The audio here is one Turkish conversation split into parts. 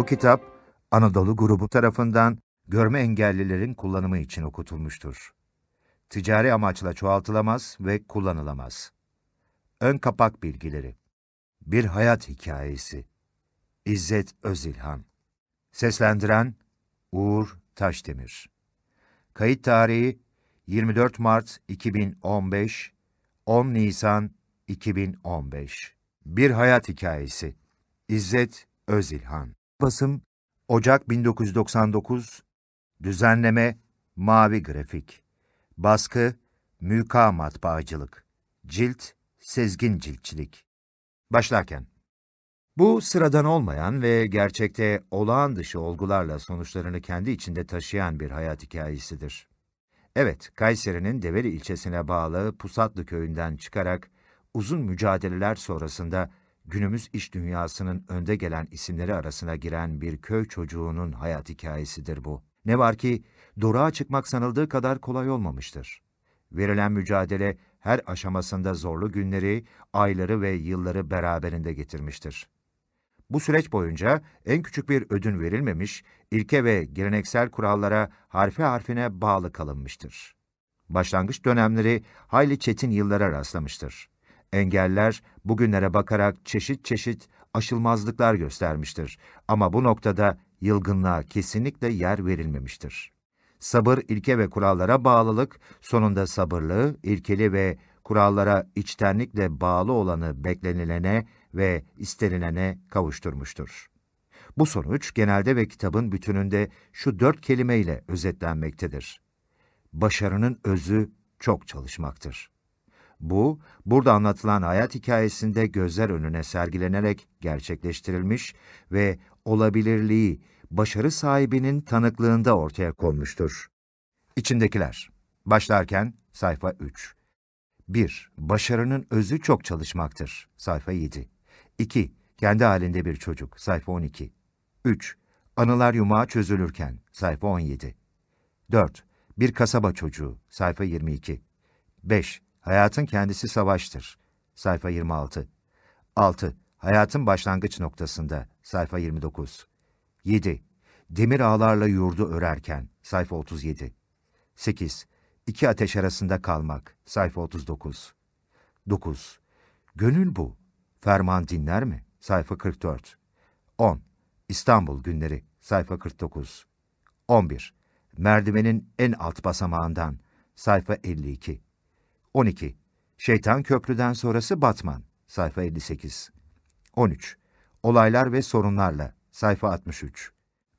Bu kitap, Anadolu grubu tarafından görme engellilerin kullanımı için okutulmuştur. Ticari amaçla çoğaltılamaz ve kullanılamaz. Ön kapak bilgileri. Bir hayat hikayesi. İzzet Özilhan. Seslendiren Uğur Taşdemir. Kayıt tarihi 24 Mart 2015 10 Nisan 2015 Bir hayat hikayesi. İzzet Özilhan Basım Ocak 1999 Düzenleme Mavi Grafik. Baskı Müka Matbaacılık Cilt Sezgin Ciltçilik. Başlarken. Bu sıradan olmayan ve gerçekte olağan dışı olgularla sonuçlarını kendi içinde taşıyan bir hayat hikayesidir. Evet, Kayseri'nin Develi ilçesine bağlı Pusatlı köyünden çıkarak uzun mücadeleler sonrasında günümüz iş dünyasının önde gelen isimleri arasına giren bir köy çocuğunun hayat hikayesidir bu. Ne var ki doruğa çıkmak sanıldığı kadar kolay olmamıştır. Verilen mücadele her aşamasında zorlu günleri, ayları ve yılları beraberinde getirmiştir. Bu süreç boyunca en küçük bir ödün verilmemiş, ilke ve geleneksel kurallara harfi harfine bağlı kalınmıştır. Başlangıç dönemleri hayli çetin yıllara rastlamıştır. Engeller bugünlere bakarak çeşit çeşit aşılmazlıklar göstermiştir ama bu noktada yılgınlığa kesinlikle yer verilmemiştir. Sabır, ilke ve kurallara bağlılık, sonunda sabırlı, ilkeli ve kurallara içtenlikle bağlı olanı beklenilene ve istenilene kavuşturmuştur. Bu sonuç genelde ve kitabın bütününde şu dört kelimeyle özetlenmektedir. Başarının özü çok çalışmaktır. Bu, burada anlatılan hayat hikayesinde gözler önüne sergilenerek gerçekleştirilmiş ve olabilirliği başarı sahibinin tanıklığında ortaya konmuştur. İçindekiler. Başlarken sayfa 3. 1. Başarının özü çok çalışmaktır. Sayfa 7. 2. Kendi halinde bir çocuk. Sayfa 12. 3. Anılar yumağı çözülürken. Sayfa 17. 4. Bir kasaba çocuğu. Sayfa 22. 5. Hayatın kendisi savaştır. Sayfa 26. 6. Hayatın başlangıç noktasında. Sayfa 29. 7. Demir ağlarla yurdu örerken. Sayfa 37. 8. İki ateş arasında kalmak. Sayfa 39. 9. Gönül bu. Ferman dinler mi? Sayfa 44. 10. İstanbul günleri. Sayfa 49. 11. Merdivenin en alt basamağından. Sayfa 52. 12. Şeytan Köprüden sonrası Batman. Sayfa 58. 13. Olaylar ve sorunlarla. Sayfa 63.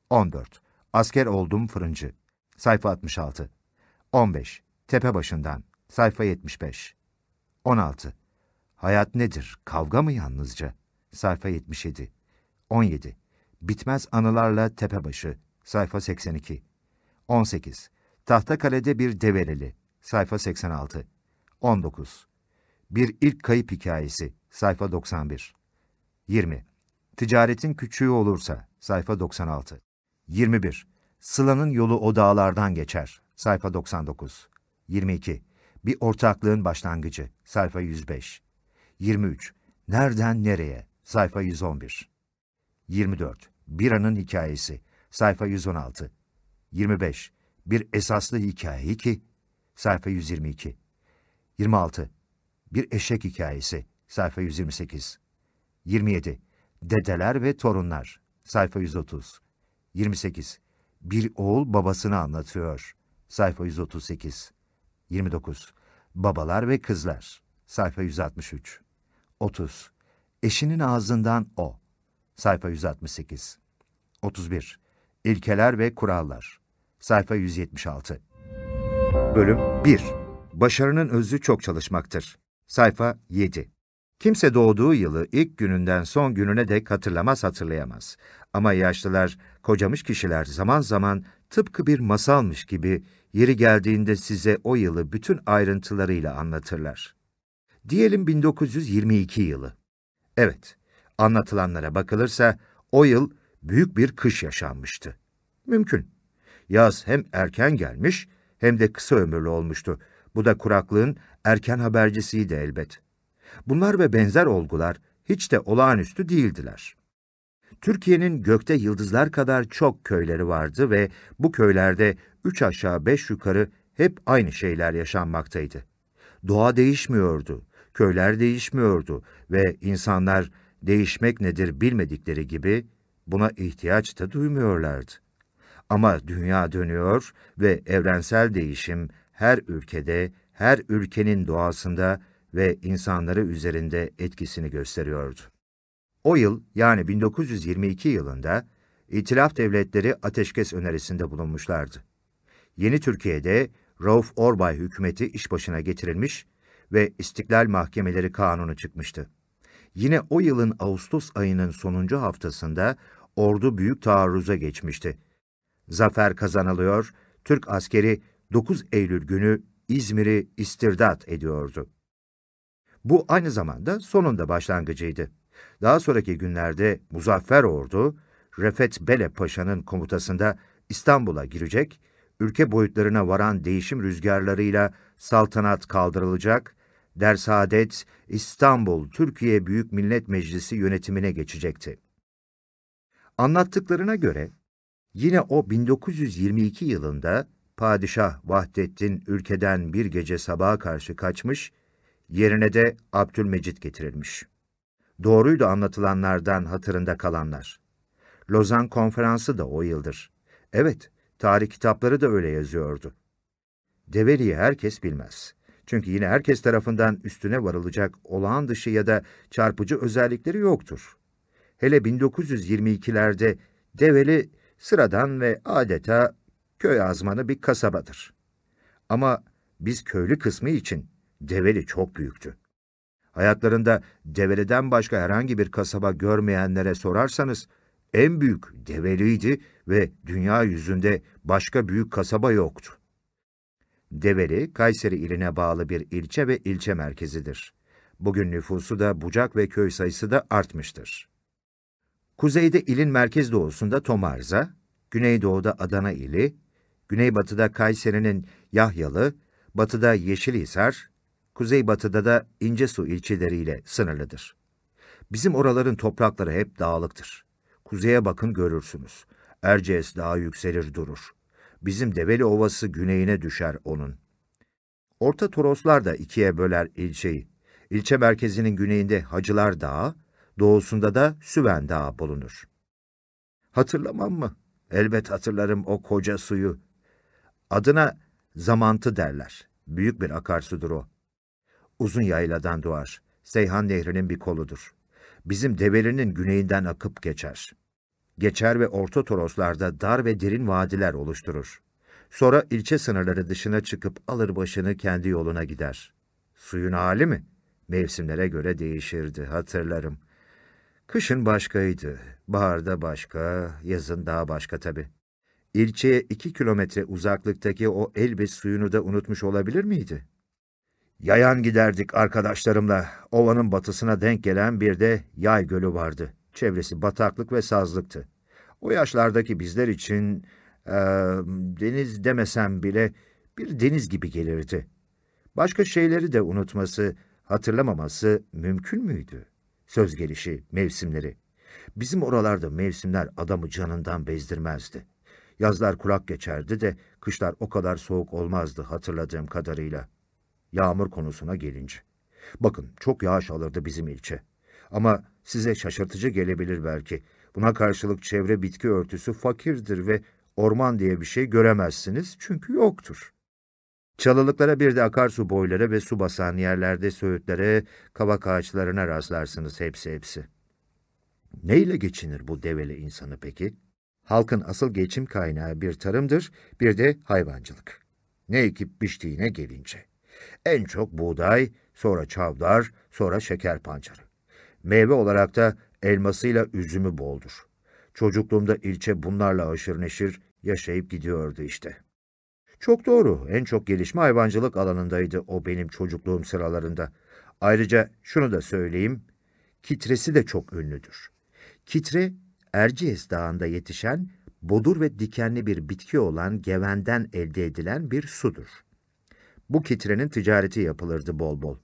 14. Asker oldum fırıncı. Sayfa 66. 15. Tepe başından. Sayfa 75. 16. Hayat nedir? Kavga mı yalnızca? Sayfa 77. 17. Bitmez anılarla tepebaşı. Sayfa 82. 18. Tahtakale'de bir develeli. Sayfa 86. 19. Bir ilk kayıp hikayesi. Sayfa 91. 20. Ticaretin küçüğü olursa. Sayfa 96. 21. Sıla'nın yolu o dağlardan geçer. Sayfa 99. 22. Bir ortaklığın başlangıcı. Sayfa 105. 23. Nereden nereye? Sayfa 111. 24. Bira'nın hikayesi. Sayfa 116. 25. Bir esaslı hikaye ki. Sayfa 122. 26. Bir eşek hikayesi. Sayfa 128. 27. Dedeler ve torunlar. Sayfa 130. 28. Bir oğul babasını anlatıyor. Sayfa 138. 29. Babalar ve kızlar. Sayfa 163. 30. Eşinin ağzından o. Sayfa 168. 31. İlkeler ve kurallar. Sayfa 176. Bölüm 1. Başarının özü çok çalışmaktır. Sayfa 7. Kimse doğduğu yılı ilk gününden son gününe dek hatırlamaz hatırlayamaz. Ama yaşlılar, kocamış kişiler zaman zaman tıpkı bir masalmış gibi yeri geldiğinde size o yılı bütün ayrıntılarıyla anlatırlar. Diyelim 1922 yılı. Evet, anlatılanlara bakılırsa o yıl büyük bir kış yaşanmıştı. Mümkün. Yaz hem erken gelmiş hem de kısa ömürlü olmuştu. Bu da kuraklığın erken habercisiydi elbet. Bunlar ve benzer olgular hiç de olağanüstü değildiler. Türkiye'nin gökte yıldızlar kadar çok köyleri vardı ve bu köylerde üç aşağı beş yukarı hep aynı şeyler yaşanmaktaydı. Doğa değişmiyordu, köyler değişmiyordu ve insanlar değişmek nedir bilmedikleri gibi buna ihtiyaç da duymuyorlardı. Ama dünya dönüyor ve evrensel değişim her ülkede, her ülkenin doğasında ve insanları üzerinde etkisini gösteriyordu. O yıl yani 1922 yılında İtilaf Devletleri ateşkes önerisinde bulunmuşlardı. Yeni Türkiye'de Rauf Orbay hükümeti iş başına getirilmiş ve İstiklal Mahkemeleri Kanunu çıkmıştı. Yine o yılın Ağustos ayının sonuncu haftasında ordu büyük taarruza geçmişti. Zafer kazanılıyor, Türk askeri 9 Eylül günü İzmir'i istirdat ediyordu. Bu aynı zamanda sonunda başlangıcıydı. Daha sonraki günlerde Muzaffer Ordu, Refet Bele Paşa'nın komutasında İstanbul'a girecek, ülke boyutlarına varan değişim rüzgarlarıyla saltanat kaldırılacak, Dersaadet İstanbul Türkiye Büyük Millet Meclisi yönetimine geçecekti. Anlattıklarına göre yine o 1922 yılında Padişah Vahdettin ülkeden bir gece sabaha karşı kaçmış, yerine de Abdülmecit getirilmiş. Doğruydu anlatılanlardan hatırında kalanlar. Lozan Konferansı da o yıldır. Evet, tarih kitapları da öyle yazıyordu. Develi'yi herkes bilmez. Çünkü yine herkes tarafından üstüne varılacak olağan dışı ya da çarpıcı özellikleri yoktur. Hele 1922'lerde Develi sıradan ve adeta köy azmanı bir kasabadır. Ama biz köylü kısmı için Develi çok büyüktü. Hayatlarında Develi'den başka herhangi bir kasaba görmeyenlere sorarsanız, en büyük Develi'ydi ve dünya yüzünde başka büyük kasaba yoktu. Develi, Kayseri iline bağlı bir ilçe ve ilçe merkezidir. Bugün nüfusu da Bucak ve köy sayısı da artmıştır. Kuzeyde ilin merkez doğusunda Tomarza, güneydoğuda Adana ili, güneybatıda Kayseri'nin Yahyalı, batıda Yeşilhisar, kuzeybatıda da İncesu ilçeleriyle sınırlıdır. Bizim oraların toprakları hep dağlıktır. Kuzeye bakın görürsünüz. Erciyes daha yükselir durur. Bizim Develi Ovası güneyine düşer onun. Orta Toroslar da ikiye böler ilçeyi. İlçe merkezinin güneyinde Hacılar Dağı, doğusunda da Süven Dağı bulunur. Hatırlamam mı? Elbet hatırlarım o koca suyu. Adına Zamantı derler. Büyük bir akarsudur o. Uzun yayladan doğar. Seyhan Nehri'nin bir koludur. Bizim Develi'nin güneyinden akıp geçer. Geçer ve Orta Toroslarda dar ve derin vadiler oluşturur. Sonra ilçe sınırları dışına çıkıp alır başını kendi yoluna gider. Suyun hali mi? Mevsimlere göre değişirdi, hatırlarım. Kışın başkaydı, baharda başka, yazın daha başka tabii. İlçeye iki kilometre uzaklıktaki o Elbis suyunu da unutmuş olabilir miydi? Yayan giderdik arkadaşlarımla. Ovanın batısına denk gelen bir de Yay Gölü vardı. Çevresi bataklık ve sazlıktı. O yaşlardaki bizler için e, deniz demesem bile bir deniz gibi gelirdi. Başka şeyleri de unutması, hatırlamaması mümkün müydü? Söz gelişi, mevsimleri. Bizim oralarda mevsimler adamı canından bezdirmezdi. Yazlar kurak geçerdi de kışlar o kadar soğuk olmazdı hatırladığım kadarıyla. Yağmur konusuna gelince. Bakın çok yağış alırdı bizim ilçe. Ama size şaşırtıcı gelebilir belki. Buna karşılık çevre bitki örtüsü fakirdir ve orman diye bir şey göremezsiniz çünkü yoktur. Çalılıklara bir de akarsu boylara ve su basan yerlerde söğütlere, kavak ağaçlarına rastlarsınız hepsi hepsi. Neyle geçinir bu develi insanı peki? Halkın asıl geçim kaynağı bir tarımdır, bir de hayvancılık. Ne ekip biçtiğine gelince. En çok buğday, sonra çavdar, sonra şeker pancarı. Meyve olarak da elmasıyla üzümü boldur. Çocukluğumda ilçe bunlarla aşırı neşir yaşayıp gidiyordu işte. Çok doğru, en çok gelişme hayvancılık alanındaydı o benim çocukluğum sıralarında. Ayrıca şunu da söyleyeyim, kitresi de çok ünlüdür. Kitre, Erciyes Dağı'nda yetişen, bodur ve dikenli bir bitki olan gevenden elde edilen bir sudur. Bu kitrenin ticareti yapılırdı bol bol.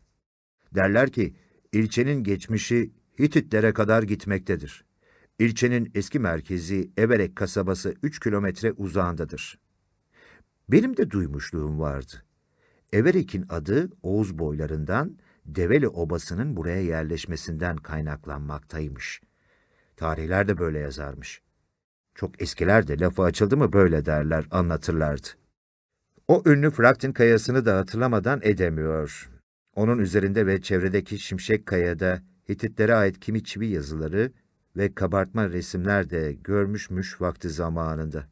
Derler ki, ilçenin geçmişi Hititlere kadar gitmektedir. İlçenin eski merkezi Everek kasabası 3 kilometre uzağındadır. Benim de duymuşluğum vardı. Everek'in adı Oğuz boylarından Develi Obası'nın buraya yerleşmesinden kaynaklanmaktaymış. Tarihler de böyle yazarmış. Çok eskiler de lafı açıldı mı böyle derler, anlatırlardı. O ünlü Fraktin kayasını da hatırlamadan edemiyor. Onun üzerinde ve çevredeki Şimşek Kaya'da Hititlere ait kimi çivi yazıları ve kabartma resimler de görmüşmüş vakti zamanında.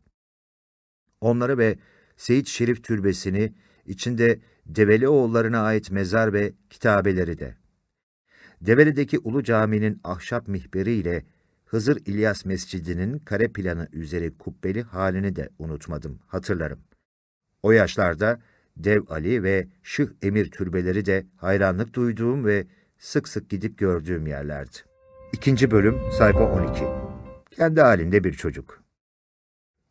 Onları ve Seyit Şerif Türbesi'ni, içinde Develioğullarına ait mezar ve kitabeleri de. Develi'deki Ulu Cami'nin ahşap mihberiyle Hızır İlyas Mescidi'nin kare planı üzeri kubbeli halini de unutmadım, hatırlarım. O yaşlarda Dev Ali ve Şıh Emir türbeleri de hayranlık duyduğum ve sık sık gidip gördüğüm yerlerdi. İkinci bölüm sayfa 12. Kendi halinde bir çocuk.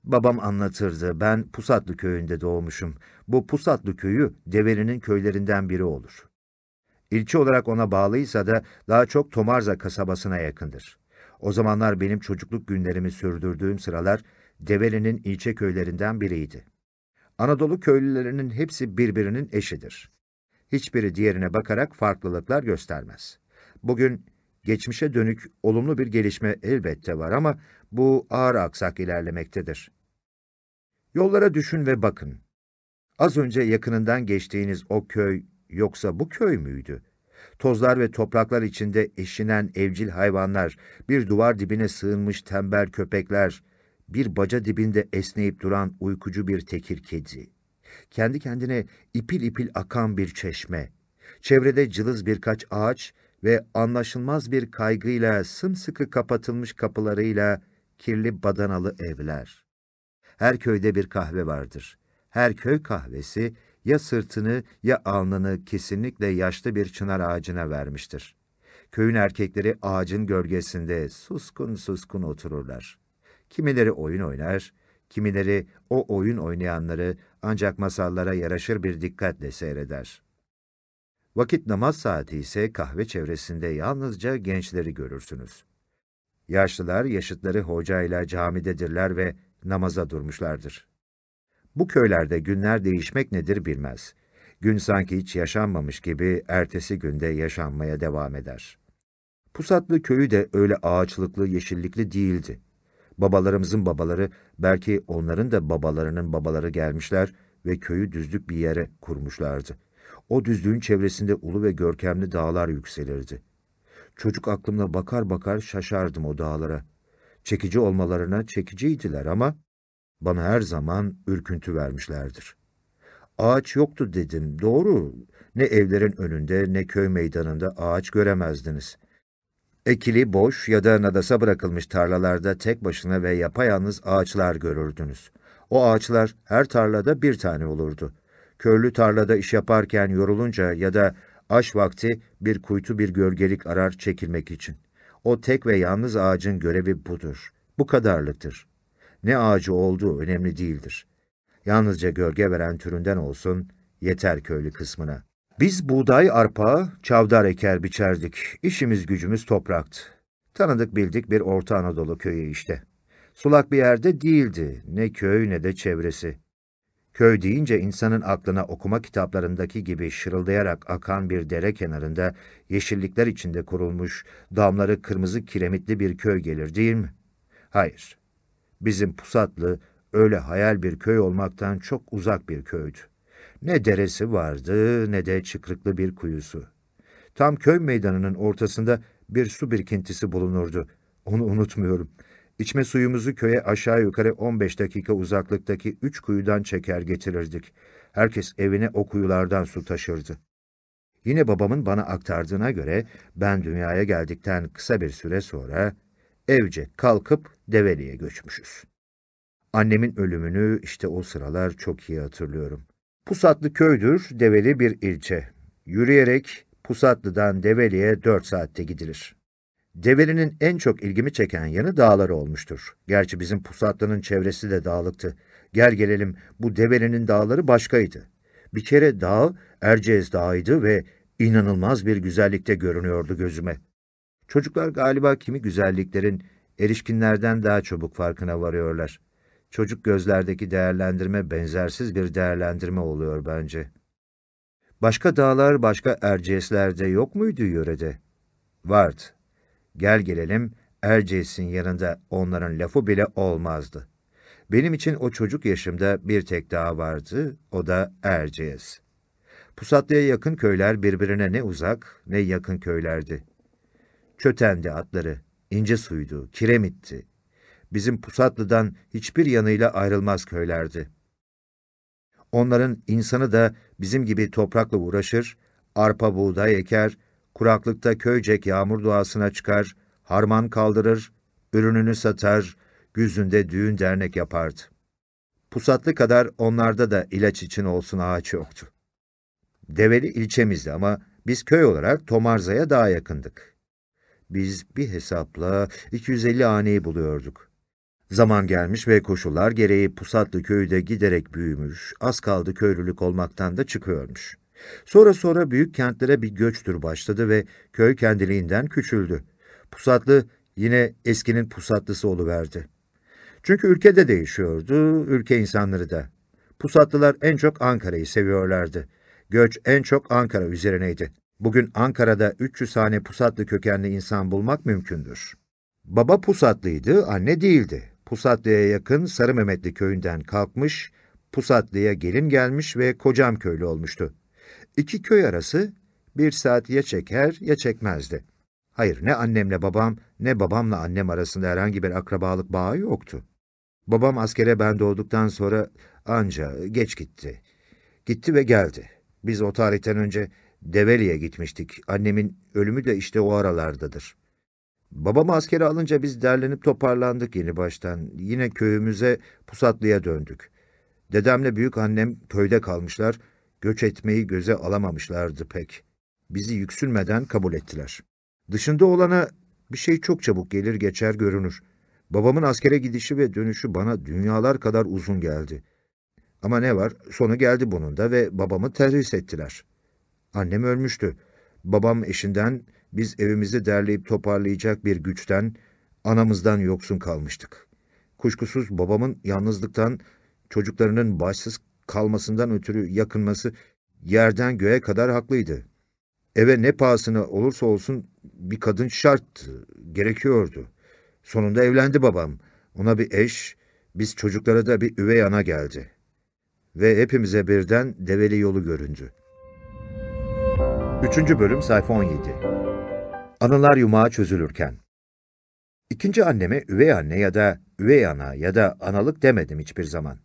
Babam anlatırdı. Ben Pusatlı köyünde doğmuşum. Bu Pusatlı köyü Develi'nin köylerinden biri olur. İlçe olarak ona bağlıysa da daha çok Tomarza kasabasına yakındır. O zamanlar benim çocukluk günlerimi sürdürdüğüm sıralar Develi'nin ilçe köylerinden biriydi. Anadolu köylülerinin hepsi birbirinin eşidir. Hiçbiri diğerine bakarak farklılıklar göstermez. Bugün geçmişe dönük olumlu bir gelişme elbette var ama bu ağır aksak ilerlemektedir. Yollara düşün ve bakın. Az önce yakınından geçtiğiniz o köy yoksa bu köy müydü? Tozlar ve topraklar içinde eşinen evcil hayvanlar, bir duvar dibine sığınmış tembel köpekler, bir baca dibinde esneyip duran uykucu bir tekir kedi, kendi kendine ipil ipil akan bir çeşme, çevrede cılız birkaç ağaç ve anlaşılmaz bir kaygıyla sımsıkı kapatılmış kapılarıyla kirli badanalı evler. Her köyde bir kahve vardır. Her köy kahvesi ya sırtını ya alnını kesinlikle yaşlı bir çınar ağacına vermiştir. Köyün erkekleri ağacın gölgesinde suskun suskun otururlar. Kimileri oyun oynar, kimileri o oyun oynayanları ancak masallara yaraşır bir dikkatle seyreder. Vakit namaz saati ise kahve çevresinde yalnızca gençleri görürsünüz. Yaşlılar yaşıtları hocayla camidedirler ve namaza durmuşlardır. Bu köylerde günler değişmek nedir bilmez. Gün sanki hiç yaşanmamış gibi ertesi günde yaşanmaya devam eder. Pusatlı köyü de öyle ağaçlıklı, yeşillikli değildi. Babalarımızın babaları, belki onların da babalarının babaları gelmişler ve köyü düzlük bir yere kurmuşlardı. O düzlüğün çevresinde ulu ve görkemli dağlar yükselirdi. Çocuk aklımla bakar bakar şaşardım o dağlara. Çekici olmalarına çekiciydiler ama bana her zaman ürküntü vermişlerdir. Ağaç yoktu dedim, doğru. Ne evlerin önünde ne köy meydanında ağaç göremezdiniz. Ekili boş ya da nadasa bırakılmış tarlalarda tek başına ve yapayalnız ağaçlar görürdünüz. O ağaçlar her tarlada bir tane olurdu. Körlü tarlada iş yaparken yorulunca ya da aş vakti bir kuytu bir gölgelik arar çekilmek için. O tek ve yalnız ağacın görevi budur. Bu kadarlıktır. Ne ağacı olduğu önemli değildir. Yalnızca gölge veren türünden olsun, yeter köylü kısmına. Biz buğday, arpa, çavdar eker biçerdik. İşimiz gücümüz topraktı. Tanıdık bildik bir Orta Anadolu köyü işte. Sulak bir yerde değildi, ne köy ne de çevresi. Köy deyince insanın aklına okuma kitaplarındaki gibi şırıldayarak akan bir dere kenarında yeşillikler içinde kurulmuş, damları kırmızı kiremitli bir köy gelir değil mi? Hayır. Bizim Pusatlı öyle hayal bir köy olmaktan çok uzak bir köydü. Ne deresi vardı ne de çıkrıklı bir kuyusu. Tam köy meydanının ortasında bir su birikintisi bulunurdu. Onu unutmuyorum. İçme suyumuzu köye aşağı yukarı 15 dakika uzaklıktaki üç kuyudan çeker getirirdik. Herkes evine o kuyulardan su taşırdı. Yine babamın bana aktardığına göre ben dünyaya geldikten kısa bir süre sonra evce kalkıp Develi'ye göçmüşüz. Annemin ölümünü işte o sıralar çok iyi hatırlıyorum. Pusatlı köydür, Develi bir ilçe. Yürüyerek Pusatlı'dan Develi'ye dört saatte gidilir. Develi'nin en çok ilgimi çeken yanı dağları olmuştur. Gerçi bizim Pusatlı'nın çevresi de dağlıktı. Gel gelelim bu Develi'nin dağları başkaydı. Bir kere dağ Erciyes Dağı'ydı ve inanılmaz bir güzellikte görünüyordu gözüme. Çocuklar galiba kimi güzelliklerin erişkinlerden daha çabuk farkına varıyorlar. Çocuk gözlerdeki değerlendirme benzersiz bir değerlendirme oluyor bence. Başka dağlar, başka Erciyesler'de yok muydu yörede? Vardı. Gel gelelim, Erciyes'in yanında onların lafı bile olmazdı. Benim için o çocuk yaşımda bir tek dağ vardı, o da Erciyes. Pusatlı'ya yakın köyler birbirine ne uzak ne yakın köylerdi. Çötendi atları, ince suydu, kiremitti. Bizim Pusatlı'dan hiçbir yanıyla ayrılmaz köylerdi. Onların insanı da bizim gibi toprakla uğraşır, arpa buğday eker, kuraklıkta köycek yağmur duasına çıkar, harman kaldırır, ürününü satar, güzünde düğün dernek yapardı. Pusatlı kadar onlarda da ilaç için olsun ağaç yoktu. Develi ilçemizdi ama biz köy olarak Tomarza'ya daha yakındık. Biz bir hesapla 250 haneyi buluyorduk. Zaman gelmiş ve koşullar gereği Pusatlı köyü de giderek büyümüş, az kaldı köylülük olmaktan da çıkıyormuş. Sonra sonra büyük kentlere bir göçtür başladı ve köy kendiliğinden küçüldü. Pusatlı yine eskinin pusatlısı oluverdi. Çünkü ülkede değişiyordu, ülke insanları da. Pusatlılar en çok Ankara'yı seviyorlardı. Göç en çok Ankara üzerineydi. Bugün Ankara'da 300 hane Pusatlı kökenli insan bulmak mümkündür. Baba Pusatlıydı, anne değildi. Pusatlı'ya yakın Sarı Mehmetli köyünden kalkmış, Pusatlı'ya gelin gelmiş ve kocam köylü olmuştu. İki köy arası bir saat ya çeker ya çekmezdi. Hayır, ne annemle babam ne babamla annem arasında herhangi bir akrabalık bağı yoktu. Babam askere ben doğduktan sonra anca geç gitti. Gitti ve geldi. Biz o tarihten önce Develi'ye gitmiştik. Annemin ölümü de işte o aralardadır. Babamı askere alınca biz derlenip toparlandık yeni baştan. Yine köyümüze Pusatlı'ya döndük. Dedemle büyük annem köyde kalmışlar, göç etmeyi göze alamamışlardı pek. Bizi yüksülmeden kabul ettiler. Dışında olana bir şey çok çabuk gelir geçer görünür. Babamın askere gidişi ve dönüşü bana dünyalar kadar uzun geldi. Ama ne var, sonu geldi bunun da ve babamı terhis ettiler. Annem ölmüştü. Babam eşinden, biz evimizi derleyip toparlayacak bir güçten, anamızdan yoksun kalmıştık. Kuşkusuz babamın yalnızlıktan, çocuklarının başsız kalmasından ötürü yakınması yerden göğe kadar haklıydı. Eve ne pahasına olursa olsun bir kadın şart, gerekiyordu. Sonunda evlendi babam. Ona bir eş, biz çocuklara da bir üvey ana geldi. Ve hepimize birden develi yolu göründü. Üçüncü bölüm sayfa 17 Anılar yumağı çözülürken İkinci anneme üvey anne ya da üvey ana ya da analık demedim hiçbir zaman.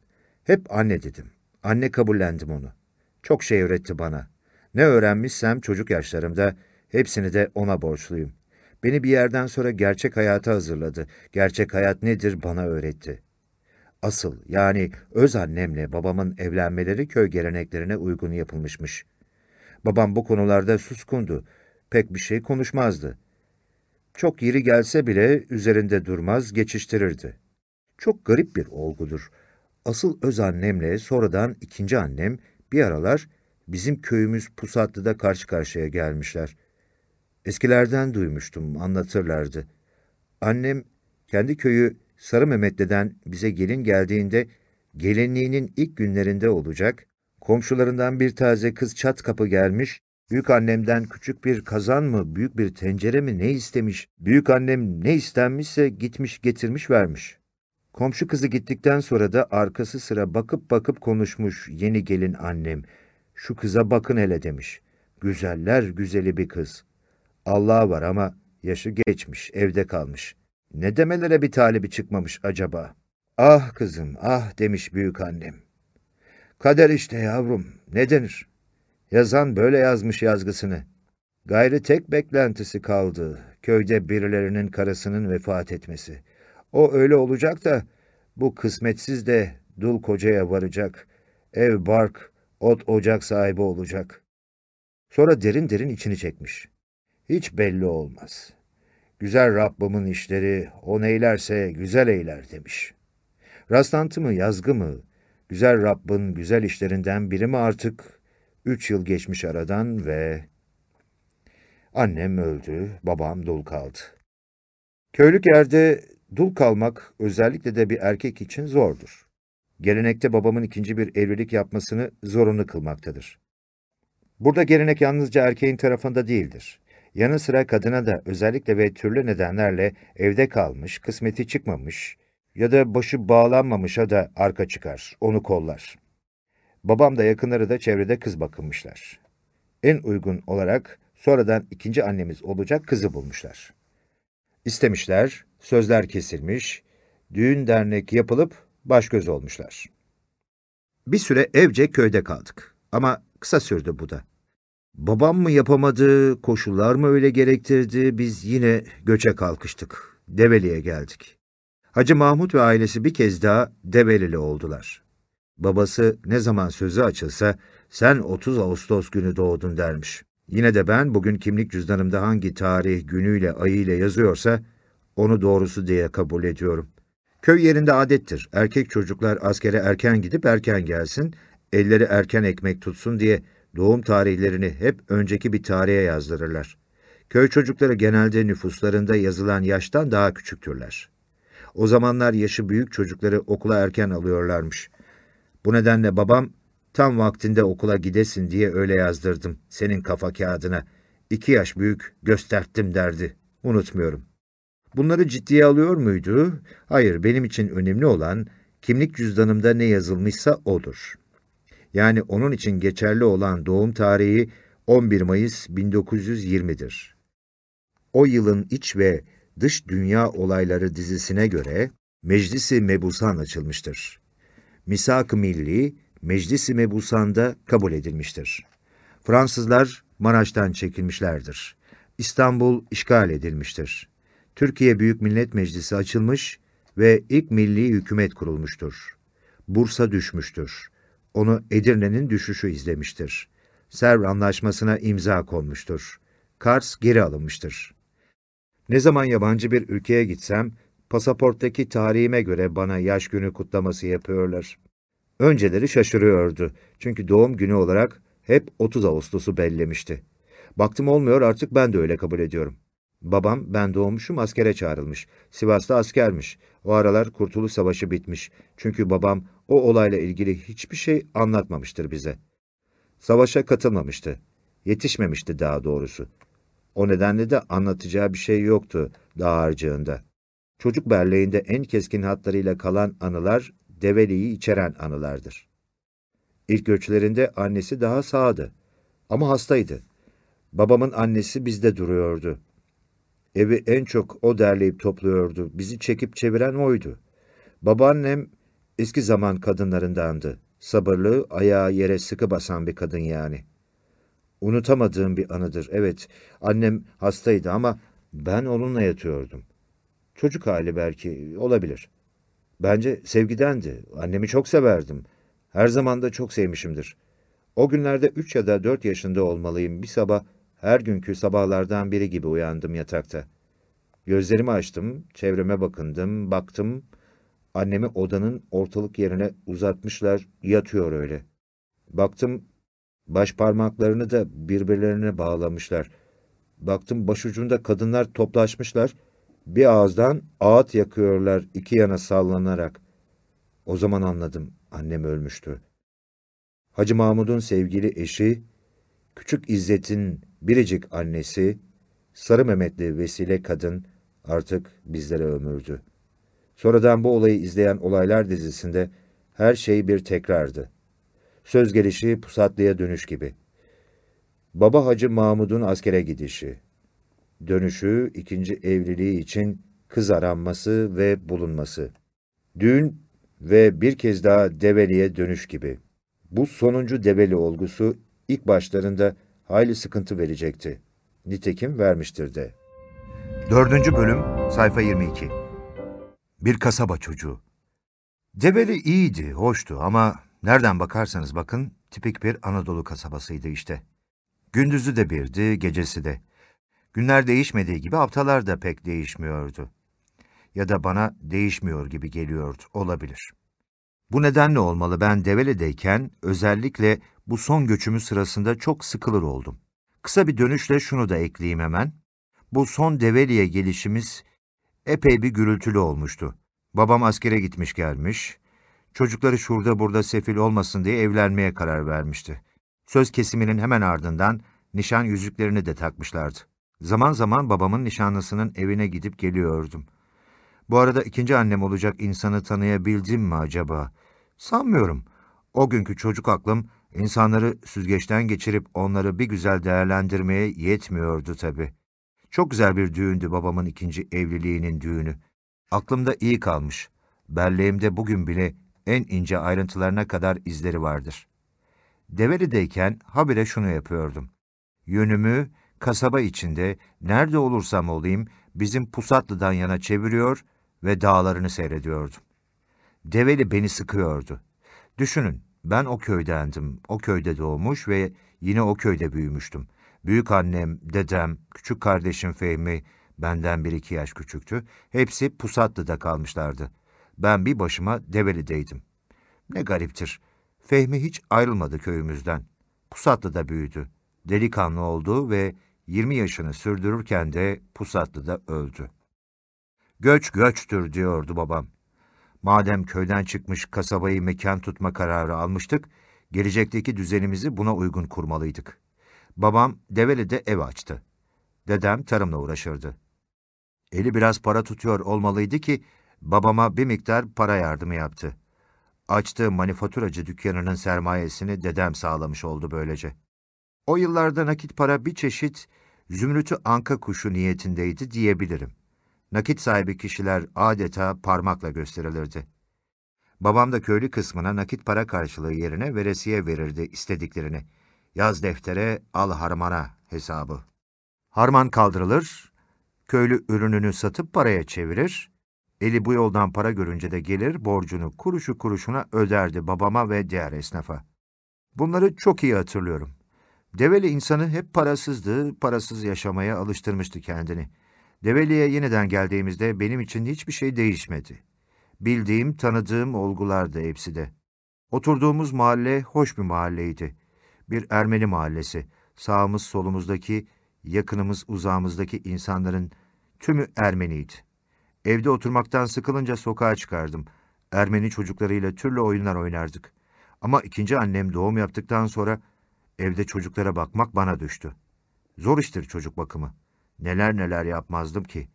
Hep anne dedim. Anne kabullendim onu. Çok şey öğretti bana. Ne öğrenmişsem çocuk yaşlarımda hepsini de ona borçluyum. Beni bir yerden sonra gerçek hayata hazırladı. Gerçek hayat nedir bana öğretti. Asıl yani öz annemle babamın evlenmeleri köy geleneklerine uygun yapılmışmış. Babam bu konularda suskundu. Pek bir şey konuşmazdı. Çok yeri gelse bile üzerinde durmaz, geçiştirirdi. Çok garip bir olgudur. Asıl öz annemle sonradan ikinci annem bir aralar bizim köyümüz Pusatlı'da karşı karşıya gelmişler. Eskilerden duymuştum, anlatırlardı. Annem kendi köyü Sarı Mehmetli'den bize gelin geldiğinde gelinliğinin ilk günlerinde olacak, komşularından bir taze kız çat kapı gelmiş, büyük annemden küçük bir kazan mı, büyük bir tencere mi ne istemiş, büyük annem ne istenmişse gitmiş getirmiş vermiş. Komşu kızı gittikten sonra da arkası sıra bakıp bakıp konuşmuş yeni gelin annem. Şu kıza bakın hele demiş. Güzeller güzeli bir kız. Allah var ama yaşı geçmiş, evde kalmış. Ne demelere bir talibi çıkmamış acaba? Ah kızım, ah demiş büyük annem. Kader işte yavrum, ne denir? Yazan böyle yazmış yazgısını. Gayrı tek beklentisi kaldı, köyde birilerinin karısının vefat etmesi. O öyle olacak da, bu kısmetsiz de dul kocaya varacak. Ev bark, ot ocak sahibi olacak. Sonra derin derin içini çekmiş. Hiç belli olmaz. Güzel Rabbimin işleri, o neylerse güzel eyler demiş. Rastlantı mı, yazgı mı, güzel Rabbin güzel işlerinden biri mi artık? Üç yıl geçmiş aradan ve... Annem öldü, babam dul kaldı. Köylük yerde Dul kalmak özellikle de bir erkek için zordur. Gelenekte babamın ikinci bir evlilik yapmasını zorunlu kılmaktadır. Burada gelenek yalnızca erkeğin tarafında değildir. Yanı sıra kadına da özellikle ve türlü nedenlerle evde kalmış, kısmeti çıkmamış ya da başı bağlanmamışa da arka çıkar, onu kollar. Babam da yakınları da çevrede kız bakınmışlar. En uygun olarak sonradan ikinci annemiz olacak kızı bulmuşlar. İstemişler, sözler kesilmiş, düğün dernek yapılıp baş göz olmuşlar. Bir süre evce köyde kaldık ama kısa sürdü bu da. Babam mı yapamadı, koşullar mı öyle gerektirdi, biz yine göçe kalkıştık. Develi'ye geldik. Hacı Mahmut ve ailesi bir kez daha Develili oldular. Babası ne zaman sözü açılsa, sen 30 Ağustos günü doğdun dermiş. Yine de ben bugün kimlik cüzdanımda hangi tarih, günüyle, ayıyla yazıyorsa, onu doğrusu diye kabul ediyorum. Köy yerinde adettir. Erkek çocuklar askere erken gidip erken gelsin, elleri erken ekmek tutsun diye doğum tarihlerini hep önceki bir tarihe yazdırırlar. Köy çocukları genelde nüfuslarında yazılan yaştan daha küçüktürler. O zamanlar yaşı büyük çocukları okula erken alıyorlarmış. Bu nedenle babam, tam vaktinde okula gidesin diye öyle yazdırdım senin kafa kağıdına. İki yaş büyük gösterttim derdi. Unutmuyorum. Bunları ciddiye alıyor muydu? Hayır, benim için önemli olan kimlik cüzdanımda ne yazılmışsa odur. Yani onun için geçerli olan doğum tarihi 11 Mayıs 1920'dir. O yılın iç ve dış dünya olayları dizisine göre Meclisi Mebusan açılmıştır. Misak-ı Milli, Meclisi Mebusan'da kabul edilmiştir. Fransızlar Maraş'tan çekilmişlerdir. İstanbul işgal edilmiştir. Türkiye Büyük Millet Meclisi açılmış ve ilk milli hükümet kurulmuştur. Bursa düşmüştür. Onu Edirne'nin düşüşü izlemiştir. Serv Anlaşması'na imza konmuştur. Kars geri alınmıştır. Ne zaman yabancı bir ülkeye gitsem, pasaporttaki tarihime göre bana yaş günü kutlaması yapıyorlar. Önceleri şaşırıyordu. Çünkü doğum günü olarak hep 30 Ağustos'u bellemişti. Baktım olmuyor artık ben de öyle kabul ediyorum. Babam ben doğmuşum askere çağrılmış. Sivas'ta askermiş. O aralar Kurtuluş Savaşı bitmiş. Çünkü babam o olayla ilgili hiçbir şey anlatmamıştır bize. Savaşa katılmamıştı. Yetişmemişti daha doğrusu. O nedenle de anlatacağı bir şey yoktu dağarcığında. Çocuk belleğinde en keskin hatlarıyla kalan anılar Develi'yi içeren anılardır. İlk göçlerinde annesi daha sağdı. Ama hastaydı. Babamın annesi bizde duruyordu. Evi en çok o derleyip topluyordu. Bizi çekip çeviren oydu. Babaannem eski zaman kadınlarındandı. Sabırlı, ayağı yere sıkı basan bir kadın yani. Unutamadığım bir anıdır. Evet, annem hastaydı ama ben onunla yatıyordum. Çocuk hali belki, olabilir. Bence sevgidendi. Annemi çok severdim. Her zaman da çok sevmişimdir. O günlerde üç ya da dört yaşında olmalıyım. Bir sabah her günkü sabahlardan biri gibi uyandım yatakta. Gözlerimi açtım, çevreme bakındım, baktım. Annemi odanın ortalık yerine uzatmışlar, yatıyor öyle. Baktım, baş parmaklarını da birbirlerine bağlamışlar. Baktım başucunda kadınlar toplaşmışlar, bir ağızdan ağıt yakıyorlar iki yana sallanarak. O zaman anladım, annem ölmüştü. Hacı Mahmud'un sevgili eşi, Küçük İzzet'in biricik annesi, Sarı Mehmetli vesile kadın artık bizlere ömürdü. Sonradan bu olayı izleyen olaylar dizisinde her şey bir tekrardı. Söz gelişi pusatlıya dönüş gibi. Baba Hacı Mahmud'un askere gidişi, dönüşü ikinci evliliği için kız aranması ve bulunması, düğün ve bir kez daha Develi'ye dönüş gibi. Bu sonuncu Develi olgusu ilk başlarında hayli sıkıntı verecekti. Nitekim vermiştir de. Dördüncü bölüm, sayfa 22. Bir kasaba çocuğu. Develi iyiydi, hoştu ama nereden bakarsanız bakın tipik bir Anadolu kasabasıydı işte. Gündüzü de birdi, gecesi de. Günler değişmediği gibi haftalar da pek değişmiyordu. Ya da bana değişmiyor gibi geliyordu, olabilir. Bu nedenle olmalı ben Develi'deyken özellikle bu son göçümü sırasında çok sıkılır oldum. Kısa bir dönüşle şunu da ekleyeyim hemen. Bu son Develi'ye gelişimiz epey bir gürültülü olmuştu. Babam askere gitmiş gelmiş, çocukları şurada burada sefil olmasın diye evlenmeye karar vermişti. Söz kesiminin hemen ardından nişan yüzüklerini de takmışlardı. Zaman zaman babamın nişanlısının evine gidip geliyordum. Bu arada ikinci annem olacak insanı tanıyabildim mi acaba? Sanmıyorum. O günkü çocuk aklım insanları süzgeçten geçirip onları bir güzel değerlendirmeye yetmiyordu tabii. Çok güzel bir düğündü babamın ikinci evliliğinin düğünü. Aklımda iyi kalmış. Belleğimde bugün bile en ince ayrıntılarına kadar izleri vardır. Develi'deyken habire şunu yapıyordum. Yönümü kasaba içinde nerede olursam olayım bizim Pusatlı'dan yana çeviriyor ve dağlarını seyrediyordum. Develi beni sıkıyordu. Düşünün, ben o köydendim, o köyde doğmuş ve yine o köyde büyümüştüm. Büyük annem, dedem, küçük kardeşim Fehmi, benden bir iki yaş küçüktü. Hepsi Pusatlı'da kalmışlardı. Ben bir başıma Develi'deydim. Ne gariptir. Fehmi hiç ayrılmadı köyümüzden. Pusatlı'da büyüdü. Delikanlı oldu ve 20 yaşını sürdürürken de Pusatlı'da öldü. Göç göçtür diyordu babam. Madem köyden çıkmış kasabayı mekan tutma kararı almıştık, gelecekteki düzenimizi buna uygun kurmalıydık. Babam Develi'de ev açtı. Dedem tarımla uğraşırdı. Eli biraz para tutuyor olmalıydı ki babama bir miktar para yardımı yaptı. Açtığı manifaturacı dükkanının sermayesini dedem sağlamış oldu böylece. O yıllarda nakit para bir çeşit zümrütü anka kuşu niyetindeydi diyebilirim. Nakit sahibi kişiler adeta parmakla gösterilirdi. Babam da köylü kısmına nakit para karşılığı yerine veresiye verirdi istediklerini. Yaz deftere, al harmana hesabı. Harman kaldırılır, köylü ürününü satıp paraya çevirir, eli bu yoldan para görünce de gelir borcunu kuruşu kuruşuna öderdi babama ve diğer esnafa. Bunları çok iyi hatırlıyorum. Develi insanı hep parasızdı, parasız yaşamaya alıştırmıştı kendini. Develi'ye yeniden geldiğimizde benim için hiçbir şey değişmedi. Bildiğim, tanıdığım olgulardı hepsi de. Oturduğumuz mahalle hoş bir mahalleydi. Bir Ermeni mahallesi. Sağımız solumuzdaki, yakınımız uzağımızdaki insanların tümü Ermeniydi. Evde oturmaktan sıkılınca sokağa çıkardım. Ermeni çocuklarıyla türlü oyunlar oynardık. Ama ikinci annem doğum yaptıktan sonra evde çocuklara bakmak bana düştü. Zor iştir çocuk bakımı. Neler neler yapmazdım ki.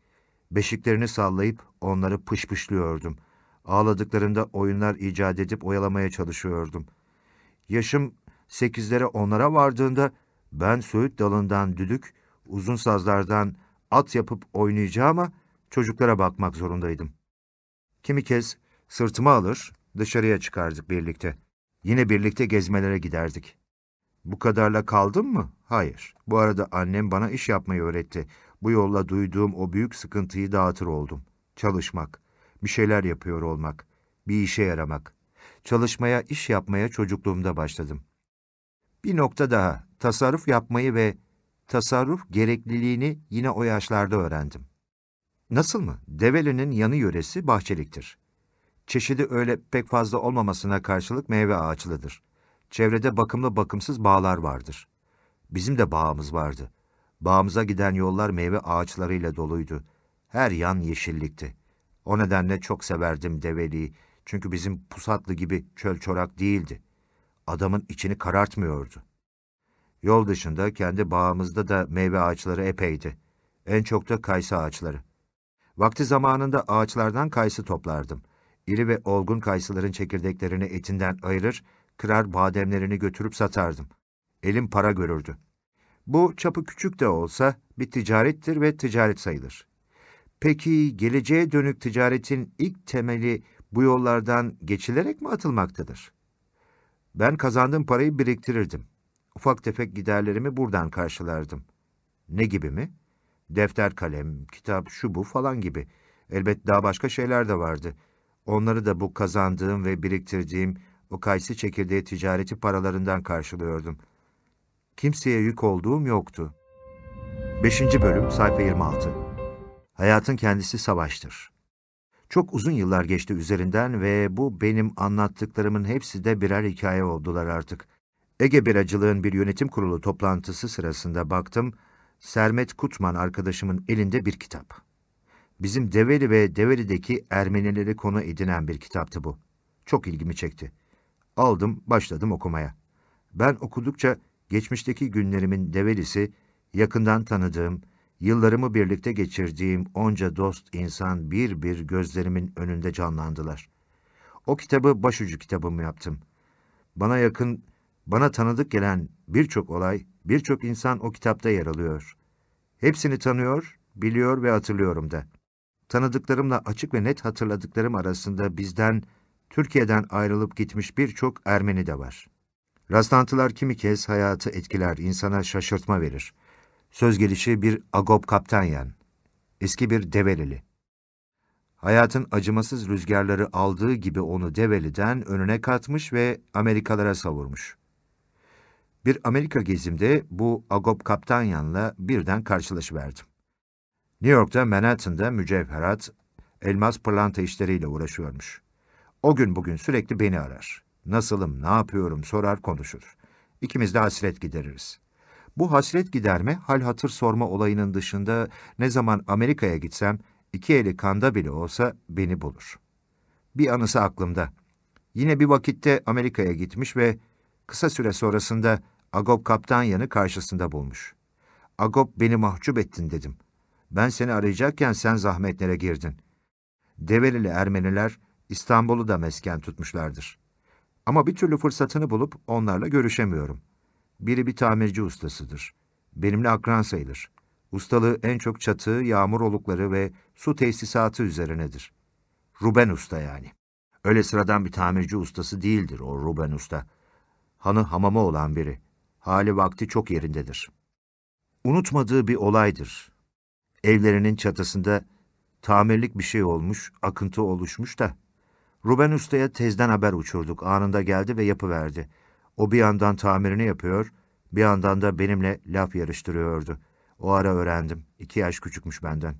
Beşiklerini sallayıp onları pışpışlıyordum. Ağladıklarında oyunlar icat edip oyalamaya çalışıyordum. Yaşım sekizlere onlara vardığında ben söğüt dalından düdük, uzun sazlardan at yapıp oynayacağıma çocuklara bakmak zorundaydım. Kimi kez sırtıma alır, dışarıya çıkardık birlikte. Yine birlikte gezmelere giderdik. Bu kadarla kaldım mı? Hayır. Bu arada annem bana iş yapmayı öğretti. Bu yolla duyduğum o büyük sıkıntıyı dağıtır oldum. Çalışmak, bir şeyler yapıyor olmak, bir işe yaramak. Çalışmaya, iş yapmaya çocukluğumda başladım. Bir nokta daha, tasarruf yapmayı ve tasarruf gerekliliğini yine o yaşlarda öğrendim. Nasıl mı? Develi'nin yanı yöresi bahçeliktir. Çeşidi öyle pek fazla olmamasına karşılık meyve ağaçlıdır. Çevrede bakımlı bakımsız bağlar vardır. Bizim de bağımız vardı. Bağımıza giden yollar meyve ağaçlarıyla doluydu. Her yan yeşillikti. O nedenle çok severdim Develi'yi. Çünkü bizim pusatlı gibi çöl çorak değildi. Adamın içini karartmıyordu. Yol dışında kendi bağımızda da meyve ağaçları epeydi. En çok da kayısı ağaçları. Vakti zamanında ağaçlardan kayısı toplardım. İri ve olgun kayısıların çekirdeklerini etinden ayırır, kırar bademlerini götürüp satardım. Elim para görürdü. Bu çapı küçük de olsa bir ticarettir ve ticaret sayılır. Peki geleceğe dönük ticaretin ilk temeli bu yollardan geçilerek mi atılmaktadır? Ben kazandığım parayı biriktirirdim. Ufak tefek giderlerimi buradan karşılardım. Ne gibi mi? Defter, kalem, kitap, şu bu falan gibi. Elbet daha başka şeyler de vardı. Onları da bu kazandığım ve biriktirdiğim o kayısı çekirdeği ticareti paralarından karşılıyordum. Kimseye yük olduğum yoktu. 5. Bölüm Sayfa 26 Hayatın kendisi savaştır. Çok uzun yıllar geçti üzerinden ve bu benim anlattıklarımın hepsi de birer hikaye oldular artık. Ege Biracılığın bir yönetim kurulu toplantısı sırasında baktım, Sermet Kutman arkadaşımın elinde bir kitap. Bizim Develi ve Develi'deki Ermenileri konu edinen bir kitaptı bu. Çok ilgimi çekti. Aldım, başladım okumaya. Ben okudukça geçmişteki günlerimin Develi'si, yakından tanıdığım, yıllarımı birlikte geçirdiğim onca dost insan bir bir gözlerimin önünde canlandılar. O kitabı başucu kitabım yaptım. Bana yakın, bana tanıdık gelen birçok olay, birçok insan o kitapta yer alıyor. Hepsini tanıyor, biliyor ve hatırlıyorum da. Tanıdıklarımla açık ve net hatırladıklarım arasında bizden, Türkiye'den ayrılıp gitmiş birçok Ermeni de var. Rastlantılar kimi kez hayatı etkiler, insana şaşırtma verir. Söz gelişi bir Agop Kaptanyan, eski bir Develili. Hayatın acımasız rüzgarları aldığı gibi onu Develi'den önüne katmış ve Amerikalara savurmuş. Bir Amerika gezimde bu Agop Kaptanyan'la birden karşılaşıverdim. New York'ta Manhattan'da mücevherat, elmas pırlanta işleriyle uğraşıyormuş. O gün bugün sürekli beni arar. Nasılım, ne yapıyorum sorar konuşur. İkimiz de hasret gideririz. Bu hasret giderme, hal hatır sorma olayının dışında ne zaman Amerika'ya gitsem, iki eli kanda bile olsa beni bulur. Bir anısı aklımda. Yine bir vakitte Amerika'ya gitmiş ve kısa süre sonrasında Agop Kaptanyan'ı karşısında bulmuş. Agop beni mahcup ettin dedim. Ben seni arayacakken sen zahmetlere girdin. Develili Ermeniler İstanbul'u da mesken tutmuşlardır. Ama bir türlü fırsatını bulup onlarla görüşemiyorum. Biri bir tamirci ustasıdır. Benimle akran sayılır. Ustalığı en çok çatı, yağmur olukları ve su tesisatı üzerinedir. Ruben Usta yani. Öyle sıradan bir tamirci ustası değildir o Ruben Usta. Hanı hamamı olan biri. Hali vakti çok yerindedir. Unutmadığı bir olaydır. Evlerinin çatısında tamirlik bir şey olmuş, akıntı oluşmuş da. Ruben Usta'ya tezden haber uçurduk. Anında geldi ve yapıverdi. O bir yandan tamirini yapıyor, bir yandan da benimle laf yarıştırıyordu. O ara öğrendim. İki yaş küçükmüş benden.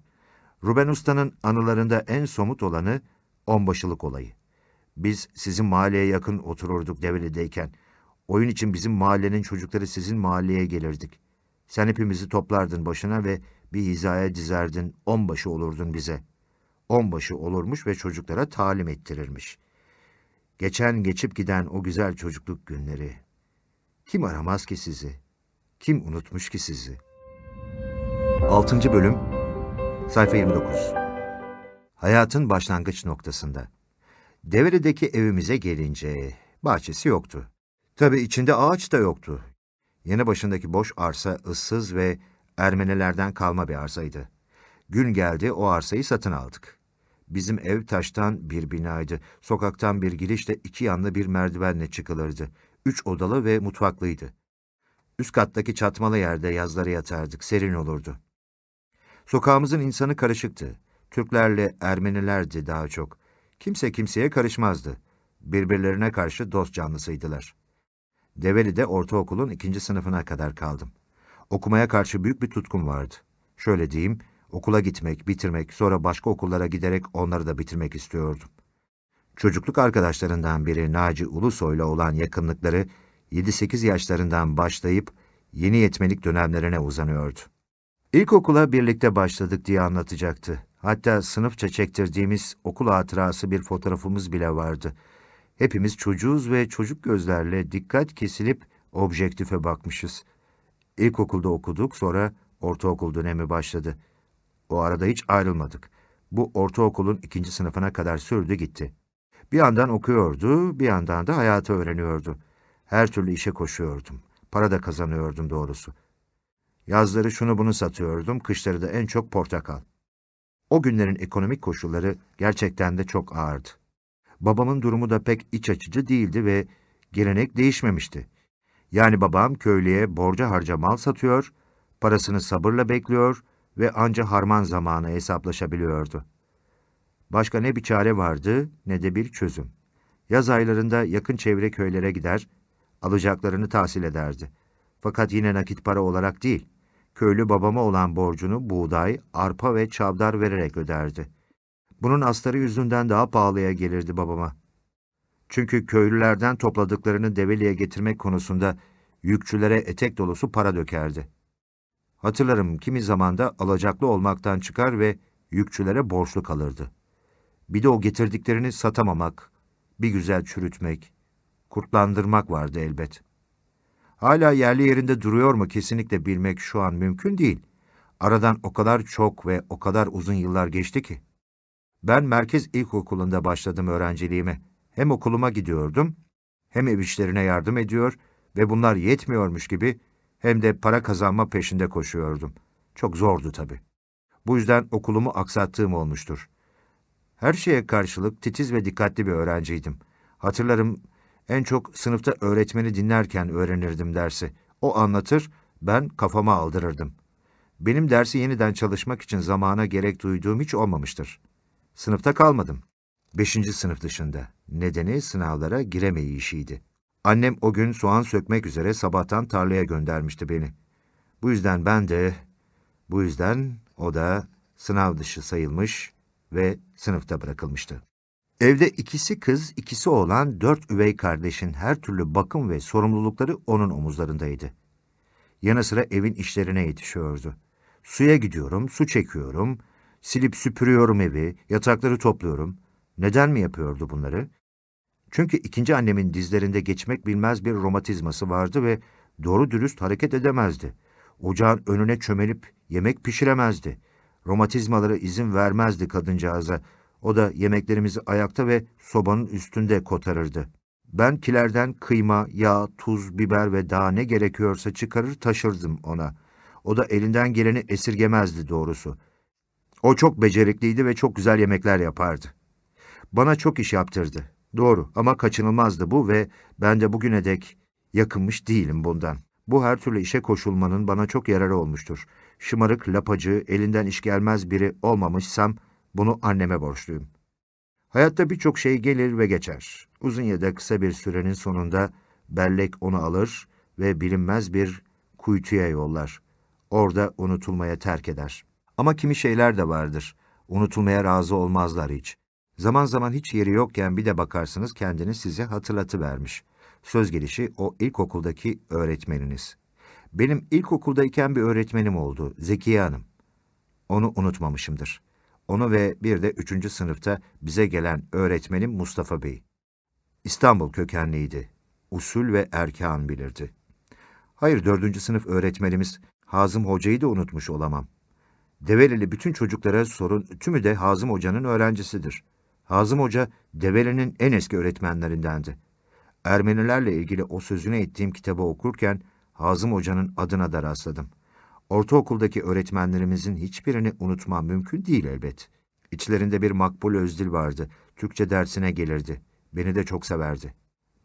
Ruben Usta'nın anılarında en somut olanı onbaşılık olayı. Biz sizin mahalleye yakın otururduk Develi'deyken. Oyun için bizim mahallenin çocukları sizin mahalleye gelirdik. Sen hepimizi toplardın başına ve bir hizaya dizerdin, onbaşı olurdun bize. Onbaşı olurmuş ve çocuklara talim ettirirmiş. Geçen geçip giden o güzel çocukluk günleri. Kim aramaz ki sizi? Kim unutmuş ki sizi? 6. Bölüm Sayfa 29 Hayatın başlangıç noktasında Develi'deki evimize gelince bahçesi yoktu. Tabii içinde ağaç da yoktu. Yeni başındaki boş arsa ıssız ve Ermenilerden kalma bir arsaydı. Gün geldi o arsayı satın aldık. Bizim ev taştan bir binaydı. Sokaktan bir girişle iki yanlı bir merdivenle çıkılırdı. Üç odalı ve mutfaklıydı. Üst kattaki çatmalı yerde yazları yatardık, serin olurdu. Sokağımızın insanı karışıktı. Türklerle Ermenilerdi daha çok. Kimse kimseye karışmazdı. Birbirlerine karşı dost canlısıydılar. Develi'de ortaokulun ikinci sınıfına kadar kaldım. Okumaya karşı büyük bir tutkum vardı. Şöyle diyeyim, okula gitmek, bitirmek, sonra başka okullara giderek onları da bitirmek istiyordum. Çocukluk arkadaşlarından biri Naci Ulusoy'la olan yakınlıkları 7-8 yaşlarından başlayıp yeni yetmelik dönemlerine uzanıyordu. İlkokula birlikte başladık diye anlatacaktı. Hatta sınıfça çektirdiğimiz okul hatırası bir fotoğrafımız bile vardı. Hepimiz çocuğuz ve çocuk gözlerle dikkat kesilip objektife bakmışız. İlkokulda okuduk, sonra ortaokul dönemi başladı. O arada hiç ayrılmadık. Bu ortaokulun ikinci sınıfına kadar sürdü gitti. Bir yandan okuyordu, bir yandan da hayatı öğreniyordu. Her türlü işe koşuyordum. Para da kazanıyordum doğrusu. Yazları şunu bunu satıyordum, kışları da en çok portakal. O günlerin ekonomik koşulları gerçekten de çok ağırdı. Babamın durumu da pek iç açıcı değildi ve gelenek değişmemişti. Yani babam köylüye borca harca mal satıyor, parasını sabırla bekliyor ve anca harman zamanı hesaplaşabiliyordu. Başka ne bir çare vardı ne de bir çözüm. Yaz aylarında yakın çevre köylere gider, alacaklarını tahsil ederdi. Fakat yine nakit para olarak değil, köylü babama olan borcunu buğday, arpa ve çavdar vererek öderdi. Bunun astarı yüzünden daha pahalıya gelirdi babama. Çünkü köylülerden topladıklarını Develi'ye getirmek konusunda yükçülere etek dolusu para dökerdi. Hatırlarım kimi zamanda alacaklı olmaktan çıkar ve yükçülere borçlu kalırdı. Bir de o getirdiklerini satamamak, bir güzel çürütmek, kurtlandırmak vardı elbet. Hala yerli yerinde duruyor mu kesinlikle bilmek şu an mümkün değil. Aradan o kadar çok ve o kadar uzun yıllar geçti ki. Ben merkez ilkokulunda başladım öğrenciliğime. Hem okuluma gidiyordum, hem ev işlerine yardım ediyor ve bunlar yetmiyormuş gibi hem de para kazanma peşinde koşuyordum. Çok zordu tabii. Bu yüzden okulumu aksattığım olmuştur. Her şeye karşılık titiz ve dikkatli bir öğrenciydim. Hatırlarım en çok sınıfta öğretmeni dinlerken öğrenirdim dersi. O anlatır, ben kafama aldırırdım. Benim dersi yeniden çalışmak için zamana gerek duyduğum hiç olmamıştır. Sınıfta kalmadım. Beşinci sınıf dışında. Nedeni sınavlara giremeyişiydi. Annem o gün soğan sökmek üzere sabahtan tarlaya göndermişti beni. Bu yüzden ben de, bu yüzden o da sınav dışı sayılmış ve sınıfta bırakılmıştı. Evde ikisi kız, ikisi oğlan dört üvey kardeşin her türlü bakım ve sorumlulukları onun omuzlarındaydı. Yanı sıra evin işlerine yetişiyordu. Suya gidiyorum, su çekiyorum, silip süpürüyorum evi, yatakları topluyorum. Neden mi yapıyordu bunları? Çünkü ikinci annemin dizlerinde geçmek bilmez bir romatizması vardı ve doğru dürüst hareket edemezdi. Ocağın önüne çömelip yemek pişiremezdi. Romatizmaları izin vermezdi kadıncağıza. O da yemeklerimizi ayakta ve sobanın üstünde kotarırdı. Ben kilerden kıyma, yağ, tuz, biber ve daha ne gerekiyorsa çıkarır taşırdım ona. O da elinden geleni esirgemezdi doğrusu. O çok becerikliydi ve çok güzel yemekler yapardı. Bana çok iş yaptırdı. Doğru ama kaçınılmazdı bu ve ben de bugüne dek yakınmış değilim bundan. Bu her türlü işe koşulmanın bana çok yararı olmuştur. Şımarık, lapacı, elinden iş gelmez biri olmamışsam bunu anneme borçluyum. Hayatta birçok şey gelir ve geçer. Uzun ya da kısa bir sürenin sonunda bellek onu alır ve bilinmez bir kuytuya yollar. Orada unutulmaya terk eder. Ama kimi şeyler de vardır. Unutulmaya razı olmazlar hiç. Zaman zaman hiç yeri yokken bir de bakarsınız kendini size hatırlatıvermiş. Söz gelişi o ilkokuldaki öğretmeniniz. Benim ilkokuldayken bir öğretmenim oldu, Zekiye Hanım. Onu unutmamışımdır. Onu ve bir de üçüncü sınıfta bize gelen öğretmenim Mustafa Bey. İstanbul kökenliydi. Usul ve erkan bilirdi. Hayır, dördüncü sınıf öğretmenimiz Hazım Hoca'yı da unutmuş olamam. Develili bütün çocuklara sorun, tümü de Hazım Hoca'nın öğrencisidir. Hazım Hoca, Develi'nin en eski öğretmenlerindendi. Ermenilerle ilgili o sözüne ettiğim kitabı okurken Hazım Hoca'nın adına da rastladım. Ortaokuldaki öğretmenlerimizin hiçbirini unutmam mümkün değil elbet. İçlerinde bir Makbul Özdil vardı. Türkçe dersine gelirdi. Beni de çok severdi.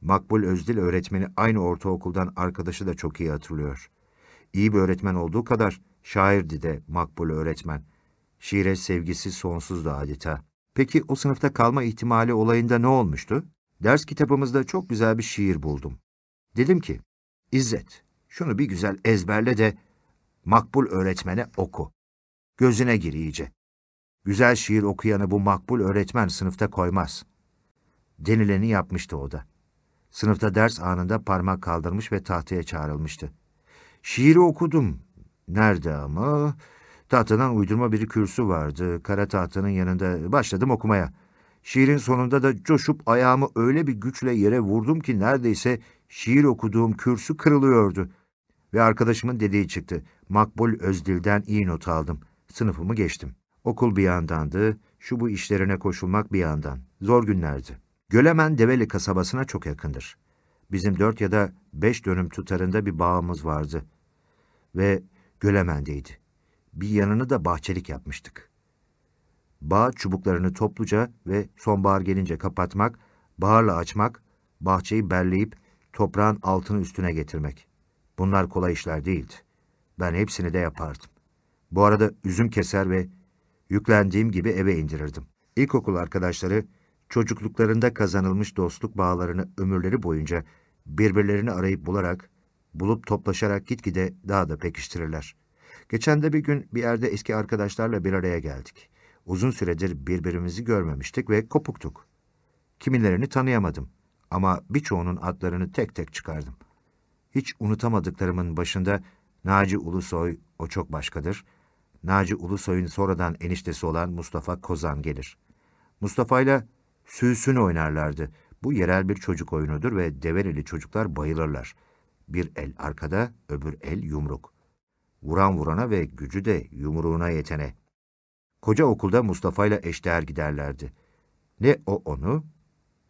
Makbul Özdil öğretmeni aynı ortaokuldan arkadaşı da çok iyi hatırlıyor. İyi bir öğretmen olduğu kadar şairdi de Makbul öğretmen. Şiire sevgisi sonsuzdu adeta. Peki o sınıfta kalma ihtimali olayında ne olmuştu? Ders kitabımızda çok güzel bir şiir buldum. Dedim ki, İzzet, şunu bir güzel ezberle de makbul öğretmene oku. Gözüne gir iyice. Güzel şiir okuyanı bu makbul öğretmen sınıfta koymaz. Denileni yapmıştı o da. Sınıfta ders anında parmak kaldırmış ve tahtaya çağrılmıştı. Şiiri okudum. Nerede ama? Tahtadan uydurma bir kürsü vardı. Kara tahtanın yanında başladım okumaya. Şiirin sonunda da coşup ayağımı öyle bir güçle yere vurdum ki neredeyse şiir okuduğum kürsü kırılıyordu. Ve arkadaşımın dediği çıktı. Makbul Özdil'den iyi not aldım. Sınıfımı geçtim. Okul bir yandandı, şu bu işlerine koşulmak bir yandan. Zor günlerdi. Gölemen Develi kasabasına çok yakındır. Bizim dört ya da beş dönüm tutarında bir bağımız vardı. Ve Gölemen'deydi. Bir yanını da bahçelik yapmıştık. Bağ çubuklarını topluca ve sonbahar gelince kapatmak, baharla açmak, bahçeyi berleyip toprağın altını üstüne getirmek. Bunlar kolay işler değildi. Ben hepsini de yapardım. Bu arada üzüm keser ve yüklendiğim gibi eve indirirdim. İlkokul arkadaşları çocukluklarında kazanılmış dostluk bağlarını ömürleri boyunca birbirlerini arayıp bularak, bulup toplaşarak gitgide daha da pekiştirirler. Geçen de bir gün bir yerde eski arkadaşlarla bir araya geldik. Uzun süredir birbirimizi görmemiştik ve kopuktuk. Kimilerini tanıyamadım ama birçoğunun adlarını tek tek çıkardım. Hiç unutamadıklarımın başında Naci Ulusoy, o çok başkadır. Naci Ulusoy'un sonradan eniştesi olan Mustafa Kozan gelir. Mustafa ile süsün oynarlardı. Bu yerel bir çocuk oyunudur ve Devereli çocuklar bayılırlar. Bir el arkada, öbür el yumruk. Vuran vurana ve gücü de yumruğuna yetene. Koca okulda Mustafa ile eşdeğer giderlerdi. Ne o onu,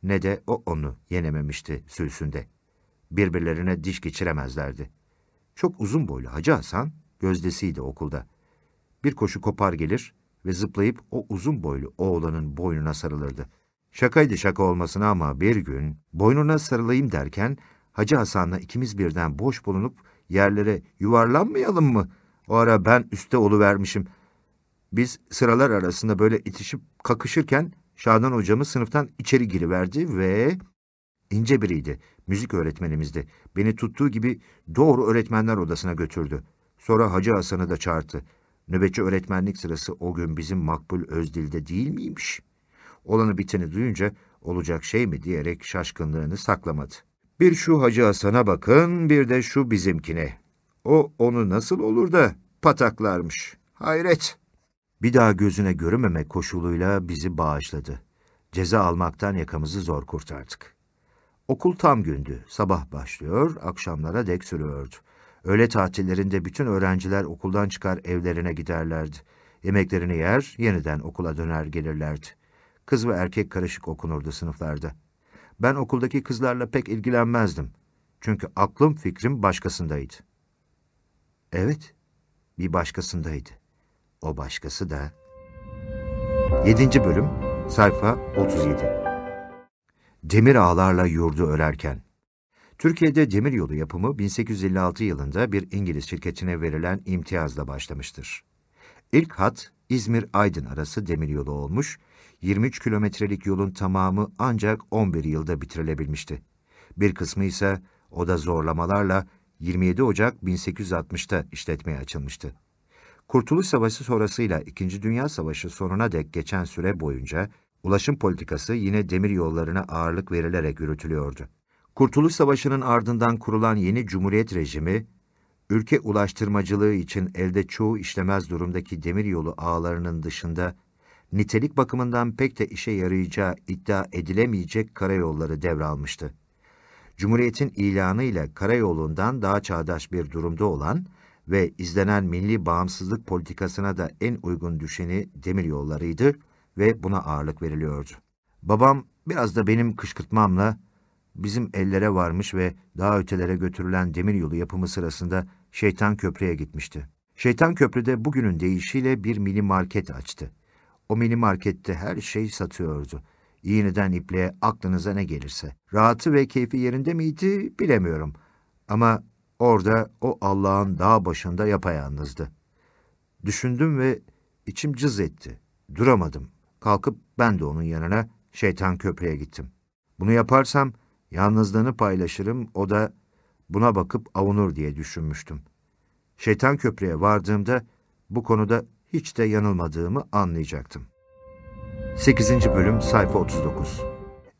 ne de o onu yenememişti sülsünde. Birbirlerine diş geçiremezlerdi. Çok uzun boylu Hacı Hasan gözdesiydi okulda. Bir koşu kopar gelir ve zıplayıp o uzun boylu oğlanın boynuna sarılırdı. Şakaydı şaka olmasına ama bir gün boynuna sarılayım derken Hacı Hasan'la ikimiz birden boş bulunup yerlere yuvarlanmayalım mı? O ara ben üste vermişim. Biz sıralar arasında böyle itişip kakışırken Şadan hocamız sınıftan içeri giriverdi ve ince biriydi. Müzik öğretmenimizdi. Beni tuttuğu gibi doğru öğretmenler odasına götürdü. Sonra Hacı Hasan'ı da çağırdı. Nöbetçi öğretmenlik sırası o gün bizim Makbul Özdil'de değil miymiş? Olanı biteni duyunca olacak şey mi diyerek şaşkınlığını saklamadı. Bir şu Hacı Hasan'a bakın, bir de şu bizimkine. O onu nasıl olur da pataklarmış. Hayret. Bir daha gözüne görünmemek koşuluyla bizi bağışladı. Ceza almaktan yakamızı zor kurtardık. Okul tam gündü. Sabah başlıyor, akşamlara dek sürüyordu. Öğle tatillerinde bütün öğrenciler okuldan çıkar evlerine giderlerdi. Yemeklerini yer, yeniden okula döner gelirlerdi. Kız ve erkek karışık okunurdu sınıflarda. Ben okuldaki kızlarla pek ilgilenmezdim. Çünkü aklım fikrim başkasındaydı. Evet, bir başkasındaydı. O başkası da... 7. Bölüm Sayfa 37 Demir ağlarla yurdu örerken Türkiye'de demir yolu yapımı 1856 yılında bir İngiliz şirketine verilen imtiyazla başlamıştır. İlk hat İzmir-Aydın arası demir yolu olmuş, 23 kilometrelik yolun tamamı ancak 11 yılda bitirilebilmişti. Bir kısmı ise o da zorlamalarla 27 Ocak 1860'ta işletmeye açılmıştı. Kurtuluş Savaşı sonrasıyla İkinci Dünya Savaşı sonuna dek geçen süre boyunca ulaşım politikası yine demir yollarına ağırlık verilerek yürütülüyordu. Kurtuluş Savaşı'nın ardından kurulan yeni Cumhuriyet rejimi, ülke ulaştırmacılığı için elde çoğu işlemez durumdaki demiryolu ağlarının dışında, nitelik bakımından pek de işe yarayacağı iddia edilemeyecek karayolları devralmıştı. Cumhuriyetin ilanıyla karayolundan daha çağdaş bir durumda olan ve izlenen milli bağımsızlık politikasına da en uygun düşeni demiryollarıydı ve buna ağırlık veriliyordu. Babam biraz da benim kışkırtmamla bizim ellere varmış ve daha ötelere götürülen demiryolu yapımı sırasında Şeytan Köprü'ye gitmişti. Şeytan Köprü'de bugünün deyişiyle bir mini market açtı. O mini markette her şey satıyordu. İğneden ipliğe aklınıza ne gelirse. Rahatı ve keyfi yerinde miydi bilemiyorum. Ama orada o Allah'ın dağ başında yapayalnızdı. Düşündüm ve içim cız etti. Duramadım. Kalkıp ben de onun yanına şeytan köprüye gittim. Bunu yaparsam Yalnızlığını paylaşırım, o da buna bakıp avunur diye düşünmüştüm. Şeytan köprüye vardığımda bu konuda hiç de yanılmadığımı anlayacaktım. 8. Bölüm Sayfa 39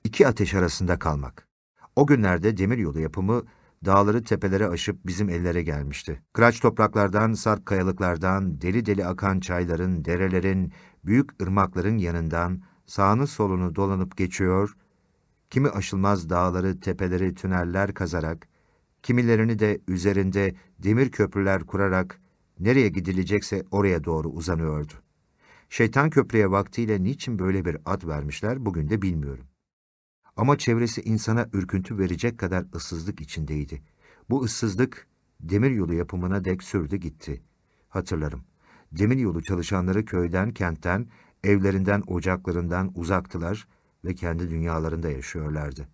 İki ateş arasında kalmak. O günlerde demiryolu yapımı dağları tepelere aşıp bizim ellere gelmişti. Kıraç topraklardan, sarp kayalıklardan, deli deli akan çayların, derelerin, büyük ırmakların yanından sağını solunu dolanıp geçiyor, kimi aşılmaz dağları, tepeleri, tüneller kazarak, kimilerini de üzerinde demir köprüler kurarak nereye gidilecekse oraya doğru uzanıyordu. Şeytan köprüye vaktiyle niçin böyle bir ad vermişler bugün de bilmiyorum. Ama çevresi insana ürküntü verecek kadar ıssızlık içindeydi. Bu ıssızlık demir yolu yapımına dek sürdü gitti. Hatırlarım. Demir yolu çalışanları köyden, kentten, evlerinden, ocaklarından uzaktılar ve kendi dünyalarında yaşıyorlardı.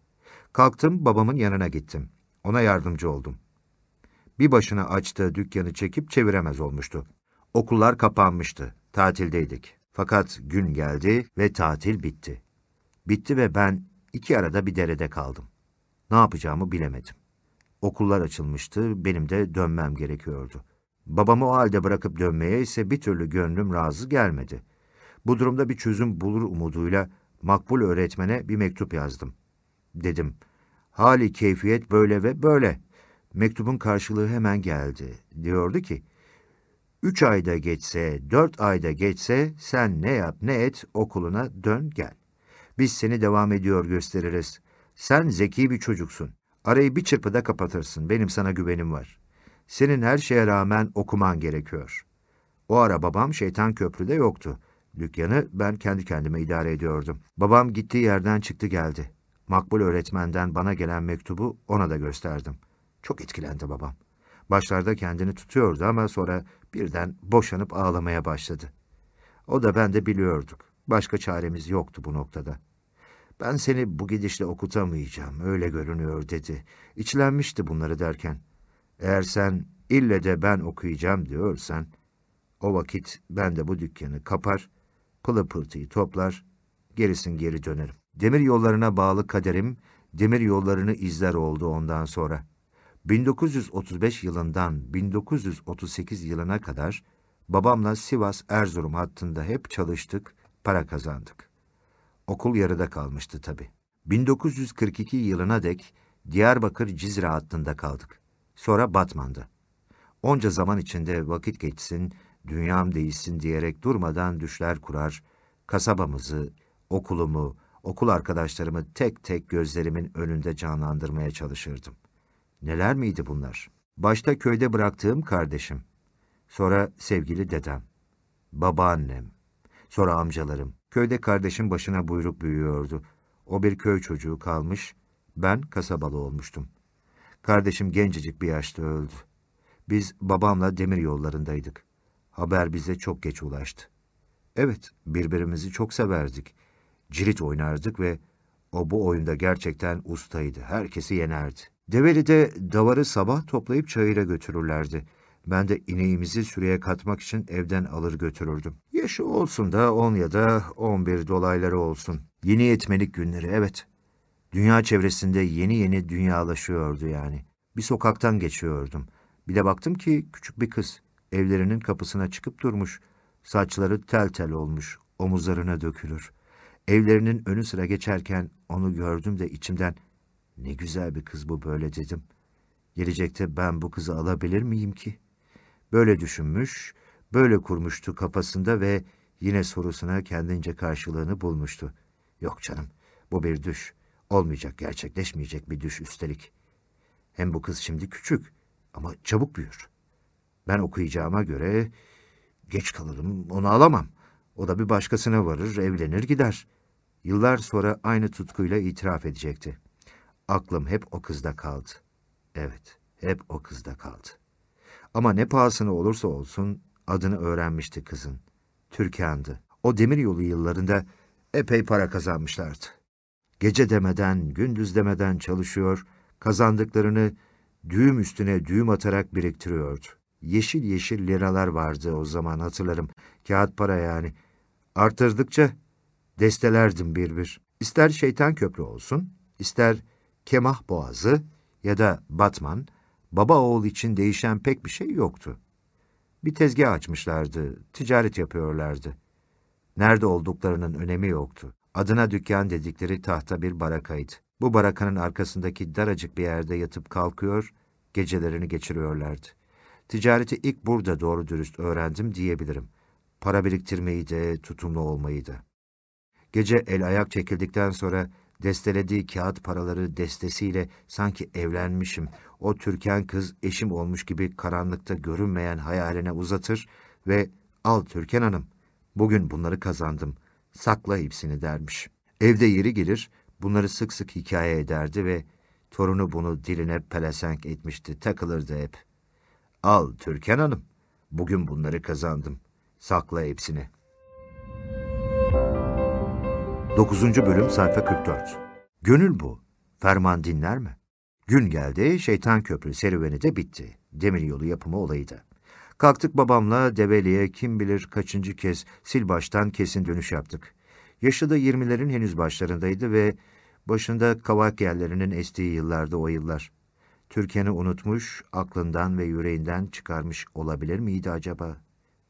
Kalktım, babamın yanına gittim. Ona yardımcı oldum. Bir başına açtığı dükkanı çekip çeviremez olmuştu. Okullar kapanmıştı, tatildeydik. Fakat gün geldi ve tatil bitti. Bitti ve ben iki arada bir derede kaldım. Ne yapacağımı bilemedim. Okullar açılmıştı, benim de dönmem gerekiyordu. Babamı o halde bırakıp dönmeye ise bir türlü gönlüm razı gelmedi. Bu durumda bir çözüm bulur umuduyla makbul öğretmene bir mektup yazdım. Dedim, hali keyfiyet böyle ve böyle. Mektubun karşılığı hemen geldi. Diyordu ki, Üç ayda geçse, dört ayda geçse sen ne yap ne et okuluna dön gel. Biz seni devam ediyor gösteririz. Sen zeki bir çocuksun. Arayı bir çırpıda kapatırsın. Benim sana güvenim var. Senin her şeye rağmen okuman gerekiyor. O ara babam şeytan köprüde yoktu. Dükkanı ben kendi kendime idare ediyordum. Babam gittiği yerden çıktı geldi. Makbul öğretmenden bana gelen mektubu ona da gösterdim. Çok etkilendi babam. Başlarda kendini tutuyordu ama sonra birden boşanıp ağlamaya başladı. O da ben de biliyorduk. Başka çaremiz yoktu bu noktada. Ben seni bu gidişle okutamayacağım, öyle görünüyor dedi. İçlenmişti bunları derken. Eğer sen ille de ben okuyacağım diyorsan, o vakit ben de bu dükkanı kapar, pılı pırtıyı toplar, gerisin geri dönerim. Demir yollarına bağlı kaderim, demir yollarını izler oldu ondan sonra. 1935 yılından 1938 yılına kadar babamla Sivas-Erzurum hattında hep çalıştık, para kazandık. Okul yarıda kalmıştı tabii. 1942 yılına dek Diyarbakır-Cizre hattında kaldık. Sonra Batman'da. Onca zaman içinde vakit geçsin, dünyam değişsin diyerek durmadan düşler kurar, kasabamızı, okulumu, okul arkadaşlarımı tek tek gözlerimin önünde canlandırmaya çalışırdım. Neler miydi bunlar? Başta köyde bıraktığım kardeşim, sonra sevgili dedem, babaannem, sonra amcalarım. Köyde kardeşim başına buyruk büyüyordu. O bir köy çocuğu kalmış, ben kasabalı olmuştum. Kardeşim gencecik bir yaşta öldü. Biz babamla demir yollarındaydık. Haber bize çok geç ulaştı. Evet, birbirimizi çok severdik. Cirit oynardık ve o bu oyunda gerçekten ustaydı. Herkesi yenerdi. Develi'de davarı sabah toplayıp çayıra götürürlerdi. Ben de ineğimizi sürüye katmak için evden alır götürürdüm. Yaşı olsun da on ya da on bir dolayları olsun. Yeni yetmelik günleri, evet. Dünya çevresinde yeni yeni dünyalaşıyordu yani. Bir sokaktan geçiyordum. Bir de baktım ki küçük bir kız evlerinin kapısına çıkıp durmuş. Saçları tel tel olmuş, omuzlarına dökülür. Evlerinin önü sıra geçerken onu gördüm de içimden ne güzel bir kız bu böyle dedim. Gelecekte ben bu kızı alabilir miyim ki? Böyle düşünmüş, böyle kurmuştu kafasında ve yine sorusuna kendince karşılığını bulmuştu. Yok canım, bu bir düş. Olmayacak, gerçekleşmeyecek bir düş üstelik. Hem bu kız şimdi küçük ama çabuk büyür. Ben okuyacağıma göre geç kalırım, onu alamam. O da bir başkasına varır, evlenir gider. Yıllar sonra aynı tutkuyla itiraf edecekti. Aklım hep o kızda kaldı. Evet, hep o kızda kaldı. Ama ne pahasına olursa olsun adını öğrenmişti kızın. Türkan'dı. O demir yolu yıllarında epey para kazanmışlardı. Gece demeden, gündüz demeden çalışıyor, kazandıklarını düğüm üstüne düğüm atarak biriktiriyordu. Yeşil yeşil liralar vardı o zaman hatırlarım. Kağıt para yani. Artırdıkça destelerdim bir bir. İster şeytan köprü olsun, ister Kemah Boğazı ya da Batman, baba oğul için değişen pek bir şey yoktu. Bir tezgah açmışlardı, ticaret yapıyorlardı. Nerede olduklarının önemi yoktu. Adına dükkan dedikleri tahta bir barakaydı. Bu barakanın arkasındaki daracık bir yerde yatıp kalkıyor, gecelerini geçiriyorlardı. Ticareti ilk burada doğru dürüst öğrendim diyebilirim. Para biriktirmeyi de, tutumlu olmayı da. Gece el ayak çekildikten sonra destelediği kağıt paraları destesiyle sanki evlenmişim, o Türkan kız eşim olmuş gibi karanlıkta görünmeyen hayaline uzatır ve al Türkan Hanım, bugün bunları kazandım, sakla hepsini dermiş. Evde yeri gelir, bunları sık sık hikaye ederdi ve torunu bunu diline pelesenk etmişti, takılırdı hep. Al Türkan Hanım, bugün bunları kazandım, sakla hepsini. 9. Bölüm Sayfa 44 Gönül bu. Ferman dinler mi? Gün geldi, şeytan köprü serüveni de bitti. Demiryolu yapımı olayı da. Kalktık babamla Develi'ye kim bilir kaçıncı kez sil baştan kesin dönüş yaptık. Yaşı da yirmilerin henüz başlarındaydı ve başında kavak yerlerinin estiği yıllarda o yıllar. Türkan'ı unutmuş, aklından ve yüreğinden çıkarmış olabilir miydi acaba?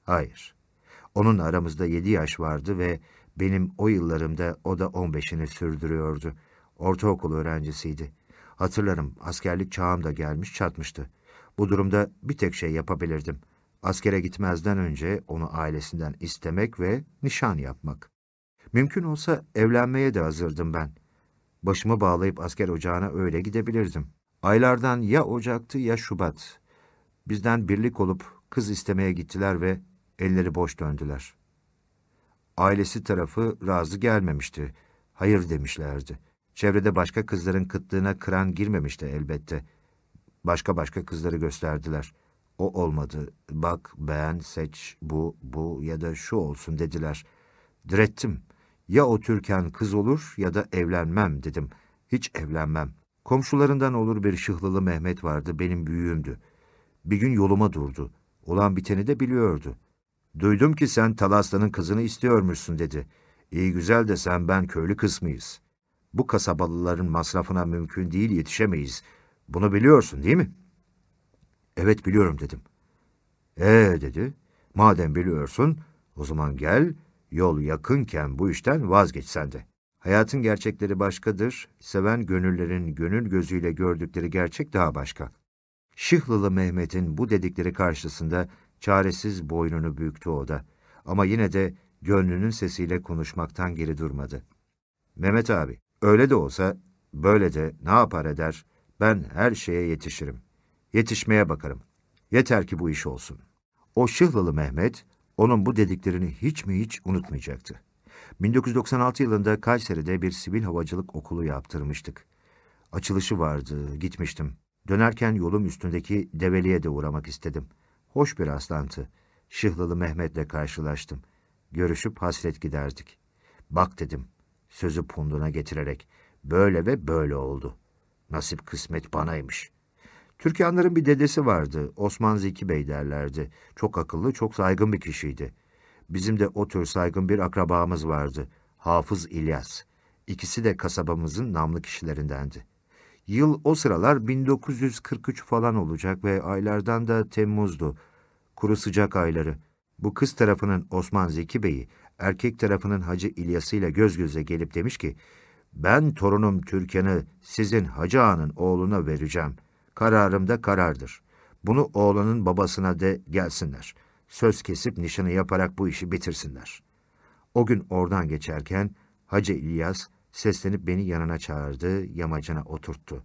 Hayır. Onun aramızda yedi yaş vardı ve benim o yıllarımda o da on beşini sürdürüyordu. Ortaokul öğrencisiydi. Hatırlarım askerlik çağım da gelmiş çatmıştı. Bu durumda bir tek şey yapabilirdim. askere gitmezden önce onu ailesinden istemek ve nişan yapmak. Mümkün olsa evlenmeye de hazırdım ben. Başımı bağlayıp asker ocağına öyle gidebilirdim. Aylardan ya Ocak'tı ya Şubat. Bizden birlik olup kız istemeye gittiler ve elleri boş döndüler. Ailesi tarafı razı gelmemişti. Hayır demişlerdi. Çevrede başka kızların kıtlığına kıran girmemişti elbette. Başka başka kızları gösterdiler. O olmadı. Bak, beğen, seç, bu, bu ya da şu olsun dediler. Direttim. Ya o Türkan kız olur ya da evlenmem dedim. Hiç evlenmem. Komşularından olur bir şıhlılı Mehmet vardı, benim büyüğümdü. Bir gün yoluma durdu. Olan biteni de biliyordu. Duydum ki sen Talaslı'nın kızını istiyormuşsun dedi. İyi güzel de sen ben köylü kısmıyız. Bu kasabalıların masrafına mümkün değil yetişemeyiz. Bunu biliyorsun değil mi? Evet biliyorum dedim. Ee dedi. Madem biliyorsun o zaman gel yol yakınken bu işten vazgeç sen de. Hayatın gerçekleri başkadır. Seven gönüllerin gönül gözüyle gördükleri gerçek daha başka. Şıhlılı Mehmet'in bu dedikleri karşısında çaresiz boynunu büktü o da. Ama yine de gönlünün sesiyle konuşmaktan geri durmadı. Mehmet abi, öyle de olsa, böyle de ne yapar eder, ben her şeye yetişirim. Yetişmeye bakarım. Yeter ki bu iş olsun. O Şıhlılı Mehmet, onun bu dediklerini hiç mi hiç unutmayacaktı. 1996 yılında Kayseri'de bir sivil havacılık okulu yaptırmıştık. Açılışı vardı, gitmiştim. Dönerken yolum üstündeki Develi'ye de uğramak istedim. Hoş bir aslantı. Şıhlılı Mehmet'le karşılaştım. Görüşüp hasret giderdik. Bak dedim, sözü punduna getirerek. Böyle ve böyle oldu. Nasip kısmet banaymış. Türkanların bir dedesi vardı, Osman Zeki Bey derlerdi. Çok akıllı, çok saygın bir kişiydi. Bizim de o tür saygın bir akrabamız vardı. Hafız İlyas. İkisi de kasabamızın namlı kişilerindendi. Yıl o sıralar 1943 falan olacak ve aylardan da Temmuz'du. Kuru sıcak ayları. Bu kız tarafının Osman Zeki Bey'i, erkek tarafının Hacı İlyas'ıyla göz göze gelip demiş ki, ben torunum Türkan'ı sizin Hacı Ağa'nın oğluna vereceğim. Kararım da karardır. Bunu oğlanın babasına de gelsinler. Söz kesip nişanı yaparak bu işi bitirsinler. O gün oradan geçerken Hacı İlyas seslenip beni yanına çağırdı, yamacına oturttu.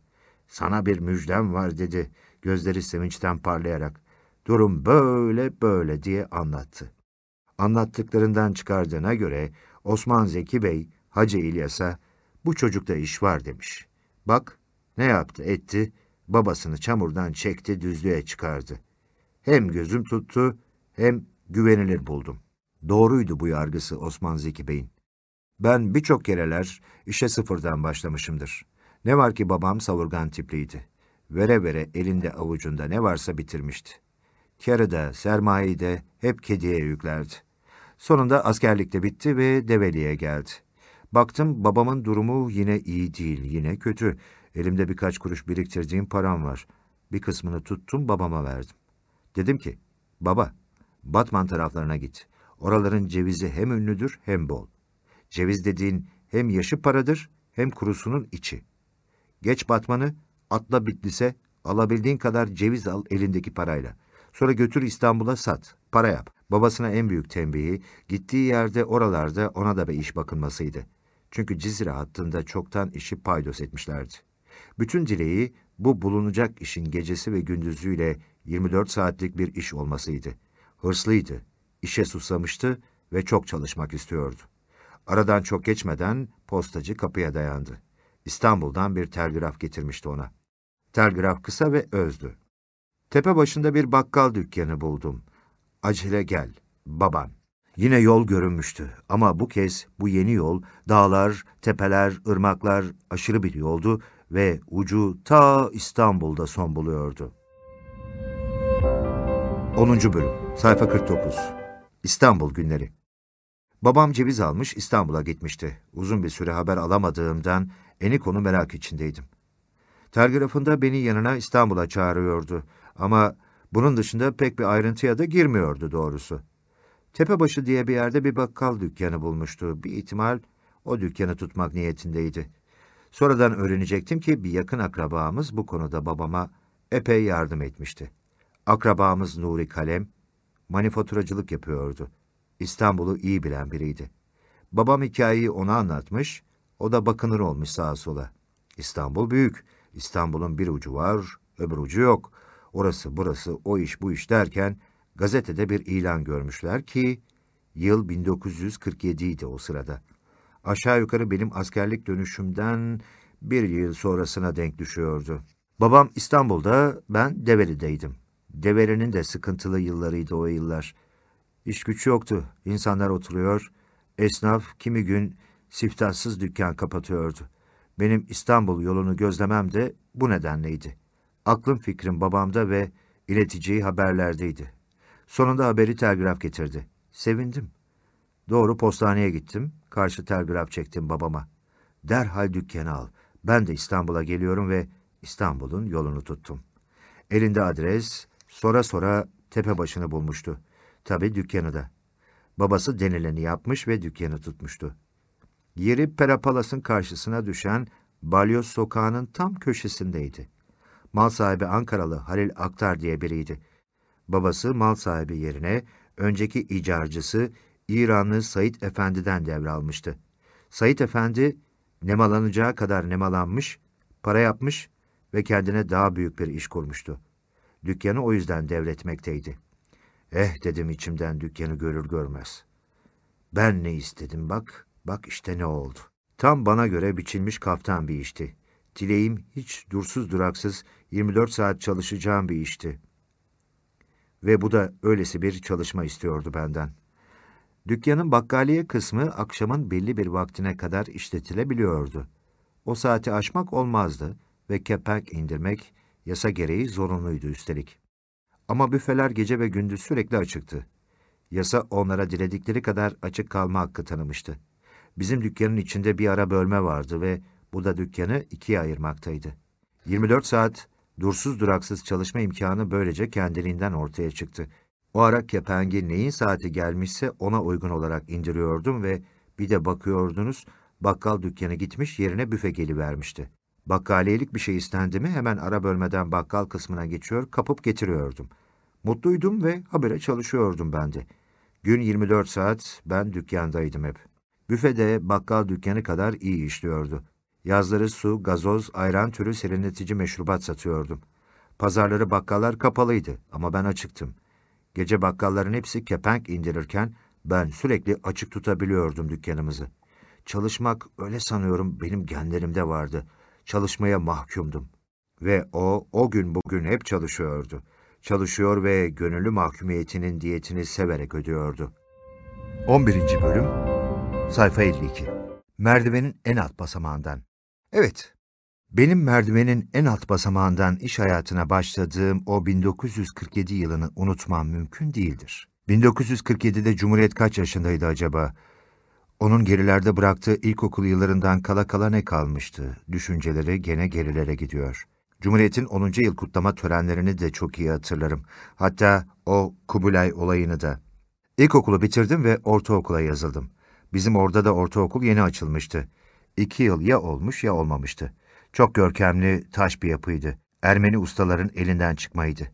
Sana bir müjdem var dedi, gözleri sevinçten parlayarak. Durum böyle böyle diye anlattı. Anlattıklarından çıkardığına göre Osman Zeki Bey Hacı İlyas'a bu çocukta iş var demiş. Bak ne yaptı etti, babasını çamurdan çekti düzlüğe çıkardı. Hem gözüm tuttu hem güvenilir buldum. Doğruydu bu yargısı Osman Zeki Bey'in. Ben birçok kereler işe sıfırdan başlamışımdır. Ne var ki babam savurgan tipliydi. Vere vere elinde avucunda ne varsa bitirmişti. Karı da, sermayeyi de hep kediye yüklerdi. Sonunda askerlikte bitti ve Develi'ye geldi. Baktım babamın durumu yine iyi değil, yine kötü. Elimde birkaç kuruş biriktirdiğim param var. Bir kısmını tuttum babama verdim. Dedim ki, baba, Batman taraflarına git. Oraların cevizi hem ünlüdür hem bol. Ceviz dediğin hem yaşı paradır hem kurusunun içi. Geç Batman'ı, atla Bitlis'e, alabildiğin kadar ceviz al elindeki parayla. Sonra götür İstanbul'a sat, para yap. Babasına en büyük tembihi, gittiği yerde oralarda ona da bir iş bakılmasıydı. Çünkü Cizre hattında çoktan işi paydos etmişlerdi. Bütün dileği bu bulunacak işin gecesi ve gündüzüyle 24 saatlik bir iş olmasıydı. Hırslıydı, işe susamıştı ve çok çalışmak istiyordu. Aradan çok geçmeden postacı kapıya dayandı. İstanbul'dan bir telgraf getirmişti ona. Telgraf kısa ve özdü. Tepe başında bir bakkal dükkanı buldum. Acele gel, baban. Yine yol görünmüştü ama bu kez bu yeni yol dağlar, tepeler, ırmaklar aşırı bir yoldu ve ucu ta İstanbul'da son buluyordu. 10. Bölüm Sayfa 49 İstanbul Günleri Babam ceviz almış İstanbul'a gitmişti. Uzun bir süre haber alamadığımdan Eniko'nu merak içindeydim. Telgrafında beni yanına İstanbul'a çağırıyordu ama bunun dışında pek bir ayrıntıya da girmiyordu doğrusu. Tepebaşı diye bir yerde bir bakkal dükkanı bulmuştu. Bir ihtimal o dükkanı tutmak niyetindeydi. Sonradan öğrenecektim ki bir yakın akrabamız bu konuda babama epey yardım etmişti. Akrabamız Nuri Kalem, manifaturacılık yapıyordu. İstanbul'u iyi bilen biriydi. Babam hikayeyi ona anlatmış, o da bakınır olmuş sağa sola. İstanbul büyük, İstanbul'un bir ucu var, öbür ucu yok. Orası burası, o iş bu iş derken gazetede bir ilan görmüşler ki yıl 1947 idi o sırada. Aşağı yukarı benim askerlik dönüşümden bir yıl sonrasına denk düşüyordu. Babam İstanbul'da, ben Develi'deydim. Develi'nin de sıkıntılı yıllarıydı o yıllar. İş güç yoktu, insanlar oturuyor, esnaf kimi gün siftahsız dükkan kapatıyordu. Benim İstanbul yolunu gözlemem de bu nedenleydi. Aklım fikrim babamda ve ileteceği haberlerdeydi. Sonunda haberi telgraf getirdi. Sevindim. Doğru postaneye gittim. Karşı telgraf çektim babama. Derhal dükkanı al. Ben de İstanbul'a geliyorum ve İstanbul'un yolunu tuttum. Elinde adres, sonra sonra tepe başını bulmuştu. Tabii dükkanı da. Babası denileni yapmış ve dükkanı tutmuştu. Yeri Perapalas'ın karşısına düşen Balyoz sokağının tam köşesindeydi. Mal sahibi Ankaralı Halil Aktar diye biriydi. Babası mal sahibi yerine önceki icarcısı İranlı Said Efendi'den devralmıştı. Said Efendi nemalanacağı kadar nemalanmış, para yapmış ve kendine daha büyük bir iş kurmuştu. Dükkanı o yüzden devretmekteydi. Eh dedim içimden dükkanı görür görmez. Ben ne istedim bak, bak işte ne oldu. Tam bana göre biçilmiş kaftan bir işti. Dileğim hiç dursuz duraksız 24 saat çalışacağım bir işti. Ve bu da öylesi bir çalışma istiyordu benden. Dükkanın bakkaliye kısmı akşamın belli bir vaktine kadar işletilebiliyordu. O saati aşmak olmazdı ve kepenk indirmek yasa gereği zorunluydu üstelik. Ama büfeler gece ve gündüz sürekli açıktı. Yasa onlara diledikleri kadar açık kalma hakkı tanımıştı. Bizim dükkanın içinde bir ara bölme vardı ve bu da dükkanı ikiye ayırmaktaydı. 24 saat dursuz duraksız çalışma imkanı böylece kendiliğinden ortaya çıktı. O ara kepengi neyin saati gelmişse ona uygun olarak indiriyordum ve bir de bakıyordunuz bakkal dükkanı gitmiş yerine büfe gelivermişti. Bakkaliyelik bir şey istendi mi hemen ara bölmeden bakkal kısmına geçiyor kapıp getiriyordum. Mutluydum ve habere çalışıyordum ben de. Gün 24 saat ben dükkandaydım hep. Büfede bakkal dükkanı kadar iyi işliyordu. Yazları su, gazoz, ayran türü serinletici meşrubat satıyordum. Pazarları bakkallar kapalıydı ama ben açıktım. Gece bakkalların hepsi kepenk indirirken ben sürekli açık tutabiliyordum dükkanımızı. Çalışmak öyle sanıyorum benim genlerimde vardı. Çalışmaya mahkumdum. Ve o, o gün bugün hep çalışıyordu. Çalışıyor ve gönüllü mahkumiyetinin diyetini severek ödüyordu. 11. Bölüm Sayfa 52 Merdivenin en alt basamağından Evet, benim merdivenin en alt basamağından iş hayatına başladığım o 1947 yılını unutmam mümkün değildir. 1947'de Cumhuriyet kaç yaşındaydı acaba? Onun gerilerde bıraktığı ilkokul yıllarından kala kala ne kalmıştı? Düşünceleri gene gerilere gidiyor. Cumhuriyet'in 10. yıl kutlama törenlerini de çok iyi hatırlarım. Hatta o Kubilay olayını da. İlkokulu bitirdim ve ortaokula yazıldım. Bizim orada da ortaokul yeni açılmıştı. İki yıl ya olmuş ya olmamıştı. Çok görkemli, taş bir yapıydı. Ermeni ustaların elinden çıkmaydı.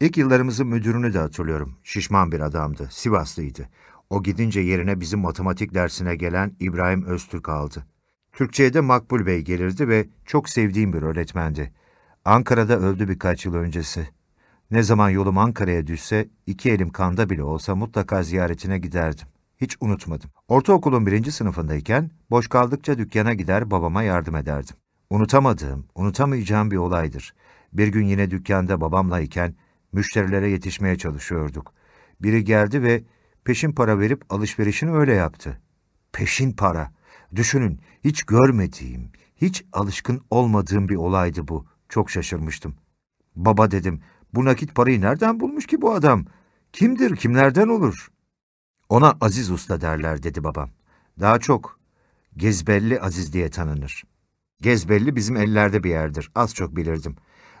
İlk yıllarımızın müdürünü de hatırlıyorum. Şişman bir adamdı, Sivaslıydı. O gidince yerine bizim matematik dersine gelen İbrahim Öztürk aldı. Türkçe'ye de Makbul Bey gelirdi ve çok sevdiğim bir öğretmendi. Ankara'da öldü birkaç yıl öncesi. Ne zaman yolum Ankara'ya düşse iki elim kanda bile olsa mutlaka ziyaretine giderdim. Hiç unutmadım. Ortaokulun birinci sınıfındayken boş kaldıkça dükkana gider babama yardım ederdim. Unutamadığım, unutamayacağım bir olaydır. Bir gün yine dükkanda babamla iken müşterilere yetişmeye çalışıyorduk. Biri geldi ve peşin para verip alışverişini öyle yaptı. Peşin para. Düşünün, hiç görmediğim, hiç alışkın olmadığım bir olaydı bu. Çok şaşırmıştım. Baba dedim, bu nakit parayı nereden bulmuş ki bu adam? Kimdir, kimlerden olur? Ona Aziz Usta derler dedi babam. Daha çok Gezbelli Aziz diye tanınır. Gezbelli bizim ellerde bir yerdir. Az çok bilirdim.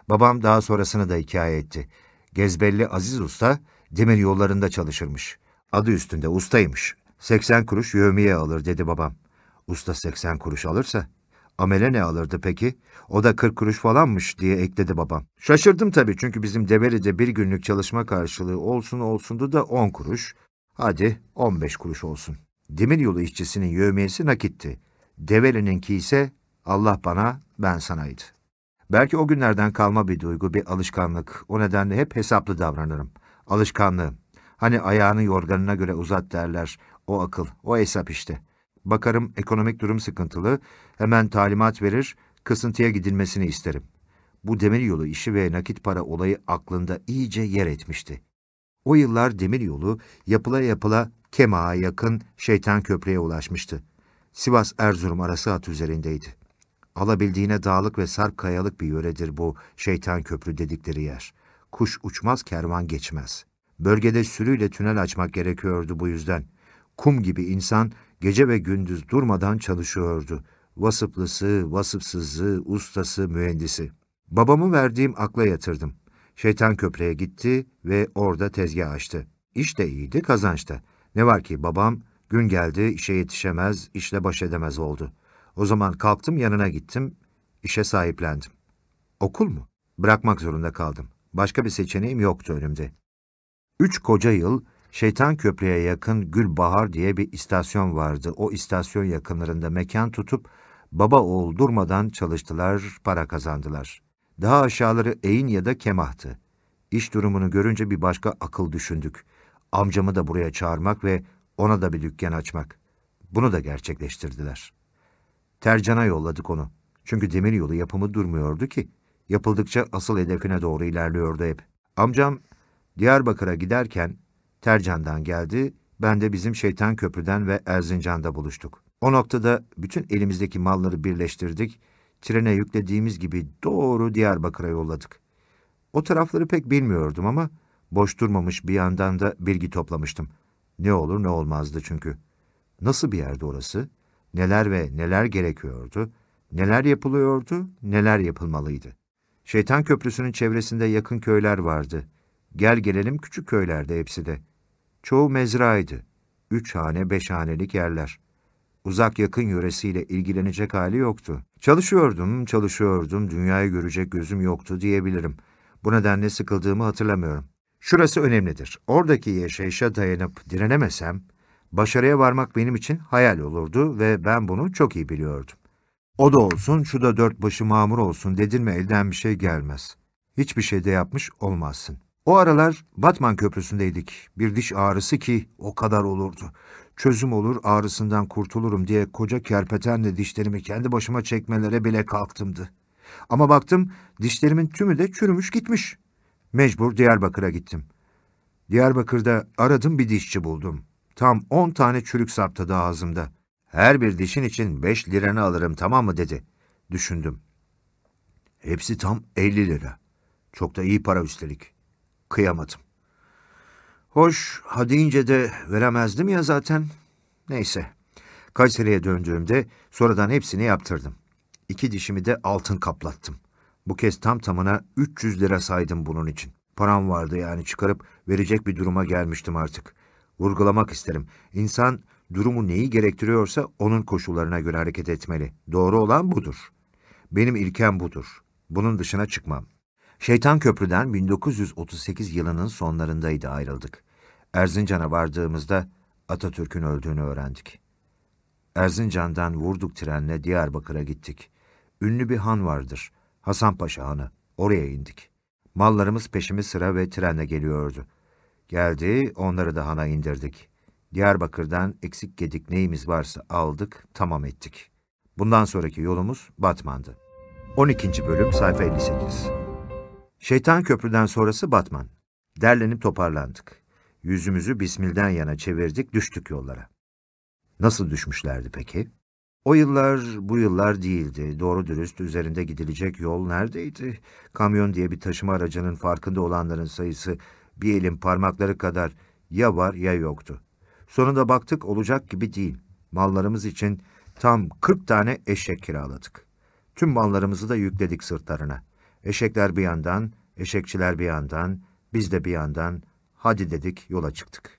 Babam daha sonrasını da hikaye etti. Gezbelli Aziz Usta demir yollarında çalışırmış. Adı üstünde ustaymış. 80 kuruş yövmiye alır dedi babam. Usta 80 kuruş alırsa Amele ne alırdı peki? O da 40 kuruş falanmış diye ekledi babam. Şaşırdım tabii çünkü bizim Develi'de bir günlük çalışma karşılığı olsun olsundu da 10 kuruş. Hadi 15 kuruş olsun. Demir yolu işçisinin yövmiyesi nakitti. Develi'ninki ise Allah bana ben sanaydı. Belki o günlerden kalma bir duygu, bir alışkanlık. O nedenle hep hesaplı davranırım. Alışkanlığım. Hani ayağını yorganına göre uzat derler. O akıl, o hesap işte. Bakarım ekonomik durum sıkıntılı, hemen talimat verir, kısıntıya gidilmesini isterim. Bu demiryolu işi ve nakit para olayı aklında iyice yer etmişti. O yıllar demiryolu yapıla yapıla Kemağa yakın Şeytan Köprü'ye ulaşmıştı. Sivas-Erzurum arası at üzerindeydi. Alabildiğine dağlık ve sarp kayalık bir yöredir bu Şeytan Köprü dedikleri yer. Kuş uçmaz, kervan geçmez. Bölgede sürüyle tünel açmak gerekiyordu bu yüzden. Kum gibi insan gece ve gündüz durmadan çalışıyordu. Vasıplısı, vasıpsızı, ustası, mühendisi. Babamı verdiğim akla yatırdım. Şeytan Köprü'ye gitti ve orada tezgah açtı. İş de iyiydi, kazanç da. Ne var ki babam gün geldi işe yetişemez, işle baş edemez oldu. O zaman kalktım yanına gittim, işe sahiplendim. Okul mu? Bırakmak zorunda kaldım. Başka bir seçeneğim yoktu önümde. Üç koca yıl Şeytan Köprü'ye yakın Gülbahar diye bir istasyon vardı. O istasyon yakınlarında mekan tutup baba oğul durmadan çalıştılar, para kazandılar. Daha aşağıları Eğin ya da Kemah'tı. İş durumunu görünce bir başka akıl düşündük. Amcamı da buraya çağırmak ve ona da bir dükkan açmak. Bunu da gerçekleştirdiler. Tercan'a yolladık onu. Çünkü demir yolu yapımı durmuyordu ki. Yapıldıkça asıl hedefine doğru ilerliyordu hep. Amcam Diyarbakır'a giderken Tercan'dan geldi, ben de bizim Şeytan Köprü'den ve Erzincan'da buluştuk. O noktada bütün elimizdeki malları birleştirdik, trene yüklediğimiz gibi doğru Diyarbakır'a yolladık. O tarafları pek bilmiyordum ama boş durmamış bir yandan da bilgi toplamıştım. Ne olur ne olmazdı çünkü. Nasıl bir yerdi orası? Neler ve neler gerekiyordu? Neler yapılıyordu? Neler yapılmalıydı? Şeytan Köprüsü'nün çevresinde yakın köyler vardı. Gel gelelim küçük köylerde hepsi de. Çoğu mezraydı. Üç hane, beş hanelik yerler. Uzak yakın yöresiyle ilgilenecek hali yoktu. Çalışıyordum, çalışıyordum, dünyayı görecek gözüm yoktu diyebilirim. Bu nedenle sıkıldığımı hatırlamıyorum. Şurası önemlidir. Oradaki yaşayışa dayanıp direnemesem, başarıya varmak benim için hayal olurdu ve ben bunu çok iyi biliyordum. O da olsun, şu da dört başı mamur olsun dedin mi elden bir şey gelmez. Hiçbir şey de yapmış olmazsın. O aralar Batman Köprüsü'ndeydik. Bir diş ağrısı ki o kadar olurdu. Çözüm olur, ağrısından kurtulurum diye koca kerpetenle dişlerimi kendi başıma çekmelere bile kalktımdı. Ama baktım dişlerimin tümü de çürümüş gitmiş. Mecbur Diyarbakır'a gittim. Diyarbakır'da aradım bir dişçi buldum. Tam on tane çürük saptadı ağzımda. Her bir dişin için beş liranı alırım tamam mı dedi. Düşündüm. Hepsi tam elli lira. Çok da iyi para üstelik. Kıyamadım. Hoş, ha deyince de veremezdim ya zaten. Neyse. Kayseri'ye döndüğümde sonradan hepsini yaptırdım. İki dişimi de altın kaplattım. Bu kez tam tamına 300 lira saydım bunun için. Param vardı yani çıkarıp verecek bir duruma gelmiştim artık. Vurgulamak isterim. İnsan durumu neyi gerektiriyorsa onun koşullarına göre hareket etmeli. Doğru olan budur. Benim ilkem budur. Bunun dışına çıkmam. Şeytan Köprü'den 1938 yılının sonlarındaydı ayrıldık. Erzincan'a vardığımızda Atatürk'ün öldüğünü öğrendik. Erzincan'dan vurduk trenle Diyarbakır'a gittik. Ünlü bir han vardır. Hasanpaşa Hanı. Oraya indik. Mallarımız peşimiz sıra ve trenle geliyordu. Geldi, onları da hana indirdik. Diyarbakır'dan eksik gedik neyimiz varsa aldık, tamam ettik. Bundan sonraki yolumuz Batman'dı. 12. Bölüm Sayfa 58 Şeytan Köprü'den sonrası Batman. Derlenip toparlandık. Yüzümüzü Bismil'den yana çevirdik, düştük yollara. Nasıl düşmüşlerdi peki? O yıllar bu yıllar değildi. Doğru dürüst üzerinde gidilecek yol neredeydi? Kamyon diye bir taşıma aracının farkında olanların sayısı bir elin parmakları kadar ya var ya yoktu. Sonunda baktık olacak gibi değil. Mallarımız için tam 40 tane eşek kiraladık. Tüm mallarımızı da yükledik sırtlarına. Eşekler bir yandan, eşekçiler bir yandan, biz de bir yandan, hadi dedik yola çıktık.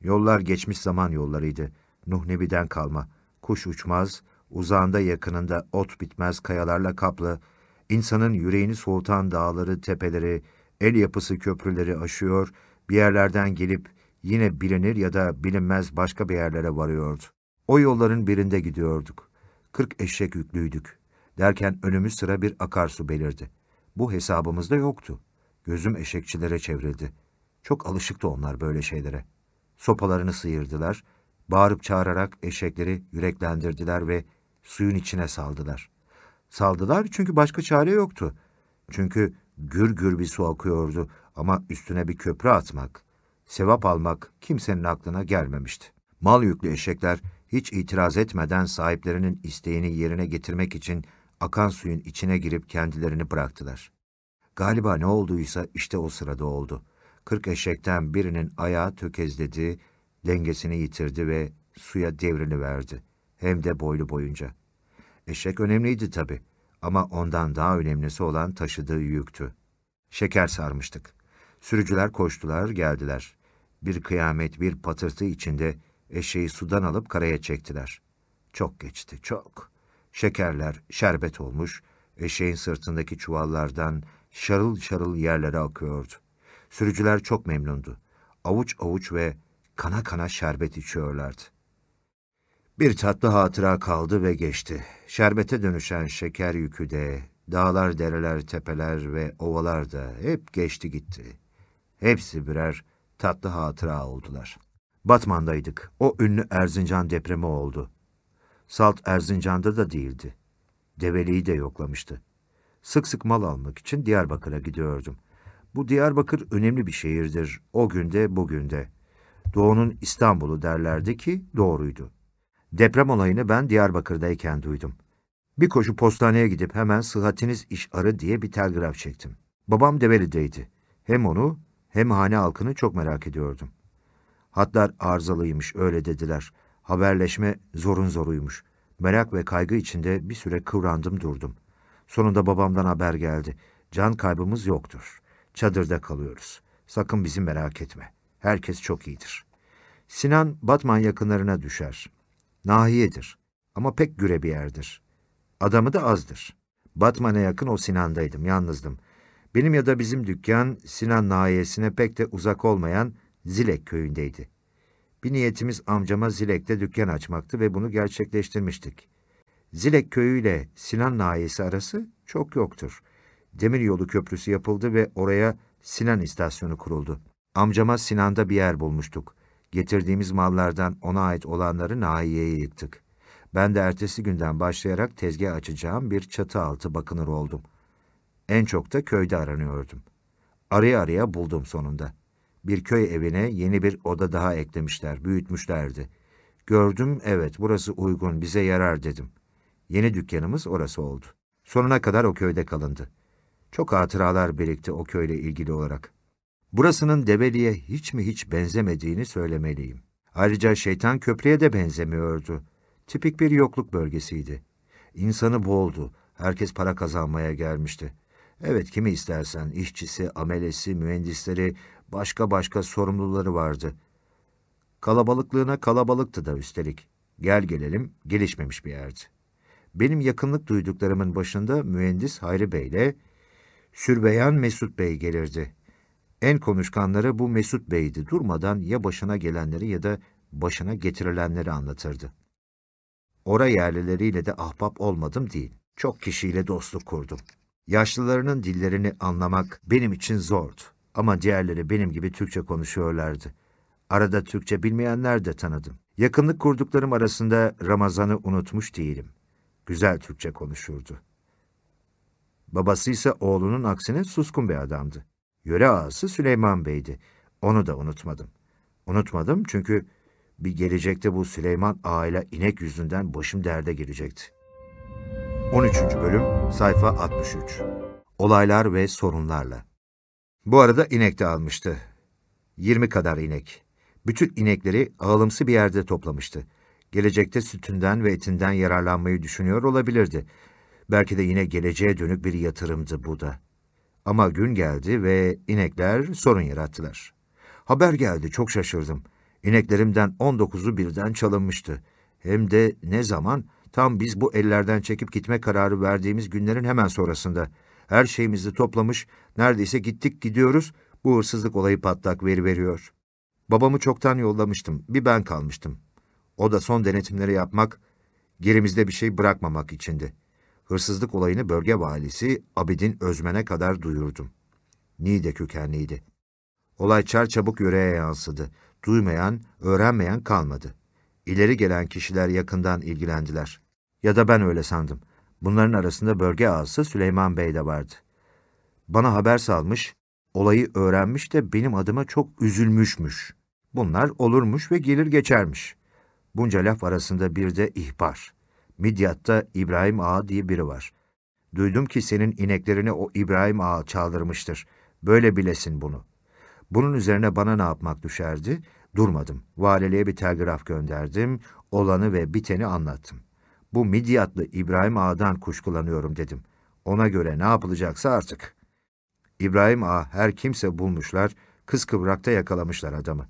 Yollar geçmiş zaman yollarıydı. Nuh Nebi'den kalma. Kuş uçmaz, uzağında yakınında ot bitmez kayalarla kaplı, insanın yüreğini soğutan dağları, tepeleri, el yapısı köprüleri aşıyor, bir yerlerden gelip yine bilinir ya da bilinmez başka bir yerlere varıyordu. O yolların birinde gidiyorduk. Kırk eşek yüklüydük. Derken önümüz sıra bir akarsu belirdi. Bu hesabımızda yoktu. Gözüm eşekçilere çevrildi. Çok alışıktı onlar böyle şeylere. Sopalarını sıyırdılar, bağırıp çağırarak eşekleri yüreklendirdiler ve suyun içine saldılar. Saldılar çünkü başka çare yoktu. Çünkü gür gür bir su akıyordu ama üstüne bir köprü atmak, sevap almak kimsenin aklına gelmemişti. Mal yüklü eşekler hiç itiraz etmeden sahiplerinin isteğini yerine getirmek için akan suyun içine girip kendilerini bıraktılar. Galiba ne olduysa işte o sırada oldu. Kırk eşekten birinin ayağı tökezledi, dengesini yitirdi ve suya devrini verdi. Hem de boylu boyunca. Eşek önemliydi tabii ama ondan daha önemlisi olan taşıdığı yüktü. Şeker sarmıştık. Sürücüler koştular, geldiler. Bir kıyamet, bir patırtı içinde eşeği sudan alıp karaya çektiler. Çok geçti, çok. Şekerler şerbet olmuş, eşeğin sırtındaki çuvallardan şarıl şarıl yerlere akıyordu. Sürücüler çok memnundu. Avuç avuç ve kana kana şerbet içiyorlardı. Bir tatlı hatıra kaldı ve geçti. Şerbete dönüşen şeker yükü de, dağlar, dereler, tepeler ve ovalar da hep geçti gitti. Hepsi birer tatlı hatıra oldular. Batman'daydık. O ünlü Erzincan depremi oldu. Salt Erzincan'da da değildi. Develi'yi de yoklamıştı. Sık sık mal almak için Diyarbakır'a gidiyordum. Bu Diyarbakır önemli bir şehirdir. O günde bugün de. Doğu'nun İstanbul'u derlerdi ki doğruydu. Deprem olayını ben Diyarbakır'dayken duydum. Bir koşu postaneye gidip hemen sıhhatiniz iş arı diye bir telgraf çektim. Babam Develi'deydi. Hem onu hem hane halkını çok merak ediyordum. Hatlar arızalıymış öyle dediler. Haberleşme zorun zoruymuş. Merak ve kaygı içinde bir süre kıvrandım durdum. Sonunda babamdan haber geldi. Can kaybımız yoktur. Çadırda kalıyoruz. Sakın bizi merak etme. Herkes çok iyidir. Sinan Batman yakınlarına düşer. Nahiyedir. Ama pek güre bir yerdir. Adamı da azdır. Batman'a yakın o Sinan'daydım, yalnızdım. Benim ya da bizim dükkan Sinan nahiyesine pek de uzak olmayan Zilek köyündeydi. Bir niyetimiz amcama Zilek'te dükkan açmaktı ve bunu gerçekleştirmiştik. Zilek köyüyle Sinan nahiyesi arası çok yoktur. Demiryolu köprüsü yapıldı ve oraya Sinan istasyonu kuruldu. Amcama Sinan'da bir yer bulmuştuk. Getirdiğimiz mallardan ona ait olanları nahiyeye yıktık. Ben de ertesi günden başlayarak tezgah açacağım bir çatı altı bakınır oldum. En çok da köyde aranıyordum. Araya araya buldum sonunda. Bir köy evine yeni bir oda daha eklemişler, büyütmüşlerdi. Gördüm, evet burası uygun, bize yarar dedim. Yeni dükkanımız orası oldu. Sonuna kadar o köyde kalındı. Çok hatıralar birikti o köyle ilgili olarak. Burasının Develi'ye hiç mi hiç benzemediğini söylemeliyim. Ayrıca şeytan köprüye de benzemiyordu. Tipik bir yokluk bölgesiydi. İnsanı boldu. Herkes para kazanmaya gelmişti. Evet kimi istersen işçisi, amelesi, mühendisleri, başka başka sorumluları vardı. Kalabalıklığına kalabalıktı da üstelik. Gel gelelim gelişmemiş bir yerdi. Benim yakınlık duyduklarımın başında mühendis Hayri Bey ile Sürbeyan Mesut Bey gelirdi. En konuşkanları bu Mesut Bey'di. Durmadan ya başına gelenleri ya da başına getirilenleri anlatırdı. Ora yerlileriyle de ahbap olmadım değil. Çok kişiyle dostluk kurdum. Yaşlılarının dillerini anlamak benim için zordu. Ama diğerleri benim gibi Türkçe konuşuyorlardı. Arada Türkçe bilmeyenler de tanıdım. Yakınlık kurduklarım arasında Ramazan'ı unutmuş değilim. Güzel Türkçe konuşurdu. Babası ise oğlunun aksine suskun bir adamdı. Yöre ağası Süleyman Bey'di. Onu da unutmadım. Unutmadım çünkü bir gelecekte bu Süleyman aile inek yüzünden başım derde girecekti. 13. Bölüm Sayfa 63 Olaylar ve sorunlarla Bu arada inek de almıştı. 20 kadar inek. Bütün inekleri ağılımsı bir yerde toplamıştı. Gelecekte sütünden ve etinden yararlanmayı düşünüyor olabilirdi. Belki de yine geleceğe dönük bir yatırımdı bu da. Ama gün geldi ve inekler sorun yarattılar. Haber geldi, çok şaşırdım. İneklerimden 19'u birden çalınmıştı. Hem de ne zaman? Tam biz bu ellerden çekip gitme kararı verdiğimiz günlerin hemen sonrasında. Her şeyimizi toplamış, neredeyse gittik gidiyoruz, bu hırsızlık olayı patlak veri veriyor. Babamı çoktan yollamıştım, bir ben kalmıştım. O da son denetimleri yapmak, gerimizde bir şey bırakmamak içindi. Hırsızlık olayını bölge valisi Abidin Özmen'e kadar duyurdum. Niğde kökenliydi. Olay çar çabuk yöreye yansıdı. Duymayan, öğrenmeyen kalmadı. İleri gelen kişiler yakından ilgilendiler. Ya da ben öyle sandım. Bunların arasında bölge ağası Süleyman Bey de vardı. Bana haber salmış, olayı öğrenmiş de benim adıma çok üzülmüşmüş. Bunlar olurmuş ve gelir geçermiş. Bunca laf arasında bir de ihbar. Midyat'ta İbrahim Ağa diye biri var. Duydum ki senin ineklerini o İbrahim Ağa çaldırmıştır. Böyle bilesin bunu. Bunun üzerine bana ne yapmak düşerdi? Durmadım. Valiliğe bir telgraf gönderdim. Olanı ve biteni anlattım. Bu Midyatlı İbrahim Ağa'dan kuşkulanıyorum dedim. Ona göre ne yapılacaksa artık. İbrahim Ağa her kimse bulmuşlar, kız kıvrakta yakalamışlar adamı.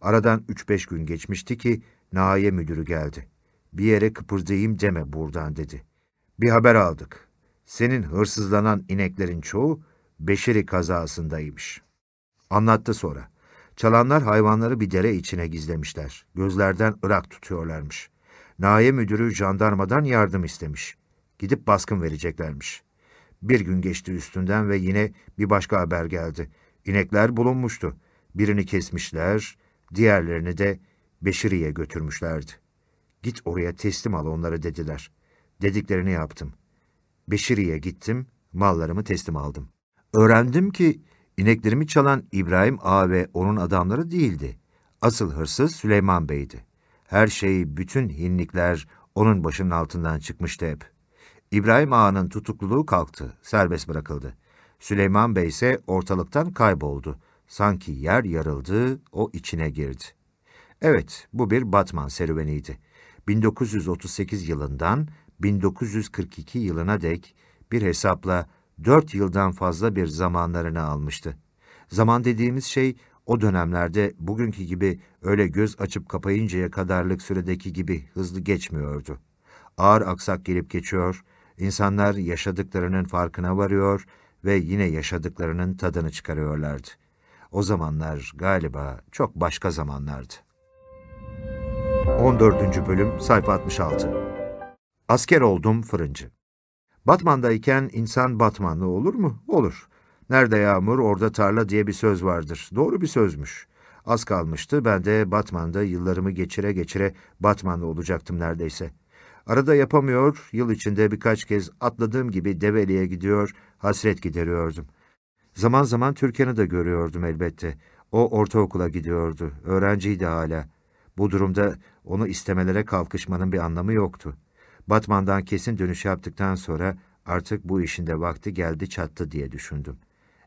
Aradan üç beş gün geçmişti ki Nahiye müdürü geldi. Bir yere kıpırdayayım deme buradan dedi. Bir haber aldık. Senin hırsızlanan ineklerin çoğu Beşiri kazasındaymış. Anlattı sonra. Çalanlar hayvanları bir dere içine gizlemişler. Gözlerden ırak tutuyorlarmış. Nahiye müdürü jandarmadan yardım istemiş. Gidip baskın vereceklermiş. Bir gün geçti üstünden ve yine bir başka haber geldi. İnekler bulunmuştu. Birini kesmişler, diğerlerini de Beşiri'ye götürmüşlerdi. Git oraya teslim al onları dediler. Dediklerini yaptım. Beşiri'ye gittim, mallarımı teslim aldım. Öğrendim ki ineklerimi çalan İbrahim Ağa ve onun adamları değildi. Asıl hırsız Süleyman Bey'di. Her şey, bütün hinlikler onun başının altından çıkmıştı hep. İbrahim Ağa'nın tutukluluğu kalktı, serbest bırakıldı. Süleyman Bey ise ortalıktan kayboldu. Sanki yer yarıldı, o içine girdi. Evet, bu bir Batman serüveniydi. 1938 yılından 1942 yılına dek bir hesapla dört yıldan fazla bir zamanlarını almıştı. Zaman dediğimiz şey o dönemlerde bugünkü gibi öyle göz açıp kapayıncaya kadarlık süredeki gibi hızlı geçmiyordu. Ağır aksak gelip geçiyor, insanlar yaşadıklarının farkına varıyor ve yine yaşadıklarının tadını çıkarıyorlardı. O zamanlar galiba çok başka zamanlardı. 14. Bölüm Sayfa 66 Asker oldum fırıncı. Batman'dayken insan Batmanlı olur mu? Olur. Nerede yağmur, orada tarla diye bir söz vardır. Doğru bir sözmüş. Az kalmıştı, ben de Batman'da yıllarımı geçire geçire Batmanlı olacaktım neredeyse. Arada yapamıyor, yıl içinde birkaç kez atladığım gibi Develi'ye gidiyor, hasret gideriyordum. Zaman zaman Türkan'ı da görüyordum elbette. O ortaokula gidiyordu, öğrenciydi hala. Bu durumda onu istemelere kalkışmanın bir anlamı yoktu. Batman'dan kesin dönüş yaptıktan sonra artık bu işin de vakti geldi çattı diye düşündüm.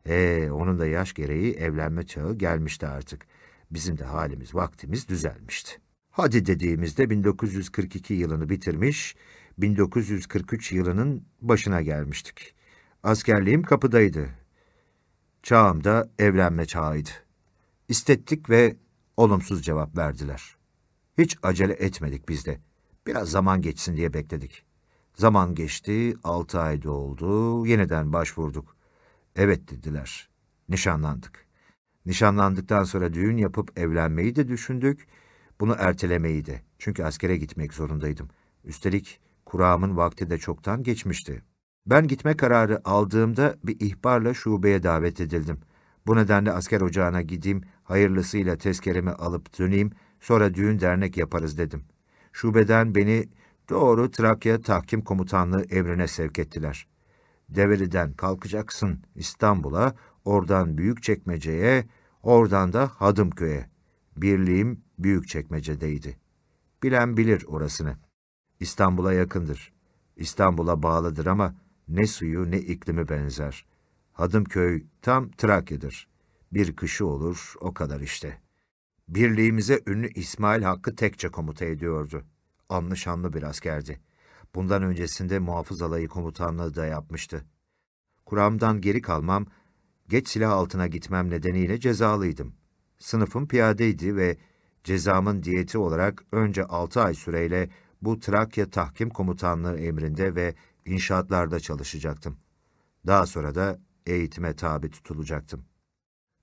Ee, onun da yaş gereği evlenme çağı gelmişti artık. Bizim de halimiz, vaktimiz düzelmişti. Hadi dediğimizde 1942 yılını bitirmiş, 1943 yılının başına gelmiştik. Askerliğim kapıdaydı. Çağım da evlenme çağıydı. İstettik ve olumsuz cevap verdiler. Hiç acele etmedik biz de. Biraz zaman geçsin diye bekledik. Zaman geçti, altı ay oldu, yeniden başvurduk. Evet dediler. Nişanlandık. Nişanlandıktan sonra düğün yapıp evlenmeyi de düşündük. Bunu ertelemeyi de. Çünkü askere gitmek zorundaydım. Üstelik kurağımın vakti de çoktan geçmişti. Ben gitme kararı aldığımda bir ihbarla şubeye davet edildim. Bu nedenle asker ocağına gideyim, hayırlısıyla tezkeremi alıp döneyim, sonra düğün dernek yaparız dedim. Şubeden beni doğru Trakya Tahkim Komutanlığı emrine sevk ettiler. Develi'den kalkacaksın İstanbul'a, oradan Büyükçekmece'ye, oradan da Hadımköy'e. Birliğim Büyükçekmece'deydi. Bilen bilir orasını. İstanbul'a yakındır. İstanbul'a bağlıdır ama ne suyu ne iklimi benzer. Hadımköy tam Trakya'dır. Bir kışı olur, o kadar işte. Birliğimize ünlü İsmail Hakkı Tekçe komuta ediyordu. Anlı şanlı bir askerdi. Bundan öncesinde muhafız alayı komutanlığı da yapmıştı. Kuramdan geri kalmam, geç silah altına gitmem nedeniyle cezalıydım. Sınıfım piyadeydi ve cezamın diyeti olarak önce altı ay süreyle bu Trakya Tahkim Komutanlığı emrinde ve inşaatlarda çalışacaktım. Daha sonra da eğitime tabi tutulacaktım.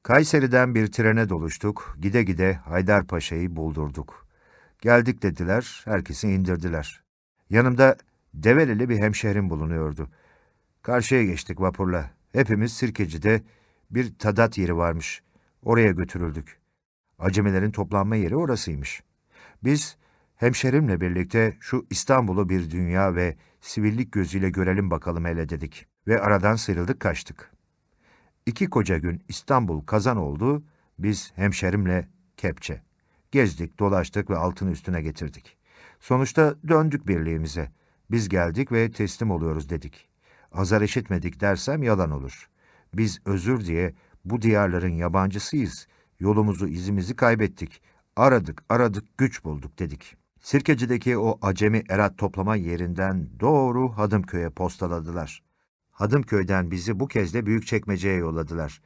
Kayseri'den bir trene doluştuk, gide gide Haydarpaşa'yı buldurduk. Geldik dediler, herkesi indirdiler. Yanımda Develili bir hemşehrim bulunuyordu. Karşıya geçtik vapurla. Hepimiz Sirkeci'de bir tadat yeri varmış. Oraya götürüldük. Acemilerin toplanma yeri orasıymış. Biz hemşerimle birlikte şu İstanbul'u bir dünya ve sivillik gözüyle görelim bakalım hele dedik. Ve aradan sıyrıldık kaçtık. İki koca gün İstanbul kazan oldu, biz hemşerimle kepçe. Gezdik, dolaştık ve altını üstüne getirdik. Sonuçta döndük birliğimize. Biz geldik ve teslim oluyoruz dedik. Azar işitmedik dersem yalan olur. Biz özür diye bu diyarların yabancısıyız. Yolumuzu, izimizi kaybettik. Aradık, aradık, güç bulduk dedik. Sirkeci'deki o acemi erat toplama yerinden doğru Hadımköy'e postaladılar. Hadımköy'den bizi bu kez de Büyükçekmece'ye yolladılar.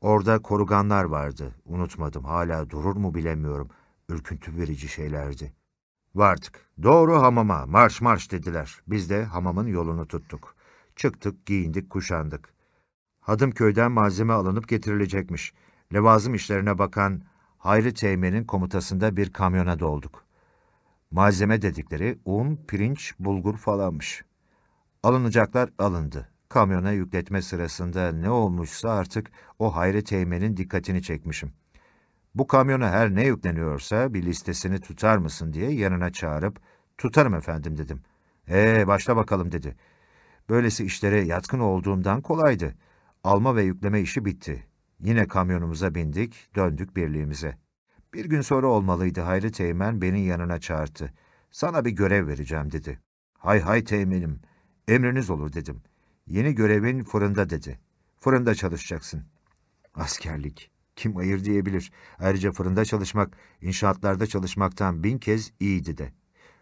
Orada koruganlar vardı. Unutmadım. Hala durur mu bilemiyorum. Ürküntü verici şeylerdi. Vardık. Doğru hamama, marş marş dediler. Biz de hamamın yolunu tuttuk. Çıktık, giyindik, kuşandık. Hadımköy'den malzeme alınıp getirilecekmiş. Levazım işlerine bakan Hayri Teğmen'in komutasında bir kamyona dolduk. Malzeme dedikleri un, pirinç, bulgur falanmış. Alınacaklar alındı. Kamyona yükletme sırasında ne olmuşsa artık o Hayri Teğmen'in dikkatini çekmişim. Bu kamyona her ne yükleniyorsa bir listesini tutar mısın diye yanına çağırıp, tutarım efendim dedim. Ee başla bakalım dedi. Böylesi işlere yatkın olduğumdan kolaydı. Alma ve yükleme işi bitti. Yine kamyonumuza bindik, döndük birliğimize. Bir gün sonra olmalıydı Hayri Teğmen beni yanına çağırdı. Sana bir görev vereceğim dedi. Hay hay Teğmen'im, emriniz olur dedim. Yeni görevin fırında dedi. Fırında çalışacaksın. Askerlik. Kim ayır diyebilir. Ayrıca fırında çalışmak, inşaatlarda çalışmaktan bin kez iyiydi de.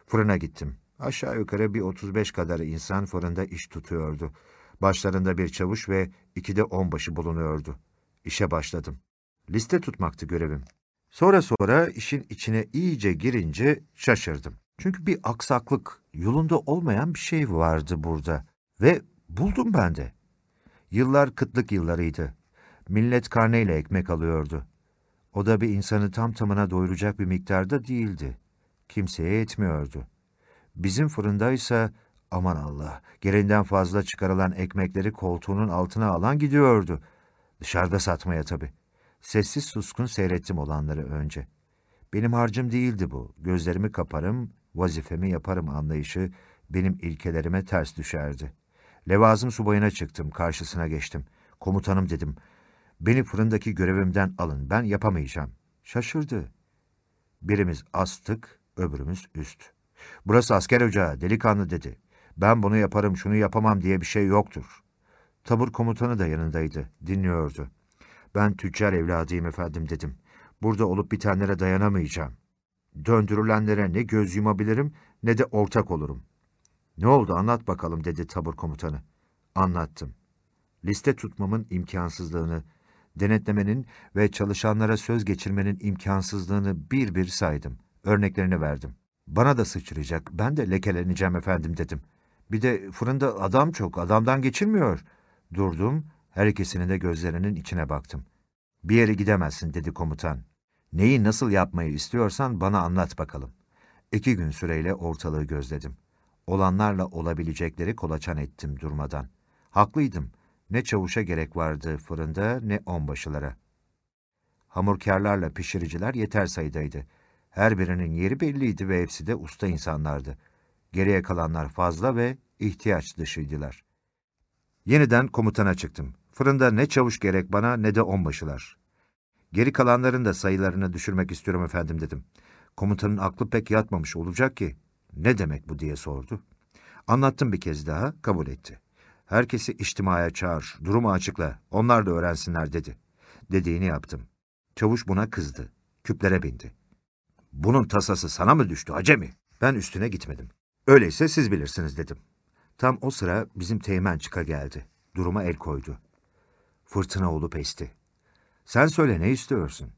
Fırına gittim. Aşağı yukarı bir 35 kadar insan fırında iş tutuyordu. Başlarında bir çavuş ve iki de onbaşı bulunuyordu. İşe başladım. Liste tutmaktı görevim. Sonra sonra işin içine iyice girince şaşırdım. Çünkü bir aksaklık, yolunda olmayan bir şey vardı burada. Ve buldum ben de. Yıllar kıtlık yıllarıydı. Millet karneyle ekmek alıyordu. O da bir insanı tam tamına doyuracak bir miktarda değildi. Kimseye yetmiyordu. Bizim fırındaysa aman Allah, gereğinden fazla çıkarılan ekmekleri koltuğunun altına alan gidiyordu. Dışarıda satmaya tabii. Sessiz suskun seyrettim olanları önce. Benim harcım değildi bu. Gözlerimi kaparım, vazifemi yaparım anlayışı benim ilkelerime ters düşerdi. Levazım subayına çıktım, karşısına geçtim. Komutanım dedim, beni fırındaki görevimden alın, ben yapamayacağım. Şaşırdı. Birimiz astık, öbürümüz üst. Burası asker ocağı, delikanlı dedi. Ben bunu yaparım, şunu yapamam diye bir şey yoktur. Tabur komutanı da yanındaydı, dinliyordu. Ben tüccar evladıyım efendim dedim. Burada olup bitenlere dayanamayacağım. Döndürülenlere ne göz yumabilirim ne de ortak olurum. Ne oldu anlat bakalım dedi tabur komutanı. Anlattım. Liste tutmamın imkansızlığını, denetlemenin ve çalışanlara söz geçirmenin imkansızlığını bir bir saydım. Örneklerini verdim. Bana da sıçrayacak, ben de lekeleneceğim efendim dedim. Bir de fırında adam çok, adamdan geçilmiyor. Durdum, her ikisinin de gözlerinin içine baktım. Bir yere gidemezsin dedi komutan. Neyi nasıl yapmayı istiyorsan bana anlat bakalım. İki gün süreyle ortalığı gözledim. Olanlarla olabilecekleri kolaçan ettim durmadan. Haklıydım. Ne çavuşa gerek vardı fırında ne onbaşılara. Hamurkarlarla pişiriciler yeter sayıdaydı. Her birinin yeri belliydi ve hepsi de usta insanlardı. Geriye kalanlar fazla ve ihtiyaç dışıydılar. Yeniden komutana çıktım. Fırında ne çavuş gerek bana ne de onbaşılar. Geri kalanların da sayılarını düşürmek istiyorum efendim dedim. Komutanın aklı pek yatmamış olacak ki. Ne demek bu diye sordu. Anlattım bir kez daha, kabul etti. Herkesi içtimaya çağır, durumu açıkla, onlar da öğrensinler dedi. Dediğini yaptım. Çavuş buna kızdı. Küplere bindi. Bunun tasası sana mı düştü acemi? Ben üstüne gitmedim. Öyleyse siz bilirsiniz dedim. Tam o sıra bizim teğmen çıka geldi. Duruma el koydu. Fırtına olup esti. Sen söyle ne istiyorsun?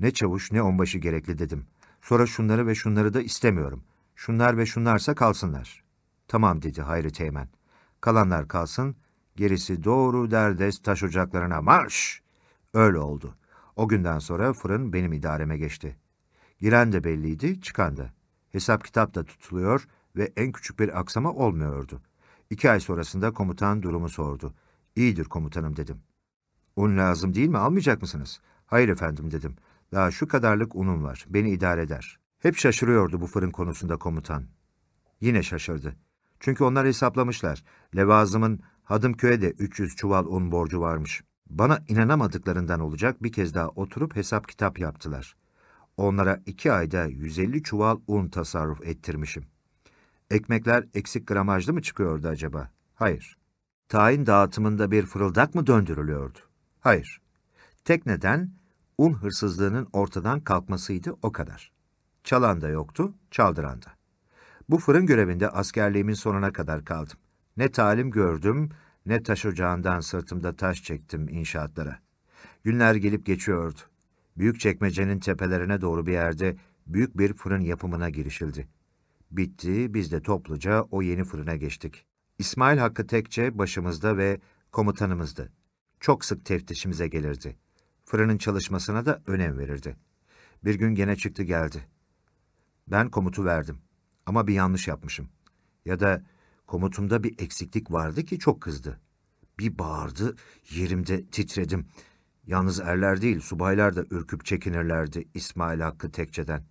Ne çavuş ne onbaşı gerekli dedim. Sonra şunları ve şunları da istemiyorum. Şunlar ve şunlarsa kalsınlar. Tamam dedi Hayri Teğmen. Kalanlar kalsın, gerisi doğru derdest taş ocaklarına marş. Öyle oldu. O günden sonra fırın benim idareme geçti. Giren de belliydi, çıkan da. Hesap kitap da tutuluyor ve en küçük bir aksama olmuyordu. İki ay sonrasında komutan durumu sordu. İyidir komutanım dedim. Un lazım değil mi, almayacak mısınız? Hayır efendim dedim. Daha şu kadarlık unum var, beni idare eder. Hep şaşırıyordu bu fırın konusunda komutan. Yine şaşırdı. Çünkü onlar hesaplamışlar. Levazımın Hadımköy'e de 300 çuval un borcu varmış. Bana inanamadıklarından olacak bir kez daha oturup hesap kitap yaptılar. Onlara iki ayda 150 çuval un tasarruf ettirmişim. Ekmekler eksik gramajlı mı çıkıyordu acaba? Hayır. Tayin dağıtımında bir fırıldak mı döndürülüyordu? Hayır. Tek neden un hırsızlığının ortadan kalkmasıydı o kadar. Çalan da yoktu, çaldıran da. Bu fırın görevinde askerliğimin sonuna kadar kaldım. Ne talim gördüm, ne taş ocağından sırtımda taş çektim inşaatlara. Günler gelip geçiyordu. Büyük çekmecenin tepelerine doğru bir yerde büyük bir fırın yapımına girişildi. Bitti, biz de topluca o yeni fırına geçtik. İsmail Hakkı Tekçe başımızda ve komutanımızdı. Çok sık teftişimize gelirdi. Fırının çalışmasına da önem verirdi. Bir gün gene çıktı geldi. Ben komutu verdim. Ama bir yanlış yapmışım. Ya da komutumda bir eksiklik vardı ki çok kızdı. Bir bağırdı, yerimde titredim. Yalnız erler değil, subaylar da ürküp çekinirlerdi İsmail Hakkı Tekçe'den.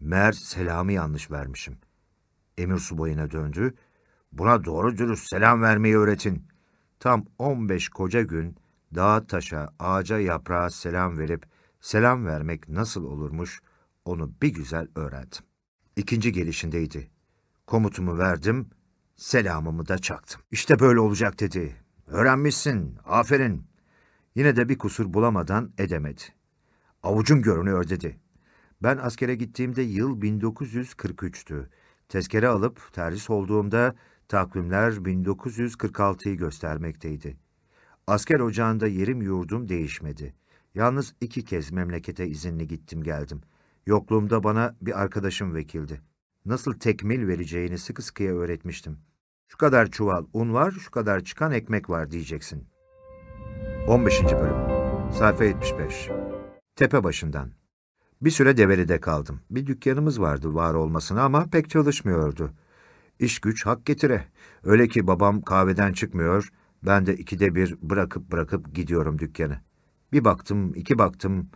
Meğer selamı yanlış vermişim. Emir subayına döndü. Buna doğru dürüst selam vermeyi öğretin. Tam 15 koca gün dağa taşa, ağaca yaprağa selam verip selam vermek nasıl olurmuş onu bir güzel öğrendim. İkinci gelişindeydi. Komutumu verdim, selamımı da çaktım. İşte böyle olacak dedi. Öğrenmişsin, aferin. Yine de bir kusur bulamadan edemedi. Avucum görünüyor dedi. Ben askere gittiğimde yıl 1943'tü. Tezkere alıp terhis olduğumda takvimler 1946'yı göstermekteydi. Asker ocağında yerim yurdum değişmedi. Yalnız iki kez memlekete izinli gittim geldim. Yokluğumda bana bir arkadaşım vekildi. Nasıl tekmil vereceğini sıkı sıkıya öğretmiştim. Şu kadar çuval un var, şu kadar çıkan ekmek var diyeceksin. 15. Bölüm Sayfa 75 Tepe başından Bir süre Develi'de kaldım. Bir dükkanımız vardı var olmasına ama pek çalışmıyordu. İş güç hak getire. Öyle ki babam kahveden çıkmıyor, ben de ikide bir bırakıp bırakıp gidiyorum dükkanı. Bir baktım, iki baktım,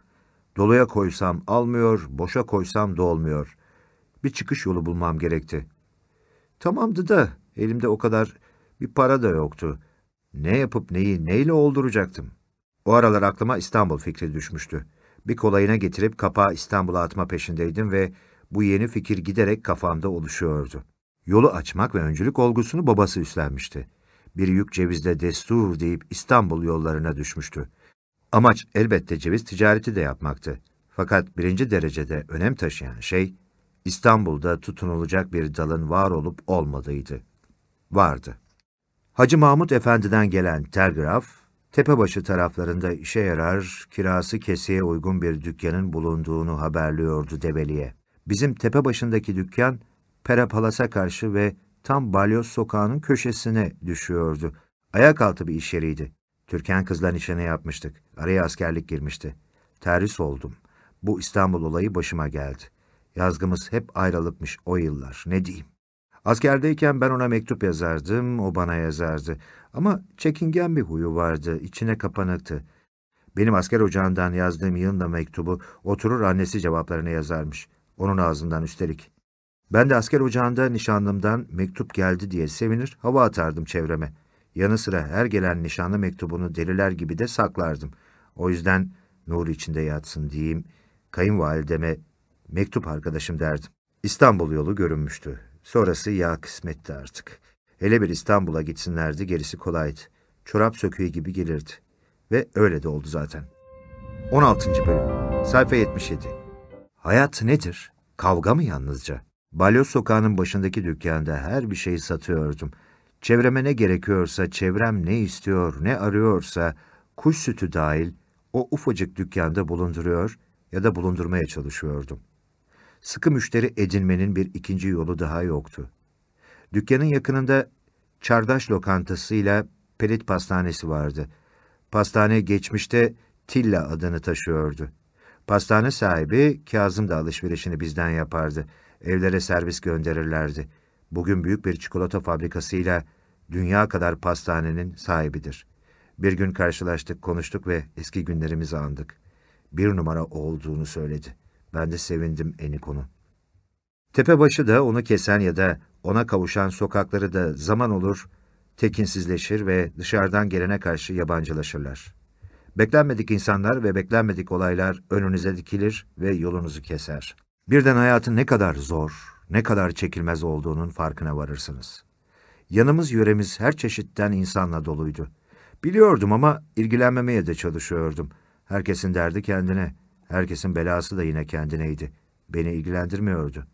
doluya koysam almıyor, boşa koysam dolmuyor. Bir çıkış yolu bulmam gerekti. Tamamdı da elimde o kadar bir para da yoktu. Ne yapıp neyi neyle olduracaktım? O aralar aklıma İstanbul fikri düşmüştü. Bir kolayına getirip kapağı İstanbul'a atma peşindeydim ve bu yeni fikir giderek kafamda oluşuyordu. Yolu açmak ve öncülük olgusunu babası üstlenmişti. Bir yük cevizde destur deyip İstanbul yollarına düşmüştü. Amaç elbette ceviz ticareti de yapmaktı. Fakat birinci derecede önem taşıyan şey, İstanbul'da tutunulacak bir dalın var olup olmadığıydı. Vardı. Hacı Mahmut Efendi'den gelen telgraf, tepebaşı taraflarında işe yarar, kirası keseye uygun bir dükkanın bulunduğunu haberliyordu Develi'ye. Bizim tepe başındaki dükkan, Perapalas'a karşı ve tam Balyoz sokağının köşesine düşüyordu. Ayak altı bir iş yeriydi. Türkan kızla nişanı yapmıştık. Araya askerlik girmişti. Terhis oldum. Bu İstanbul olayı başıma geldi. Yazgımız hep ayrılıkmış o yıllar. Ne diyeyim? Askerdeyken ben ona mektup yazardım, o bana yazardı. Ama çekingen bir huyu vardı, içine kapanıktı. Benim asker ocağından yazdığım yılın da mektubu oturur annesi cevaplarını yazarmış. Onun ağzından üstelik. Ben de asker ocağında nişanlımdan mektup geldi diye sevinir, hava atardım çevreme. Yanı sıra her gelen nişanlı mektubunu deliler gibi de saklardım. O yüzden nur içinde yatsın diyeyim, kayınvalideme mektup arkadaşım derdim. İstanbul yolu görünmüştü. Sonrası ya kısmetti artık. Hele bir İstanbul'a gitsinlerdi gerisi kolaydı. Çorap söküğü gibi gelirdi. Ve öyle de oldu zaten. 16. Bölüm Sayfa 77 Hayat nedir? Kavga mı yalnızca? Balyoz sokağının başındaki dükkanda her bir şeyi satıyordum. Çevreme ne gerekiyorsa, çevrem ne istiyor, ne arıyorsa, kuş sütü dahil o ufacık dükkanda bulunduruyor ya da bulundurmaya çalışıyordum. sıkı müşteri edinmenin bir ikinci yolu daha yoktu. Dükkanın yakınında çardaş lokantasıyla pelit pastanesi vardı. Pastane geçmişte Tilla adını taşıyordu. Pastane sahibi Kazım da alışverişini bizden yapardı. Evlere servis gönderirlerdi. Bugün büyük bir çikolata fabrikasıyla dünya kadar pastanenin sahibidir. Bir gün karşılaştık, konuştuk ve eski günlerimizi andık. Bir numara olduğunu söyledi. Ben de sevindim Enikon'u. Tepebaşı da onu kesen ya da ona kavuşan sokakları da zaman olur, tekinsizleşir ve dışarıdan gelene karşı yabancılaşırlar. Beklenmedik insanlar ve beklenmedik olaylar önünüze dikilir ve yolunuzu keser. Birden hayatın ne kadar zor, ne kadar çekilmez olduğunun farkına varırsınız. Yanımız yöremiz her çeşitten insanla doluydu. Biliyordum ama ilgilenmemeye de çalışıyordum. Herkesin derdi kendine, herkesin belası da yine kendineydi. Beni ilgilendirmiyordu.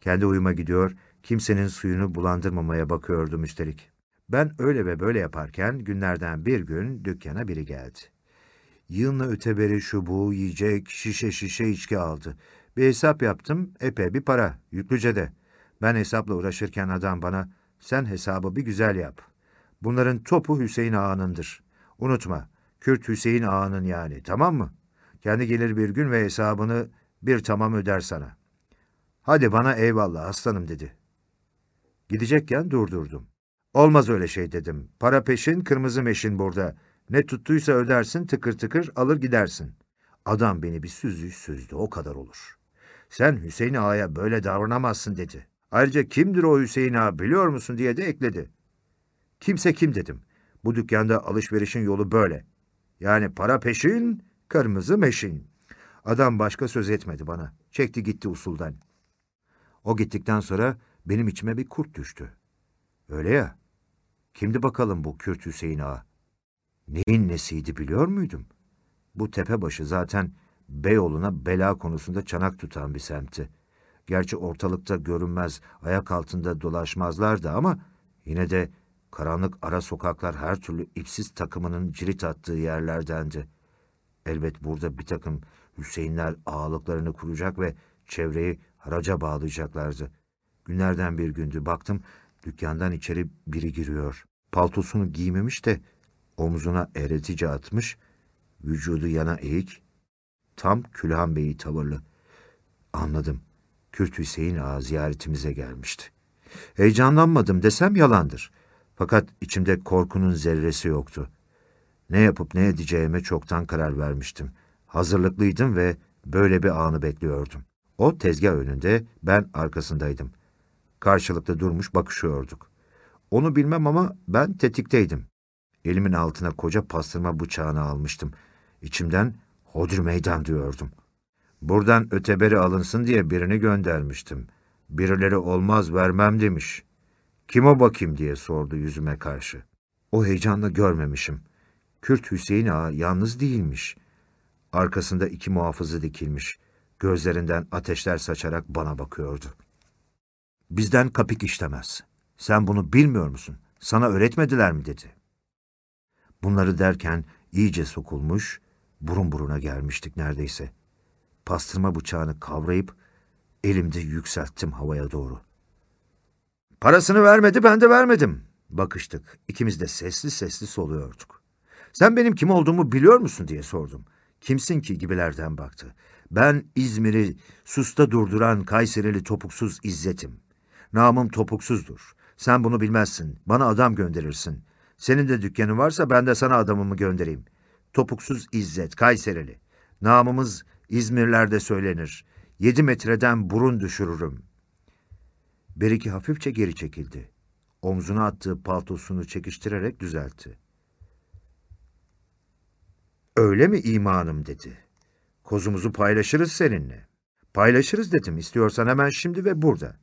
Kendi uyuma gidiyor, kimsenin suyunu bulandırmamaya bakıyordum üstelik. Ben öyle ve böyle yaparken günlerden bir gün dükkana biri geldi. Yığınla öteberi şu bu yiyecek, şişe şişe içki aldı. Bir hesap yaptım, epey bir para, yüklüce de. Ben hesapla uğraşırken adam bana, sen hesabı bir güzel yap. Bunların topu Hüseyin Ağa'nındır. Unutma, Kürt Hüseyin Ağa'nın yani, tamam mı? Kendi gelir bir gün ve hesabını bir tamam öder sana. Hadi bana eyvallah aslanım dedi. Gidecekken durdurdum. Olmaz öyle şey dedim. Para peşin, kırmızı meşin burada. Ne tuttuysa ödersin, tıkır tıkır alır gidersin. Adam beni bir süzdü süzdü, o kadar olur. Sen Hüseyin Ağa'ya böyle davranamazsın dedi. Ayrıca kimdir o Hüseyin Ağa biliyor musun diye de ekledi. Kimse kim dedim. Bu dükkanda alışverişin yolu böyle. Yani para peşin, kırmızı meşin. Adam başka söz etmedi bana. Çekti gitti usulden. O gittikten sonra benim içime bir kurt düştü. Öyle ya. Kimdi bakalım bu Kürt Hüseyin Ağa? Neyin nesiydi biliyor muydum? Bu tepebaşı zaten Beyoğlu'na bela konusunda çanak tutan bir semtti. Gerçi ortalıkta görünmez, ayak altında dolaşmazlardı ama yine de karanlık ara sokaklar her türlü ipsiz takımının cirit attığı yerlerdendi. Elbet burada bir takım Hüseyinler ağalıklarını kuracak ve çevreyi haraca bağlayacaklardı. Günlerden bir gündü baktım dükkandan içeri biri giriyor. Paltosunu giymemiş de omzuna eretici atmış, vücudu yana eğik, tam Külhan Bey'i tavırlı. Anladım. Kürt Hüseyin Ağa ziyaretimize gelmişti. Heyecanlanmadım desem yalandır. Fakat içimde korkunun zerresi yoktu. Ne yapıp ne edeceğime çoktan karar vermiştim. Hazırlıklıydım ve böyle bir anı bekliyordum. O tezgah önünde, ben arkasındaydım. Karşılıklı durmuş bakışıyorduk. Onu bilmem ama ben tetikteydim. Elimin altına koca pastırma bıçağını almıştım. İçimden hodri meydan diyordum. Buradan öteberi alınsın diye birini göndermiştim. Birileri olmaz vermem demiş. Kim o bakayım diye sordu yüzüme karşı. O heyecanla görmemişim. Kürt Hüseyin Ağa yalnız değilmiş. Arkasında iki muhafızı dikilmiş. Gözlerinden ateşler saçarak bana bakıyordu. Bizden kapik işlemez. Sen bunu bilmiyor musun? Sana öğretmediler mi dedi. Bunları derken iyice sokulmuş, burun buruna gelmiştik neredeyse. Pastırma bıçağını kavrayıp elimde yükselttim havaya doğru. Parasını vermedi, ben de vermedim. Bakıştık. İkimiz de sesli sesli soluyorduk. Sen benim kim olduğumu biliyor musun diye sordum. Kimsin ki gibilerden baktı. Ben İzmir'i susta durduran Kayserili topuksuz İzzet'im. Namım topuksuzdur. Sen bunu bilmezsin. Bana adam gönderirsin. Senin de dükkanın varsa ben de sana adamımı göndereyim. Topuksuz İzzet, Kayserili. Namımız İzmirlerde söylenir. Yedi metreden burun düşürürüm. Beriki hafifçe geri çekildi. Omzuna attığı paltosunu çekiştirerek düzeltti. Öyle mi imanım dedi. Kozumuzu paylaşırız seninle. Paylaşırız dedim istiyorsan hemen şimdi ve burada.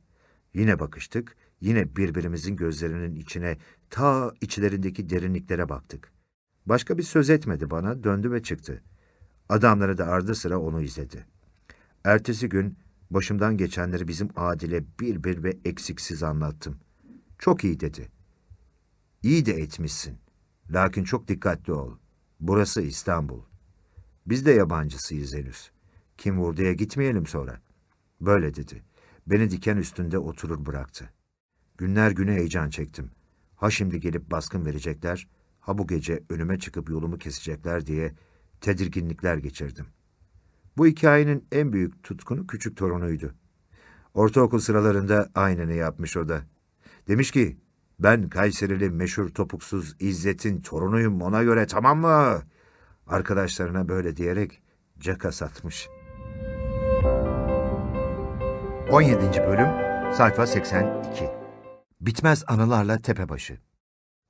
Yine bakıştık, yine birbirimizin gözlerinin içine, ta içlerindeki derinliklere baktık. Başka bir söz etmedi bana, döndü ve çıktı. Adamları da ardı sıra onu izledi. Ertesi gün başımdan geçenleri bizim Adil'e bir bir ve eksiksiz anlattım. Çok iyi dedi. İyi de etmişsin. Lakin çok dikkatli ol. Burası İstanbul. Biz de yabancısıyız henüz. Kim vurduya gitmeyelim sonra. Böyle dedi. Beni diken üstünde oturur bıraktı. Günler güne heyecan çektim. Ha şimdi gelip baskın verecekler, ha bu gece önüme çıkıp yolumu kesecekler diye tedirginlikler geçirdim. Bu hikayenin en büyük tutkunu küçük torunuydu. Ortaokul sıralarında aynını yapmış o da. Demiş ki, ben Kayserili meşhur topuksuz İzzet'in torunuyum ona göre tamam mı? Arkadaşlarına böyle diyerek caka satmış. 17. Bölüm Sayfa 82 Bitmez anılarla Tepebaşı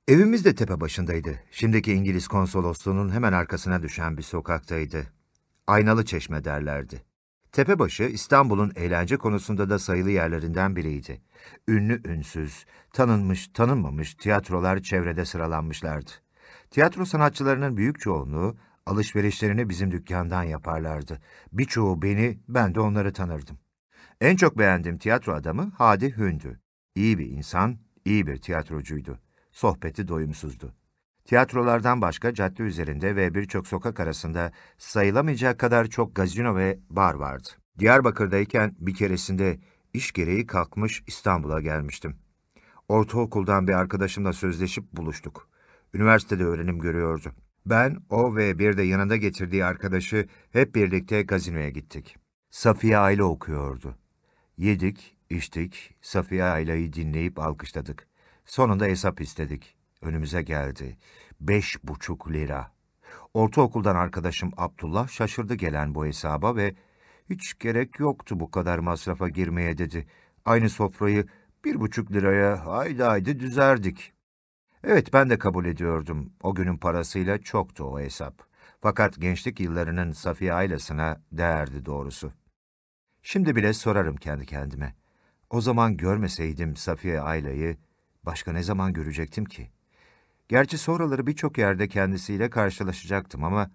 Evimiz de Tepebaşı'ndaydı. Şimdiki İngiliz konsolosluğunun hemen arkasına düşen bir sokaktaydı. Aynalı Çeşme derlerdi. Tepebaşı İstanbul'un eğlence konusunda da sayılı yerlerinden biriydi. Ünlü ünsüz, tanınmış tanınmamış tiyatrolar çevrede sıralanmışlardı. Tiyatro sanatçılarının büyük çoğunluğu alışverişlerini bizim dükkandan yaparlardı. Birçoğu beni, ben de onları tanırdım. En çok beğendiğim tiyatro adamı Hadi Hündü. İyi bir insan, iyi bir tiyatrocuydu. Sohbeti doyumsuzdu. Tiyatrolardan başka cadde üzerinde ve birçok sokak arasında sayılamayacak kadar çok gazino ve bar vardı. Diyarbakır'dayken bir keresinde iş gereği kalkmış İstanbul'a gelmiştim. Ortaokuldan bir arkadaşımla sözleşip buluştuk. Üniversitede öğrenim görüyordu. Ben, o ve bir de yanında getirdiği arkadaşı hep birlikte gazinoya gittik. Safiye Ayla okuyordu. Yedik, içtik, Safiye Ayla'yı dinleyip alkışladık. Sonunda hesap istedik. Önümüze geldi. Beş buçuk lira. Ortaokuldan arkadaşım Abdullah şaşırdı gelen bu hesaba ve hiç gerek yoktu bu kadar masrafa girmeye dedi. Aynı sofrayı bir buçuk liraya haydi haydi düzerdik. Evet ben de kabul ediyordum. O günün parasıyla çoktu o hesap. Fakat gençlik yıllarının Safiye Aylas'ına değerdi doğrusu. Şimdi bile sorarım kendi kendime. O zaman görmeseydim Safiye Ayla'yı başka ne zaman görecektim ki? Gerçi sonraları birçok yerde kendisiyle karşılaşacaktım ama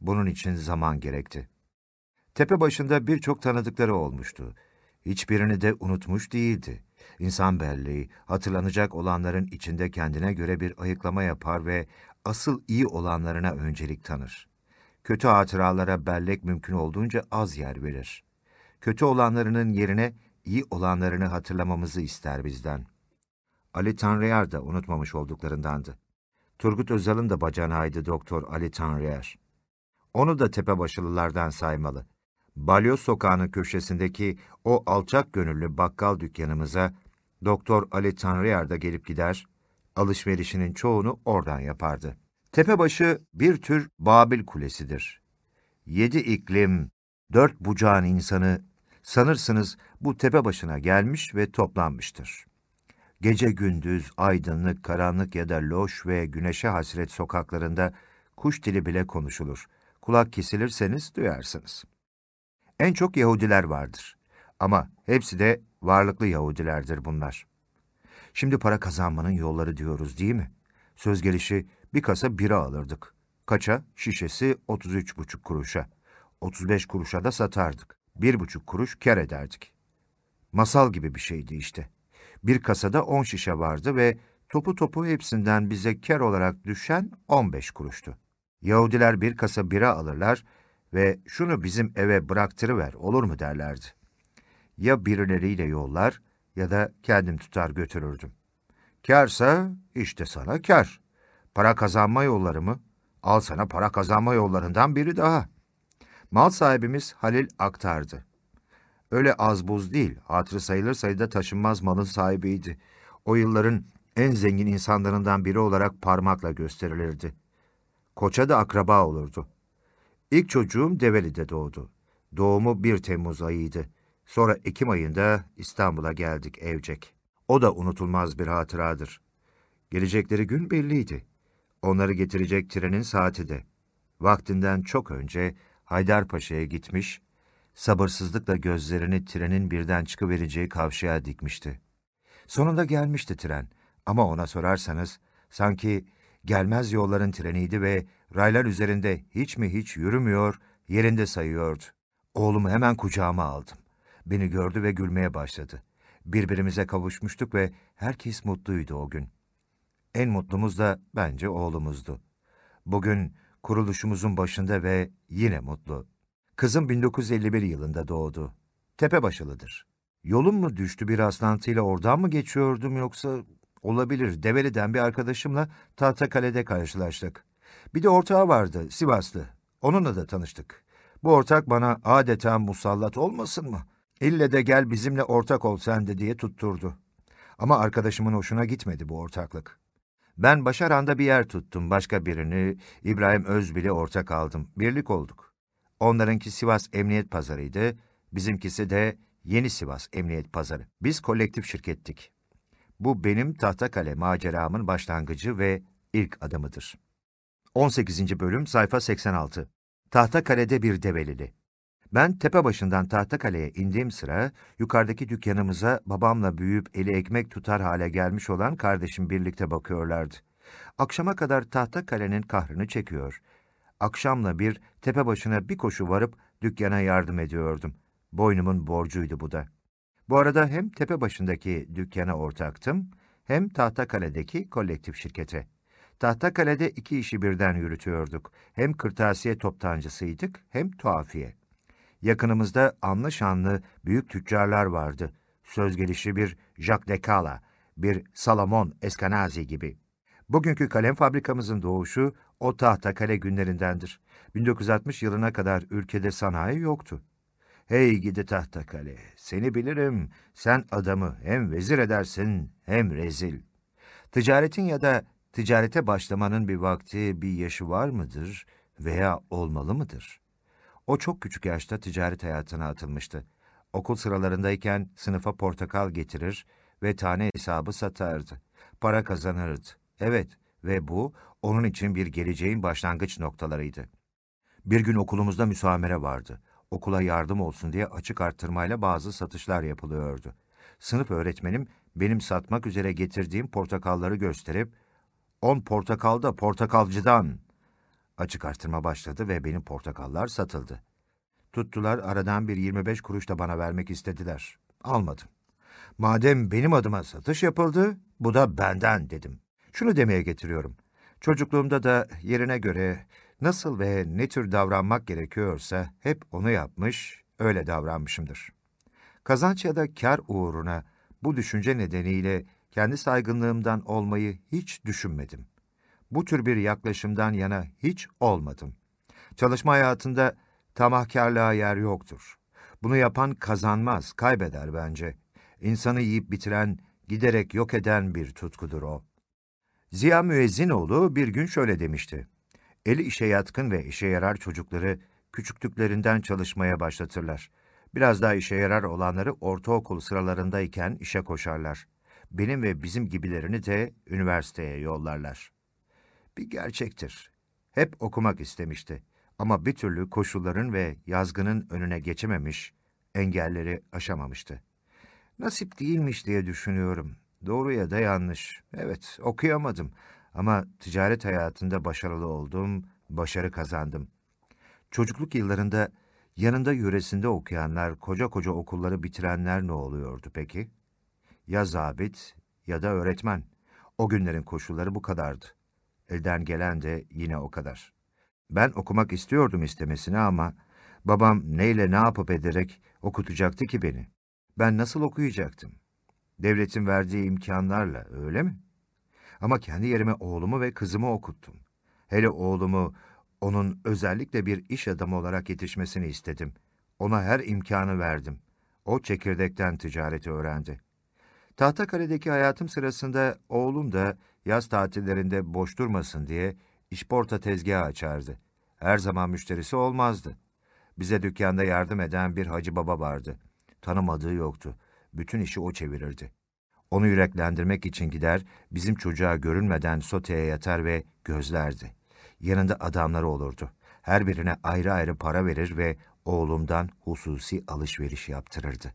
bunun için zaman gerekti. Tepe başında birçok tanıdıkları olmuştu. Hiçbirini de unutmuş değildi. İnsan belleği, hatırlanacak olanların içinde kendine göre bir ayıklama yapar ve asıl iyi olanlarına öncelik tanır. Kötü hatıralara bellek mümkün olduğunca az yer verir. Kötü olanlarının yerine iyi olanlarını hatırlamamızı ister bizden. Ali Tanrıyar da unutmamış olduklarındandı. Turgut Özal'ın da bacanağıydı Doktor Ali Tanrıyer. Onu da tepebaşılılardan saymalı. Balyoz sokağının köşesindeki o alçak gönüllü bakkal dükkanımıza Doktor Ali Tanrıyer da gelip gider, alışverişinin çoğunu oradan yapardı. Tepebaşı bir tür Babil Kulesidir. Yedi iklim, dört bucağın insanı sanırsınız bu tepe başına gelmiş ve toplanmıştır. Gece gündüz aydınlık, karanlık ya da loş ve güneşe hasret sokaklarında kuş dili bile konuşulur. Kulak kesilirseniz duyarsınız. En çok Yahudiler vardır. Ama hepsi de varlıklı Yahudilerdir bunlar. Şimdi para kazanmanın yolları diyoruz değil mi? Söz gelişi bir kasa bira alırdık. Kaça? Şişesi 33,5 kuruşa. 35 kuruşa da satardık. Bir buçuk kuruş kar ederdik. Masal gibi bir şeydi işte. Bir kasada on şişe vardı ve topu topu hepsinden bize kar olarak düşen on beş kuruştu. Yahudiler bir kasa bira alırlar ve şunu bizim eve bıraktırıver olur mu derlerdi. Ya birileriyle yollar ya da kendim tutar götürürdüm. Kârsa işte sana kar. Para kazanma yolları mı? Al sana para kazanma yollarından biri daha. Mal sahibimiz Halil Aktar'dı. Öyle az buz değil, hatırı sayılır sayıda taşınmaz malın sahibiydi. O yılların en zengin insanlarından biri olarak parmakla gösterilirdi. Koça da akraba olurdu. İlk çocuğum Develi'de doğdu. Doğumu 1 Temmuz ayıydı. Sonra Ekim ayında İstanbul'a geldik evcek. O da unutulmaz bir hatıradır. Gelecekleri gün belliydi. Onları getirecek trenin saati de. Vaktinden çok önce Haydarpaşa'ya gitmiş, sabırsızlıkla gözlerini trenin birden çıkıvereceği kavşaya dikmişti. Sonunda gelmişti tren ama ona sorarsanız sanki gelmez yolların treniydi ve raylar üzerinde hiç mi hiç yürümüyor, yerinde sayıyordu. Oğlumu hemen kucağıma aldım. Beni gördü ve gülmeye başladı. Birbirimize kavuşmuştuk ve herkes mutluydu o gün. En mutlumuz da bence oğlumuzdu. Bugün kuruluşumuzun başında ve yine mutlu. Kızım 1951 yılında doğdu. Tepebaşılıdır. Yolum mu düştü bir rastlantıyla oradan mı geçiyordum yoksa olabilir Develi'den bir arkadaşımla Tahtakale'de karşılaştık. Bir de ortağı vardı Sivaslı. Onunla da tanıştık. Bu ortak bana adeta musallat olmasın mı? İlle de gel bizimle ortak ol sen de diye tutturdu. Ama arkadaşımın hoşuna gitmedi bu ortaklık. Ben Başaran'da bir yer tuttum, başka birini İbrahim Özbil'e ortak aldım. Birlik olduk. Onlarınki Sivas Emniyet Pazarı'ydı, bizimkisi de Yeni Sivas Emniyet Pazarı. Biz kolektif şirkettik. Bu benim Tahtakale maceramın başlangıcı ve ilk adımıdır. 18. bölüm sayfa 86 Tahtakale'de bir develili. Ben tepe başından Tahtakale'ye indiğim sıra yukarıdaki dükkanımıza babamla büyüyüp eli ekmek tutar hale gelmiş olan kardeşim birlikte bakıyorlardı. Akşama kadar Tahtakale'nin kahrını çekiyor. Akşamla bir tepe başına bir koşu varıp dükkana yardım ediyordum. Boynumun borcuydu bu da. Bu arada hem tepe başındaki dükkana ortaktım, hem Tahtakale'deki kolektif şirkete. Tahtakale'de iki işi birden yürütüyorduk. Hem kırtasiye toptancısıydık, hem tuhafiye. Yakınımızda anlı şanlı büyük tüccarlar vardı. Söz gelişi bir Jacques Decala, bir Salomon Eskenazi gibi. Bugünkü kalem fabrikamızın doğuşu o tahta kale günlerindendir. 1960 yılına kadar ülkede sanayi yoktu. Hey gidi tahta kale, seni bilirim, sen adamı hem vezir edersin hem rezil. Ticaretin ya da ticarete başlamanın bir vakti, bir yaşı var mıdır veya olmalı mıdır? O çok küçük yaşta ticaret hayatına atılmıştı. Okul sıralarındayken sınıfa portakal getirir ve tane hesabı satardı. Para kazanırdı. Evet ve bu onun için bir geleceğin başlangıç noktalarıydı. Bir gün okulumuzda müsamere vardı. Okula yardım olsun diye açık arttırmayla bazı satışlar yapılıyordu. Sınıf öğretmenim benim satmak üzere getirdiğim portakalları gösterip on portakal da portakalcıdan Açık arttırma başladı ve benim portakallar satıldı. Tuttular aradan bir 25 kuruş da bana vermek istediler. Almadım. Madem benim adıma satış yapıldı, bu da benden dedim. Şunu demeye getiriyorum. Çocukluğumda da yerine göre nasıl ve ne tür davranmak gerekiyorsa hep onu yapmış, öyle davranmışımdır. Kazanç ya da kar uğruna bu düşünce nedeniyle kendi saygınlığımdan olmayı hiç düşünmedim bu tür bir yaklaşımdan yana hiç olmadım. Çalışma hayatında tamahkarlığa yer yoktur. Bunu yapan kazanmaz, kaybeder bence. İnsanı yiyip bitiren, giderek yok eden bir tutkudur o. Ziya Müezzinoğlu bir gün şöyle demişti. Eli işe yatkın ve işe yarar çocukları küçüklüklerinden çalışmaya başlatırlar. Biraz daha işe yarar olanları ortaokul sıralarındayken işe koşarlar. Benim ve bizim gibilerini de üniversiteye yollarlar bir gerçektir. Hep okumak istemişti ama bir türlü koşulların ve yazgının önüne geçememiş, engelleri aşamamıştı. Nasip değilmiş diye düşünüyorum. Doğru ya da yanlış. Evet, okuyamadım ama ticaret hayatında başarılı oldum, başarı kazandım. Çocukluk yıllarında yanında yöresinde okuyanlar, koca koca okulları bitirenler ne oluyordu peki? Ya zabit ya da öğretmen. O günlerin koşulları bu kadardı. Elden gelen de yine o kadar. Ben okumak istiyordum istemesine ama babam neyle ne yapıp ederek okutacaktı ki beni. Ben nasıl okuyacaktım? Devletin verdiği imkanlarla, öyle mi? Ama kendi yerime oğlumu ve kızımı okuttum. Hele oğlumu, onun özellikle bir iş adamı olarak yetişmesini istedim. Ona her imkanı verdim. O çekirdekten ticareti öğrendi. Tahtakale'deki hayatım sırasında oğlum da yaz tatillerinde boş durmasın diye işporta tezgahı açardı. Her zaman müşterisi olmazdı. Bize dükkanda yardım eden bir hacı baba vardı. Tanımadığı yoktu. Bütün işi o çevirirdi. Onu yüreklendirmek için gider, bizim çocuğa görünmeden soteye yatar ve gözlerdi. Yanında adamları olurdu. Her birine ayrı ayrı para verir ve oğlumdan hususi alışveriş yaptırırdı.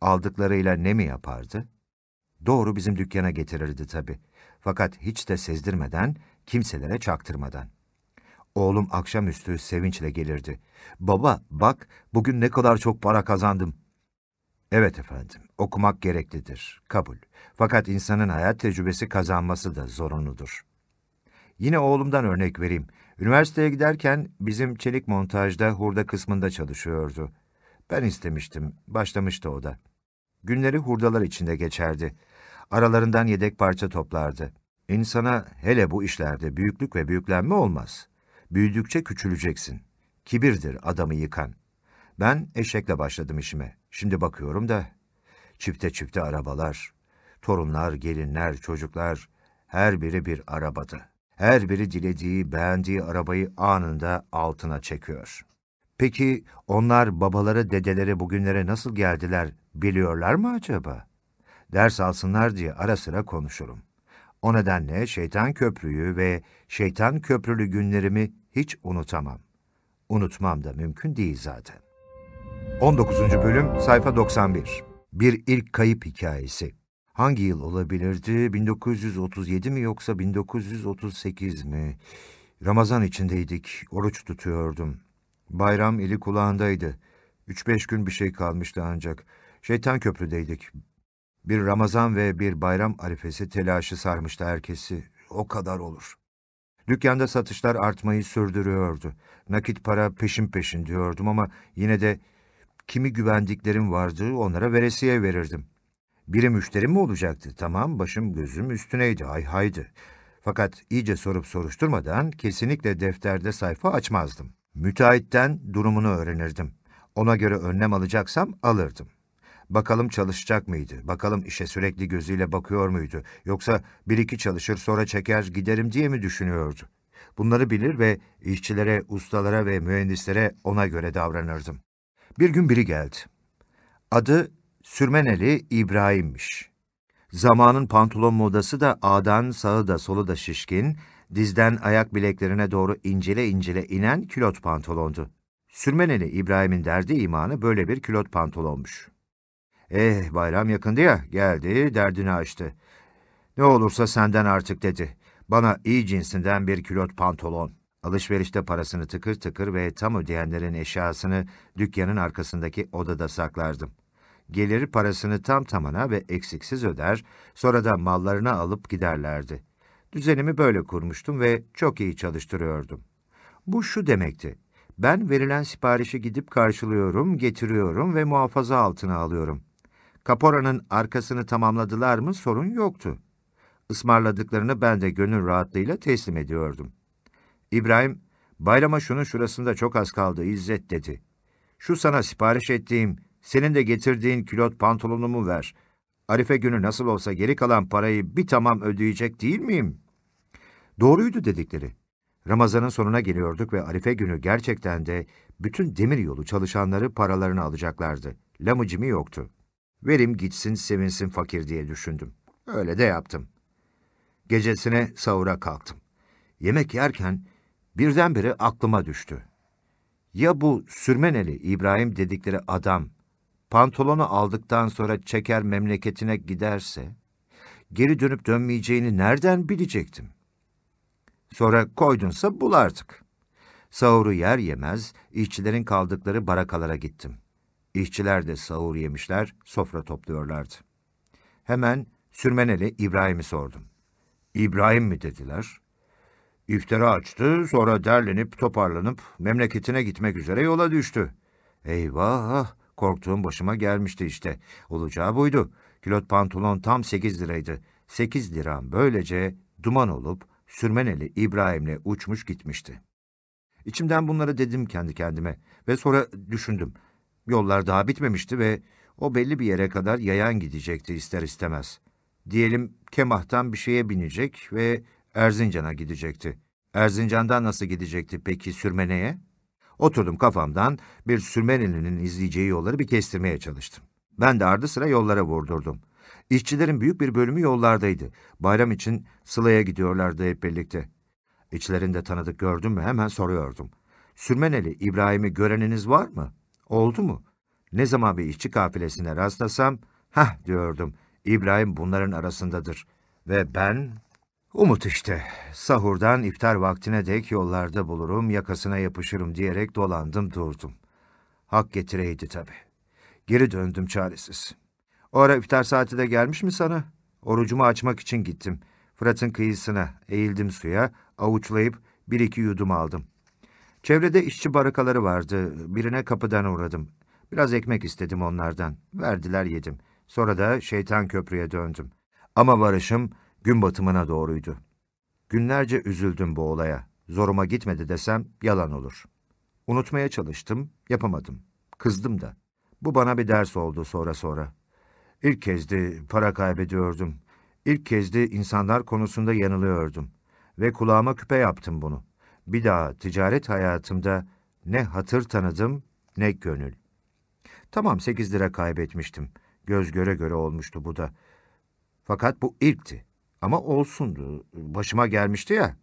Aldıklarıyla ne mi yapardı? Doğru bizim dükkana getirirdi tabii. Fakat hiç de sezdirmeden, kimselere çaktırmadan. Oğlum akşamüstü sevinçle gelirdi. Baba, bak bugün ne kadar çok para kazandım. Evet efendim, okumak gereklidir, kabul. Fakat insanın hayat tecrübesi kazanması da zorunludur. Yine oğlumdan örnek vereyim. Üniversiteye giderken bizim çelik montajda hurda kısmında çalışıyordu. Ben istemiştim, başlamıştı o da. Günleri hurdalar içinde geçerdi. Aralarından yedek parça toplardı. İnsana hele bu işlerde büyüklük ve büyüklenme olmaz. Büyüdükçe küçüleceksin. Kibirdir adamı yıkan. Ben eşekle başladım işime. Şimdi bakıyorum da çifte çifte arabalar, torunlar, gelinler, çocuklar, her biri bir arabada. Her biri dilediği, beğendiği arabayı anında altına çekiyor. Peki onlar babaları, dedeleri bugünlere nasıl geldiler biliyorlar mı acaba? Ders alsınlar diye ara sıra konuşurum. O nedenle şeytan köprüyü ve şeytan köprülü günlerimi hiç unutamam. Unutmam da mümkün değil zaten. 19. bölüm sayfa 91. Bir ilk kayıp hikayesi. Hangi yıl olabilirdi? 1937 mi yoksa 1938 mi? Ramazan içindeydik. Oruç tutuyordum. Bayram eli kulağındaydı. Üç beş gün bir şey kalmıştı ancak. Şeytan köprüdeydik. Bir Ramazan ve bir bayram arifesi telaşı sarmıştı herkesi. O kadar olur. Dükkanda satışlar artmayı sürdürüyordu. Nakit para peşin peşin diyordum ama yine de kimi güvendiklerim vardı onlara veresiye verirdim. Biri müşterim mi olacaktı? Tamam başım gözüm üstüneydi hay haydı. Fakat iyice sorup soruşturmadan kesinlikle defterde sayfa açmazdım. Müteahhitten durumunu öğrenirdim. Ona göre önlem alacaksam alırdım. Bakalım çalışacak mıydı? Bakalım işe sürekli gözüyle bakıyor muydu? Yoksa bir iki çalışır sonra çeker giderim diye mi düşünüyordu? Bunları bilir ve işçilere, ustalara ve mühendislere ona göre davranırdım. Bir gün biri geldi. Adı Sürmeneli İbrahim'miş. Zamanın pantolon modası da ağdan sağı da solu da şişkin, dizden ayak bileklerine doğru incele incele inen külot pantolondu. Sürmeneli İbrahim'in derdi imanı böyle bir külot pantolonmuş. Eh bayram yakındı ya, geldi derdini açtı. Ne olursa senden artık dedi. Bana iyi cinsinden bir külot pantolon. Alışverişte parasını tıkır tıkır ve tam ödeyenlerin eşyasını dükkanın arkasındaki odada saklardım. Gelir parasını tam tamına ve eksiksiz öder, sonra da mallarını alıp giderlerdi. Düzenimi böyle kurmuştum ve çok iyi çalıştırıyordum. Bu şu demekti. Ben verilen siparişi gidip karşılıyorum, getiriyorum ve muhafaza altına alıyorum. Kapora'nın arkasını tamamladılar mı sorun yoktu. Ismarladıklarını ben de gönül rahatlığıyla teslim ediyordum. İbrahim, bayrama şunun şurasında çok az kaldı İzzet dedi. Şu sana sipariş ettiğim, senin de getirdiğin külot pantolonumu ver. Arife günü nasıl olsa geri kalan parayı bir tamam ödeyecek değil miyim? Doğruydu dedikleri. Ramazanın sonuna geliyorduk ve Arife günü gerçekten de bütün demir yolu çalışanları paralarını alacaklardı. Lamıcımı yoktu. Verim gitsin sevinsin fakir diye düşündüm. Öyle de yaptım. Gecesine sahura kalktım. Yemek yerken birdenbire aklıma düştü. Ya bu sürmeneli İbrahim dedikleri adam pantolonu aldıktan sonra çeker memleketine giderse, geri dönüp dönmeyeceğini nereden bilecektim? Sonra koydunsa bul artık. Sahuru yer yemez, işçilerin kaldıkları barakalara gittim. İşçiler de sahur yemişler, sofra topluyorlardı. Hemen sürmeneli İbrahim'i sordum. İbrahim mi dediler? İftara açtı, sonra derlenip toparlanıp memleketine gitmek üzere yola düştü. Eyvah! Korktuğum başıma gelmişti işte. Olacağı buydu. Kilot pantolon tam sekiz liraydı. Sekiz liram böylece duman olup sürmeneli İbrahim'le uçmuş gitmişti. İçimden bunları dedim kendi kendime ve sonra düşündüm. Yollar daha bitmemişti ve o belli bir yere kadar yayan gidecekti ister istemez. Diyelim Kemah'tan bir şeye binecek ve Erzincan'a gidecekti. Erzincan'dan nasıl gidecekti peki Sürmene'ye? Oturdum kafamdan bir Sürmeneli'nin izleyeceği yolları bir kestirmeye çalıştım. Ben de ardı sıra yollara vurdurdum. İşçilerin büyük bir bölümü yollardaydı. Bayram için Sıla'ya gidiyorlardı hep birlikte. İçlerinde tanıdık gördüm mü hemen soruyordum. Sürmeneli İbrahim'i göreniniz var mı? Oldu mu? Ne zaman bir işçi kafilesine rastlasam, hah diyordum, İbrahim bunların arasındadır. Ve ben Umut işte. Sahurdan iftar vaktine dek yollarda bulurum, yakasına yapışırım diyerek dolandım durdum. Hak getireydi tabii. Geri döndüm çaresiz. O ara iftar saati de gelmiş mi sana? Orucumu açmak için gittim. Fırat'ın kıyısına eğildim suya, avuçlayıp bir iki yudum aldım. Çevrede işçi barakaları vardı. Birine kapıdan uğradım. Biraz ekmek istedim onlardan. Verdiler yedim. Sonra da şeytan köprüye döndüm. Ama varışım gün batımına doğruydu. Günlerce üzüldüm bu olaya. Zoruma gitmedi desem yalan olur. Unutmaya çalıştım, yapamadım. Kızdım da. Bu bana bir ders oldu sonra sonra. İlk kezdi para kaybediyordum. İlk kezdi insanlar konusunda yanılıyordum. Ve kulağıma küpe yaptım bunu. Bir daha ticaret hayatımda ne hatır tanıdım ne gönül. Tamam sekiz lira kaybetmiştim. Göz göre göre olmuştu bu da. Fakat bu ilkti. Ama olsundu. Başıma gelmişti ya.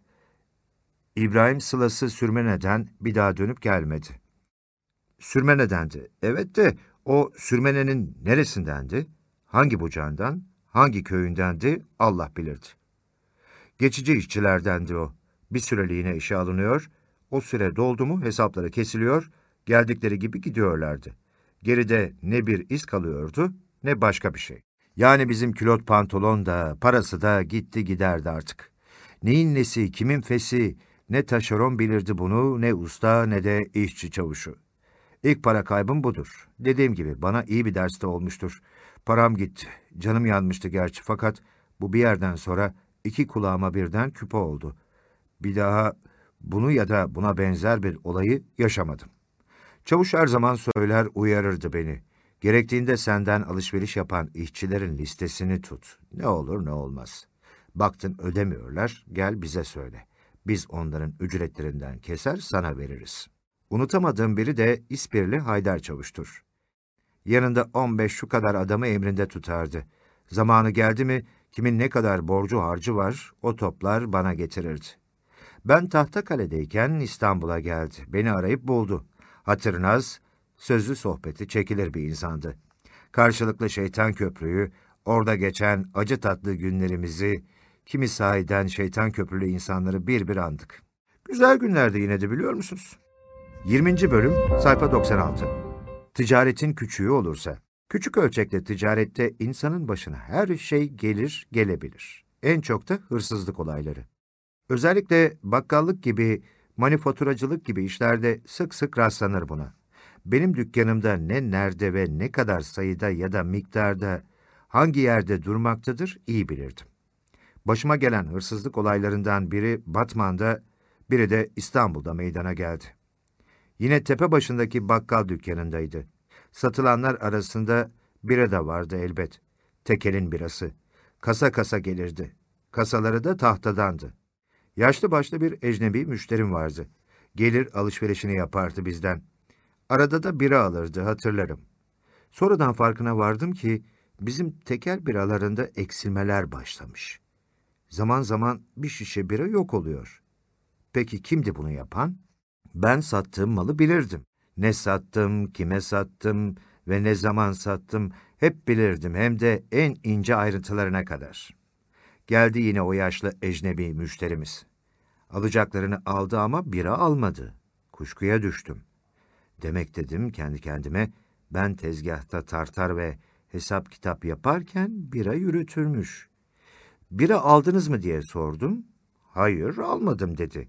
İbrahim Sılası Sürmene'den bir daha dönüp gelmedi. Sürmene'dendi. Evet de o Sürmene'nin neresindendi? Hangi bucağından, hangi köyündendi Allah bilirdi. Geçici işçilerdendi o. Bir süreliğine işe alınıyor, o süre doldu mu hesapları kesiliyor, geldikleri gibi gidiyorlardı. Geride ne bir iz kalıyordu ne başka bir şey. Yani bizim külot pantolon da parası da gitti giderdi artık. Neyin nesi, kimin fesi, ne taşeron bilirdi bunu, ne usta ne de işçi çavuşu. İlk para kaybım budur. Dediğim gibi bana iyi bir derste olmuştur. Param gitti. Canım yanmıştı gerçi fakat bu bir yerden sonra iki kulağıma birden küpe oldu. Bir daha bunu ya da buna benzer bir olayı yaşamadım. Çavuş her zaman söyler uyarırdı beni. Gerektiğinde senden alışveriş yapan işçilerin listesini tut. Ne olur ne olmaz. Baktın ödemiyorlar, gel bize söyle. Biz onların ücretlerinden keser sana veririz. Unutamadığım biri de İspirli Haydar Çavuş'tur. Yanında 15 şu kadar adamı emrinde tutardı. Zamanı geldi mi kimin ne kadar borcu harcı var o toplar bana getirirdi. Ben Tahtakale'deyken İstanbul'a geldi. Beni arayıp buldu. Hatırnaz, sözlü sohbeti çekilir bir insandı. Karşılıklı şeytan köprüyü, orada geçen acı tatlı günlerimizi, kimi sahiden şeytan köprülü insanları bir bir andık. Güzel günlerdi yine de biliyor musunuz? 20. bölüm sayfa 96 Ticaretin küçüğü olursa Küçük ölçekli ticarette insanın başına her şey gelir, gelebilir. En çok da hırsızlık olayları. Özellikle bakkallık gibi, manifaturacılık gibi işlerde sık sık rastlanır buna. Benim dükkanımda ne nerede ve ne kadar sayıda ya da miktarda hangi yerde durmaktadır iyi bilirdim. Başıma gelen hırsızlık olaylarından biri Batman'da, biri de İstanbul'da meydana geldi. Yine tepe başındaki bakkal dükkanındaydı. Satılanlar arasında bira da vardı elbet. Tekelin birası. Kasa kasa gelirdi. Kasaları da tahtadandı. Yaşlı başlı bir ecnebi müşterim vardı. Gelir alışverişini yapardı bizden. Arada da bira alırdı hatırlarım. Sonradan farkına vardım ki bizim tekel biralarında eksilmeler başlamış. Zaman zaman bir şişe bira yok oluyor. Peki kimdi bunu yapan? Ben sattığım malı bilirdim. Ne sattım, kime sattım ve ne zaman sattım hep bilirdim hem de en ince ayrıntılarına kadar. Geldi yine o yaşlı ecnebi müşterimiz. Alacaklarını aldı ama bira almadı. Kuşkuya düştüm. Demek dedim kendi kendime, ben tezgahta tartar ve hesap kitap yaparken bira yürütürmüş. Bira aldınız mı diye sordum. Hayır, almadım dedi.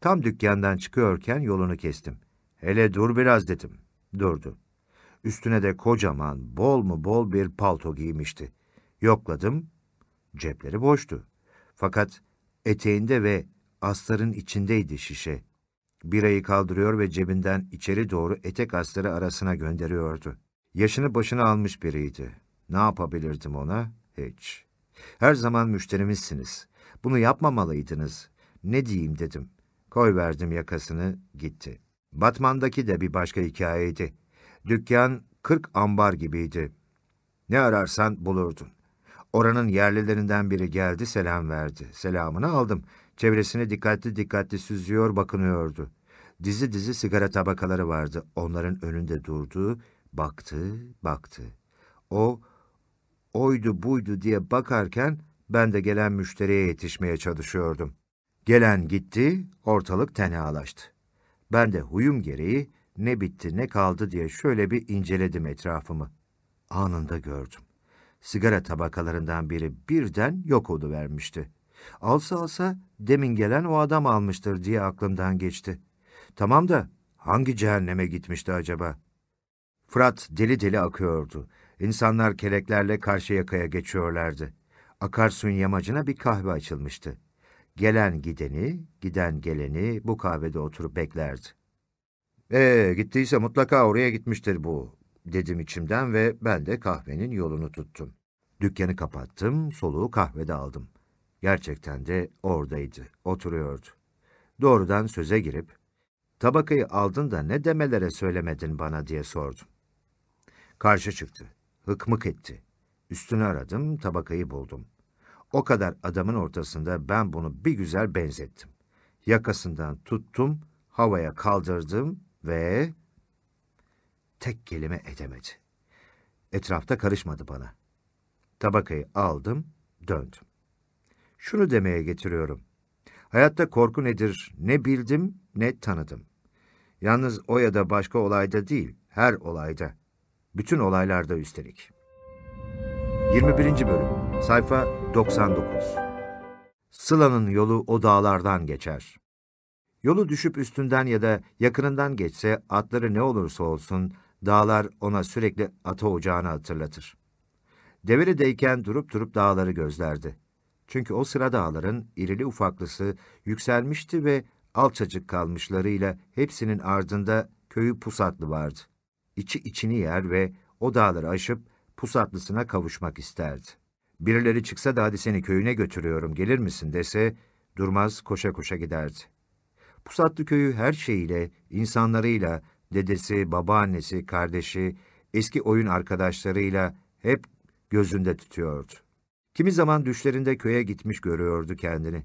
Tam dükkandan çıkıyorken yolunu kestim. Hele dur biraz dedim. Durdu. Üstüne de kocaman, bol mu bol bir palto giymişti. Yokladım, cepleri boştu. Fakat eteğinde ve astarın içindeydi şişe. Birayı kaldırıyor ve cebinden içeri doğru etek astarı arasına gönderiyordu. Yaşını başına almış biriydi. Ne yapabilirdim ona? Hiç. Her zaman müşterimizsiniz. Bunu yapmamalıydınız. Ne diyeyim dedim. Koy verdim yakasını, gitti. Batman'daki de bir başka hikayeydi. Dükkan kırk ambar gibiydi. Ne ararsan bulurdun. Oranın yerlilerinden biri geldi, selam verdi. Selamını aldım. Çevresini dikkatli dikkatli süzüyor, bakınıyordu. Dizi dizi sigara tabakaları vardı. Onların önünde durdu, baktı, baktı. O, oydu buydu diye bakarken ben de gelen müşteriye yetişmeye çalışıyordum. Gelen gitti, ortalık tenhalaştı. Ben de huyum gereği ne bitti ne kaldı diye şöyle bir inceledim etrafımı. Anında gördüm. Sigara tabakalarından biri birden yok vermişti. Alsa alsa demin gelen o adam almıştır diye aklımdan geçti. Tamam da hangi cehenneme gitmişti acaba? Fırat deli deli akıyordu. İnsanlar keleklerle karşı yakaya geçiyorlardı. Akarsuyun yamacına bir kahve açılmıştı. Gelen gideni, giden geleni bu kahvede oturup beklerdi. Ee, gittiyse mutlaka oraya gitmiştir bu, dedim içimden ve ben de kahvenin yolunu tuttum. Dükkanı kapattım, soluğu kahvede aldım. Gerçekten de oradaydı, oturuyordu. Doğrudan söze girip, tabakayı aldın da ne demelere söylemedin bana diye sordum. Karşı çıktı, hıkmık etti. Üstünü aradım, tabakayı buldum. O kadar adamın ortasında ben bunu bir güzel benzettim. Yakasından tuttum, havaya kaldırdım ve tek kelime edemedi. Etrafta karışmadı bana. Tabakayı aldım, döndüm. Şunu demeye getiriyorum. Hayatta korku nedir ne bildim ne tanıdım. Yalnız o ya da başka olayda değil, her olayda. Bütün olaylarda üstelik. 21. Bölüm Sayfa 99 Sıla'nın yolu o dağlardan geçer. Yolu düşüp üstünden ya da yakınından geçse atları ne olursa olsun dağlar ona sürekli ata ocağını hatırlatır. Develi'deyken durup durup dağları gözlerdi. Çünkü o sıra dağların irili ufaklısı yükselmişti ve alçacık kalmışlarıyla hepsinin ardında köyü Pusatlı vardı. İçi içini yer ve o dağları aşıp Pusatlısına kavuşmak isterdi. Birileri çıksa da hadi seni köyüne götürüyorum gelir misin dese durmaz koşa koşa giderdi. Pusatlı köyü her şeyiyle, insanlarıyla, dedesi, babaannesi, kardeşi, eski oyun arkadaşlarıyla hep gözünde tutuyordu. Kimi zaman düşlerinde köye gitmiş görüyordu kendini.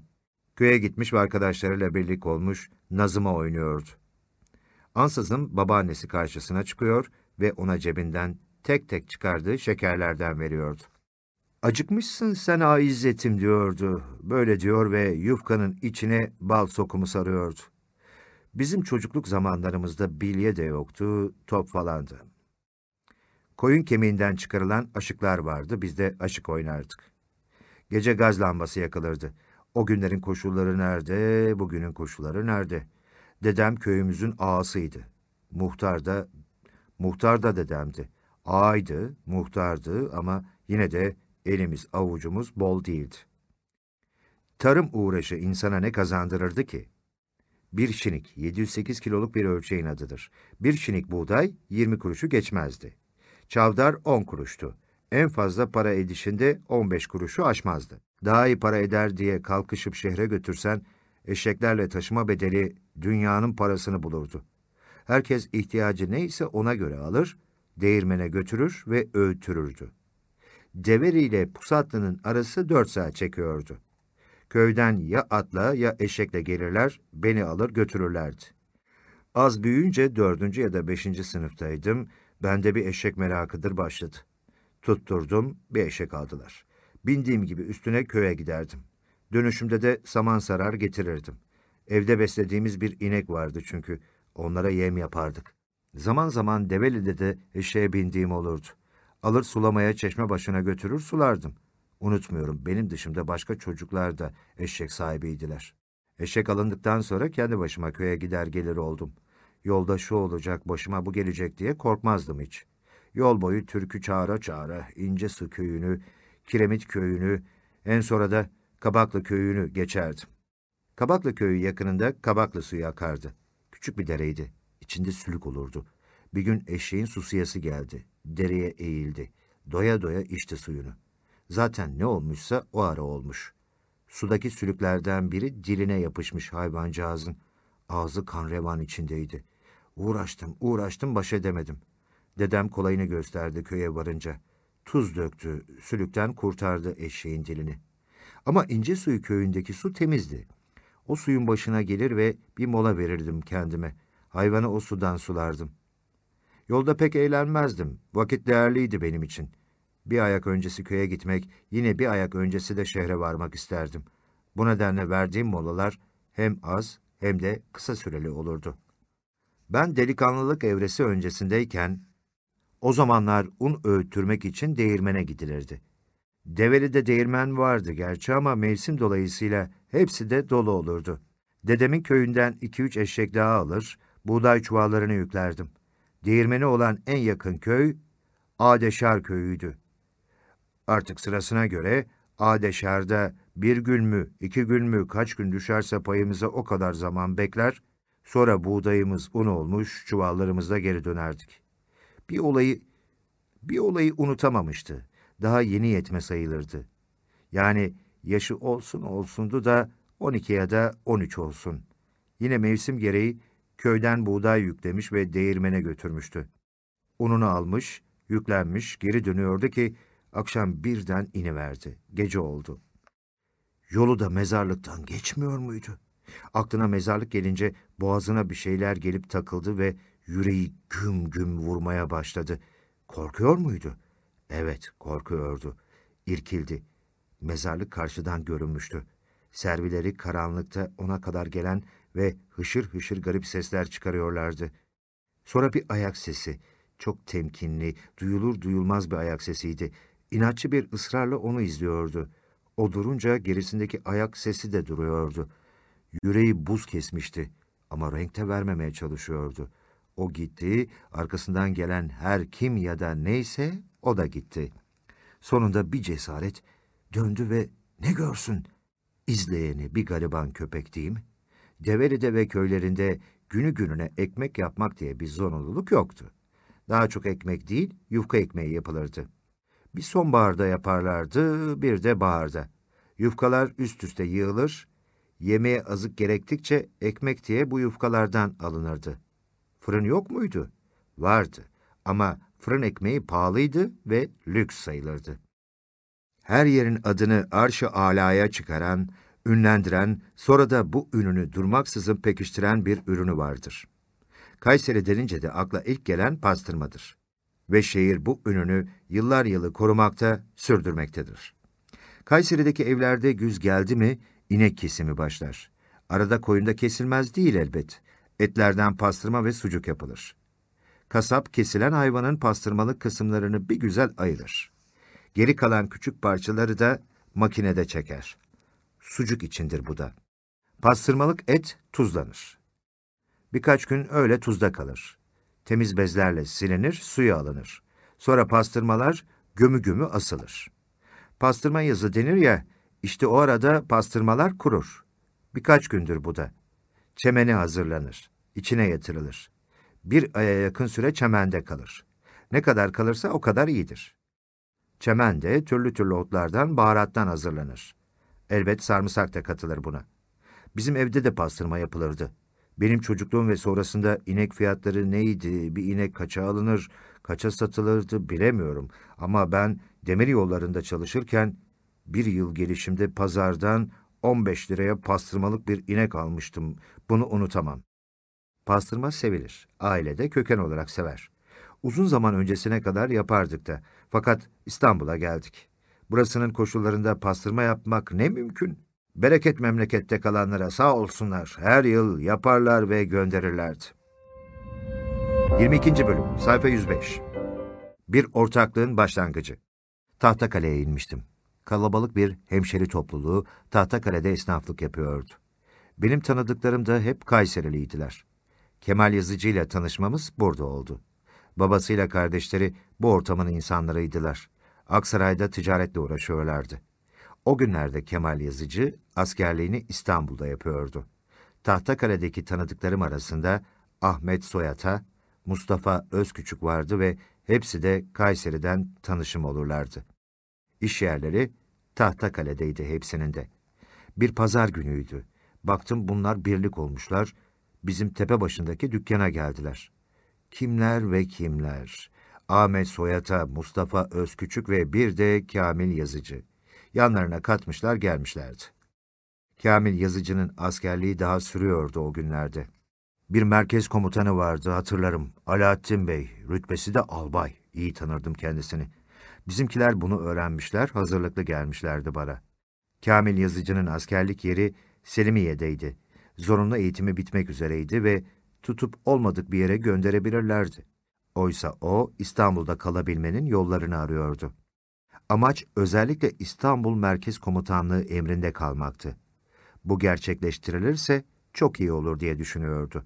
Köye gitmiş ve arkadaşlarıyla birlik olmuş, nazıma oynuyordu. Ansızın babaannesi karşısına çıkıyor ve ona cebinden tek tek çıkardığı şekerlerden veriyordu. Acıkmışsın sen ha İzzet'im diyordu. Böyle diyor ve yufkanın içine bal sokumu sarıyordu. Bizim çocukluk zamanlarımızda bilye de yoktu, top falandı. Koyun kemiğinden çıkarılan aşıklar vardı, biz de aşık oynardık. Gece gaz lambası yakılırdı. O günlerin koşulları nerede, bugünün koşulları nerede? Dedem köyümüzün ağasıydı. Muhtar da, muhtar da dedemdi. Ağaydı, muhtardı ama yine de elimiz avucumuz bol değildi. Tarım uğraşı insana ne kazandırırdı ki? Bir şinik 708 kiloluk bir ölçeğin adıdır. Bir şinik buğday 20 kuruşu geçmezdi. Çavdar 10 kuruştu. En fazla para edişinde 15 kuruşu aşmazdı. Daha iyi para eder diye kalkışıp şehre götürsen, eşeklerle taşıma bedeli dünyanın parasını bulurdu. Herkes ihtiyacı neyse ona göre alır, değirmene götürür ve öğütürürdü. Deveri ile Pusatlı'nın arası dört saat çekiyordu. Köyden ya atla ya eşekle gelirler, beni alır götürürlerdi. Az büyüyünce dördüncü ya da beşinci sınıftaydım, bende bir eşek merakıdır başladı. Tutturdum, bir eşek aldılar. Bindiğim gibi üstüne köye giderdim. Dönüşümde de saman sarar getirirdim. Evde beslediğimiz bir inek vardı çünkü, onlara yem yapardık. Zaman zaman Develi'de de eşeğe bindiğim olurdu. Alır sulamaya çeşme başına götürür sulardım. Unutmuyorum benim dışımda başka çocuklar da eşek sahibiydiler. Eşek alındıktan sonra kendi başıma köye gider gelir oldum. Yolda şu olacak başıma bu gelecek diye korkmazdım hiç. Yol boyu türkü çağıra çağıra ince su köyünü, kiremit köyünü, en sonra da Kabaklı köyünü geçerdim. Kabaklı köyü yakınında Kabaklı suyu akardı. Küçük bir dereydi. İçinde sülük olurdu. Bir gün eşeğin susuyası geldi. Dereye eğildi. Doya doya içti suyunu. Zaten ne olmuşsa o ara olmuş. Sudaki sülüklerden biri diline yapışmış hayvancağızın. Ağzı kan revan içindeydi. Uğraştım, uğraştım, baş edemedim. Dedem kolayını gösterdi köye varınca. Tuz döktü, sülükten kurtardı eşeğin dilini. Ama ince suyu köyündeki su temizdi. O suyun başına gelir ve bir mola verirdim kendime. Hayvanı o sudan sulardım. Yolda pek eğlenmezdim. Vakit değerliydi benim için. Bir ayak öncesi köye gitmek, yine bir ayak öncesi de şehre varmak isterdim. Bu nedenle verdiğim molalar hem az hem de kısa süreli olurdu. Ben delikanlılık evresi öncesindeyken, o zamanlar un öğüttürmek için değirmene gidilirdi. Develi'de değirmen vardı gerçi ama mevsim dolayısıyla hepsi de dolu olurdu. Dedemin köyünden iki üç eşek daha alır, buğday çuvallarını yüklerdim. Değirmeni olan en yakın köy Adeşar köyüydü. Artık sırasına göre Adeşar'da bir gün mü, iki gün mü, kaç gün düşerse payımıza o kadar zaman bekler, sonra buğdayımız un olmuş, çuvallarımızda geri dönerdik. Bir olayı, bir olayı unutamamıştı. Daha yeni yetme sayılırdı. Yani yaşı olsun olsundu da 12 ya da 13 olsun. Yine mevsim gereği köyden buğday yüklemiş ve değirmene götürmüştü. Ununu almış, yüklenmiş, geri dönüyordu ki akşam birden iniverdi. Gece oldu. Yolu da mezarlıktan geçmiyor muydu? Aklına mezarlık gelince boğazına bir şeyler gelip takıldı ve yüreği güm güm vurmaya başladı. Korkuyor muydu? Evet, korkuyordu. İrkildi. Mezarlık karşıdan görünmüştü. Servileri karanlıkta ona kadar gelen ve hışır hışır garip sesler çıkarıyorlardı. Sonra bir ayak sesi, çok temkinli, duyulur duyulmaz bir ayak sesiydi. İnatçı bir ısrarla onu izliyordu. O durunca gerisindeki ayak sesi de duruyordu. Yüreği buz kesmişti ama renkte vermemeye çalışıyordu. O gitti, arkasından gelen her kim ya da neyse o da gitti. Sonunda bir cesaret döndü ve ne görsün? İzleyeni bir gariban köpek mi? Develi'de ve köylerinde günü gününe ekmek yapmak diye bir zorunluluk yoktu. Daha çok ekmek değil, yufka ekmeği yapılırdı. Bir sonbaharda yaparlardı, bir de baharda. Yufkalar üst üste yığılır, yemeğe azık gerektikçe ekmek diye bu yufkalardan alınırdı. Fırın yok muydu? Vardı ama fırın ekmeği pahalıydı ve lüks sayılırdı. Her yerin adını arş-ı alaya çıkaran, ünlendiren, sonra da bu ününü durmaksızın pekiştiren bir ürünü vardır. Kayseri denince de akla ilk gelen pastırmadır. Ve şehir bu ününü yıllar yılı korumakta, sürdürmektedir. Kayseri'deki evlerde güz geldi mi, inek kesimi başlar. Arada koyunda kesilmez değil elbet. Etlerden pastırma ve sucuk yapılır. Kasap kesilen hayvanın pastırmalık kısımlarını bir güzel ayırır. Geri kalan küçük parçaları da makinede çeker. Sucuk içindir bu da. Pastırmalık et tuzlanır. Birkaç gün öyle tuzda kalır. Temiz bezlerle silinir, suyu alınır. Sonra pastırmalar gömü gömü asılır. Pastırma yazı denir ya, işte o arada pastırmalar kurur. Birkaç gündür bu da. Çemeni hazırlanır, içine yatırılır. Bir aya yakın süre çemende kalır. Ne kadar kalırsa o kadar iyidir. Çemen de türlü türlü otlardan, baharattan hazırlanır. Elbet sarımsak da katılır buna. Bizim evde de pastırma yapılırdı. Benim çocukluğum ve sonrasında inek fiyatları neydi, bir inek kaça alınır, kaça satılırdı bilemiyorum. Ama ben demir yollarında çalışırken bir yıl gelişimde pazardan 15 liraya pastırmalık bir inek almıştım. Bunu unutamam. Pastırma sevilir. Ailede köken olarak sever. Uzun zaman öncesine kadar yapardık da. Fakat İstanbul'a geldik. Burasının koşullarında pastırma yapmak ne mümkün? Bereket memlekette kalanlara sağ olsunlar. Her yıl yaparlar ve gönderirlerdi. 22. Bölüm Sayfa 105 Bir ortaklığın başlangıcı Tahtakale'ye inmiştim. Kalabalık bir hemşeri topluluğu Tahtakale'de esnaflık yapıyordu. Benim tanıdıklarım da hep Kayseriliydiler. Kemal Yazıcı ile tanışmamız burada oldu. Babasıyla kardeşleri bu ortamın insanlarıydılar. Aksaray'da ticaretle uğraşıyorlardı. O günlerde Kemal Yazıcı askerliğini İstanbul'da yapıyordu. Tahtakale'deki tanıdıklarım arasında Ahmet Soyata, Mustafa Özküçük vardı ve hepsi de Kayseri'den tanışım olurlardı. İş yerleri Tahtakale'deydi hepsinin de. Bir pazar günüydü. Baktım bunlar birlik olmuşlar, bizim tepe başındaki dükkana geldiler. Kimler ve kimler? Ahmet Soyata, Mustafa Özküçük ve bir de Kamil Yazıcı. Yanlarına katmışlar gelmişlerdi. Kamil Yazıcı'nın askerliği daha sürüyordu o günlerde. Bir merkez komutanı vardı hatırlarım. Alaaddin Bey, rütbesi de albay. İyi tanırdım kendisini. Bizimkiler bunu öğrenmişler, hazırlıklı gelmişlerdi bana. Kamil Yazıcı'nın askerlik yeri Selimiye'deydi. Zorunlu eğitimi bitmek üzereydi ve tutup olmadık bir yere gönderebilirlerdi. Oysa o İstanbul'da kalabilmenin yollarını arıyordu. Amaç özellikle İstanbul Merkez Komutanlığı emrinde kalmaktı. Bu gerçekleştirilirse çok iyi olur diye düşünüyordu.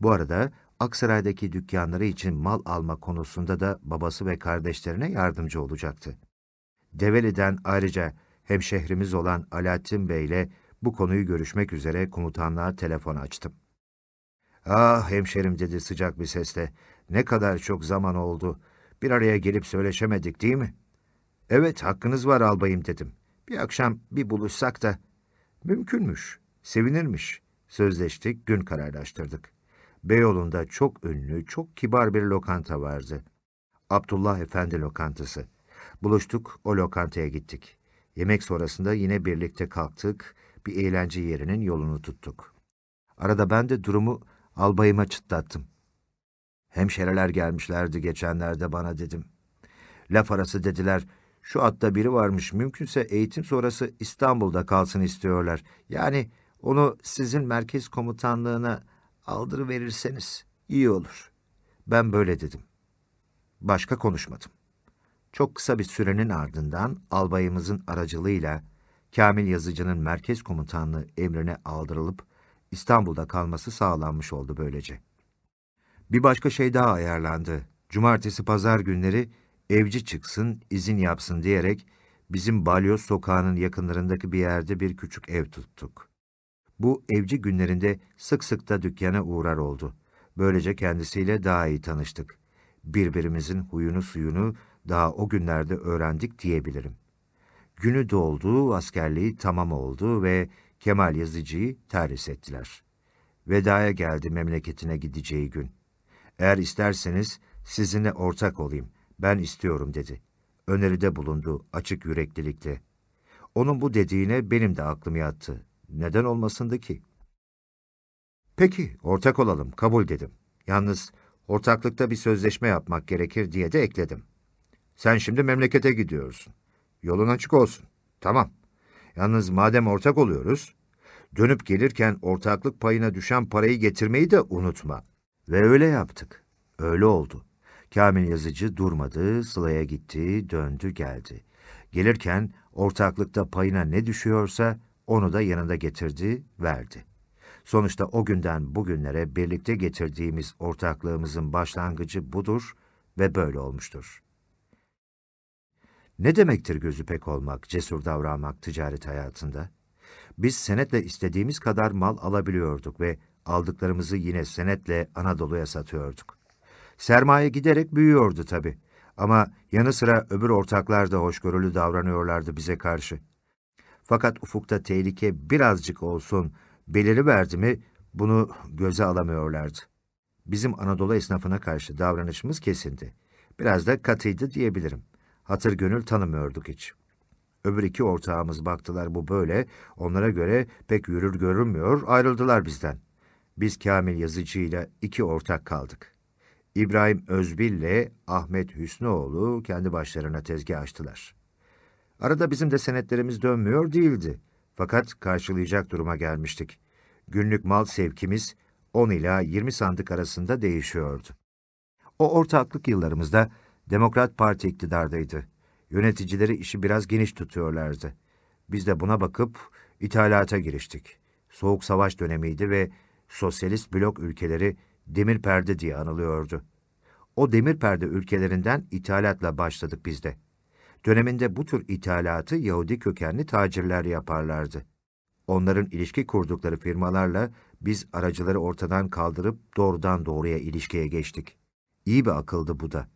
Bu arada Aksaray'daki dükkanları için mal alma konusunda da babası ve kardeşlerine yardımcı olacaktı. Develi'den ayrıca hemşehrimiz olan Alaaddin Bey ile bu konuyu görüşmek üzere komutanlığa telefon açtım. Ah hemşerim dedi sıcak bir sesle. Ne kadar çok zaman oldu. Bir araya gelip söyleşemedik değil mi? Evet hakkınız var albayım dedim. Bir akşam bir buluşsak da. Mümkünmüş, sevinirmiş. Sözleştik, gün kararlaştırdık. Beyoğlu'nda çok ünlü, çok kibar bir lokanta vardı. Abdullah Efendi lokantası. Buluştuk, o lokantaya gittik. Yemek sonrasında yine birlikte kalktık, bir eğlence yerinin yolunu tuttuk. Arada ben de durumu albayıma çıtlattım. Hemşereler gelmişlerdi geçenlerde bana dedim. Laf arası dediler, şu atta biri varmış, mümkünse eğitim sonrası İstanbul'da kalsın istiyorlar. Yani onu sizin merkez komutanlığına aldırıverirseniz iyi olur. Ben böyle dedim. Başka konuşmadım. Çok kısa bir sürenin ardından albayımızın aracılığıyla Kamil Yazıcı'nın merkez komutanlığı emrine aldırılıp İstanbul'da kalması sağlanmış oldu böylece. Bir başka şey daha ayarlandı. Cumartesi pazar günleri evci çıksın, izin yapsın diyerek bizim Balyoz sokağının yakınlarındaki bir yerde bir küçük ev tuttuk. Bu evci günlerinde sık sık da dükkana uğrar oldu. Böylece kendisiyle daha iyi tanıştık. Birbirimizin huyunu suyunu daha o günlerde öğrendik diyebilirim. Günü doldu, askerliği tamam oldu ve Kemal Yazıcı'yı terhis ettiler. Vedaya geldi memleketine gideceği gün. Eğer isterseniz sizinle ortak olayım, ben istiyorum dedi. Öneride bulundu açık yüreklilikle. Onun bu dediğine benim de aklım yattı. Neden olmasındı ki? Peki, ortak olalım, kabul dedim. Yalnız ortaklıkta bir sözleşme yapmak gerekir diye de ekledim. Sen şimdi memlekete gidiyorsun. Yolun açık olsun. Tamam. Yalnız madem ortak oluyoruz, dönüp gelirken ortaklık payına düşen parayı getirmeyi de unutma. Ve öyle yaptık. Öyle oldu. Kamil yazıcı durmadı, Sıla'ya gitti, döndü geldi. Gelirken ortaklıkta payına ne düşüyorsa onu da yanında getirdi, verdi. Sonuçta o günden bugünlere birlikte getirdiğimiz ortaklığımızın başlangıcı budur ve böyle olmuştur. Ne demektir gözü pek olmak, cesur davranmak ticaret hayatında? Biz senetle istediğimiz kadar mal alabiliyorduk ve aldıklarımızı yine senetle Anadolu'ya satıyorduk. Sermaye giderek büyüyordu tabii. Ama yanı sıra öbür ortaklar da hoşgörülü davranıyorlardı bize karşı. Fakat ufukta tehlike birazcık olsun beliri verdi mi bunu göze alamıyorlardı. Bizim Anadolu esnafına karşı davranışımız kesindi. Biraz da katıydı diyebilirim. Hatır gönül tanımıyorduk hiç. Öbür iki ortağımız baktılar bu böyle, onlara göre pek yürür görünmüyor, ayrıldılar bizden. Biz Kamil Yazıcı ile iki ortak kaldık. İbrahim Özbil ile Ahmet Hüsnüoğlu kendi başlarına tezgah açtılar. Arada bizim de senetlerimiz dönmüyor değildi. Fakat karşılayacak duruma gelmiştik. Günlük mal sevkimiz 10 ila 20 sandık arasında değişiyordu. O ortaklık yıllarımızda Demokrat Parti iktidardaydı. Yöneticileri işi biraz geniş tutuyorlardı. Biz de buna bakıp ithalata giriştik. Soğuk savaş dönemiydi ve sosyalist blok ülkeleri demir perde diye anılıyordu. O demir perde ülkelerinden ithalatla başladık biz de. Döneminde bu tür ithalatı Yahudi kökenli tacirler yaparlardı. Onların ilişki kurdukları firmalarla biz aracıları ortadan kaldırıp doğrudan doğruya ilişkiye geçtik. İyi bir akıldı bu da.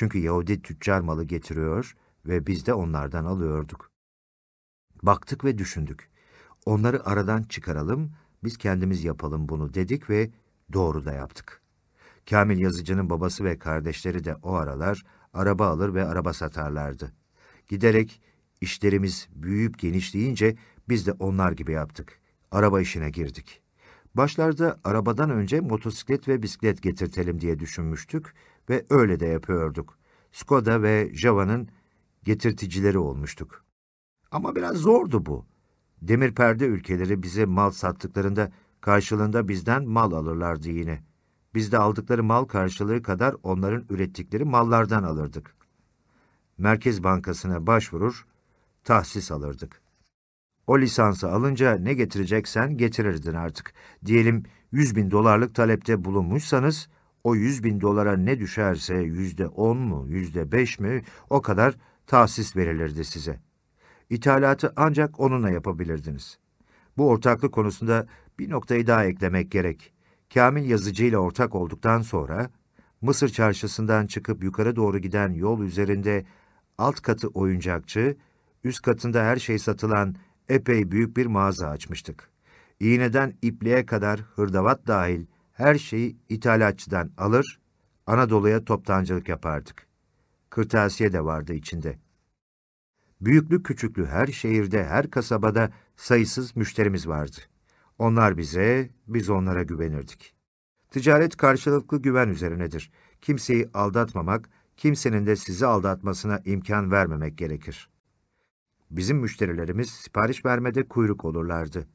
Çünkü Yahudi tüccar malı getiriyor ve biz de onlardan alıyorduk. Baktık ve düşündük. Onları aradan çıkaralım, biz kendimiz yapalım bunu dedik ve doğru da yaptık. Kamil Yazıcı'nın babası ve kardeşleri de o aralar araba alır ve araba satarlardı. Giderek işlerimiz büyüyüp genişleyince biz de onlar gibi yaptık. Araba işine girdik. Başlarda arabadan önce motosiklet ve bisiklet getirtelim diye düşünmüştük ve öyle de yapıyorduk. Skoda ve Java'nın getirticileri olmuştuk. Ama biraz zordu bu. Demir perde ülkeleri bize mal sattıklarında karşılığında bizden mal alırlardı yine. Biz de aldıkları mal karşılığı kadar onların ürettikleri mallardan alırdık. Merkez Bankası'na başvurur, tahsis alırdık. O lisansı alınca ne getireceksen getirirdin artık. Diyelim 100 bin dolarlık talepte bulunmuşsanız O 100 bin dolara ne düşerse yüzde on mu, yüzde beş mi o kadar tahsis verilirdi size. İthalatı ancak onunla yapabilirdiniz. Bu ortaklık konusunda bir noktayı daha eklemek gerek. Kamil yazıcı ile ortak olduktan sonra Mısır çarşısından çıkıp yukarı doğru giden yol üzerinde alt katı oyuncakçı, üst katında her şey satılan epey büyük bir mağaza açmıştık. İğneden ipliğe kadar hırdavat dahil her şeyi ithalatçıdan alır, Anadolu'ya toptancılık yapardık. Kırtasiye de vardı içinde. Büyüklü küçüklü her şehirde, her kasabada sayısız müşterimiz vardı. Onlar bize, biz onlara güvenirdik. Ticaret karşılıklı güven üzerinedir. Kimseyi aldatmamak, kimsenin de sizi aldatmasına imkan vermemek gerekir. Bizim müşterilerimiz sipariş vermede kuyruk olurlardı.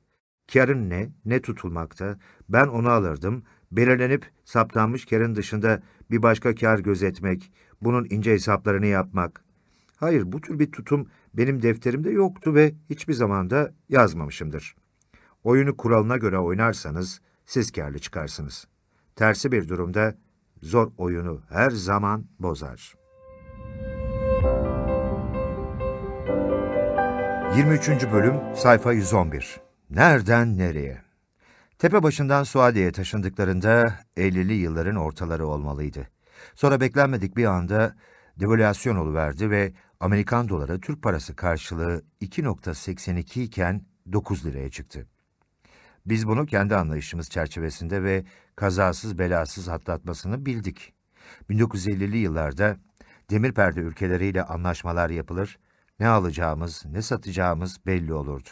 Karın ne, ne tutulmakta, ben onu alırdım, belirlenip saptanmış karın dışında bir başka kar gözetmek, bunun ince hesaplarını yapmak. Hayır, bu tür bir tutum benim defterimde yoktu ve hiçbir zamanda yazmamışımdır. Oyunu kuralına göre oynarsanız siz karlı çıkarsınız. Tersi bir durumda zor oyunu her zaman bozar. 23. Bölüm Sayfa 111 Nereden nereye? Tepe başından Suadiye'ye taşındıklarında 50'li yılların ortaları olmalıydı. Sonra beklenmedik bir anda devalüasyon oluverdi ve Amerikan doları Türk parası karşılığı 2.82 iken 9 liraya çıktı. Biz bunu kendi anlayışımız çerçevesinde ve kazasız belasız atlatmasını bildik. 1950'li yıllarda demir perde ülkeleriyle anlaşmalar yapılır, ne alacağımız, ne satacağımız belli olurdu.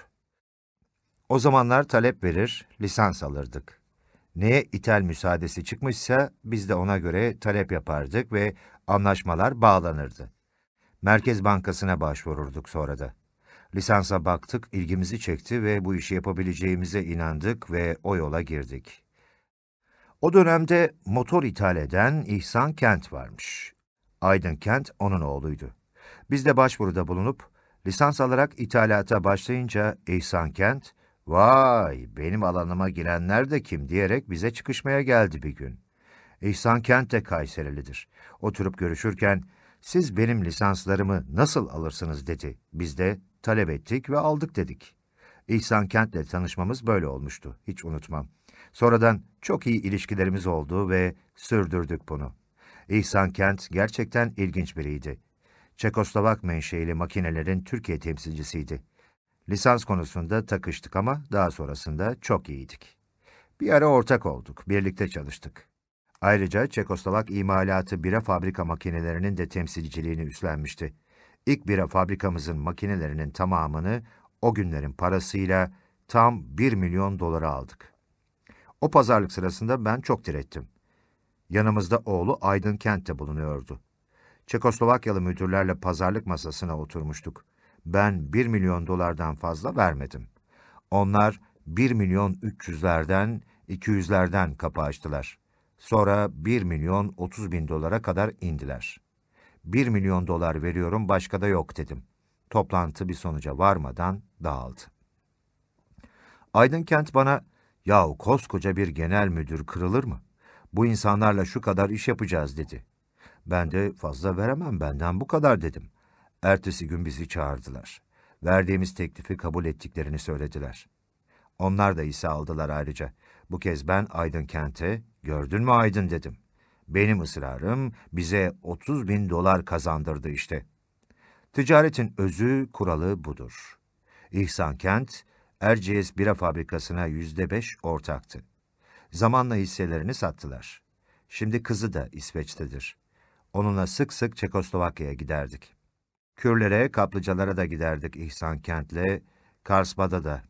O zamanlar talep verir, lisans alırdık. Neye ithal müsaadesi çıkmışsa biz de ona göre talep yapardık ve anlaşmalar bağlanırdı. Merkez Bankası'na başvururduk sonra da. Lisansa baktık, ilgimizi çekti ve bu işi yapabileceğimize inandık ve o yola girdik. O dönemde motor ithal eden İhsan Kent varmış. Aydın Kent onun oğluydu. Biz de başvuruda bulunup lisans alarak ithalata başlayınca İhsan Kent, ''Vay, benim alanıma girenler de kim?'' diyerek bize çıkışmaya geldi bir gün. İhsan Kent de Kayserilidir. Oturup görüşürken, ''Siz benim lisanslarımı nasıl alırsınız?'' dedi. Biz de talep ettik ve aldık dedik. İhsan Kent'le tanışmamız böyle olmuştu, hiç unutmam. Sonradan çok iyi ilişkilerimiz oldu ve sürdürdük bunu. İhsan Kent gerçekten ilginç biriydi. Çekoslovak menşeili makinelerin Türkiye temsilcisiydi. Lisans konusunda takıştık ama daha sonrasında çok iyiydik. Bir ara ortak olduk, birlikte çalıştık. Ayrıca Çekoslovak imalatı bira fabrika makinelerinin de temsilciliğini üstlenmişti. İlk bira fabrikamızın makinelerinin tamamını o günlerin parasıyla tam 1 milyon dolara aldık. O pazarlık sırasında ben çok direttim. Yanımızda oğlu Aydın Kent'te bulunuyordu. Çekoslovakyalı müdürlerle pazarlık masasına oturmuştuk. Ben 1 milyon dolardan fazla vermedim. Onlar 1 milyon 300'lerden, 200'lerden kapı açtılar. Sonra 1 milyon 30 bin dolara kadar indiler. 1 milyon dolar veriyorum başka da yok dedim. Toplantı bir sonuca varmadan dağıldı. Aydın Kent bana, yahu koskoca bir genel müdür kırılır mı? Bu insanlarla şu kadar iş yapacağız dedi. Ben de fazla veremem benden bu kadar dedim. Ertesi gün bizi çağırdılar. Verdiğimiz teklifi kabul ettiklerini söylediler. Onlar da ise aldılar ayrıca. Bu kez ben Aydın Kent'e, gördün mü Aydın dedim. Benim ısrarım bize 30 bin dolar kazandırdı işte. Ticaretin özü, kuralı budur. İhsan Kent, Erciyes Bira Fabrikası'na yüzde beş ortaktı. Zamanla hisselerini sattılar. Şimdi kızı da İsveç'tedir. Onunla sık sık Çekoslovakya'ya giderdik. Kürlere, kaplıcalara da giderdik İhsan Kent'le, Karsbad'a da.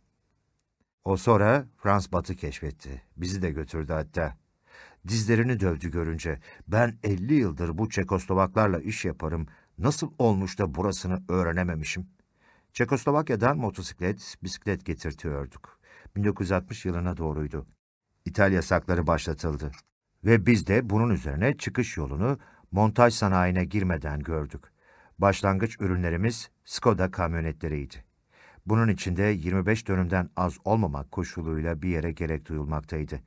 O sonra Frans Batı keşfetti. Bizi de götürdü hatta. Dizlerini dövdü görünce. Ben 50 yıldır bu Çekoslovaklarla iş yaparım. Nasıl olmuş da burasını öğrenememişim? Çekoslovakya'dan motosiklet, bisiklet getirtiyorduk. 1960 yılına doğruydu. İtalya yasakları başlatıldı. Ve biz de bunun üzerine çıkış yolunu montaj sanayine girmeden gördük. Başlangıç ürünlerimiz Skoda kamyonetleriydi. Bunun içinde 25 dönümden az olmamak koşuluyla bir yere gerek duyulmaktaydı.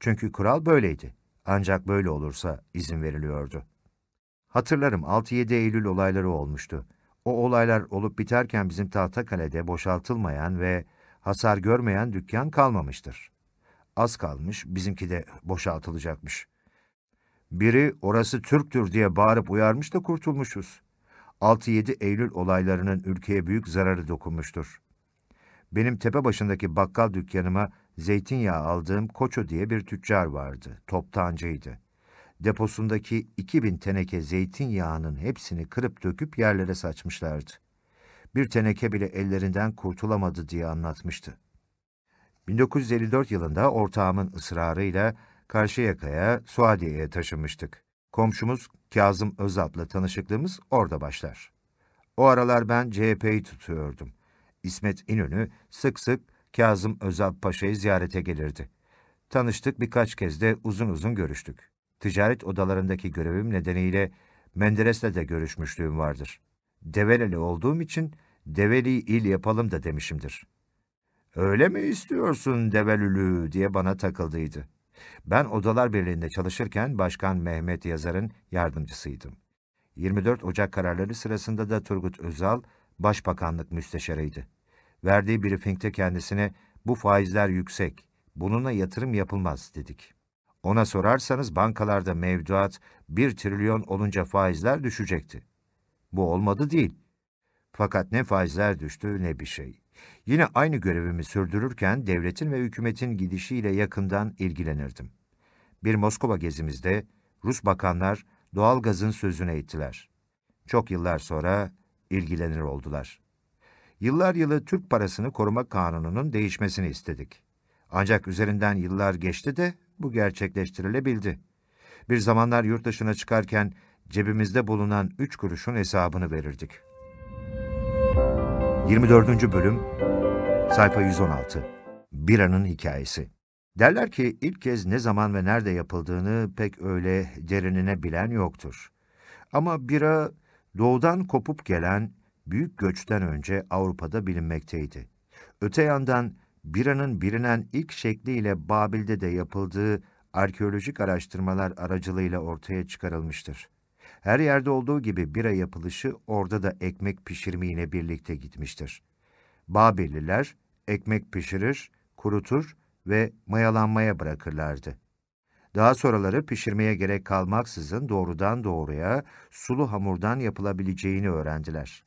Çünkü kural böyleydi. Ancak böyle olursa izin veriliyordu. Hatırlarım 6-7 Eylül olayları olmuştu. O olaylar olup biterken bizim Tahtakale'de boşaltılmayan ve hasar görmeyen dükkan kalmamıştır. Az kalmış, bizimki de boşaltılacakmış. Biri orası Türktür diye bağırıp uyarmış da kurtulmuşuz. 6-7 Eylül olaylarının ülkeye büyük zararı dokunmuştur. Benim tepe başındaki bakkal dükkanıma zeytinyağı aldığım Koço diye bir tüccar vardı. Toptancıydı. Deposundaki 2000 teneke zeytinyağının hepsini kırıp döküp yerlere saçmışlardı. Bir teneke bile ellerinden kurtulamadı diye anlatmıştı. 1954 yılında ortağımın ısrarıyla Karşıyaka'ya, Suadiye'ye taşınmıştık. Komşumuz Kazım Özalp'la tanışıklığımız orada başlar. O aralar ben CHP'yi tutuyordum. İsmet İnönü sık sık Kazım Özalp Paşa'yı ziyarete gelirdi. Tanıştık birkaç kez de uzun uzun görüştük. Ticaret odalarındaki görevim nedeniyle Menderes'le de görüşmüşlüğüm vardır. Develeli olduğum için Develi il yapalım da demişimdir. Öyle mi istiyorsun Develülü diye bana takıldıydı. Ben Odalar Birliği'nde çalışırken Başkan Mehmet Yazar'ın yardımcısıydım. 24 Ocak kararları sırasında da Turgut Özal, Başbakanlık müsteşarıydı. Verdiği briefingte kendisine bu faizler yüksek, bununla yatırım yapılmaz dedik. Ona sorarsanız bankalarda mevduat 1 trilyon olunca faizler düşecekti. Bu olmadı değil. Fakat ne faizler düştü ne bir şey. Yine aynı görevimi sürdürürken devletin ve hükümetin gidişiyle yakından ilgilenirdim. Bir Moskova gezimizde Rus bakanlar doğalgazın sözüne ettiler. Çok yıllar sonra ilgilenir oldular. Yıllar yılı Türk parasını koruma kanununun değişmesini istedik. Ancak üzerinden yıllar geçti de bu gerçekleştirilebildi. Bir zamanlar yurt dışına çıkarken cebimizde bulunan üç kuruşun hesabını verirdik. 24. Bölüm Sayfa 116 Bira'nın Hikayesi Derler ki ilk kez ne zaman ve nerede yapıldığını pek öyle derinine bilen yoktur. Ama bira doğudan kopup gelen büyük göçten önce Avrupa'da bilinmekteydi. Öte yandan biranın bilinen ilk şekliyle Babil'de de yapıldığı arkeolojik araştırmalar aracılığıyla ortaya çıkarılmıştır. Her yerde olduğu gibi bira yapılışı orada da ekmek pişirmeyle birlikte gitmiştir. Babilliler ekmek pişirir, kurutur ve mayalanmaya bırakırlardı. Daha sonraları pişirmeye gerek kalmaksızın doğrudan doğruya sulu hamurdan yapılabileceğini öğrendiler.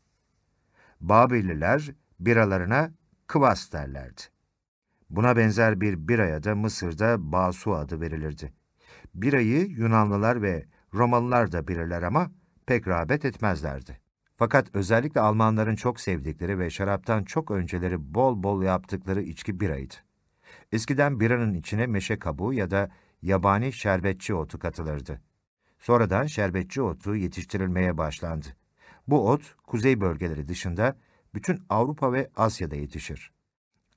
Babilliler biralarına kıvas derlerdi. Buna benzer bir biraya da Mısır'da basu adı verilirdi. Birayı Yunanlılar ve Romalılar da bilirler ama pek rağbet etmezlerdi. Fakat özellikle Almanların çok sevdikleri ve şaraptan çok önceleri bol bol yaptıkları içki biraydı. Eskiden biranın içine meşe kabuğu ya da yabani şerbetçi otu katılırdı. Sonradan şerbetçi otu yetiştirilmeye başlandı. Bu ot, kuzey bölgeleri dışında bütün Avrupa ve Asya'da yetişir.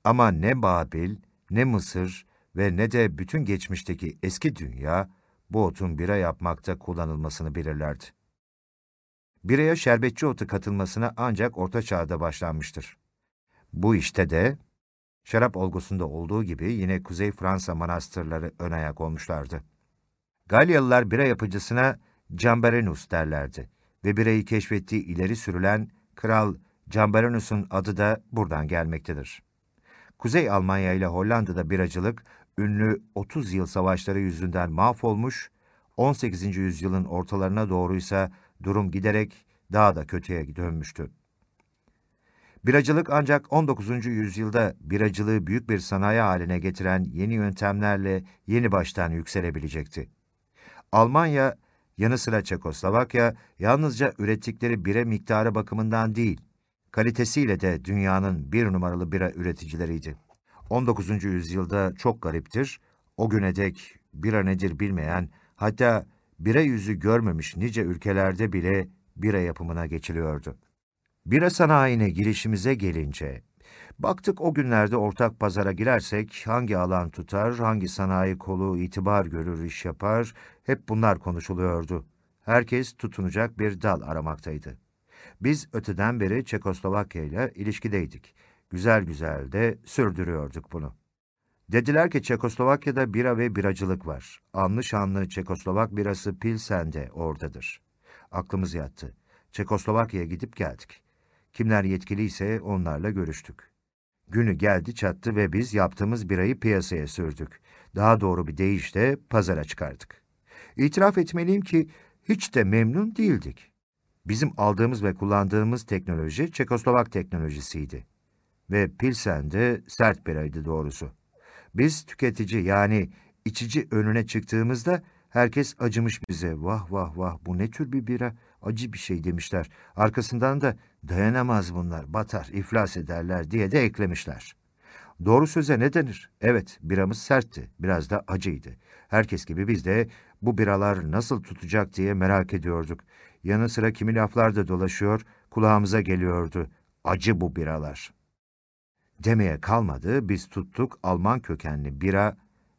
Ama ne Babil, ne Mısır ve ne de bütün geçmişteki eski dünya, bu otun bira yapmakta kullanılmasını bilirlerdi. Biraya şerbetçi otu katılmasına ancak Orta Çağ'da başlanmıştır. Bu işte de, şarap olgusunda olduğu gibi yine Kuzey Fransa manastırları ön ayak olmuşlardı. Galyalılar bira yapıcısına Camberenus derlerdi ve birayı keşfettiği ileri sürülen Kral Camberenus'un adı da buradan gelmektedir. Kuzey Almanya ile Hollanda'da biracılık ünlü 30 yıl savaşları yüzünden mahvolmuş, 18. yüzyılın ortalarına doğruysa durum giderek daha da kötüye dönmüştü. Biracılık ancak 19. yüzyılda biracılığı büyük bir sanayi haline getiren yeni yöntemlerle yeni baştan yükselebilecekti. Almanya, yanı sıra Çekoslovakya, yalnızca ürettikleri bire miktarı bakımından değil, kalitesiyle de dünyanın bir numaralı bira üreticileriydi. 19. yüzyılda çok gariptir, o güne dek bira nedir bilmeyen, hatta bira yüzü görmemiş nice ülkelerde bile bira yapımına geçiliyordu. Bira sanayine girişimize gelince, baktık o günlerde ortak pazara girersek hangi alan tutar, hangi sanayi kolu itibar görür, iş yapar, hep bunlar konuşuluyordu. Herkes tutunacak bir dal aramaktaydı. Biz öteden beri Çekoslovakya ile ilişkideydik. Güzel güzel de sürdürüyorduk bunu. Dediler ki Çekoslovakya'da bira ve biracılık var. Anlı şanlı Çekoslovak birası Pilsen de oradadır. Aklımız yattı. Çekoslovakya'ya gidip geldik. Kimler yetkiliyse onlarla görüştük. Günü geldi çattı ve biz yaptığımız birayı piyasaya sürdük. Daha doğru bir deyişle pazara çıkardık. İtiraf etmeliyim ki hiç de memnun değildik. Bizim aldığımız ve kullandığımız teknoloji Çekoslovak teknolojisiydi. Ve Pilsen de sert biraydı doğrusu. Biz tüketici yani içici önüne çıktığımızda herkes acımış bize. Vah vah vah bu ne tür bir bira? Acı bir şey demişler. Arkasından da dayanamaz bunlar, batar, iflas ederler diye de eklemişler. Doğru söze ne denir? Evet, biramız sertti, biraz da acıydı. Herkes gibi biz de bu biralar nasıl tutacak diye merak ediyorduk. Yanı sıra kimi laflar da dolaşıyor, kulağımıza geliyordu. Acı bu biralar. Demeye kalmadı, biz tuttuk Alman kökenli bira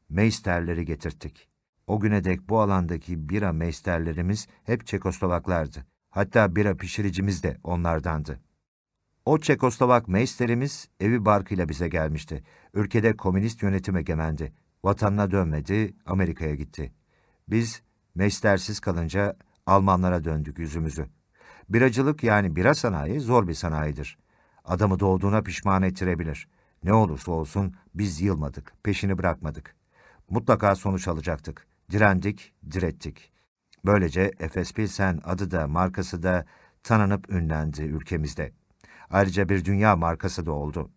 meisterleri getirttik. O güne dek bu alandaki bira meisterlerimiz hep Çekoslovaklardı. Hatta bira pişiricimiz de onlardandı. O Çekoslovak meisterimiz evi barkıyla bize gelmişti. Ülkede komünist yönetim egemendi. Vatanına dönmedi, Amerika'ya gitti. Biz meistersiz kalınca Almanlara döndük yüzümüzü. Biracılık yani bira sanayi zor bir sanayidir. Adamı doğduğuna pişman ettirebilir. Ne olursa olsun biz yılmadık, peşini bırakmadık. Mutlaka sonuç alacaktık. Direndik, direttik. Böylece Efes Pilsen adı da markası da tanınıp ünlendi ülkemizde. Ayrıca bir dünya markası da oldu.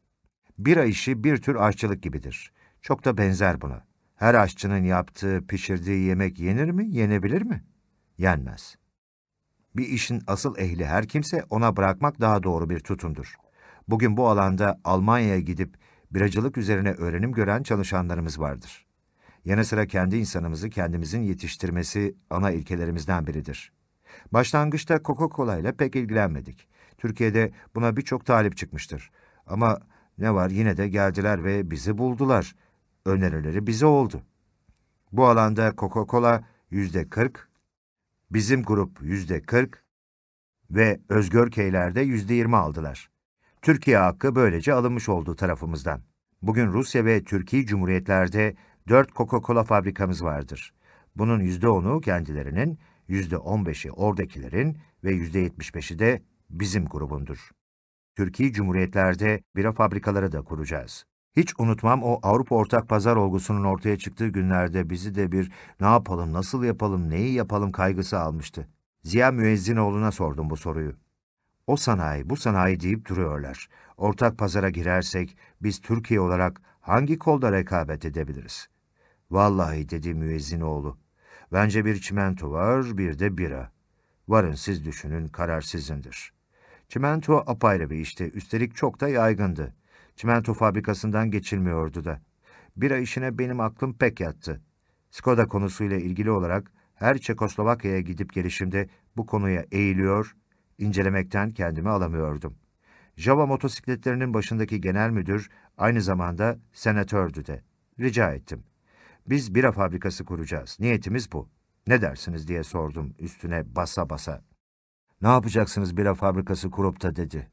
Bira işi bir tür aşçılık gibidir. Çok da benzer buna. Her aşçının yaptığı, pişirdiği yemek yenir mi, yenebilir mi? Yenmez. Bir işin asıl ehli her kimse ona bırakmak daha doğru bir tutumdur. Bugün bu alanda Almanya'ya gidip biracılık üzerine öğrenim gören çalışanlarımız vardır. Yanı sıra kendi insanımızı kendimizin yetiştirmesi ana ilkelerimizden biridir. Başlangıçta Coca-Cola ile pek ilgilenmedik. Türkiye'de buna birçok talip çıkmıştır. Ama ne var yine de geldiler ve bizi buldular. Önerileri bize oldu. Bu alanda Coca-Cola yüzde kırk, bizim grup yüzde kırk ve Özgörkeyler de yüzde yirmi aldılar. Türkiye hakkı böylece alınmış oldu tarafımızdan. Bugün Rusya ve Türkiye Cumhuriyetlerde dört Coca-Cola fabrikamız vardır. Bunun yüzde onu kendilerinin, yüzde on beşi oradakilerin ve yüzde yetmiş beşi de bizim grubundur. Türkiye Cumhuriyetlerde bira fabrikaları da kuracağız. Hiç unutmam o Avrupa Ortak Pazar olgusunun ortaya çıktığı günlerde bizi de bir ne yapalım, nasıl yapalım, neyi yapalım kaygısı almıştı. Ziya Müezzinoğlu'na sordum bu soruyu. O sanayi, bu sanayi deyip duruyorlar. Ortak pazara girersek biz Türkiye olarak hangi kolda rekabet edebiliriz? Vallahi dedi Müezzinoğlu. Bence bir çimento var, bir de bira. Varın siz düşünün, karar sizindir. Çimento apayrı bir işte, üstelik çok da yaygındı. Çimento fabrikasından geçilmiyordu da. Bira işine benim aklım pek yattı. Skoda konusuyla ilgili olarak her Çekoslovakya'ya gidip gelişimde bu konuya eğiliyor, incelemekten kendimi alamıyordum. Java motosikletlerinin başındaki genel müdür aynı zamanda senatördü de. Rica ettim. Biz bira fabrikası kuracağız. Niyetimiz bu. Ne dersiniz diye sordum üstüne basa basa. Ne yapacaksınız bira fabrikası kurup da dedi.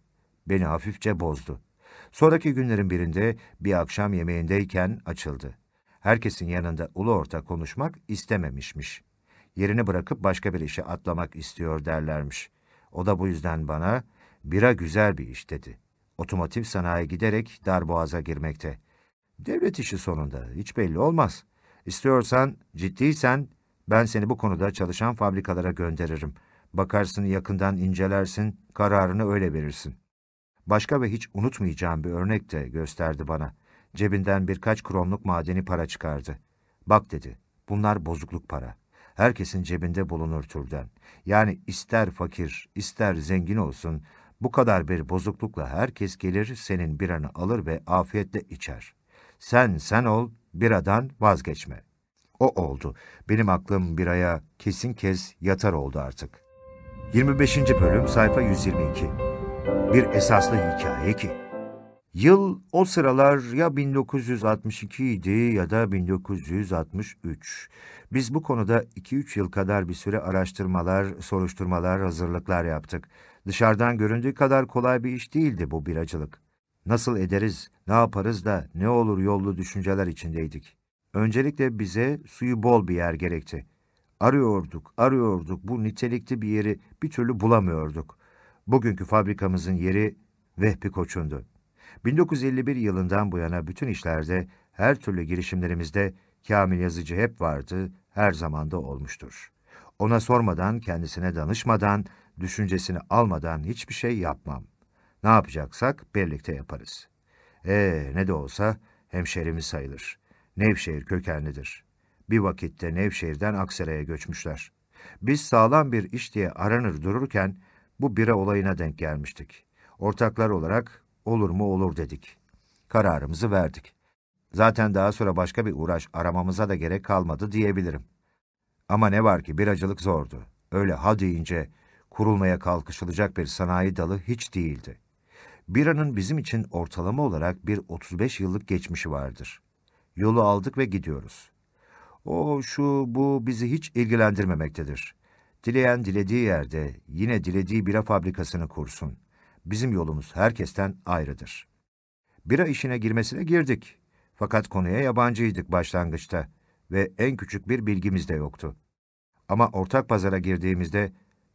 Beni hafifçe bozdu. Sonraki günlerin birinde bir akşam yemeğindeyken açıldı. Herkesin yanında ulu orta konuşmak istememişmiş. Yerini bırakıp başka bir işe atlamak istiyor derlermiş. O da bu yüzden bana bira güzel bir iş dedi. Otomotiv sanayi giderek darboğaza girmekte. Devlet işi sonunda hiç belli olmaz. İstiyorsan, ciddiysen ben seni bu konuda çalışan fabrikalara gönderirim. Bakarsın yakından incelersin, kararını öyle verirsin. Başka ve hiç unutmayacağım bir örnek de gösterdi bana. Cebinden birkaç kronluk madeni para çıkardı. Bak dedi, bunlar bozukluk para. Herkesin cebinde bulunur türden. Yani ister fakir, ister zengin olsun, bu kadar bir bozuklukla herkes gelir senin biranı alır ve afiyetle içer. Sen sen ol, biradan vazgeçme. O oldu. Benim aklım biraya kesin kez yatar oldu artık. 25. bölüm sayfa 122. Bir esaslı hikaye ki. Yıl o sıralar ya 1962 idi ya da 1963. Biz bu konuda 2-3 yıl kadar bir süre araştırmalar, soruşturmalar, hazırlıklar yaptık. Dışarıdan göründüğü kadar kolay bir iş değildi bu biracılık. Nasıl ederiz, ne yaparız da ne olur yollu düşünceler içindeydik. Öncelikle bize suyu bol bir yer gerekti. Arıyorduk, arıyorduk, bu nitelikli bir yeri bir türlü bulamıyorduk. Bugünkü fabrikamızın yeri Vehbi Koç'undu. 1951 yılından bu yana bütün işlerde, her türlü girişimlerimizde Kamil Yazıcı hep vardı, her zamanda olmuştur. Ona sormadan, kendisine danışmadan, düşüncesini almadan hiçbir şey yapmam. Ne yapacaksak birlikte yaparız. Ee, ne de olsa hemşerimiz sayılır. Nevşehir kökenlidir. Bir vakitte Nevşehir'den Aksaray'a göçmüşler. Biz sağlam bir iş diye aranır dururken bu bira olayına denk gelmiştik. Ortaklar olarak olur mu olur dedik. Kararımızı verdik. Zaten daha sonra başka bir uğraş aramamıza da gerek kalmadı diyebilirim. Ama ne var ki biracılık zordu. Öyle ha deyince kurulmaya kalkışılacak bir sanayi dalı hiç değildi. Biranın bizim için ortalama olarak bir 35 yıllık geçmişi vardır. Yolu aldık ve gidiyoruz. O, şu, bu bizi hiç ilgilendirmemektedir. Dileyen dilediği yerde yine dilediği bira fabrikasını kursun. Bizim yolumuz herkesten ayrıdır. Bira işine girmesine girdik. Fakat konuya yabancıydık başlangıçta ve en küçük bir bilgimiz de yoktu. Ama ortak pazara girdiğimizde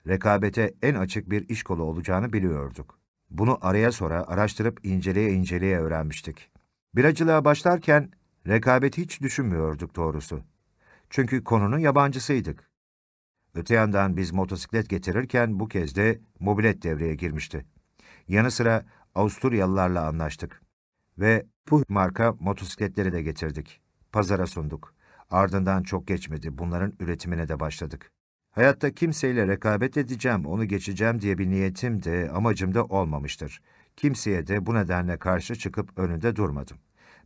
rekabete en açık bir iş kolu olacağını biliyorduk. Bunu araya sonra araştırıp inceleye inceleye öğrenmiştik. Biracılığa başlarken rekabeti hiç düşünmüyorduk doğrusu. Çünkü konunun yabancısıydık. Öte yandan biz motosiklet getirirken bu kez de mobilet devreye girmişti. Yanı sıra Avusturyalılarla anlaştık. Ve bu marka motosikletleri de getirdik. Pazara sunduk. Ardından çok geçmedi bunların üretimine de başladık. Hayatta kimseyle rekabet edeceğim, onu geçeceğim diye bir niyetim de amacım da olmamıştır. Kimseye de bu nedenle karşı çıkıp önünde durmadım.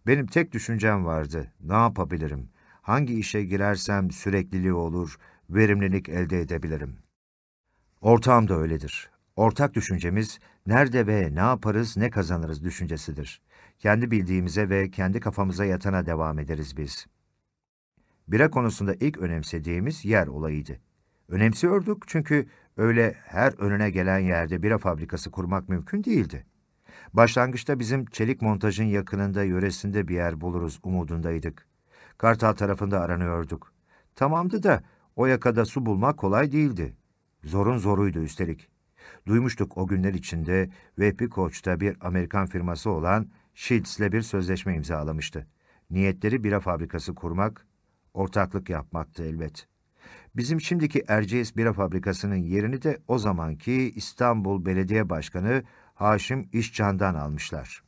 Benim tek düşüncem vardı. Ne yapabilirim? Hangi işe girersem sürekliliği olur, verimlilik elde edebilirim. Ortağım da öyledir. Ortak düşüncemiz nerede ve ne yaparız, ne kazanırız düşüncesidir. Kendi bildiğimize ve kendi kafamıza yatana devam ederiz biz. Bira konusunda ilk önemsediğimiz yer olayıydı. Önemsiyorduk çünkü öyle her önüne gelen yerde bira fabrikası kurmak mümkün değildi. Başlangıçta bizim çelik montajın yakınında yöresinde bir yer buluruz umudundaydık. Kartal tarafında aranıyorduk. Tamamdı da o yakada su bulmak kolay değildi. Zorun zoruydu üstelik. Duymuştuk o günler içinde Vehbi Koç'ta bir Amerikan firması olan Shields'le bir sözleşme imzalamıştı. Niyetleri bira fabrikası kurmak, ortaklık yapmaktı elbet. Bizim şimdiki Erciyes Bira Fabrikası'nın yerini de o zamanki İstanbul Belediye Başkanı Haşim İşcan'dan almışlar.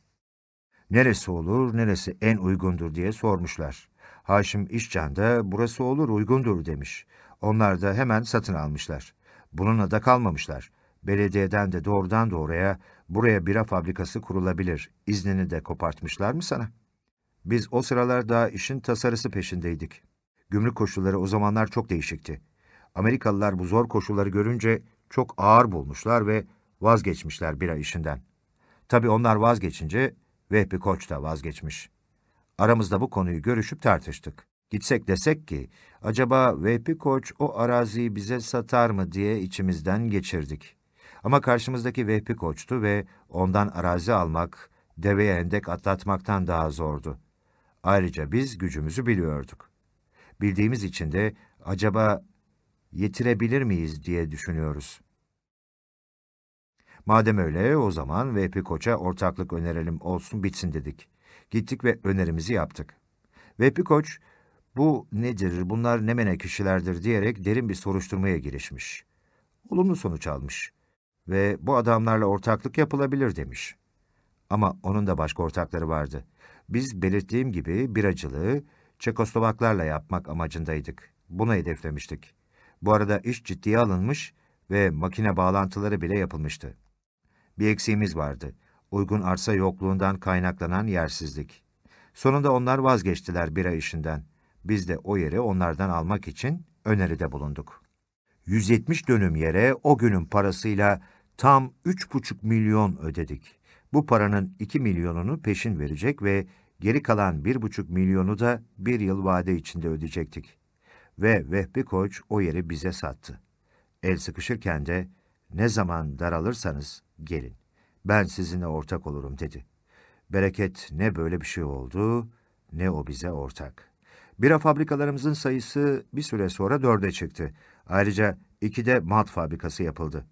Neresi olur, neresi en uygundur diye sormuşlar. Haşim İşcan da burası olur, uygundur demiş. Onlar da hemen satın almışlar. Bununla da kalmamışlar. Belediyeden de doğrudan doğruya buraya bira fabrikası kurulabilir. İznini de kopartmışlar mı sana? Biz o sıralar daha işin tasarısı peşindeydik. Gümrük koşulları o zamanlar çok değişikti. Amerikalılar bu zor koşulları görünce çok ağır bulmuşlar ve vazgeçmişler bira işinden. Tabii onlar vazgeçince Vehbi Koç da vazgeçmiş. Aramızda bu konuyu görüşüp tartıştık. Gitsek desek ki, acaba Vehbi Koç o araziyi bize satar mı diye içimizden geçirdik. Ama karşımızdaki Vehbi Koç'tu ve ondan arazi almak, deveye endek atlatmaktan daha zordu. Ayrıca biz gücümüzü biliyorduk. Bildiğimiz için de acaba yetirebilir miyiz diye düşünüyoruz. Madem öyle o zaman VP Koç'a ortaklık önerelim olsun bitsin dedik. Gittik ve önerimizi yaptık. VP Koç, bu nedir, bunlar ne mene kişilerdir diyerek derin bir soruşturmaya girişmiş. Olumlu sonuç almış ve bu adamlarla ortaklık yapılabilir demiş. Ama onun da başka ortakları vardı. Biz belirttiğim gibi biracılığı Çekoslovaklarla yapmak amacındaydık. Bunu hedeflemiştik. Bu arada iş ciddiye alınmış ve makine bağlantıları bile yapılmıştı. Bir eksiğimiz vardı. Uygun arsa yokluğundan kaynaklanan yersizlik. Sonunda onlar vazgeçtiler bira işinden. Biz de o yeri onlardan almak için öneride bulunduk. 170 dönüm yere o günün parasıyla tam 3,5 milyon ödedik. Bu paranın 2 milyonunu peşin verecek ve geri kalan 1,5 milyonu da bir yıl vade içinde ödeyecektik. Ve Vehbi Koç o yeri bize sattı. El sıkışırken de ne zaman daralırsanız gelin. Ben sizinle ortak olurum dedi. Bereket ne böyle bir şey oldu, ne o bize ortak. Bira fabrikalarımızın sayısı bir süre sonra dörde çıktı. Ayrıca iki de malt fabrikası yapıldı.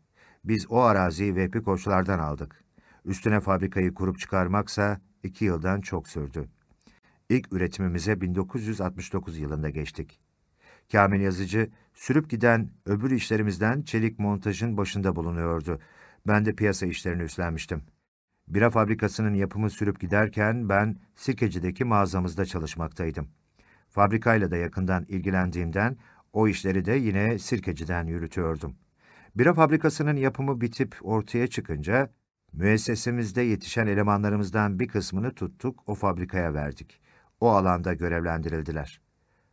Biz o araziyi Vehbi Koçlardan aldık. Üstüne fabrikayı kurup çıkarmaksa iki yıldan çok sürdü. İlk üretimimize 1969 yılında geçtik. Kamil Yazıcı, sürüp giden öbür işlerimizden çelik montajın başında bulunuyordu. Ben de piyasa işlerini üstlenmiştim. Bira fabrikasının yapımı sürüp giderken ben Sirkeci'deki mağazamızda çalışmaktaydım. Fabrikayla da yakından ilgilendiğimden o işleri de yine Sirkeci'den yürütüyordum. Bira fabrikasının yapımı bitip ortaya çıkınca müessesemizde yetişen elemanlarımızdan bir kısmını tuttuk, o fabrikaya verdik. O alanda görevlendirildiler.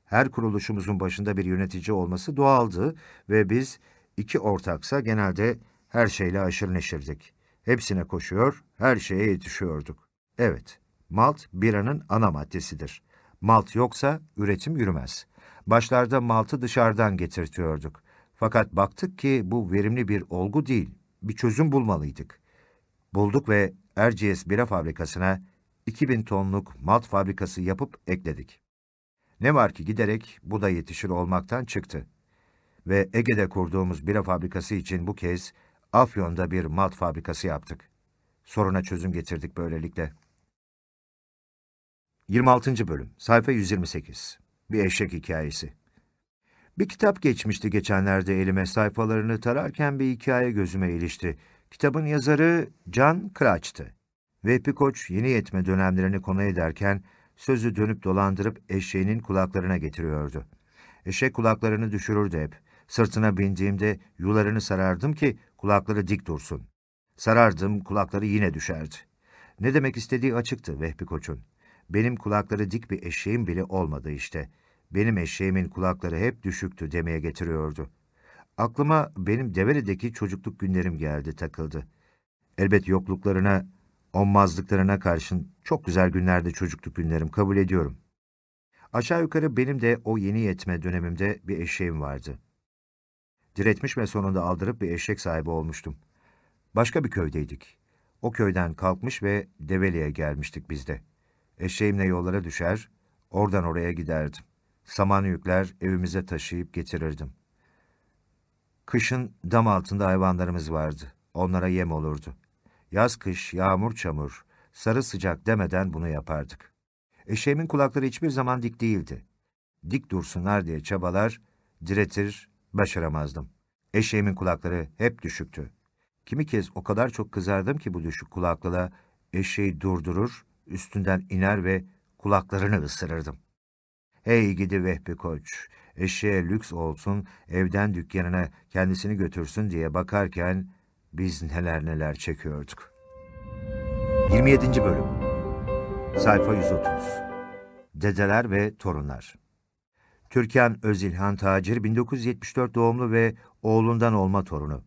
Her kuruluşumuzun başında bir yönetici olması doğaldı ve biz iki ortaksa genelde her şeyle aşırı neşirdik. Hepsine koşuyor, her şeye yetişiyorduk. Evet, malt biranın ana maddesidir. Malt yoksa üretim yürümez. Başlarda maltı dışarıdan getirtiyorduk. Fakat baktık ki bu verimli bir olgu değil, bir çözüm bulmalıydık. Bulduk ve Erciyes Bira Fabrikası'na 2000 tonluk malt fabrikası yapıp ekledik. Ne var ki giderek bu da yetişir olmaktan çıktı. Ve Ege'de kurduğumuz bira fabrikası için bu kez Afyon'da bir malt fabrikası yaptık. Soruna çözüm getirdik böylelikle. 26. Bölüm Sayfa 128 Bir eşek hikayesi Bir kitap geçmişti geçenlerde elime sayfalarını tararken bir hikaye gözüme ilişti. Kitabın yazarı Can Kıraç'tı. Vehbi Koç yeni yetme dönemlerini konu ederken sözü dönüp dolandırıp eşeğinin kulaklarına getiriyordu. Eşek kulaklarını düşürürdü hep. Sırtına bindiğimde yularını sarardım ki kulakları dik dursun. Sarardım, kulakları yine düşerdi. Ne demek istediği açıktı Vehbi Koç'un. Benim kulakları dik bir eşeğim bile olmadı işte. Benim eşeğimin kulakları hep düşüktü demeye getiriyordu. Aklıma benim Develi'deki çocukluk günlerim geldi, takıldı. Elbet yokluklarına, onmazlıklarına karşın çok güzel günlerde çocukluk günlerim kabul ediyorum. Aşağı yukarı benim de o yeni yetme dönemimde bir eşeğim vardı. Diretmiş ve sonunda aldırıp bir eşek sahibi olmuştum. Başka bir köydeydik. O köyden kalkmış ve Develi'ye gelmiştik biz de. Eşeğimle yollara düşer, oradan oraya giderdim. Saman yükler evimize taşıyıp getirirdim. Kışın dam altında hayvanlarımız vardı. Onlara yem olurdu. Yaz kış, yağmur çamur, sarı sıcak demeden bunu yapardık. Eşeğimin kulakları hiçbir zaman dik değildi. Dik dursunlar diye çabalar, diretir, başaramazdım. Eşeğimin kulakları hep düşüktü. Kimi kez o kadar çok kızardım ki bu düşük kulaklılığa, eşeği durdurur, üstünden iner ve kulaklarını ısırırdım. Hey gidi Vehbi Koç, eşeğe lüks olsun, evden dükkanına kendisini götürsün diye bakarken biz neler neler çekiyorduk. 27. Bölüm Sayfa 130 Dedeler ve Torunlar Türkan Özilhan Tacir 1974 doğumlu ve oğlundan olma torunu.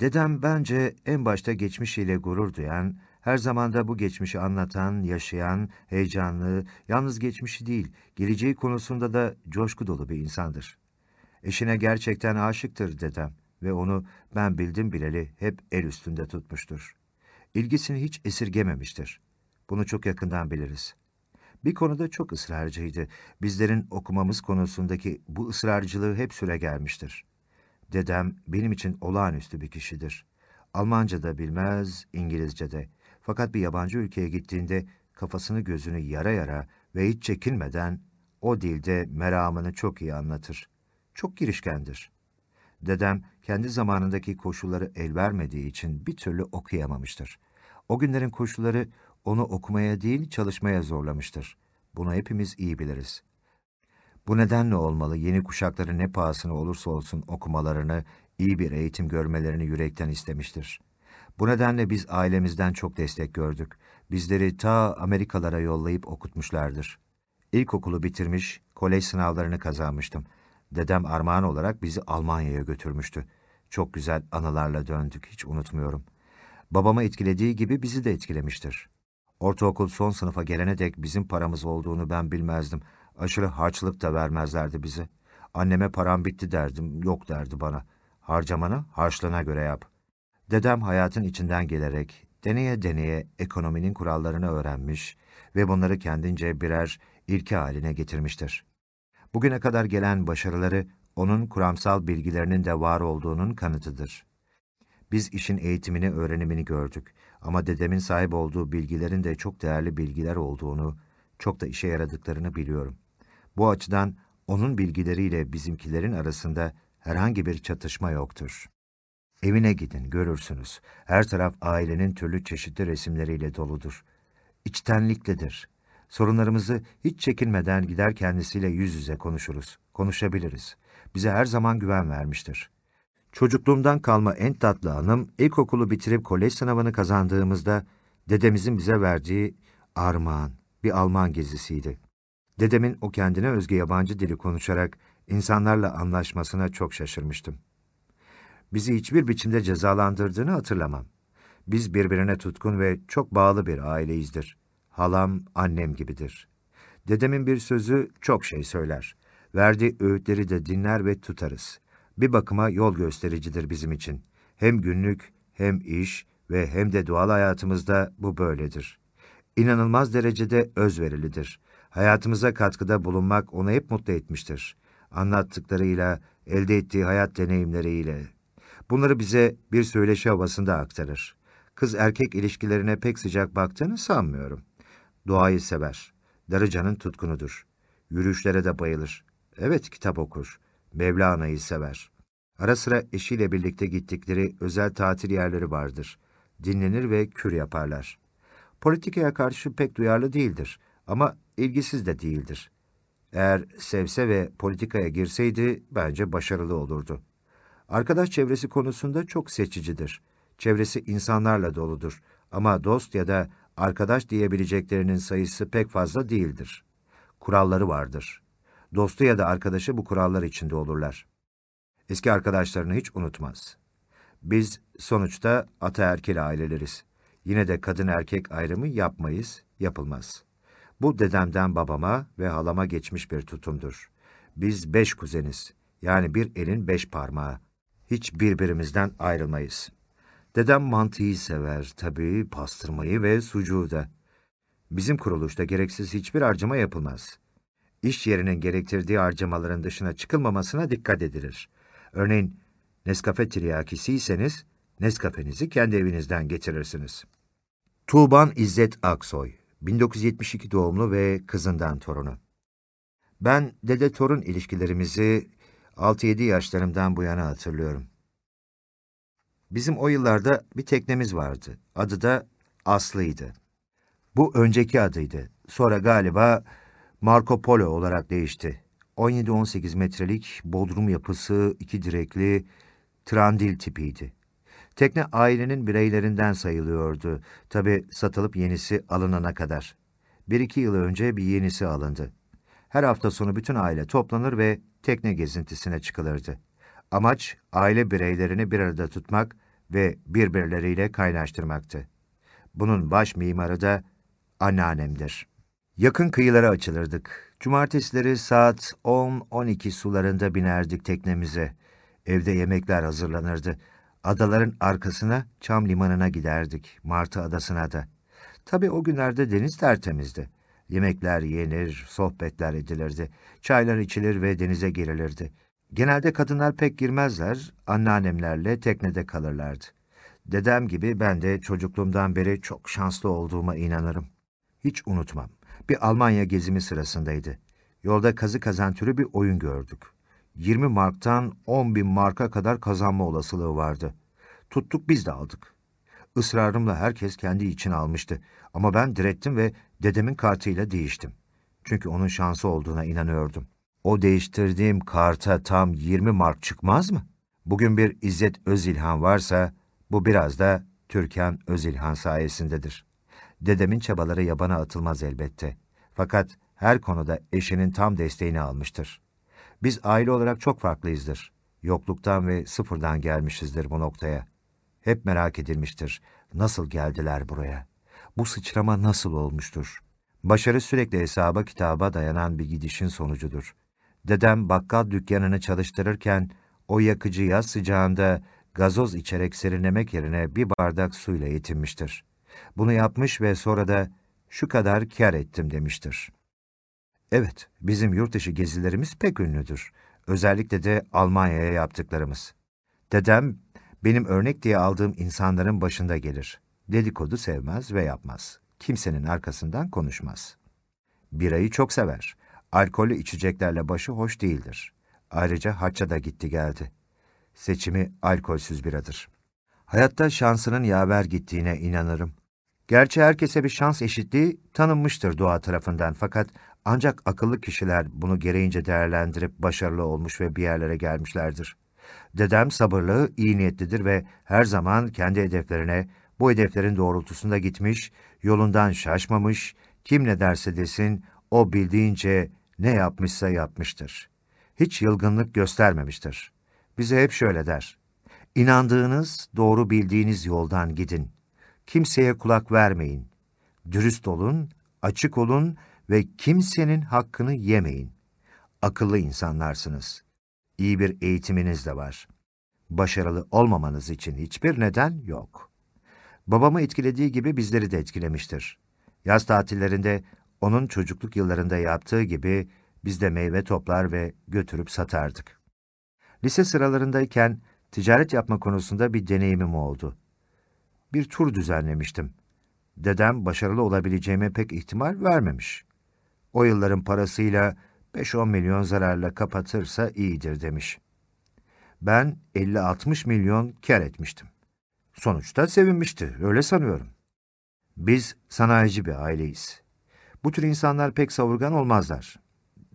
Dedem bence en başta geçmişiyle gurur duyan, her zaman da bu geçmişi anlatan, yaşayan, heyecanlı, yalnız geçmişi değil, geleceği konusunda da coşku dolu bir insandır. Eşine gerçekten aşıktır dedem ve onu ben bildim bileli hep el üstünde tutmuştur. İlgisini hiç esirgememiştir. Bunu çok yakından biliriz. Bir konuda çok ısrarcıydı. Bizlerin okumamız konusundaki bu ısrarcılığı hep süre gelmiştir. Dedem benim için olağanüstü bir kişidir. Almanca da bilmez, İngilizce de. Fakat bir yabancı ülkeye gittiğinde kafasını gözünü yara yara ve hiç çekinmeden o dilde meramını çok iyi anlatır. Çok girişkendir. Dedem kendi zamanındaki koşulları el vermediği için bir türlü okuyamamıştır. O günlerin koşulları onu okumaya değil çalışmaya zorlamıştır. Bunu hepimiz iyi biliriz. Bu nedenle olmalı yeni kuşakları ne pahasına olursa olsun okumalarını, iyi bir eğitim görmelerini yürekten istemiştir. Bu nedenle biz ailemizden çok destek gördük. Bizleri ta Amerikalara yollayıp okutmuşlardır. İlkokulu bitirmiş, kolej sınavlarını kazanmıştım. Dedem armağan olarak bizi Almanya'ya götürmüştü. Çok güzel anılarla döndük, hiç unutmuyorum. Babamı etkilediği gibi bizi de etkilemiştir. Ortaokul son sınıfa gelene dek bizim paramız olduğunu ben bilmezdim. Aşırı harçlık da vermezlerdi bize. Anneme param bitti derdim, yok derdi bana. Harcamanı harçlığına göre yap. Dedem hayatın içinden gelerek deneye deneye ekonominin kurallarını öğrenmiş ve bunları kendince birer ilke haline getirmiştir. Bugüne kadar gelen başarıları onun kuramsal bilgilerinin de var olduğunun kanıtıdır. Biz işin eğitimini, öğrenimini gördük ama dedemin sahip olduğu bilgilerin de çok değerli bilgiler olduğunu, çok da işe yaradıklarını biliyorum. Bu açıdan onun bilgileriyle bizimkilerin arasında herhangi bir çatışma yoktur. Evine gidin, görürsünüz. Her taraf ailenin türlü çeşitli resimleriyle doludur. İçtenliklidir. Sorunlarımızı hiç çekinmeden gider kendisiyle yüz yüze konuşuruz. Konuşabiliriz. Bize her zaman güven vermiştir. Çocukluğumdan kalma en tatlı anım, ilkokulu bitirip kolej sınavını kazandığımızda dedemizin bize verdiği armağan, bir Alman gezisiydi. Dedemin o kendine özgü yabancı dili konuşarak insanlarla anlaşmasına çok şaşırmıştım. Bizi hiçbir biçimde cezalandırdığını hatırlamam. Biz birbirine tutkun ve çok bağlı bir aileyizdir. Halam, annem gibidir. Dedemin bir sözü çok şey söyler. Verdiği öğütleri de dinler ve tutarız. Bir bakıma yol göstericidir bizim için. Hem günlük, hem iş ve hem de doğal hayatımızda bu böyledir. İnanılmaz derecede özverilidir. Hayatımıza katkıda bulunmak onu hep mutlu etmiştir. Anlattıklarıyla, elde ettiği hayat deneyimleriyle. Bunları bize bir söyleşi havasında aktarır. Kız erkek ilişkilerine pek sıcak baktığını sanmıyorum. Doğayı sever. Darıcanın tutkunudur. Yürüyüşlere de bayılır. Evet kitap okur. Mevlana'yı sever. Ara sıra eşiyle birlikte gittikleri özel tatil yerleri vardır. Dinlenir ve kür yaparlar. Politikaya karşı pek duyarlı değildir ama ilgisiz de değildir. Eğer sevse ve politikaya girseydi bence başarılı olurdu. Arkadaş çevresi konusunda çok seçicidir. Çevresi insanlarla doludur ama dost ya da arkadaş diyebileceklerinin sayısı pek fazla değildir. Kuralları vardır. Dostu ya da arkadaşı bu kurallar içinde olurlar. Eski arkadaşlarını hiç unutmaz. Biz sonuçta ataerkil aileleriz. Yine de kadın erkek ayrımı yapmayız, yapılmaz. Bu dedemden babama ve halama geçmiş bir tutumdur. Biz beş kuzeniz, yani bir elin beş parmağı. Hiç birbirimizden ayrılmayız. Dedem mantıyı sever, tabii pastırmayı ve sucuğu da. Bizim kuruluşta gereksiz hiçbir harcama yapılmaz. İş yerinin gerektirdiği harcamaların dışına çıkılmamasına dikkat edilir. Örneğin Nescafe tiryakisiyseniz Nescafe'nizi kendi evinizden getirirsiniz. Tuğban İzzet Aksoy, 1972 doğumlu ve kızından torunu. Ben dede-torun ilişkilerimizi 6-7 yaşlarımdan bu yana hatırlıyorum. Bizim o yıllarda bir teknemiz vardı. Adı da Aslı'ydı. Bu önceki adıydı. Sonra galiba Marco Polo olarak değişti. 17-18 metrelik bodrum yapısı, iki direkli, trandil tipiydi. Tekne ailenin bireylerinden sayılıyordu. Tabi satılıp yenisi alınana kadar. Bir iki yıl önce bir yenisi alındı. Her hafta sonu bütün aile toplanır ve tekne gezintisine çıkılırdı. Amaç aile bireylerini bir arada tutmak ve birbirleriyle kaynaştırmaktı. Bunun baş mimarı da anneannemdir. Yakın kıyılara açılırdık. Cumartesileri saat 10-12 sularında binerdik teknemize. Evde yemekler hazırlanırdı. Adaların arkasına Çam Limanı'na giderdik, Martı Adası'na da. Tabii o günlerde deniz tertemizdi. Yemekler yenir, sohbetler edilirdi. Çaylar içilir ve denize girilirdi. Genelde kadınlar pek girmezler, anneannemlerle teknede kalırlardı. Dedem gibi ben de çocukluğumdan beri çok şanslı olduğuma inanırım. Hiç unutmam. Bir Almanya gezimi sırasındaydı. Yolda kazı kazan türü bir oyun gördük. 20 marktan 10 bin marka kadar kazanma olasılığı vardı. Tuttuk biz de aldık. Israrımla herkes kendi için almıştı. Ama ben direttim ve dedemin kartıyla değiştim. Çünkü onun şansı olduğuna inanıyordum. O değiştirdiğim karta tam 20 mark çıkmaz mı? Bugün bir İzzet Özilhan varsa bu biraz da Türkan Özilhan sayesindedir. Dedemin çabaları yabana atılmaz elbette. Fakat her konuda eşinin tam desteğini almıştır. Biz aile olarak çok farklıyızdır. Yokluktan ve sıfırdan gelmişizdir bu noktaya. Hep merak edilmiştir. Nasıl geldiler buraya? Bu sıçrama nasıl olmuştur? Başarı sürekli hesaba kitaba dayanan bir gidişin sonucudur. Dedem bakkal dükkanını çalıştırırken o yakıcı yaz sıcağında gazoz içerek serinlemek yerine bir bardak suyla yetinmiştir. Bunu yapmış ve sonra da şu kadar kar ettim demiştir. Evet, bizim yurt dışı gezilerimiz pek ünlüdür. Özellikle de Almanya'ya yaptıklarımız. Dedem, benim örnek diye aldığım insanların başında gelir. Dedikodu sevmez ve yapmaz. Kimsenin arkasından konuşmaz. Birayı çok sever. Alkollü içeceklerle başı hoş değildir. Ayrıca hacca da gitti geldi. Seçimi alkolsüz biradır. Hayatta şansının yaver gittiğine inanırım. Gerçi herkese bir şans eşitliği tanınmıştır doğa tarafından fakat ancak akıllı kişiler bunu gereğince değerlendirip başarılı olmuş ve bir yerlere gelmişlerdir. Dedem sabırlı, iyi niyetlidir ve her zaman kendi hedeflerine, bu hedeflerin doğrultusunda gitmiş, yolundan şaşmamış, kim ne derse desin, o bildiğince ne yapmışsa yapmıştır. Hiç yılgınlık göstermemiştir. Bize hep şöyle der. İnandığınız, doğru bildiğiniz yoldan gidin. Kimseye kulak vermeyin. Dürüst olun, açık olun ve kimsenin hakkını yemeyin. Akıllı insanlarsınız. İyi bir eğitiminiz de var. Başarılı olmamanız için hiçbir neden yok. Babamı etkilediği gibi bizleri de etkilemiştir. Yaz tatillerinde onun çocukluk yıllarında yaptığı gibi biz de meyve toplar ve götürüp satardık. Lise sıralarındayken ticaret yapma konusunda bir deneyimim oldu. Bir tur düzenlemiştim. Dedem başarılı olabileceğime pek ihtimal vermemiş. O yılların parasıyla 5-10 milyon zararla kapatırsa iyidir demiş. Ben 50-60 milyon kar etmiştim. Sonuçta sevinmişti, öyle sanıyorum. Biz sanayici bir aileyiz. Bu tür insanlar pek savurgan olmazlar.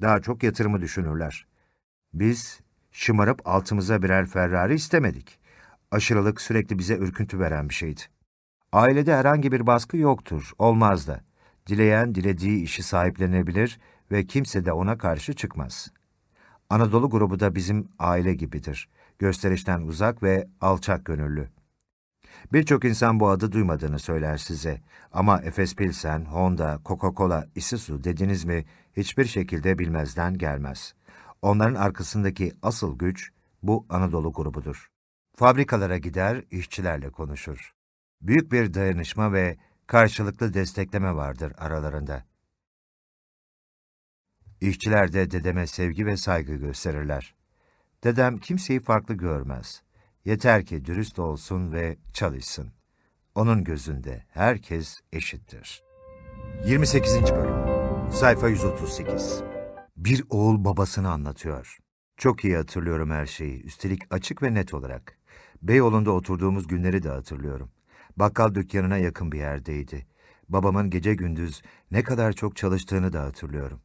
Daha çok yatırımı düşünürler. Biz şımarıp altımıza birer Ferrari istemedik. Aşırılık sürekli bize ürküntü veren bir şeydi. Ailede herhangi bir baskı yoktur, olmaz da. Dileyen dilediği işi sahiplenebilir ve kimse de ona karşı çıkmaz. Anadolu grubu da bizim aile gibidir. Gösterişten uzak ve alçak gönüllü. Birçok insan bu adı duymadığını söyler size. Ama Efes Pilsen, Honda, Coca-Cola, Isuzu dediniz mi hiçbir şekilde bilmezden gelmez. Onların arkasındaki asıl güç bu Anadolu grubudur. Fabrikalara gider, işçilerle konuşur. Büyük bir dayanışma ve karşılıklı destekleme vardır aralarında. İşçiler de dedeme sevgi ve saygı gösterirler. Dedem kimseyi farklı görmez. Yeter ki dürüst olsun ve çalışsın. Onun gözünde herkes eşittir. 28. Bölüm Sayfa 138 Bir oğul babasını anlatıyor. Çok iyi hatırlıyorum her şeyi, üstelik açık ve net olarak. Beyoğlu'nda oturduğumuz günleri de hatırlıyorum. Bakkal dükkanına yakın bir yerdeydi. Babamın gece gündüz ne kadar çok çalıştığını da hatırlıyorum.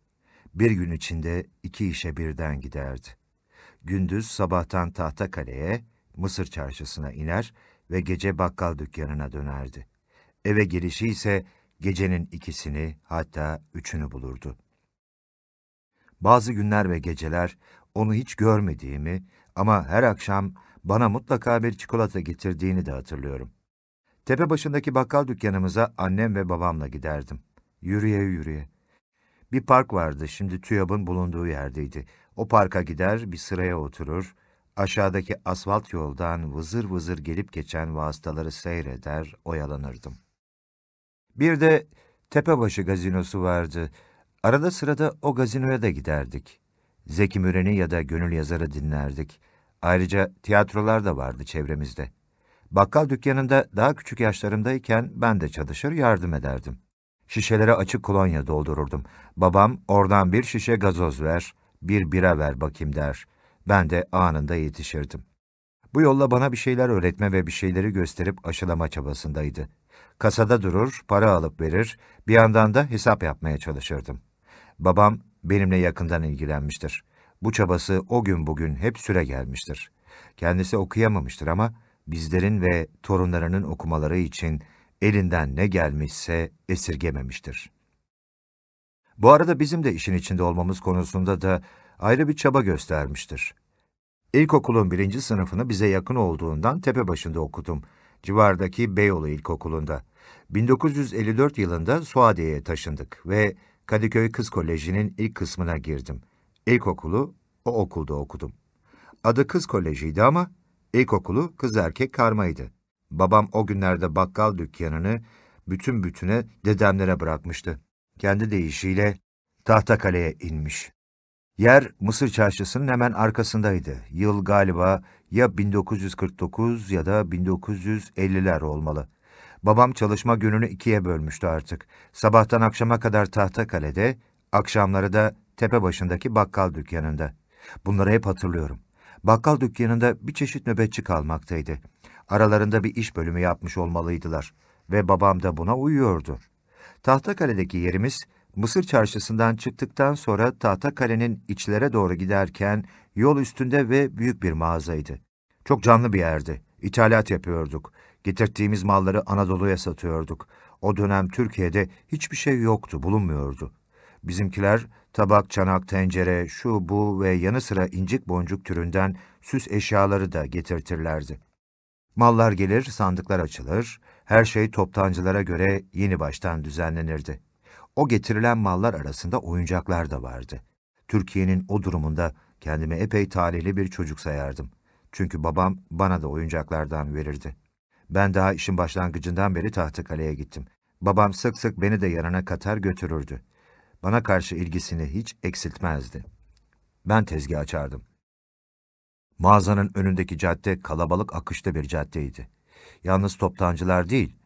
Bir gün içinde iki işe birden giderdi. Gündüz sabahtan Tahtakale'ye, Mısır çarşısına iner ve gece bakkal dükkanına dönerdi. Eve girişi ise gecenin ikisini hatta üçünü bulurdu. Bazı günler ve geceler onu hiç görmediğimi ama her akşam bana mutlaka bir çikolata getirdiğini de hatırlıyorum. Tepe başındaki bakkal dükkanımıza annem ve babamla giderdim. Yürüye yürüye. Bir park vardı, şimdi TÜYAB'ın bulunduğu yerdeydi. O parka gider, bir sıraya oturur, aşağıdaki asfalt yoldan vızır vızır gelip geçen vasıtaları seyreder, oyalanırdım. Bir de Tepebaşı gazinosu vardı. Arada sırada o gazinoya da giderdik. Zeki Müren'i ya da Gönül Yazar'ı dinlerdik. Ayrıca tiyatrolar da vardı çevremizde. Bakkal dükkanında daha küçük yaşlarımdayken ben de çalışır yardım ederdim. Şişelere açık kolonya doldururdum. Babam oradan bir şişe gazoz ver, bir bira ver bakayım der. Ben de anında yetişirdim. Bu yolla bana bir şeyler öğretme ve bir şeyleri gösterip aşılama çabasındaydı. Kasada durur, para alıp verir, bir yandan da hesap yapmaya çalışırdım. Babam benimle yakından ilgilenmiştir. Bu çabası o gün bugün hep süre gelmiştir. Kendisi okuyamamıştır ama bizlerin ve torunlarının okumaları için elinden ne gelmişse esirgememiştir. Bu arada bizim de işin içinde olmamız konusunda da ayrı bir çaba göstermiştir. İlkokulun birinci sınıfını bize yakın olduğundan tepe başında okudum. Civardaki Beyoğlu İlkokulu'nda. 1954 yılında Suadiye'ye taşındık ve Kadıköy Kız Koleji'nin ilk kısmına girdim. İlkokulu o okulda okudum. Adı Kız Koleji'ydi ama ilkokulu kız erkek karmaydı. Babam o günlerde bakkal dükkanını bütün bütüne dedemlere bırakmıştı. Kendi deyişiyle Tahtakale'ye inmiş. Yer Mısır Çarşısı'nın hemen arkasındaydı. Yıl galiba ya 1949 ya da 1950'ler olmalı. Babam çalışma gününü ikiye bölmüştü artık. Sabahtan akşama kadar Tahtakale'de, akşamları da tepe başındaki bakkal dükkanında. Bunları hep hatırlıyorum. Bakkal dükkanında bir çeşit nöbetçi kalmaktaydı. Aralarında bir iş bölümü yapmış olmalıydılar ve babam da buna uyuyordu. Tahtakale'deki yerimiz Mısır çarşısından çıktıktan sonra Tahtakale'nin içlere doğru giderken yol üstünde ve büyük bir mağazaydı. Çok canlı bir yerdi. İthalat yapıyorduk. Getirttiğimiz malları Anadolu'ya satıyorduk. O dönem Türkiye'de hiçbir şey yoktu, bulunmuyordu. Bizimkiler tabak, çanak, tencere, şu bu ve yanı sıra incik boncuk türünden süs eşyaları da getirtirlerdi. Mallar gelir, sandıklar açılır, her şey toptancılara göre yeni baştan düzenlenirdi. O getirilen mallar arasında oyuncaklar da vardı. Türkiye'nin o durumunda kendimi epey talihli bir çocuk sayardım. Çünkü babam bana da oyuncaklardan verirdi. Ben daha işin başlangıcından beri Tahtakale'ye gittim. Babam sık sık beni de yanına katar götürürdü. Bana karşı ilgisini hiç eksiltmezdi. Ben tezgah açardım. Mağazanın önündeki cadde kalabalık akışta bir caddeydi. Yalnız toptancılar değil,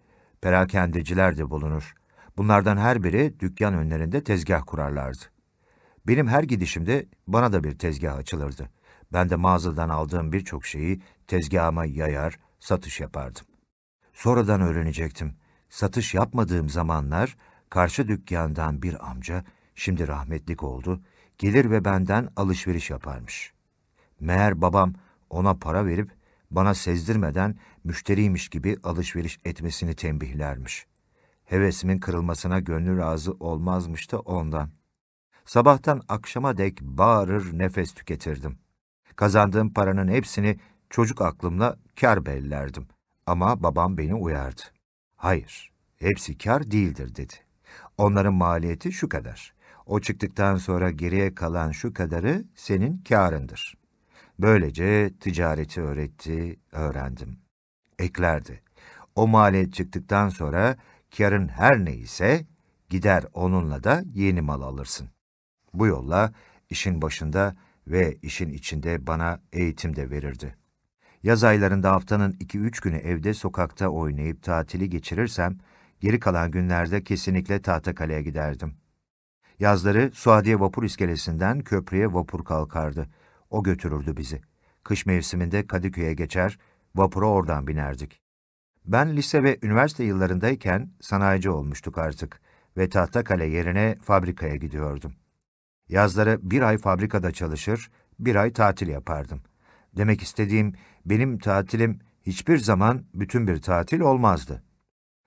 perakendeciler de bulunur. Bunlardan her biri dükkan önlerinde tezgah kurarlardı. Benim her gidişimde bana da bir tezgah açılırdı. Ben de mağazadan aldığım birçok şeyi tezgahıma yayar, satış yapardım. Sonradan öğrenecektim. Satış yapmadığım zamanlar karşı dükkandan bir amca, şimdi rahmetlik oldu, gelir ve benden alışveriş yaparmış. Meğer babam ona para verip bana sezdirmeden müşteriymiş gibi alışveriş etmesini tembihlermiş. Hevesimin kırılmasına gönlü razı olmazmış da ondan. Sabahtan akşama dek bağırır nefes tüketirdim. Kazandığım paranın hepsini çocuk aklımla kar bellerdim. Ama babam beni uyardı. Hayır, hepsi kar değildir dedi. Onların maliyeti şu kadar. O çıktıktan sonra geriye kalan şu kadarı senin karındır. Böylece ticareti öğretti, öğrendim. Eklerdi. O maliyet çıktıktan sonra karın her neyse gider onunla da yeni mal alırsın. Bu yolla işin başında ve işin içinde bana eğitim de verirdi. Yaz aylarında haftanın iki üç günü evde sokakta oynayıp tatili geçirirsem, geri kalan günlerde kesinlikle Tahtakale'ye giderdim. Yazları Suadiye Vapur iskelesinden köprüye vapur kalkardı. O götürürdü bizi. Kış mevsiminde Kadıköy'e geçer, vapura oradan binerdik. Ben lise ve üniversite yıllarındayken sanayici olmuştuk artık ve Tahtakale yerine fabrikaya gidiyordum. Yazları bir ay fabrikada çalışır, bir ay tatil yapardım. Demek istediğim benim tatilim hiçbir zaman bütün bir tatil olmazdı.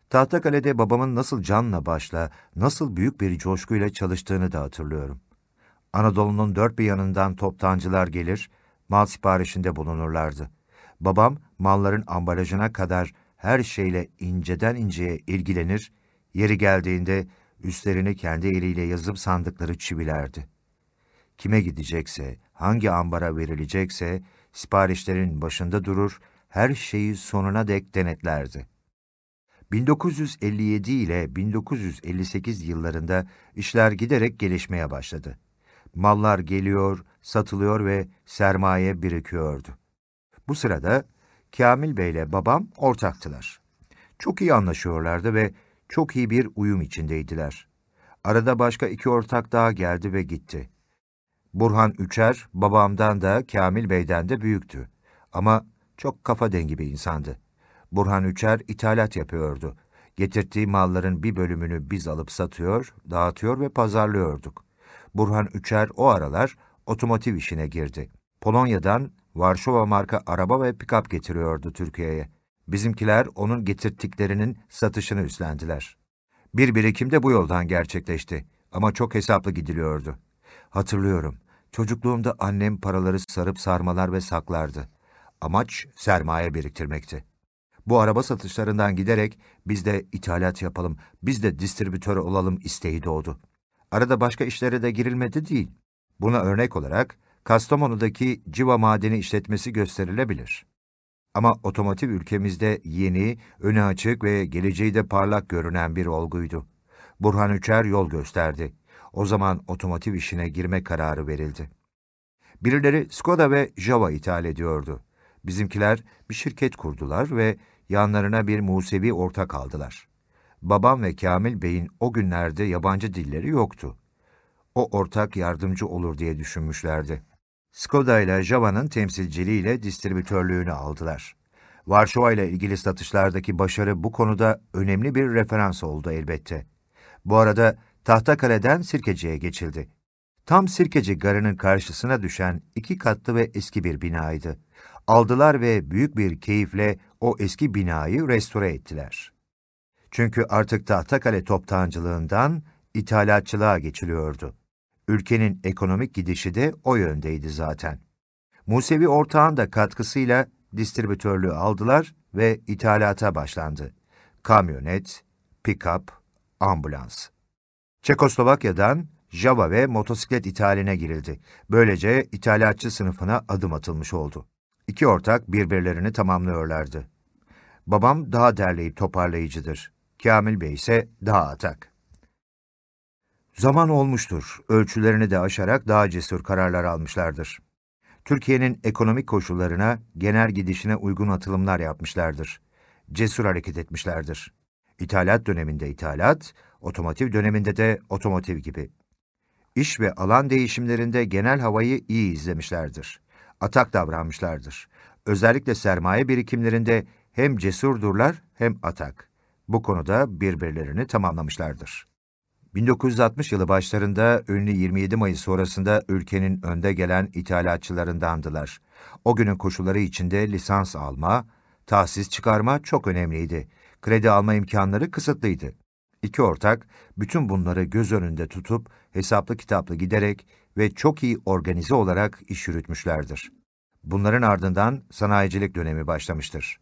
Tahtakale'de babamın nasıl canla başla, nasıl büyük bir coşkuyla çalıştığını da hatırlıyorum. Anadolu'nun dört bir yanından toptancılar gelir, mal siparişinde bulunurlardı. Babam malların ambalajına kadar her şeyle inceden inceye ilgilenir, yeri geldiğinde üstlerini kendi eliyle yazıp sandıkları çivilerdi. Kime gidecekse, hangi ambara verilecekse, siparişlerin başında durur, her şeyi sonuna dek denetlerdi. 1957 ile 1958 yıllarında işler giderek gelişmeye başladı. Mallar geliyor, satılıyor ve sermaye birikiyordu. Bu sırada Kamil Bey ile babam ortaktılar. Çok iyi anlaşıyorlardı ve çok iyi bir uyum içindeydiler. Arada başka iki ortak daha geldi ve gitti. Burhan Üçer, babamdan da Kamil Bey'den de büyüktü. Ama çok kafa dengi bir insandı. Burhan Üçer ithalat yapıyordu. Getirdiği malların bir bölümünü biz alıp satıyor, dağıtıyor ve pazarlıyorduk. Burhan Üçer o aralar otomotiv işine girdi. Polonya'dan Varşova marka araba ve pikap getiriyordu Türkiye'ye. Bizimkiler onun getirttiklerinin satışını üstlendiler. Bir birikim de bu yoldan gerçekleşti ama çok hesaplı gidiliyordu. Hatırlıyorum, çocukluğumda annem paraları sarıp sarmalar ve saklardı. Amaç sermaye biriktirmekti. Bu araba satışlarından giderek biz de ithalat yapalım, biz de distribütör olalım isteği doğdu. Arada başka işlere de girilmedi değil. Buna örnek olarak Kastamonu'daki Civa Madeni işletmesi gösterilebilir. Ama otomotiv ülkemizde yeni, öne açık ve geleceği de parlak görünen bir olguydu. Burhan Üçer yol gösterdi. O zaman otomotiv işine girme kararı verildi. Birileri Skoda ve Java ithal ediyordu. Bizimkiler bir şirket kurdular ve yanlarına bir Musevi ortak aldılar. Babam ve Kamil Bey'in o günlerde yabancı dilleri yoktu. O ortak yardımcı olur diye düşünmüşlerdi. Skoda ile Java'nın temsilciliğiyle distribütörlüğünü aldılar. Varşova ile ilgili satışlardaki başarı bu konuda önemli bir referans oldu elbette. Bu arada Tahtakale'den Sirkeci'ye geçildi. Tam Sirkeci garının karşısına düşen iki katlı ve eski bir binaydı. Aldılar ve büyük bir keyifle o eski binayı restore ettiler. Çünkü artık Tahtakale toptancılığından ithalatçılığa geçiliyordu. Ülkenin ekonomik gidişi de o yöndeydi zaten. Musevi ortağın da katkısıyla distribütörlüğü aldılar ve ithalata başlandı. Kamyonet, pick-up, ambulans. Çekoslovakya'dan Java ve motosiklet ithaline girildi. Böylece ithalatçı sınıfına adım atılmış oldu. İki ortak birbirlerini tamamlıyorlardı. Babam daha derleyip toparlayıcıdır. Kamil Bey ise daha atak. Zaman olmuştur. Ölçülerini de aşarak daha cesur kararlar almışlardır. Türkiye'nin ekonomik koşullarına, genel gidişine uygun atılımlar yapmışlardır. Cesur hareket etmişlerdir. İthalat döneminde ithalat, otomotiv döneminde de otomotiv gibi. İş ve alan değişimlerinde genel havayı iyi izlemişlerdir. Atak davranmışlardır. Özellikle sermaye birikimlerinde hem cesurdurlar hem atak. Bu konuda birbirlerini tamamlamışlardır. 1960 yılı başlarında ünlü 27 Mayıs sonrasında ülkenin önde gelen ithalatçılarındandılar. O günün koşulları içinde lisans alma, tahsis çıkarma çok önemliydi. Kredi alma imkanları kısıtlıydı. İki ortak bütün bunları göz önünde tutup hesaplı kitaplı giderek ve çok iyi organize olarak iş yürütmüşlerdir. Bunların ardından sanayicilik dönemi başlamıştır.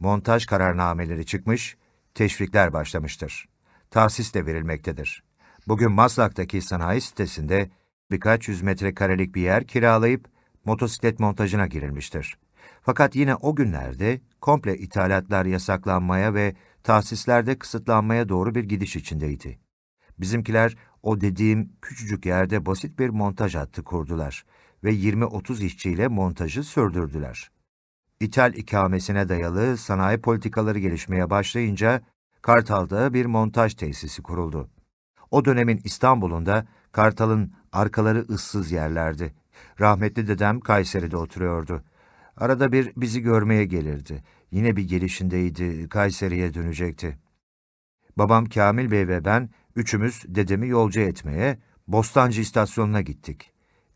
Montaj kararnameleri çıkmış, teşvikler başlamıştır. Tahsis de verilmektedir. Bugün Maslak'taki sanayi sitesinde birkaç yüz metrekarelik bir yer kiralayıp motosiklet montajına girilmiştir. Fakat yine o günlerde komple ithalatlar yasaklanmaya ve tahsislerde kısıtlanmaya doğru bir gidiş içindeydi. Bizimkiler o dediğim küçücük yerde basit bir montaj hattı kurdular ve 20-30 işçiyle montajı sürdürdüler. İthal ikamesine dayalı sanayi politikaları gelişmeye başlayınca Kartal'da bir montaj tesisi kuruldu. O dönemin İstanbul'unda Kartal'ın arkaları ıssız yerlerdi. Rahmetli dedem Kayseri'de oturuyordu. Arada bir bizi görmeye gelirdi. Yine bir gelişindeydi, Kayseri'ye dönecekti. Babam Kamil Bey ve ben üçümüz dedemi yolcu etmeye Bostancı istasyonuna gittik.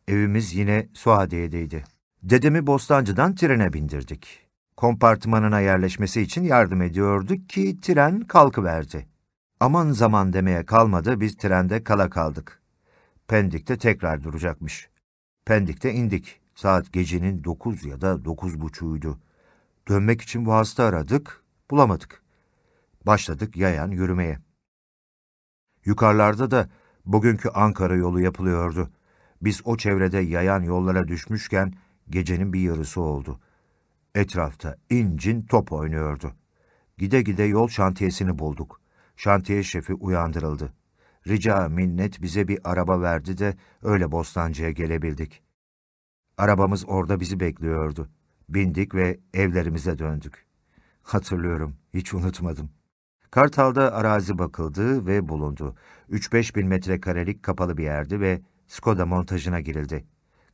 Evimiz yine Suadiye'deydi. Dedemi Bostancı'dan trene bindirdik. Kompartımanına yerleşmesi için yardım ediyorduk ki tren kalkıverdi. Aman zaman demeye kalmadı, biz trende kala kaldık. Pendik'te tekrar duracakmış. Pendik'te indik. Saat gecenin dokuz ya da dokuz buçuğuydu. Dönmek için vasıta aradık, bulamadık. Başladık yayan yürümeye. Yukarılarda da bugünkü Ankara yolu yapılıyordu. Biz o çevrede yayan yollara düşmüşken gecenin bir yarısı oldu. Etrafta incin top oynuyordu. Gide gide yol şantiyesini bulduk. Şantiye şefi uyandırıldı. Rica minnet bize bir araba verdi de öyle Bostancı'ya gelebildik. Arabamız orada bizi bekliyordu. Bindik ve evlerimize döndük. Hatırlıyorum, hiç unutmadım. Kartal'da arazi bakıldı ve bulundu. 3-5 bin metrekarelik kapalı bir yerdi ve Skoda montajına girildi.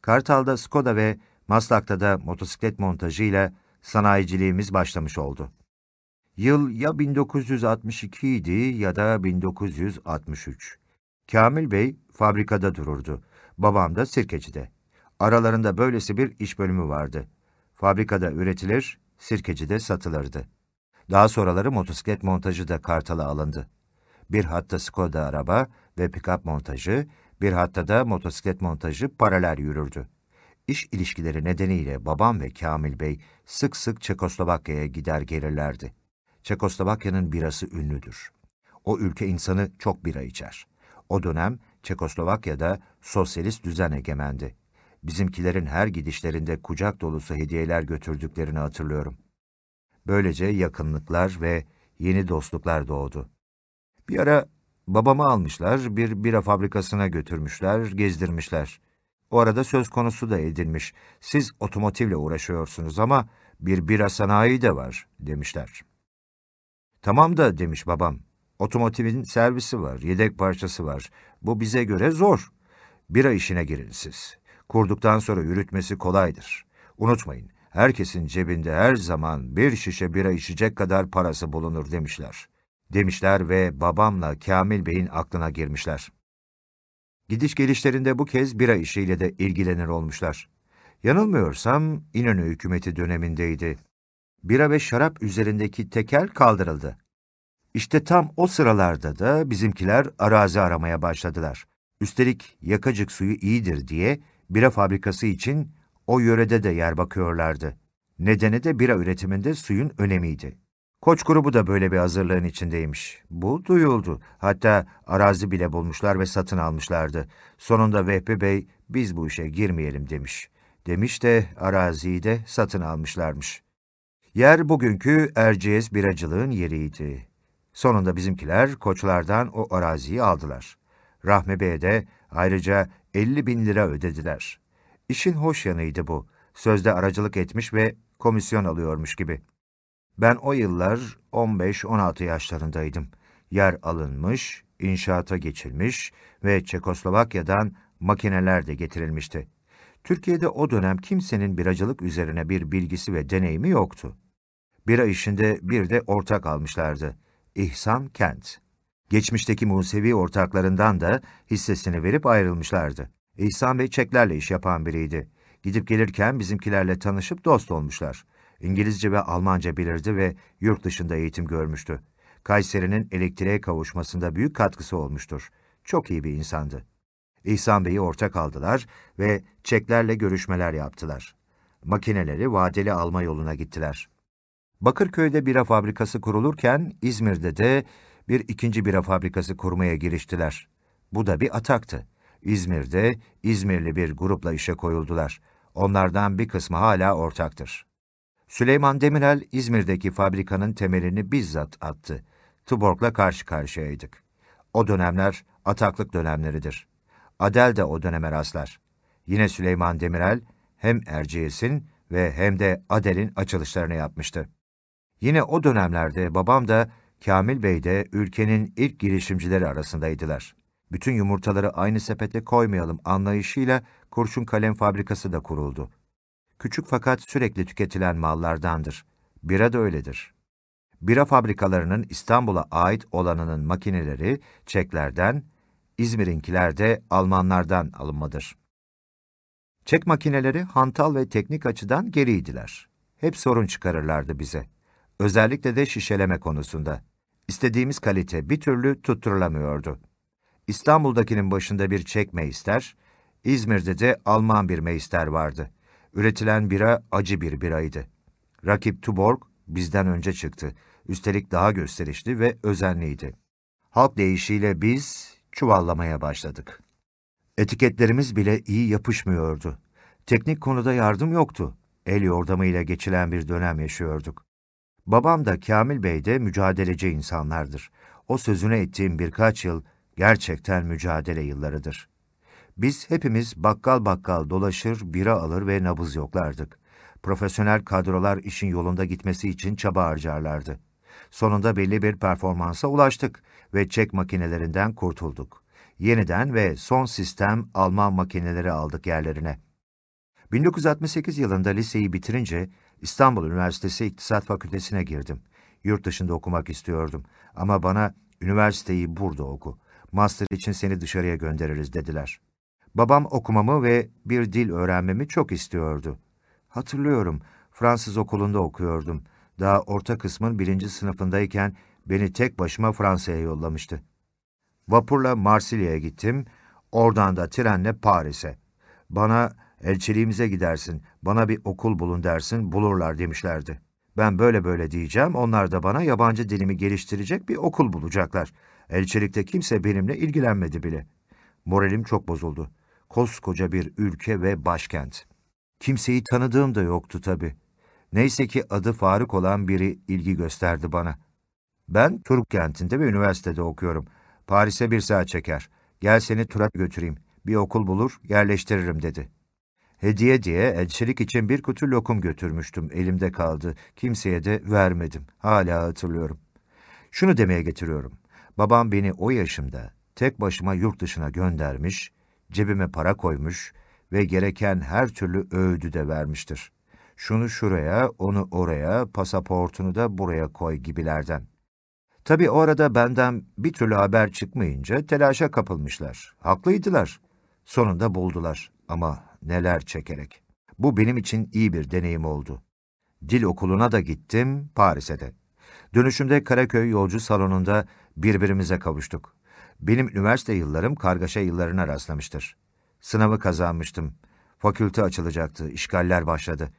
Kartal'da Skoda ve Maslak'ta da motosiklet montajıyla sanayiciliğimiz başlamış oldu. Yıl ya 1962 idi ya da 1963. Kamil Bey fabrikada dururdu. Babam da sirkecide. Aralarında böylesi bir iş bölümü vardı. Fabrikada üretilir, sirkecide satılırdı. Daha sonraları motosiklet montajı da Kartal'a alındı. Bir hatta Skoda araba ve pikap montajı, bir hatta da motosiklet montajı paralel yürürdü. İş ilişkileri nedeniyle babam ve Kamil Bey sık sık Çekoslovakya'ya gider gelirlerdi. Çekoslovakya'nın birası ünlüdür. O ülke insanı çok bira içer. O dönem Çekoslovakya'da sosyalist düzen egemendi. Bizimkilerin her gidişlerinde kucak dolusu hediyeler götürdüklerini hatırlıyorum. Böylece yakınlıklar ve yeni dostluklar doğdu. Bir ara babamı almışlar, bir bira fabrikasına götürmüşler, gezdirmişler. O arada söz konusu da edilmiş. Siz otomotivle uğraşıyorsunuz ama bir bira sanayi de var, demişler. Tamam da, demiş babam. Otomotivin servisi var, yedek parçası var. Bu bize göre zor. Bira işine girin siz. Kurduktan sonra yürütmesi kolaydır. Unutmayın, herkesin cebinde her zaman bir şişe bira içecek kadar parası bulunur demişler. Demişler ve babamla Kamil Bey'in aklına girmişler. Gidiş gelişlerinde bu kez bira işiyle de ilgilenir olmuşlar. Yanılmıyorsam İnönü hükümeti dönemindeydi. Bira ve şarap üzerindeki tekel kaldırıldı. İşte tam o sıralarda da bizimkiler arazi aramaya başladılar. Üstelik yakacık suyu iyidir diye bira fabrikası için o yörede de yer bakıyorlardı. Nedeni de bira üretiminde suyun önemiydi. Koç grubu da böyle bir hazırlığın içindeymiş. Bu duyuldu. Hatta arazi bile bulmuşlar ve satın almışlardı. Sonunda Vehbi Bey, biz bu işe girmeyelim demiş. Demiş de araziyi de satın almışlarmış. Yer bugünkü Erciyes biracılığın yeriydi. Sonunda bizimkiler koçlardan o araziyi aldılar. Rahmi Bey'e de ayrıca 50 bin lira ödediler. İşin hoş yanıydı bu. Sözde aracılık etmiş ve komisyon alıyormuş gibi. Ben o yıllar 15-16 yaşlarındaydım. Yer alınmış, inşaata geçilmiş ve Çekoslovakya'dan makineler de getirilmişti. Türkiye'de o dönem kimsenin biracılık üzerine bir bilgisi ve deneyimi yoktu. Bira işinde bir de ortak almışlardı. İhsan Kent. Geçmişteki Musevi ortaklarından da hissesini verip ayrılmışlardı. İhsan Bey çeklerle iş yapan biriydi. Gidip gelirken bizimkilerle tanışıp dost olmuşlar. İngilizce ve Almanca bilirdi ve yurt dışında eğitim görmüştü. Kayseri'nin elektriğe kavuşmasında büyük katkısı olmuştur. Çok iyi bir insandı. İhsan Bey'i ortak aldılar ve çeklerle görüşmeler yaptılar. Makineleri vadeli alma yoluna gittiler. Bakırköy'de bira fabrikası kurulurken İzmir'de de bir ikinci bira fabrikası kurmaya giriştiler. Bu da bir ataktı. İzmir'de İzmirli bir grupla işe koyuldular. Onlardan bir kısmı hala ortaktır. Süleyman Demirel İzmir'deki fabrikanın temelini bizzat attı. Tuborg'la karşı karşıyaydık. O dönemler ataklık dönemleridir. Adel de o döneme rastlar. Yine Süleyman Demirel hem Erciyes'in ve hem de Adel'in açılışlarını yapmıştı. Yine o dönemlerde babam da Kamil Bey de ülkenin ilk girişimcileri arasındaydılar. Bütün yumurtaları aynı sepete koymayalım anlayışıyla kurşun kalem fabrikası da kuruldu. Küçük fakat sürekli tüketilen mallardandır. Bira da öyledir. Bira fabrikalarının İstanbul'a ait olanının makineleri Çeklerden, İzmir'inkiler de Almanlardan alınmadır. Çek makineleri hantal ve teknik açıdan geriydiler. Hep sorun çıkarırlardı bize. Özellikle de şişeleme konusunda. İstediğimiz kalite bir türlü tutturulamıyordu. İstanbul'dakinin başında bir Çek meister, İzmir'de de Alman bir meister vardı. Üretilen bira acı bir biraydı. Rakip Tuborg bizden önce çıktı. Üstelik daha gösterişli ve özenliydi. Halk deyişiyle biz çuvallamaya başladık. Etiketlerimiz bile iyi yapışmıyordu. Teknik konuda yardım yoktu. El yordamıyla geçilen bir dönem yaşıyorduk. Babam da Kamil Bey de mücadeleci insanlardır. O sözüne ettiğim birkaç yıl gerçekten mücadele yıllarıdır. Biz hepimiz bakkal bakkal dolaşır, bira alır ve nabız yoklardık. Profesyonel kadrolar işin yolunda gitmesi için çaba harcarlardı. Sonunda belli bir performansa ulaştık ve çek makinelerinden kurtulduk. Yeniden ve son sistem Alman makineleri aldık yerlerine. 1968 yılında liseyi bitirince İstanbul Üniversitesi İktisat Fakültesine girdim. Yurt dışında okumak istiyordum ama bana üniversiteyi burada oku. Master için seni dışarıya göndeririz dediler. Babam okumamı ve bir dil öğrenmemi çok istiyordu. Hatırlıyorum, Fransız okulunda okuyordum. Daha orta kısmın birinci sınıfındayken beni tek başıma Fransa'ya yollamıştı. Vapurla Marsilya'ya gittim, oradan da trenle Paris'e. Bana elçiliğimize gidersin, bana bir okul bulun dersin, bulurlar demişlerdi. Ben böyle böyle diyeceğim, onlar da bana yabancı dilimi geliştirecek bir okul bulacaklar. Elçilikte kimse benimle ilgilenmedi bile. Moralim çok bozuldu. Koskoca bir ülke ve başkent. Kimseyi tanıdığım da yoktu tabii. Neyse ki adı Faruk olan biri ilgi gösterdi bana. Ben Turk kentinde ve üniversitede okuyorum. Paris'e bir saat çeker. Gel seni tura götüreyim. Bir okul bulur, yerleştiririm dedi. Hediye diye elçilik için bir kutu lokum götürmüştüm. Elimde kaldı. Kimseye de vermedim. Hala hatırlıyorum. Şunu demeye getiriyorum. Babam beni o yaşımda tek başıma yurt dışına göndermiş, cebime para koymuş ve gereken her türlü öğüdü de vermiştir. Şunu şuraya, onu oraya, pasaportunu da buraya koy gibilerden. Tabii o arada benden bir türlü haber çıkmayınca telaşa kapılmışlar. Haklıydılar. Sonunda buldular ama neler çekerek. Bu benim için iyi bir deneyim oldu. Dil okuluna da gittim, Paris'e de. Dönüşümde Karaköy yolcu salonunda birbirimize kavuştuk. Benim üniversite yıllarım kargaşa yıllarına rastlamıştır. Sınavı kazanmıştım. Fakülte açılacaktı, işgaller başladı.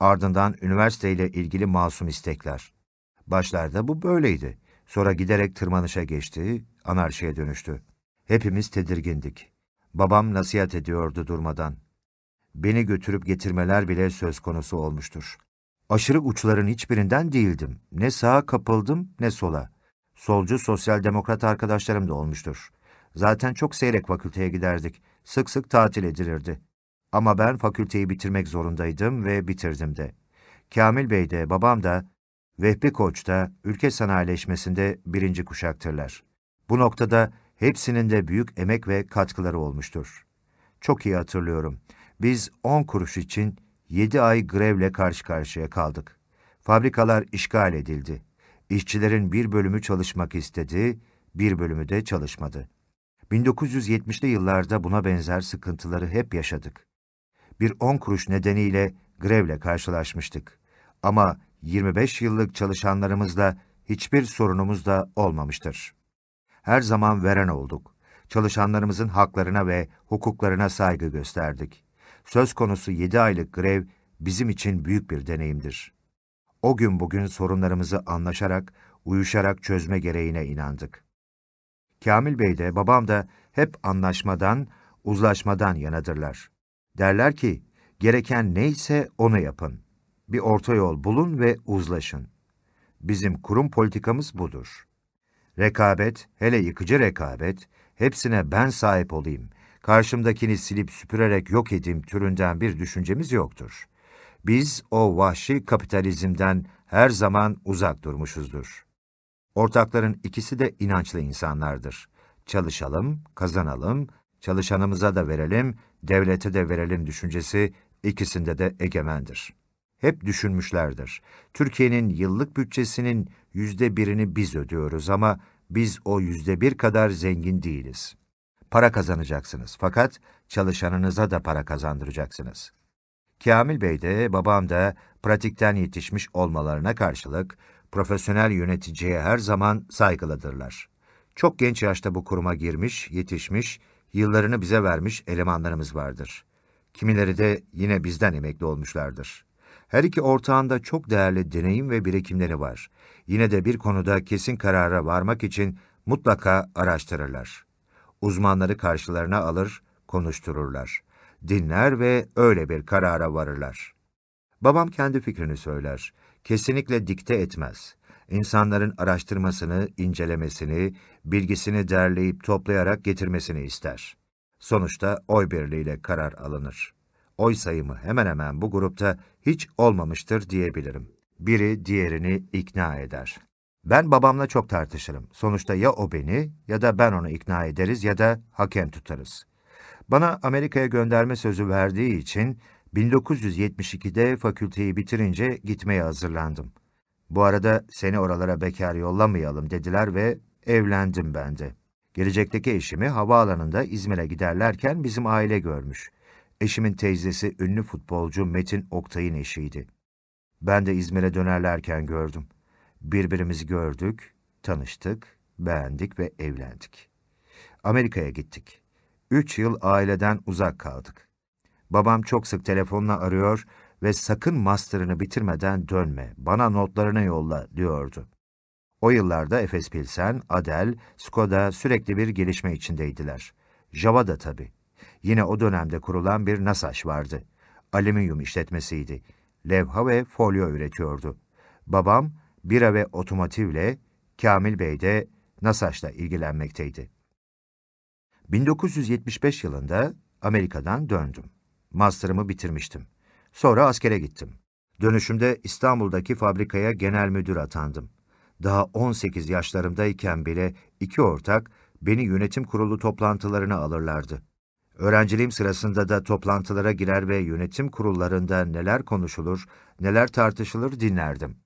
Ardından üniversiteyle ilgili masum istekler. Başlarda bu böyleydi. Sonra giderek tırmanışa geçti, anarşiye dönüştü. Hepimiz tedirgindik. Babam nasihat ediyordu durmadan. Beni götürüp getirmeler bile söz konusu olmuştur. Aşırı uçların hiçbirinden değildim. Ne sağa kapıldım ne sola. Solcu sosyal demokrat arkadaşlarım da olmuştur. Zaten çok seyrek fakülteye giderdik. Sık sık tatil edilirdi. Ama ben fakülteyi bitirmek zorundaydım ve bitirdim de. Kamil Bey de babam da Vehbi Koç da ülke sanayileşmesinde birinci kuşaktırlar. Bu noktada hepsinin de büyük emek ve katkıları olmuştur. Çok iyi hatırlıyorum. Biz 10 kuruş için 7 ay grevle karşı karşıya kaldık. Fabrikalar işgal edildi. İşçilerin bir bölümü çalışmak istedi, bir bölümü de çalışmadı. 1970'li yıllarda buna benzer sıkıntıları hep yaşadık. Bir 10 kuruş nedeniyle grevle karşılaşmıştık. Ama 25 yıllık çalışanlarımızla hiçbir sorunumuz da olmamıştır. Her zaman veren olduk. Çalışanlarımızın haklarına ve hukuklarına saygı gösterdik. Söz konusu 7 aylık grev bizim için büyük bir deneyimdir. O gün bugün sorunlarımızı anlaşarak, uyuşarak çözme gereğine inandık. Kamil Bey de babam da hep anlaşmadan, uzlaşmadan yanadırlar. Derler ki, gereken neyse onu yapın. Bir orta yol bulun ve uzlaşın. Bizim kurum politikamız budur. Rekabet, hele yıkıcı rekabet, hepsine ben sahip olayım, karşımdakini silip süpürerek yok edeyim türünden bir düşüncemiz yoktur. Biz o vahşi kapitalizmden her zaman uzak durmuşuzdur. Ortakların ikisi de inançlı insanlardır. Çalışalım, kazanalım, çalışanımıza da verelim, devlete de verelim düşüncesi ikisinde de egemendir. Hep düşünmüşlerdir. Türkiye'nin yıllık bütçesinin yüzde birini biz ödüyoruz ama biz o yüzde bir kadar zengin değiliz. Para kazanacaksınız fakat çalışanınıza da para kazandıracaksınız. Kamil Bey de babam da pratikten yetişmiş olmalarına karşılık profesyonel yöneticiye her zaman saygılıdırlar. Çok genç yaşta bu kuruma girmiş, yetişmiş, yıllarını bize vermiş elemanlarımız vardır. Kimileri de yine bizden emekli olmuşlardır. Her iki ortağında çok değerli deneyim ve birikimleri var. Yine de bir konuda kesin karara varmak için mutlaka araştırırlar. Uzmanları karşılarına alır, konuştururlar. Dinler ve öyle bir karara varırlar. Babam kendi fikrini söyler. Kesinlikle dikte etmez. İnsanların araştırmasını, incelemesini, bilgisini derleyip toplayarak getirmesini ister. Sonuçta oy birliğiyle karar alınır. Oy sayımı hemen hemen bu grupta hiç olmamıştır diyebilirim. Biri diğerini ikna eder. Ben babamla çok tartışırım. Sonuçta ya o beni ya da ben onu ikna ederiz ya da hakem tutarız. Bana Amerika'ya gönderme sözü verdiği için 1972'de fakülteyi bitirince gitmeye hazırlandım. Bu arada seni oralara bekar yollamayalım dediler ve evlendim ben de. Gelecekteki eşimi havaalanında İzmir'e giderlerken bizim aile görmüş. Eşimin teyzesi ünlü futbolcu Metin Oktay'ın eşiydi. Ben de İzmir'e dönerlerken gördüm. Birbirimizi gördük, tanıştık, beğendik ve evlendik. Amerika'ya gittik. Üç yıl aileden uzak kaldık. Babam çok sık telefonla arıyor ve sakın master'ını bitirmeden dönme, bana notlarını yolla diyordu. O yıllarda Efes Pilsen, Adel, Skoda sürekli bir gelişme içindeydiler. Java da tabii. Yine o dönemde kurulan bir NASAŞ vardı. Alüminyum işletmesiydi. levha ve folyo üretiyordu. Babam bira ve otomotivle, Kamil Bey de NASAŞ'la ilgilenmekteydi. 1975 yılında Amerika'dan döndüm. Master'ımı bitirmiştim. Sonra askere gittim. Dönüşümde İstanbul'daki fabrikaya genel müdür atandım. Daha 18 yaşlarımdayken bile iki ortak beni yönetim kurulu toplantılarına alırlardı. Öğrenciliğim sırasında da toplantılara girer ve yönetim kurullarında neler konuşulur, neler tartışılır dinlerdim.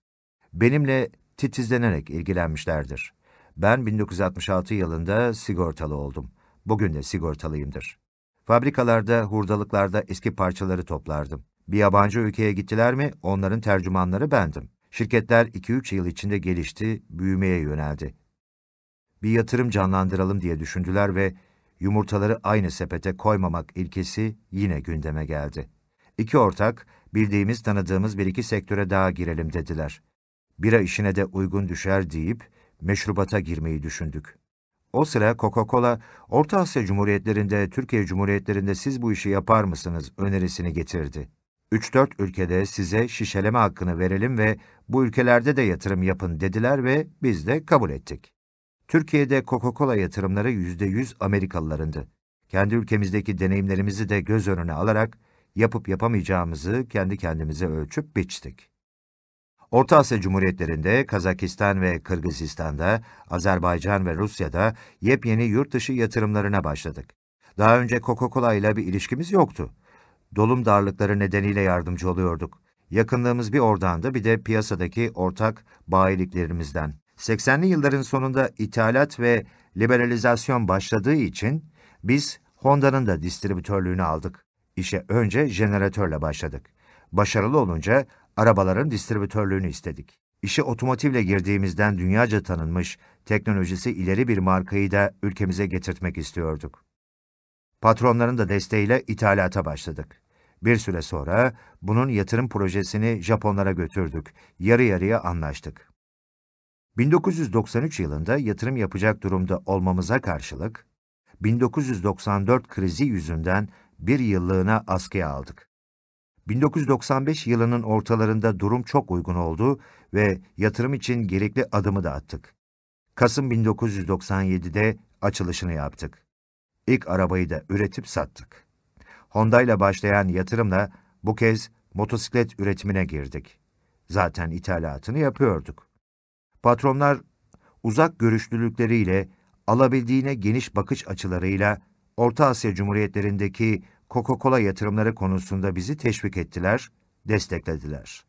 Benimle titizlenerek ilgilenmişlerdir. Ben 1966 yılında sigortalı oldum. Bugün de sigortalıyımdır. Fabrikalarda, hurdalıklarda eski parçaları toplardım. Bir yabancı ülkeye gittiler mi onların tercümanları bendim. Şirketler 2-3 yıl içinde gelişti, büyümeye yöneldi. Bir yatırım canlandıralım diye düşündüler ve yumurtaları aynı sepete koymamak ilkesi yine gündeme geldi. İki ortak, bildiğimiz tanıdığımız bir iki sektöre daha girelim dediler. Bira işine de uygun düşer deyip meşrubata girmeyi düşündük. O sıra Coca-Cola, Orta Asya Cumhuriyetlerinde, Türkiye Cumhuriyetlerinde siz bu işi yapar mısınız önerisini getirdi. 3-4 ülkede size şişeleme hakkını verelim ve bu ülkelerde de yatırım yapın dediler ve biz de kabul ettik. Türkiye'de Coca-Cola yatırımları %100 Amerikalılarındı. Kendi ülkemizdeki deneyimlerimizi de göz önüne alarak yapıp yapamayacağımızı kendi kendimize ölçüp biçtik. Orta Asya Cumhuriyetlerinde, Kazakistan ve Kırgızistan'da, Azerbaycan ve Rusya'da yepyeni yurt dışı yatırımlarına başladık. Daha önce Coca-Cola ile bir ilişkimiz yoktu. Dolum darlıkları nedeniyle yardımcı oluyorduk. Yakınlığımız bir oradandı bir de piyasadaki ortak bayiliklerimizden. 80'li yılların sonunda ithalat ve liberalizasyon başladığı için biz Honda'nın da distribütörlüğünü aldık. İşe önce jeneratörle başladık. Başarılı olunca arabaların distribütörlüğünü istedik. İşe otomotivle girdiğimizden dünyaca tanınmış, teknolojisi ileri bir markayı da ülkemize getirtmek istiyorduk. Patronların da desteğiyle ithalata başladık. Bir süre sonra bunun yatırım projesini Japonlara götürdük. Yarı yarıya anlaştık. 1993 yılında yatırım yapacak durumda olmamıza karşılık, 1994 krizi yüzünden bir yıllığına askıya aldık. 1995 yılının ortalarında durum çok uygun oldu ve yatırım için gerekli adımı da attık. Kasım 1997'de açılışını yaptık. İlk arabayı da üretip sattık. Honda ile başlayan yatırımla bu kez motosiklet üretimine girdik. Zaten ithalatını yapıyorduk. Patronlar uzak görüşlülükleriyle, alabildiğine geniş bakış açılarıyla Orta Asya Cumhuriyetlerindeki Coca-Cola yatırımları konusunda bizi teşvik ettiler, desteklediler.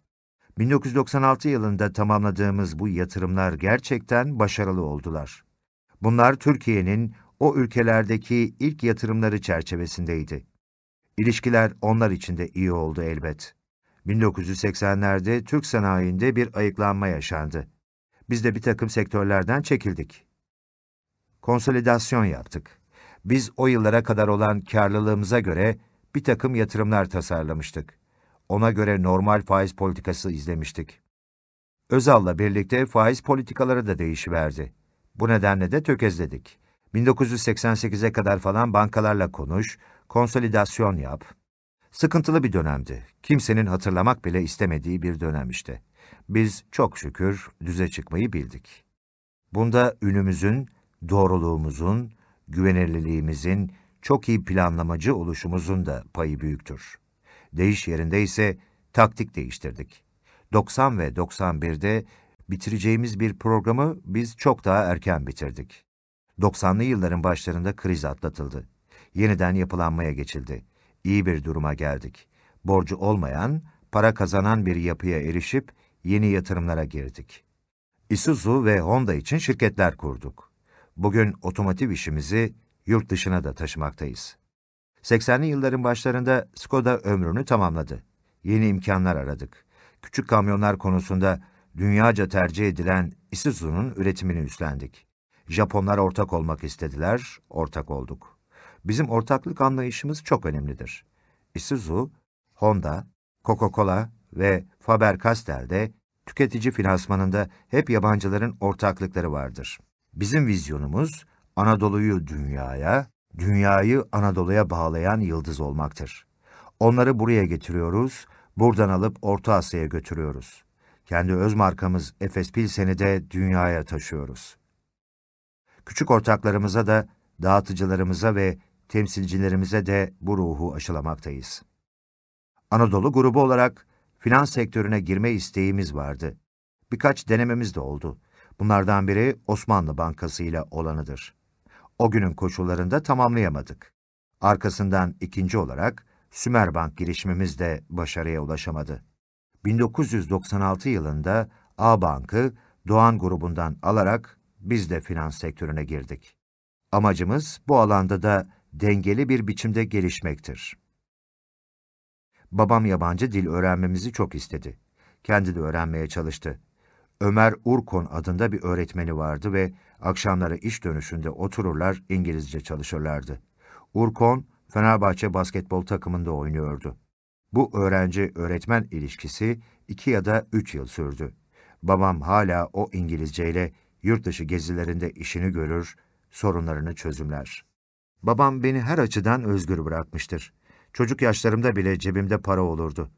1996 yılında tamamladığımız bu yatırımlar gerçekten başarılı oldular. Bunlar Türkiye'nin o ülkelerdeki ilk yatırımları çerçevesindeydi. İlişkiler onlar için de iyi oldu elbet. 1980'lerde Türk sanayinde bir ayıklanma yaşandı. Biz de bir takım sektörlerden çekildik. Konsolidasyon yaptık. Biz o yıllara kadar olan karlılığımıza göre bir takım yatırımlar tasarlamıştık. Ona göre normal faiz politikası izlemiştik. Özal'la birlikte faiz politikaları da değişiverdi. Bu nedenle de tökezledik. 1988'e kadar falan bankalarla konuş, konsolidasyon yap. Sıkıntılı bir dönemdi. Kimsenin hatırlamak bile istemediği bir dönem işte. Biz çok şükür düze çıkmayı bildik. Bunda ünümüzün, doğruluğumuzun, güvenirliliğimizin, çok iyi planlamacı oluşumuzun da payı büyüktür. Değiş yerinde ise taktik değiştirdik. 90 ve 91'de bitireceğimiz bir programı biz çok daha erken bitirdik. 90'lı yılların başlarında kriz atlatıldı. Yeniden yapılanmaya geçildi. İyi bir duruma geldik. Borcu olmayan, para kazanan bir yapıya erişip yeni yatırımlara girdik. Isuzu ve Honda için şirketler kurduk. Bugün otomotiv işimizi yurt dışına da taşımaktayız. 80'li yılların başlarında Skoda ömrünü tamamladı. Yeni imkanlar aradık. Küçük kamyonlar konusunda dünyaca tercih edilen Isuzu'nun üretimini üstlendik. Japonlar ortak olmak istediler, ortak olduk. Bizim ortaklık anlayışımız çok önemlidir. Isuzu, Honda, Coca-Cola ve Faber-Castell'de tüketici finansmanında hep yabancıların ortaklıkları vardır. Bizim vizyonumuz Anadolu'yu dünyaya, dünyayı Anadolu'ya bağlayan yıldız olmaktır. Onları buraya getiriyoruz, Buradan alıp Orta Asya'ya götürüyoruz. Kendi öz markamız Efes Pilsen'i de dünyaya taşıyoruz. Küçük ortaklarımıza da, dağıtıcılarımıza ve temsilcilerimize de bu ruhu aşılamaktayız. Anadolu grubu olarak finans sektörüne girme isteğimiz vardı. Birkaç denememiz de oldu. Bunlardan biri Osmanlı Bankası ile olanıdır. O günün koşullarında tamamlayamadık. Arkasından ikinci olarak Sümerbank girişimimiz de başarıya ulaşamadı. 1996 yılında A Bank'ı Doğan grubundan alarak biz de finans sektörüne girdik. Amacımız bu alanda da dengeli bir biçimde gelişmektir. Babam yabancı dil öğrenmemizi çok istedi. Kendi de öğrenmeye çalıştı. Ömer Urkon adında bir öğretmeni vardı ve akşamları iş dönüşünde otururlar İngilizce çalışırlardı. Urkon, Fenerbahçe basketbol takımında oynuyordu. Bu öğrenci-öğretmen ilişkisi iki ya da üç yıl sürdü. Babam hala o İngilizceyle yurt dışı gezilerinde işini görür, sorunlarını çözümler. Babam beni her açıdan özgür bırakmıştır. Çocuk yaşlarımda bile cebimde para olurdu.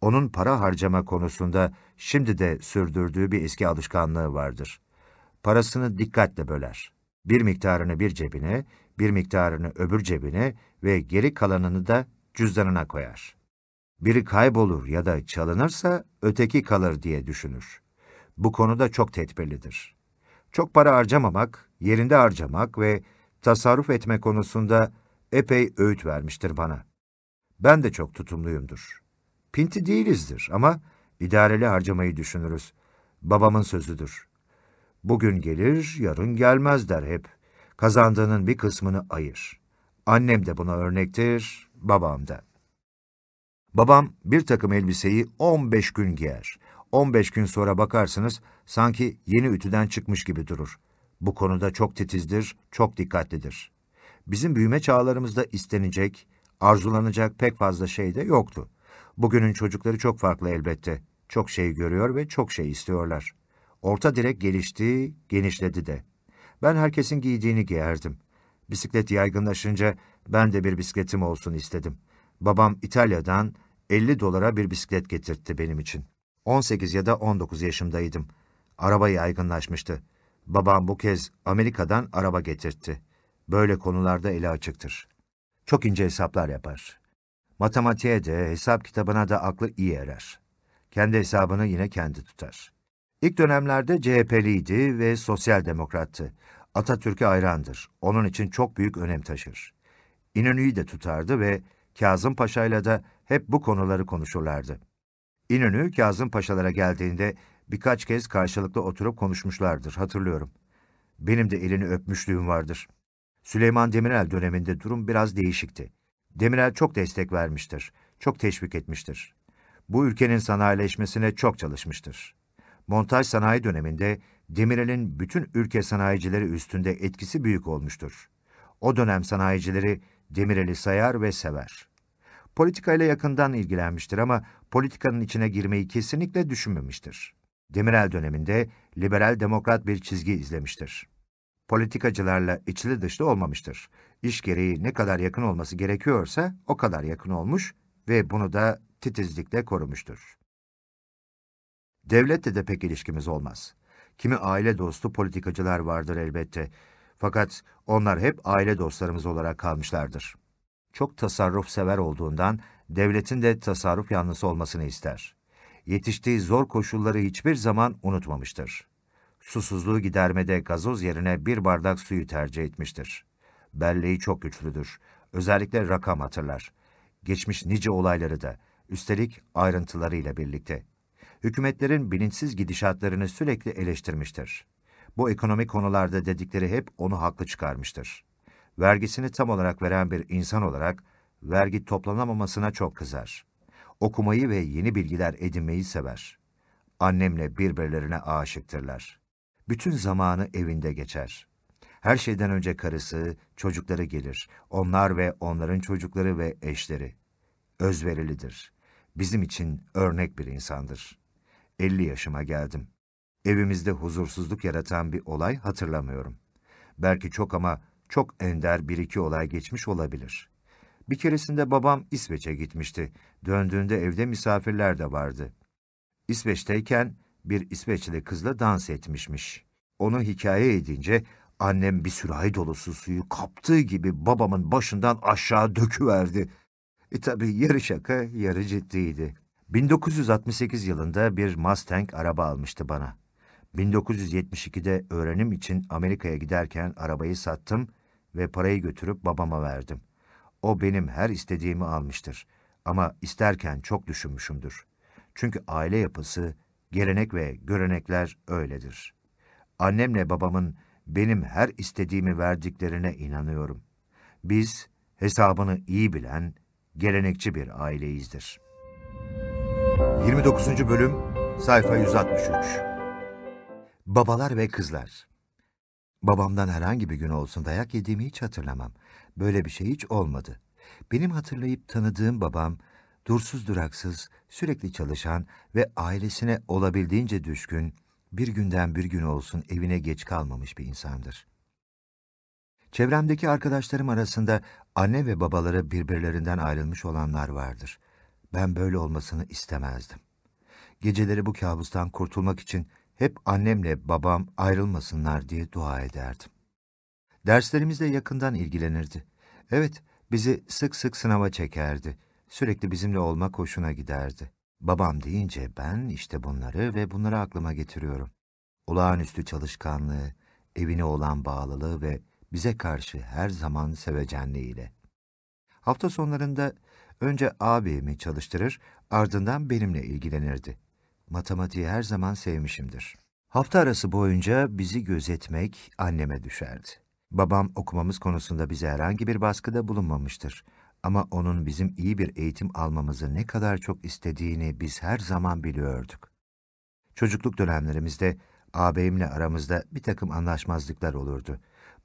Onun para harcama konusunda şimdi de sürdürdüğü bir eski alışkanlığı vardır. Parasını dikkatle böler. Bir miktarını bir cebine, bir miktarını öbür cebine ve geri kalanını da cüzdanına koyar. Biri kaybolur ya da çalınırsa öteki kalır diye düşünür. Bu konuda çok tedbirlidir. Çok para harcamamak, yerinde harcamak ve tasarruf etme konusunda epey öğüt vermiştir bana. Ben de çok tutumluyumdur. Pinti değilizdir ama idareli harcamayı düşünürüz. Babamın sözüdür. Bugün gelir, yarın gelmez der hep. Kazandığının bir kısmını ayır. Annem de buna örnektir, babam da. Babam bir takım elbiseyi 15 gün giyer. 15 gün sonra bakarsınız sanki yeni ütüden çıkmış gibi durur. Bu konuda çok titizdir, çok dikkatlidir. Bizim büyüme çağlarımızda istenecek, arzulanacak pek fazla şey de yoktu. Bugünün çocukları çok farklı elbette. Çok şey görüyor ve çok şey istiyorlar. Orta direk gelişti, genişledi de. Ben herkesin giydiğini giyerdim. Bisiklet yaygınlaşınca ben de bir bisikletim olsun istedim. Babam İtalya'dan 50 dolara bir bisiklet getirtti benim için. 18 ya da 19 yaşımdaydım. Araba yaygınlaşmıştı. Babam bu kez Amerika'dan araba getirtti. Böyle konularda eli açıktır. Çok ince hesaplar yapar. Matematiğe de, hesap kitabına da aklı iyi erer. Kendi hesabını yine kendi tutar. İlk dönemlerde CHP'liydi ve sosyal demokrattı. Atatürk'e hayrandır. Onun için çok büyük önem taşır. İnönü'yü de tutardı ve Kazım Paşa'yla da hep bu konuları konuşurlardı. İnönü, Kazım Paşalara geldiğinde birkaç kez karşılıklı oturup konuşmuşlardır, hatırlıyorum. Benim de elini öpmüşlüğüm vardır. Süleyman Demirel döneminde durum biraz değişikti. Demirel çok destek vermiştir, çok teşvik etmiştir. Bu ülkenin sanayileşmesine çok çalışmıştır. Montaj sanayi döneminde Demirel'in bütün ülke sanayicileri üstünde etkisi büyük olmuştur. O dönem sanayicileri Demirel'i sayar ve sever. Politikayla yakından ilgilenmiştir ama politikanın içine girmeyi kesinlikle düşünmemiştir. Demirel döneminde liberal demokrat bir çizgi izlemiştir. Politikacılarla içli dışlı olmamıştır. İş gereği ne kadar yakın olması gerekiyorsa o kadar yakın olmuş ve bunu da titizlikle korumuştur. Devlette de pek ilişkimiz olmaz. Kimi aile dostu politikacılar vardır elbette. Fakat onlar hep aile dostlarımız olarak kalmışlardır. Çok tasarruf sever olduğundan devletin de tasarruf yanlısı olmasını ister. Yetiştiği zor koşulları hiçbir zaman unutmamıştır. Susuzluğu gidermede gazoz yerine bir bardak suyu tercih etmiştir. Belleği çok güçlüdür. Özellikle rakam hatırlar. Geçmiş nice olayları da, üstelik ayrıntılarıyla birlikte. Hükümetlerin bilinçsiz gidişatlarını sürekli eleştirmiştir. Bu ekonomik konularda dedikleri hep onu haklı çıkarmıştır. Vergisini tam olarak veren bir insan olarak vergi toplanamamasına çok kızar. Okumayı ve yeni bilgiler edinmeyi sever. Annemle birbirlerine aşıktırlar. Bütün zamanı evinde geçer. Her şeyden önce karısı, çocukları gelir. Onlar ve onların çocukları ve eşleri. Özverilidir. Bizim için örnek bir insandır. 50 yaşıma geldim. Evimizde huzursuzluk yaratan bir olay hatırlamıyorum. Belki çok ama çok ender bir iki olay geçmiş olabilir. Bir keresinde babam İsveç'e gitmişti. Döndüğünde evde misafirler de vardı. İsveç'teyken bir İsveçli kızla dans etmişmiş. Onu hikaye edince annem bir sürahi dolusu suyu kaptığı gibi babamın başından aşağı döküverdi. E tabi yarı şaka yarı ciddiydi. 1968 yılında bir Mustang araba almıştı bana. 1972'de öğrenim için Amerika'ya giderken arabayı sattım ve parayı götürüp babama verdim. O benim her istediğimi almıştır. Ama isterken çok düşünmüşümdür. Çünkü aile yapısı, gelenek ve görenekler öyledir. Annemle babamın benim her istediğimi verdiklerine inanıyorum. Biz hesabını iyi bilen, gelenekçi bir aileyizdir. 29. Bölüm Sayfa 163 Babalar ve Kızlar Babamdan herhangi bir gün olsun dayak yediğimi hiç hatırlamam. Böyle bir şey hiç olmadı. Benim hatırlayıp tanıdığım babam, dursuz duraksız, sürekli çalışan ve ailesine olabildiğince düşkün, bir günden bir gün olsun evine geç kalmamış bir insandır. Çevremdeki arkadaşlarım arasında anne ve babaları birbirlerinden ayrılmış olanlar vardır. Ben böyle olmasını istemezdim. Geceleri bu kabustan kurtulmak için hep annemle babam ayrılmasınlar diye dua ederdim. Derslerimizle yakından ilgilenirdi. Evet, bizi sık sık sınava çekerdi. Sürekli bizimle olmak hoşuna giderdi. Babam deyince ben işte bunları ve bunları aklıma getiriyorum. Olağanüstü çalışkanlığı, evine olan bağlılığı ve bize karşı her zaman sevecenliğiyle. Hafta sonlarında önce abimi çalıştırır, ardından benimle ilgilenirdi. Matematiği her zaman sevmişimdir. Hafta arası boyunca bizi gözetmek anneme düşerdi. Babam okumamız konusunda bize herhangi bir baskıda bulunmamıştır. Ama onun bizim iyi bir eğitim almamızı ne kadar çok istediğini biz her zaman biliyorduk. Çocukluk dönemlerimizde ağabeyimle aramızda bir takım anlaşmazlıklar olurdu.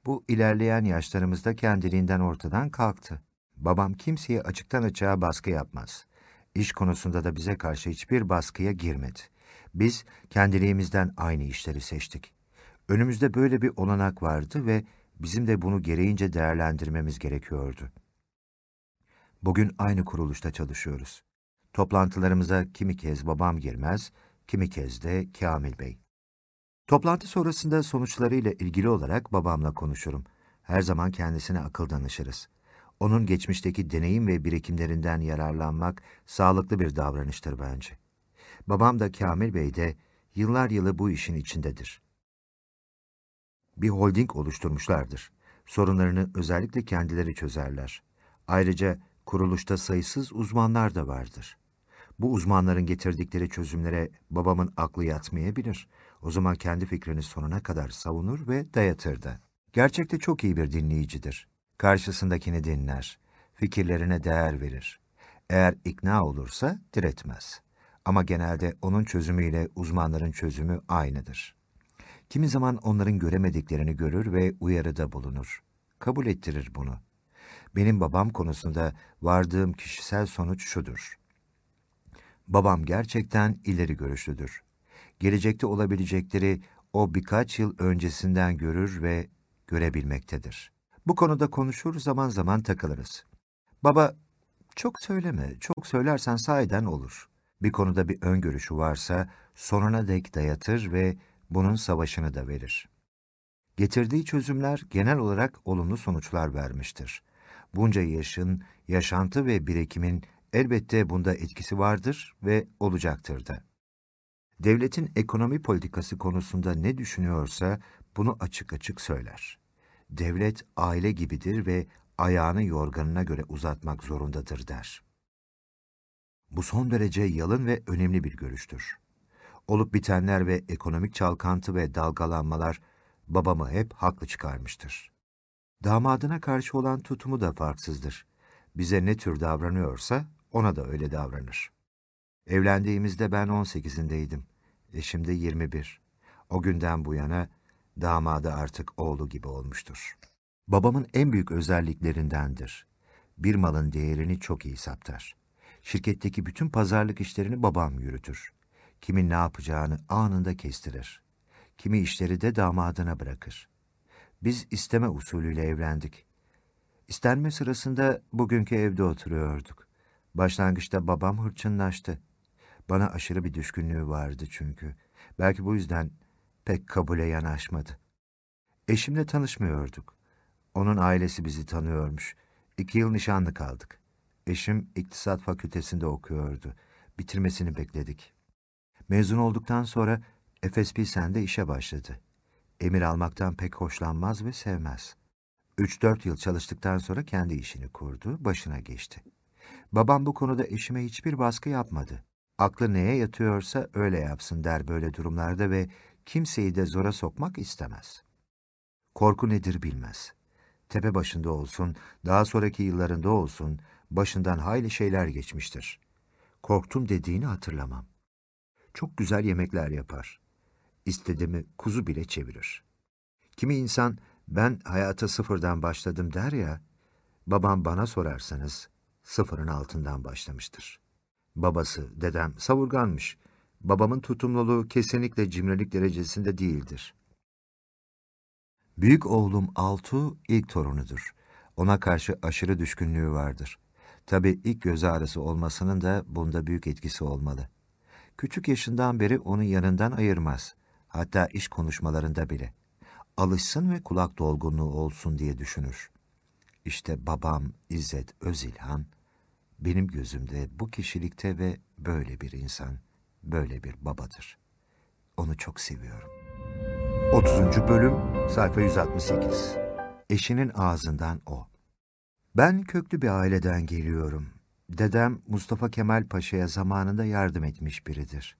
Bu ilerleyen yaşlarımızda kendiliğinden ortadan kalktı. Babam kimseye açıktan açığa baskı yapmaz. İş konusunda da bize karşı hiçbir baskıya girmedi. Biz kendiliğimizden aynı işleri seçtik. Önümüzde böyle bir olanak vardı ve bizim de bunu gereğince değerlendirmemiz gerekiyordu. Bugün aynı kuruluşta çalışıyoruz. Toplantılarımıza kimi kez babam girmez, kimi kez de Kamil Bey. Toplantı sonrasında sonuçlarıyla ilgili olarak babamla konuşurum. Her zaman kendisine akıl danışırız. Onun geçmişteki deneyim ve birikimlerinden yararlanmak sağlıklı bir davranıştır bence. Babam da Kamil Bey de yıllar yılı bu işin içindedir. Bir holding oluşturmuşlardır. Sorunlarını özellikle kendileri çözerler. Ayrıca kuruluşta sayısız uzmanlar da vardır. Bu uzmanların getirdikleri çözümlere babamın aklı yatmayabilir. O zaman kendi fikrini sonuna kadar savunur ve dayatır da. Gerçekte çok iyi bir dinleyicidir. Karşısındakini dinler, fikirlerine değer verir. Eğer ikna olursa diretmez. Ama genelde onun çözümüyle uzmanların çözümü aynıdır. Kimi zaman onların göremediklerini görür ve uyarıda bulunur. Kabul ettirir bunu. Benim babam konusunda vardığım kişisel sonuç şudur. Babam gerçekten ileri görüşlüdür. Gelecekte olabilecekleri o birkaç yıl öncesinden görür ve görebilmektedir. Bu konuda konuşur zaman zaman takılırız. Baba, çok söyleme, çok söylersen sahiden olur. Bir konuda bir öngörüşü varsa sonuna dek dayatır ve bunun savaşını da verir. Getirdiği çözümler genel olarak olumlu sonuçlar vermiştir. Bunca yaşın, yaşantı ve birikimin elbette bunda etkisi vardır ve olacaktır da. Devletin ekonomi politikası konusunda ne düşünüyorsa bunu açık açık söyler. Devlet aile gibidir ve ayağını yorganına göre uzatmak zorundadır der. Bu son derece yalın ve önemli bir görüştür. Olup bitenler ve ekonomik çalkantı ve dalgalanmalar babamı hep haklı çıkarmıştır. Damadına karşı olan tutumu da farksızdır. Bize ne tür davranıyorsa ona da öyle davranır. Evlendiğimizde ben 18'indeydim. Eşim de 21. O günden bu yana damadı artık oğlu gibi olmuştur. Babamın en büyük özelliklerindendir. Bir malın değerini çok iyi saptar. Şirketteki bütün pazarlık işlerini babam yürütür. Kimin ne yapacağını anında kestirir. Kimi işleri de damadına bırakır. Biz isteme usulüyle evlendik. İstenme sırasında bugünkü evde oturuyorduk. Başlangıçta babam hırçınlaştı. Bana aşırı bir düşkünlüğü vardı çünkü. Belki bu yüzden pek kabule yanaşmadı. Eşimle tanışmıyorduk. Onun ailesi bizi tanıyormuş. İki yıl nişanlı kaldık. Eşim iktisat fakültesinde okuyordu. Bitirmesini bekledik. Mezun olduktan sonra FSP Sen'de işe başladı. Emir almaktan pek hoşlanmaz ve sevmez. 3-4 yıl çalıştıktan sonra kendi işini kurdu, başına geçti. Babam bu konuda eşime hiçbir baskı yapmadı. Aklı neye yatıyorsa öyle yapsın der böyle durumlarda ve kimseyi de zora sokmak istemez. Korku nedir bilmez. Tepe başında olsun, daha sonraki yıllarında olsun, başından hayli şeyler geçmiştir. Korktum dediğini hatırlamam. Çok güzel yemekler yapar. İstediğimi kuzu bile çevirir. Kimi insan ben hayata sıfırdan başladım der ya, babam bana sorarsanız sıfırın altından başlamıştır. Babası, dedem savurganmış. Babamın tutumluluğu kesinlikle cimrilik derecesinde değildir. Büyük oğlum Altu ilk torunudur. Ona karşı aşırı düşkünlüğü vardır. Tabi ilk göz ağrısı olmasının da bunda büyük etkisi olmalı. Küçük yaşından beri onu yanından ayırmaz. Hatta iş konuşmalarında bile. Alışsın ve kulak dolgunluğu olsun diye düşünür. İşte babam İzzet Özilhan, benim gözümde bu kişilikte ve böyle bir insan, böyle bir babadır. Onu çok seviyorum. 30. Bölüm Sayfa 168 Eşinin ağzından o Ben köklü bir aileden geliyorum. Dedem Mustafa Kemal Paşa'ya zamanında yardım etmiş biridir.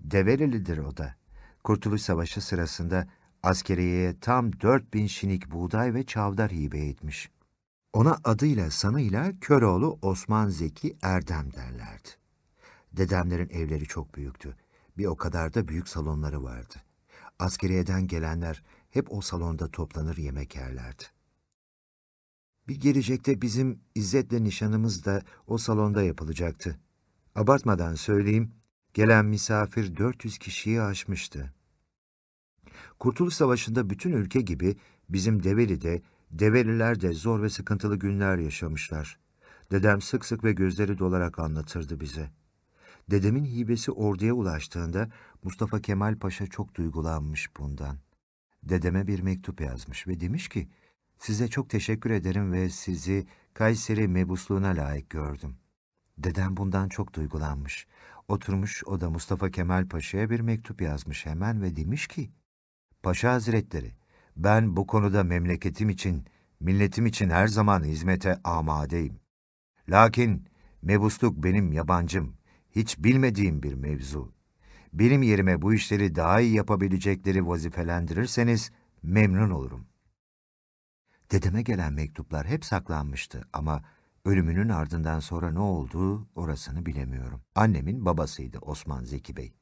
Deverilidir o da. Kurtuluş Savaşı sırasında askeriyeye tam 4000 şinik buğday ve çavdar hibe etmiş. Ona adıyla sanıyla Köroğlu Osman Zeki Erdem derlerdi. Dedemlerin evleri çok büyüktü. Bir o kadar da büyük salonları vardı. Askeriyeden gelenler hep o salonda toplanır yemek yerlerdi. Bir gelecekte bizim İzzet'le nişanımız da o salonda yapılacaktı. Abartmadan söyleyeyim, gelen misafir 400 kişiyi aşmıştı. Kurtuluş Savaşı'nda bütün ülke gibi bizim Develi'de, Develiler de zor ve sıkıntılı günler yaşamışlar. Dedem sık sık ve gözleri dolarak anlatırdı bize. Dedemin hibesi orduya ulaştığında Mustafa Kemal Paşa çok duygulanmış bundan. Dedeme bir mektup yazmış ve demiş ki, size çok teşekkür ederim ve sizi Kayseri mebusluğuna layık gördüm. Dedem bundan çok duygulanmış. Oturmuş o da Mustafa Kemal Paşa'ya bir mektup yazmış hemen ve demiş ki, Paşa Hazretleri, ben bu konuda memleketim için, milletim için her zaman hizmete amadeyim. Lakin mebusluk benim yabancım, hiç bilmediğim bir mevzu. Benim yerime bu işleri daha iyi yapabilecekleri vazifelendirirseniz memnun olurum. Dedeme gelen mektuplar hep saklanmıştı ama ölümünün ardından sonra ne olduğu orasını bilemiyorum. Annemin babasıydı Osman Zeki Bey.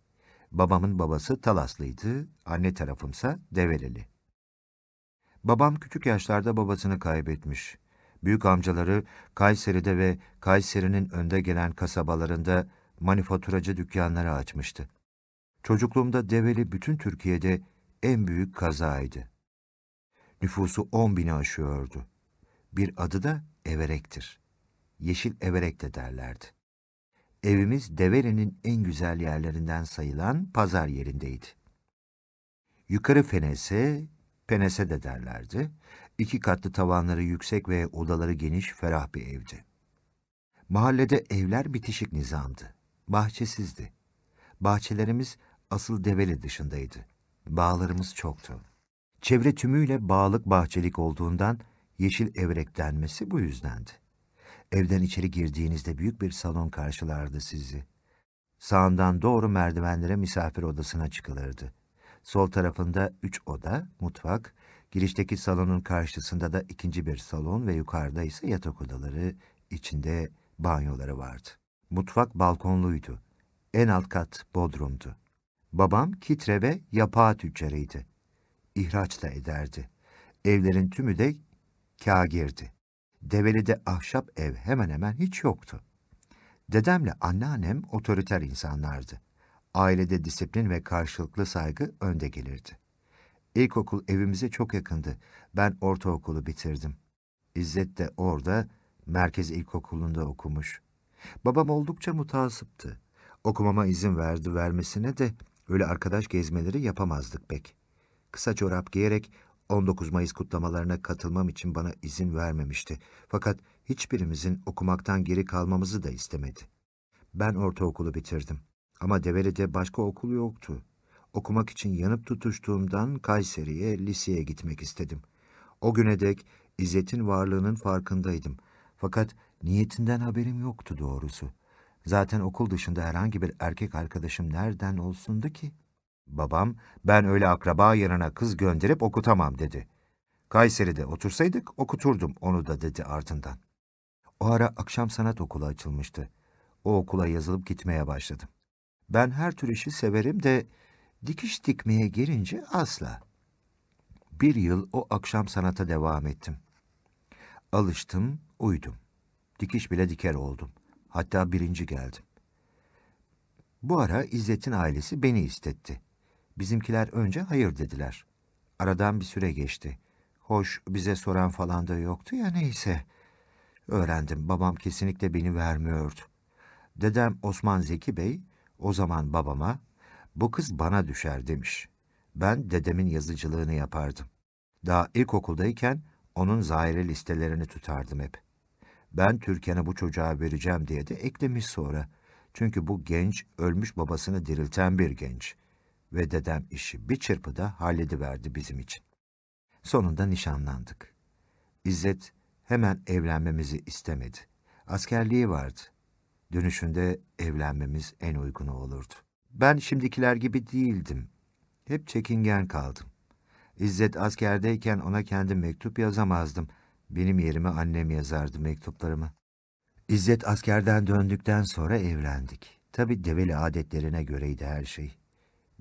Babamın babası Talaslıydı, anne tarafımsa Develeli. Babam küçük yaşlarda babasını kaybetmiş. Büyük amcaları Kayseri'de ve Kayseri'nin önde gelen kasabalarında manifaturacı dükkanları açmıştı. Çocukluğumda Develi bütün Türkiye'de en büyük kazaydı. Nüfusu on bini aşıyordu. Bir adı da Everek'tir. Yeşil Everek de derlerdi. Evimiz Develi'nin en güzel yerlerinden sayılan pazar yerindeydi. Yukarı fenese, penese de derlerdi. İki katlı tavanları yüksek ve odaları geniş, ferah bir evdi. Mahallede evler bitişik nizamdı. Bahçesizdi. Bahçelerimiz asıl Develi dışındaydı. Bağlarımız çoktu. Çevre tümüyle bağlık bahçelik olduğundan yeşil evrek denmesi bu yüzdendi. Evden içeri girdiğinizde büyük bir salon karşılardı sizi. Sağından doğru merdivenlere misafir odasına çıkılırdı. Sol tarafında üç oda, mutfak, girişteki salonun karşısında da ikinci bir salon ve yukarıda ise yatak odaları, içinde banyoları vardı. Mutfak balkonluydu. En alt kat bodrumdu. Babam kitre ve yapağı tüccarıydı. İhraç da ederdi. Evlerin tümü de kâgirdi. Develi'de ahşap ev hemen hemen hiç yoktu. Dedemle anneannem otoriter insanlardı. Ailede disiplin ve karşılıklı saygı önde gelirdi. İlkokul evimize çok yakındı. Ben ortaokulu bitirdim. İzzet de orada merkez ilkokulunda okumuş. Babam oldukça mutasıptı. Okumama izin verdi vermesine de öyle arkadaş gezmeleri yapamazdık pek. Kısa çorap giyerek 19 Mayıs kutlamalarına katılmam için bana izin vermemişti. Fakat hiçbirimizin okumaktan geri kalmamızı da istemedi. Ben ortaokulu bitirdim. Ama Develi'de başka okul yoktu. Okumak için yanıp tutuştuğumdan Kayseri'ye, liseye gitmek istedim. O güne dek İzzet'in varlığının farkındaydım. Fakat niyetinden haberim yoktu doğrusu. Zaten okul dışında herhangi bir erkek arkadaşım nereden olsundu ki? Babam, ben öyle akraba yanına kız gönderip okutamam dedi. Kayseri'de otursaydık okuturdum onu da dedi ardından. O ara akşam sanat okulu açılmıştı. O okula yazılıp gitmeye başladım. Ben her tür işi severim de dikiş dikmeye gelince asla. Bir yıl o akşam sanata devam ettim. Alıştım, uydum. Dikiş bile diker oldum. Hatta birinci geldim. Bu ara İzzet'in ailesi beni istetti. Bizimkiler önce hayır dediler. Aradan bir süre geçti. Hoş bize soran falan da yoktu ya neyse. Öğrendim babam kesinlikle beni vermiyordu. Dedem Osman Zeki Bey o zaman babama bu kız bana düşer demiş. Ben dedemin yazıcılığını yapardım. Daha ilkokuldayken onun zahire listelerini tutardım hep. Ben Türkan'ı bu çocuğa vereceğim diye de eklemiş sonra. Çünkü bu genç ölmüş babasını dirilten bir genç. Ve dedem işi bir çırpıda hallediverdi bizim için. Sonunda nişanlandık. İzzet hemen evlenmemizi istemedi. Askerliği vardı. Dönüşünde evlenmemiz en uygunu olurdu. Ben şimdikiler gibi değildim. Hep çekingen kaldım. İzzet askerdeyken ona kendi mektup yazamazdım. Benim yerime annem yazardı mektuplarımı. İzzet askerden döndükten sonra evlendik. Tabi develi adetlerine göreydi her şey.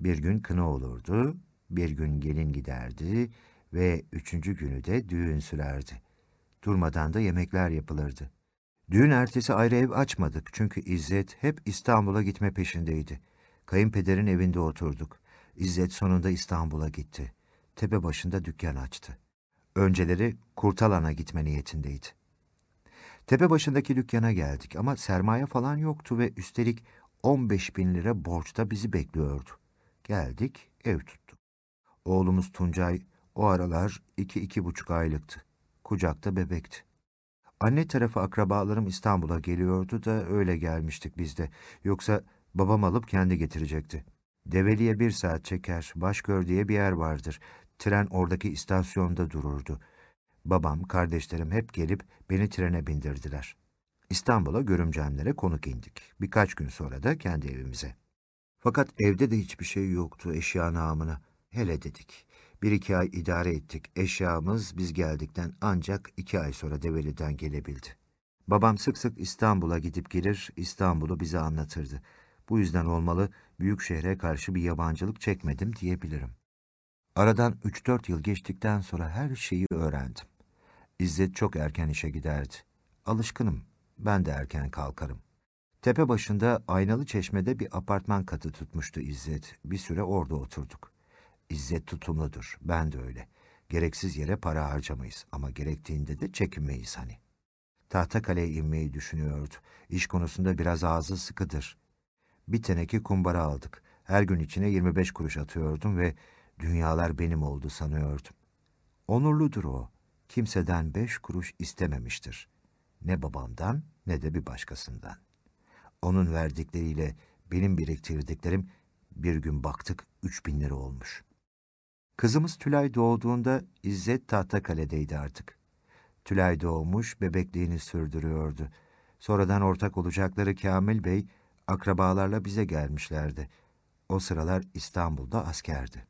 Bir gün kına olurdu, bir gün gelin giderdi ve üçüncü günü de düğün sürerdi. Durmadan da yemekler yapılırdı. Düğün ertesi ayrı ev açmadık çünkü İzzet hep İstanbul'a gitme peşindeydi. Kayınpederin evinde oturduk. İzzet sonunda İstanbul'a gitti. Tepe başında dükkan açtı. Önceleri Kurtalan'a gitme niyetindeydi. Tepe başındaki dükkana geldik ama sermaye falan yoktu ve üstelik 15 bin lira borçta bizi bekliyordu. Geldik, ev tuttuk. Oğlumuz Tuncay o aralar iki iki buçuk aylıktı. Kucakta bebekti. Anne tarafı akrabalarım İstanbul'a geliyordu da öyle gelmiştik biz de. Yoksa babam alıp kendi getirecekti. Develi'ye bir saat çeker, Başgör diye bir yer vardır. Tren oradaki istasyonda dururdu. Babam, kardeşlerim hep gelip beni trene bindirdiler. İstanbul'a görümcemlere konuk indik. Birkaç gün sonra da kendi evimize. Fakat evde de hiçbir şey yoktu eşya namına. Hele dedik. Bir iki ay idare ettik. Eşyamız biz geldikten ancak iki ay sonra Develi'den gelebildi. Babam sık sık İstanbul'a gidip gelir, İstanbul'u bize anlatırdı. Bu yüzden olmalı büyük şehre karşı bir yabancılık çekmedim diyebilirim. Aradan üç dört yıl geçtikten sonra her şeyi öğrendim. İzzet çok erken işe giderdi. Alışkınım, ben de erken kalkarım. Tepe başında Aynalı Çeşme'de bir apartman katı tutmuştu İzzet. Bir süre orada oturduk. İzzet tutumludur, ben de öyle. Gereksiz yere para harcamayız ama gerektiğinde de çekinmeyiz hani. Tahtakale'ye inmeyi düşünüyordu. İş konusunda biraz ağzı sıkıdır. Bir teneke kumbara aldık. Her gün içine 25 kuruş atıyordum ve dünyalar benim oldu sanıyordum. Onurludur o. Kimseden beş kuruş istememiştir. Ne babamdan ne de bir başkasından. Onun verdikleriyle benim biriktirdiklerim bir gün baktık üç bin lira olmuş. Kızımız Tülay doğduğunda İzzet Tahtakale'deydi artık. Tülay doğmuş, bebekliğini sürdürüyordu. Sonradan ortak olacakları Kamil Bey, akrabalarla bize gelmişlerdi. O sıralar İstanbul'da askerdi.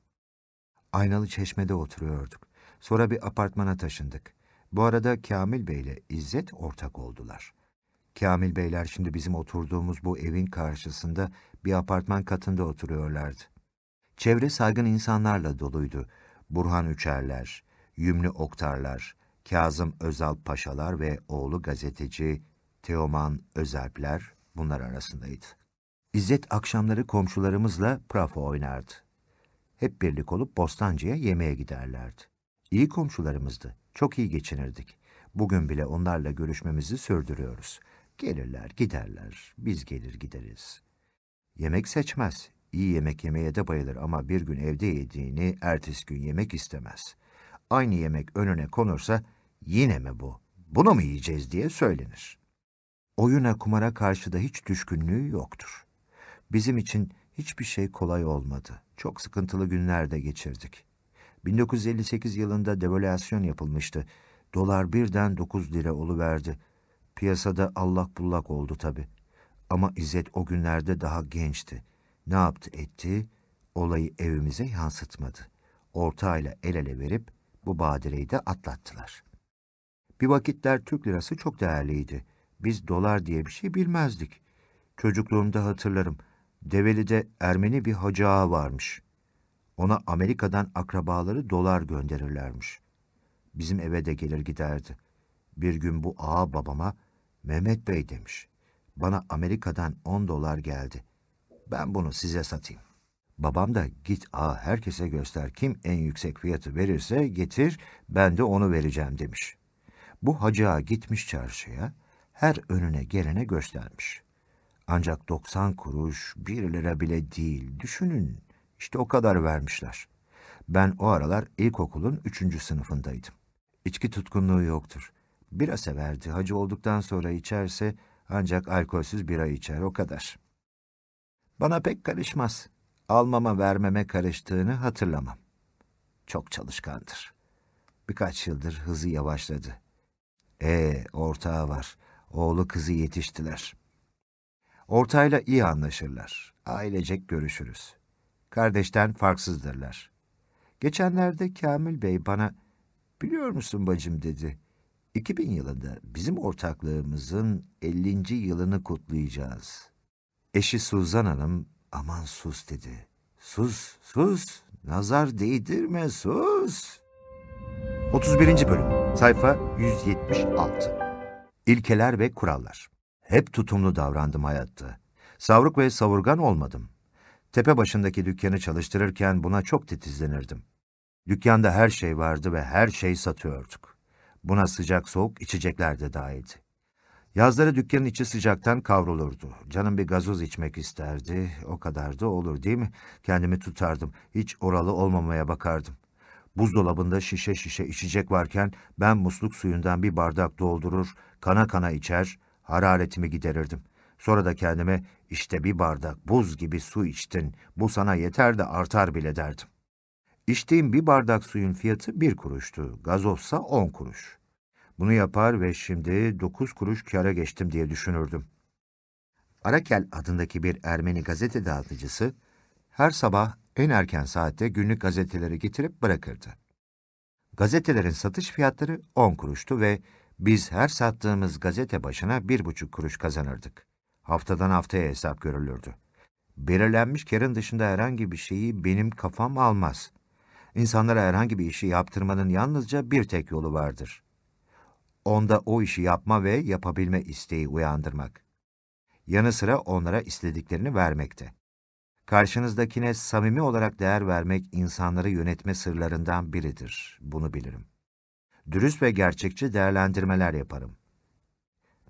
Aynalı Çeşme'de oturuyorduk. Sonra bir apartmana taşındık. Bu arada Kamil Bey ile İzzet ortak oldular. Kamil Beyler şimdi bizim oturduğumuz bu evin karşısında bir apartman katında oturuyorlardı. Çevre saygın insanlarla doluydu. Burhan Üçerler, Yümlü Oktarlar, Kazım Özal Paşalar ve oğlu gazeteci Teoman Özalpler bunlar arasındaydı. İzzet akşamları komşularımızla prafo oynardı. Hep birlik olup Bostancı'ya yemeğe giderlerdi. İyi komşularımızdı, çok iyi geçinirdik. Bugün bile onlarla görüşmemizi sürdürüyoruz. Gelirler, giderler, biz gelir gideriz. Yemek seçmez, iyi yemek yemeye de bayılır ama bir gün evde yediğini ertesi gün yemek istemez. Aynı yemek önüne konursa, yine mi bu, bunu mu yiyeceğiz diye söylenir. Oyuna kumara karşı da hiç düşkünlüğü yoktur. Bizim için hiçbir şey kolay olmadı. Çok sıkıntılı günler de geçirdik. 1958 yılında devalüasyon yapılmıştı. Dolar birden 9 lira oluverdi. Piyasada allak bullak oldu tabii. Ama İzzet o günlerde daha gençti. Ne yaptı etti? Olayı evimize yansıtmadı. Ortağıyla el ele verip bu badireyi de atlattılar. Bir vakitler Türk lirası çok değerliydi. Biz dolar diye bir şey bilmezdik. Çocukluğumda hatırlarım. Develi'de Ermeni bir hacı varmış. Ona Amerika'dan akrabaları dolar gönderirlermiş. Bizim eve de gelir giderdi. Bir gün bu ağa babama Mehmet Bey demiş. Bana Amerika'dan 10 dolar geldi. Ben bunu size satayım. Babam da git ağa herkese göster kim en yüksek fiyatı verirse getir ben de onu vereceğim demiş. Bu hacı gitmiş çarşıya her önüne gelene göstermiş. Ancak 90 kuruş bir lira bile değil düşünün işte o kadar vermişler. Ben o aralar ilkokulun üçüncü sınıfındaydım. İçki tutkunluğu yoktur. Bira severdi. Hacı olduktan sonra içerse ancak alkolsüz bira içer o kadar. Bana pek karışmaz. Almama vermeme karıştığını hatırlamam. Çok çalışkandır. Birkaç yıldır hızı yavaşladı. Ee, ortağı var. Oğlu kızı yetiştiler. Ortayla iyi anlaşırlar. Ailecek görüşürüz. Kardeşten farksızdırlar. Geçenlerde Kamil Bey bana, biliyor musun bacım dedi. 2000 yılında bizim ortaklığımızın 50. yılını kutlayacağız. Eşi Suzan Hanım, aman sus dedi. Sus, sus, nazar değdirme, sus. 31. Bölüm, sayfa 176. İlkeler ve kurallar. Hep tutumlu davrandım hayatta. Savruk ve savurgan olmadım. Tepe başındaki dükkanı çalıştırırken buna çok titizlenirdim. Dükkanda her şey vardı ve her şey satıyorduk. Buna sıcak soğuk içecekler de dahildi. Yazları dükkanın içi sıcaktan kavrulurdu. Canım bir gazoz içmek isterdi. O kadar da olur değil mi? Kendimi tutardım. Hiç oralı olmamaya bakardım. Buzdolabında şişe şişe içecek varken ben musluk suyundan bir bardak doldurur, kana kana içer, hararetimi giderirdim. Sonra da kendime işte bir bardak buz gibi su içtin, bu sana yeter de artar bile derdim. İçtiğim bir bardak suyun fiyatı bir kuruştu, gazozsa on kuruş. Bunu yapar ve şimdi dokuz kuruş kâra geçtim diye düşünürdüm. Arakel adındaki bir Ermeni gazete dağıtıcısı, her sabah en erken saatte günlük gazeteleri getirip bırakırdı. Gazetelerin satış fiyatları on kuruştu ve biz her sattığımız gazete başına bir buçuk kuruş kazanırdık. Haftadan haftaya hesap görülürdü. Belirlenmiş karın dışında herhangi bir şeyi benim kafam almaz. İnsanlara herhangi bir işi yaptırmanın yalnızca bir tek yolu vardır. Onda o işi yapma ve yapabilme isteği uyandırmak. Yanı sıra onlara istediklerini vermekte. Karşınızdakine samimi olarak değer vermek insanları yönetme sırlarından biridir. Bunu bilirim. Dürüst ve gerçekçi değerlendirmeler yaparım.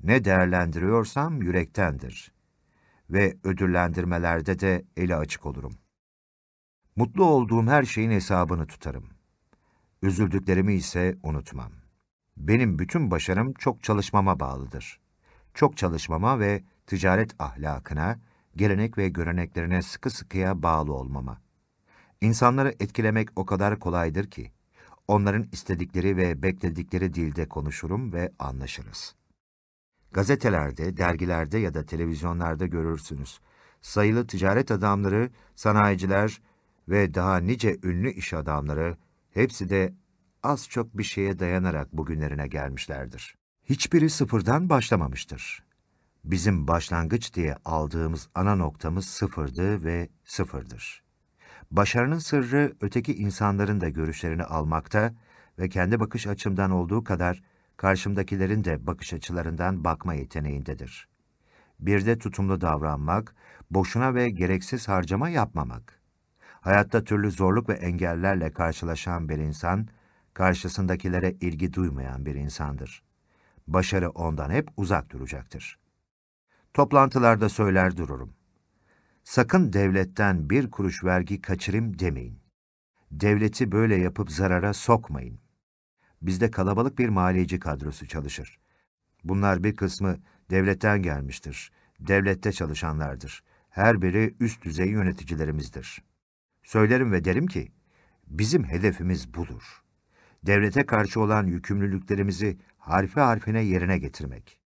Ne değerlendiriyorsam yürektendir. Ve ödüllendirmelerde de eli açık olurum. Mutlu olduğum her şeyin hesabını tutarım. Üzüldüklerimi ise unutmam. Benim bütün başarım çok çalışmama bağlıdır. Çok çalışmama ve ticaret ahlakına, gelenek ve göreneklerine sıkı sıkıya bağlı olmama. İnsanları etkilemek o kadar kolaydır ki, onların istedikleri ve bekledikleri dilde konuşurum ve anlaşırız. Gazetelerde, dergilerde ya da televizyonlarda görürsünüz. Sayılı ticaret adamları, sanayiciler ve daha nice ünlü iş adamları hepsi de az çok bir şeye dayanarak bugünlerine gelmişlerdir. Hiçbiri sıfırdan başlamamıştır. Bizim başlangıç diye aldığımız ana noktamız sıfırdı ve sıfırdır. Başarının sırrı öteki insanların da görüşlerini almakta ve kendi bakış açımdan olduğu kadar karşımdakilerin de bakış açılarından bakma yeteneğindedir. Bir de tutumlu davranmak, boşuna ve gereksiz harcama yapmamak. Hayatta türlü zorluk ve engellerle karşılaşan bir insan, karşısındakilere ilgi duymayan bir insandır. başarı ondan hep uzak duracaktır. Toplantılarda söyler dururum. Sakın devletten bir kuruş vergi kaçırayım demeyin. Devleti böyle yapıp zarara sokmayın. Bizde kalabalık bir maliyeci kadrosu çalışır. Bunlar bir kısmı devletten gelmiştir. Devlette çalışanlardır. Her biri üst düzey yöneticilerimizdir. Söylerim ve derim ki, bizim hedefimiz budur. Devlete karşı olan yükümlülüklerimizi harfi harfine yerine getirmek.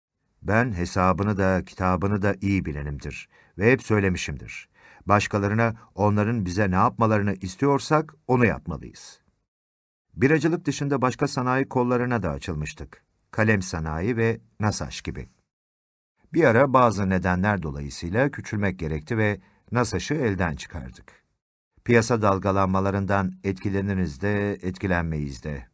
Ben hesabını da kitabını da iyi bilenimdir ve hep söylemişimdir. Başkalarına onların bize ne yapmalarını istiyorsak onu yapmalıyız. Biracılık dışında başka sanayi kollarına da açılmıştık. Kalem sanayi ve NASAŞ gibi. Bir ara bazı nedenler dolayısıyla küçülmek gerekti ve NASAŞ'ı elden çıkardık. Piyasa dalgalanmalarından etkileniriz de, etkilenmeyiz de.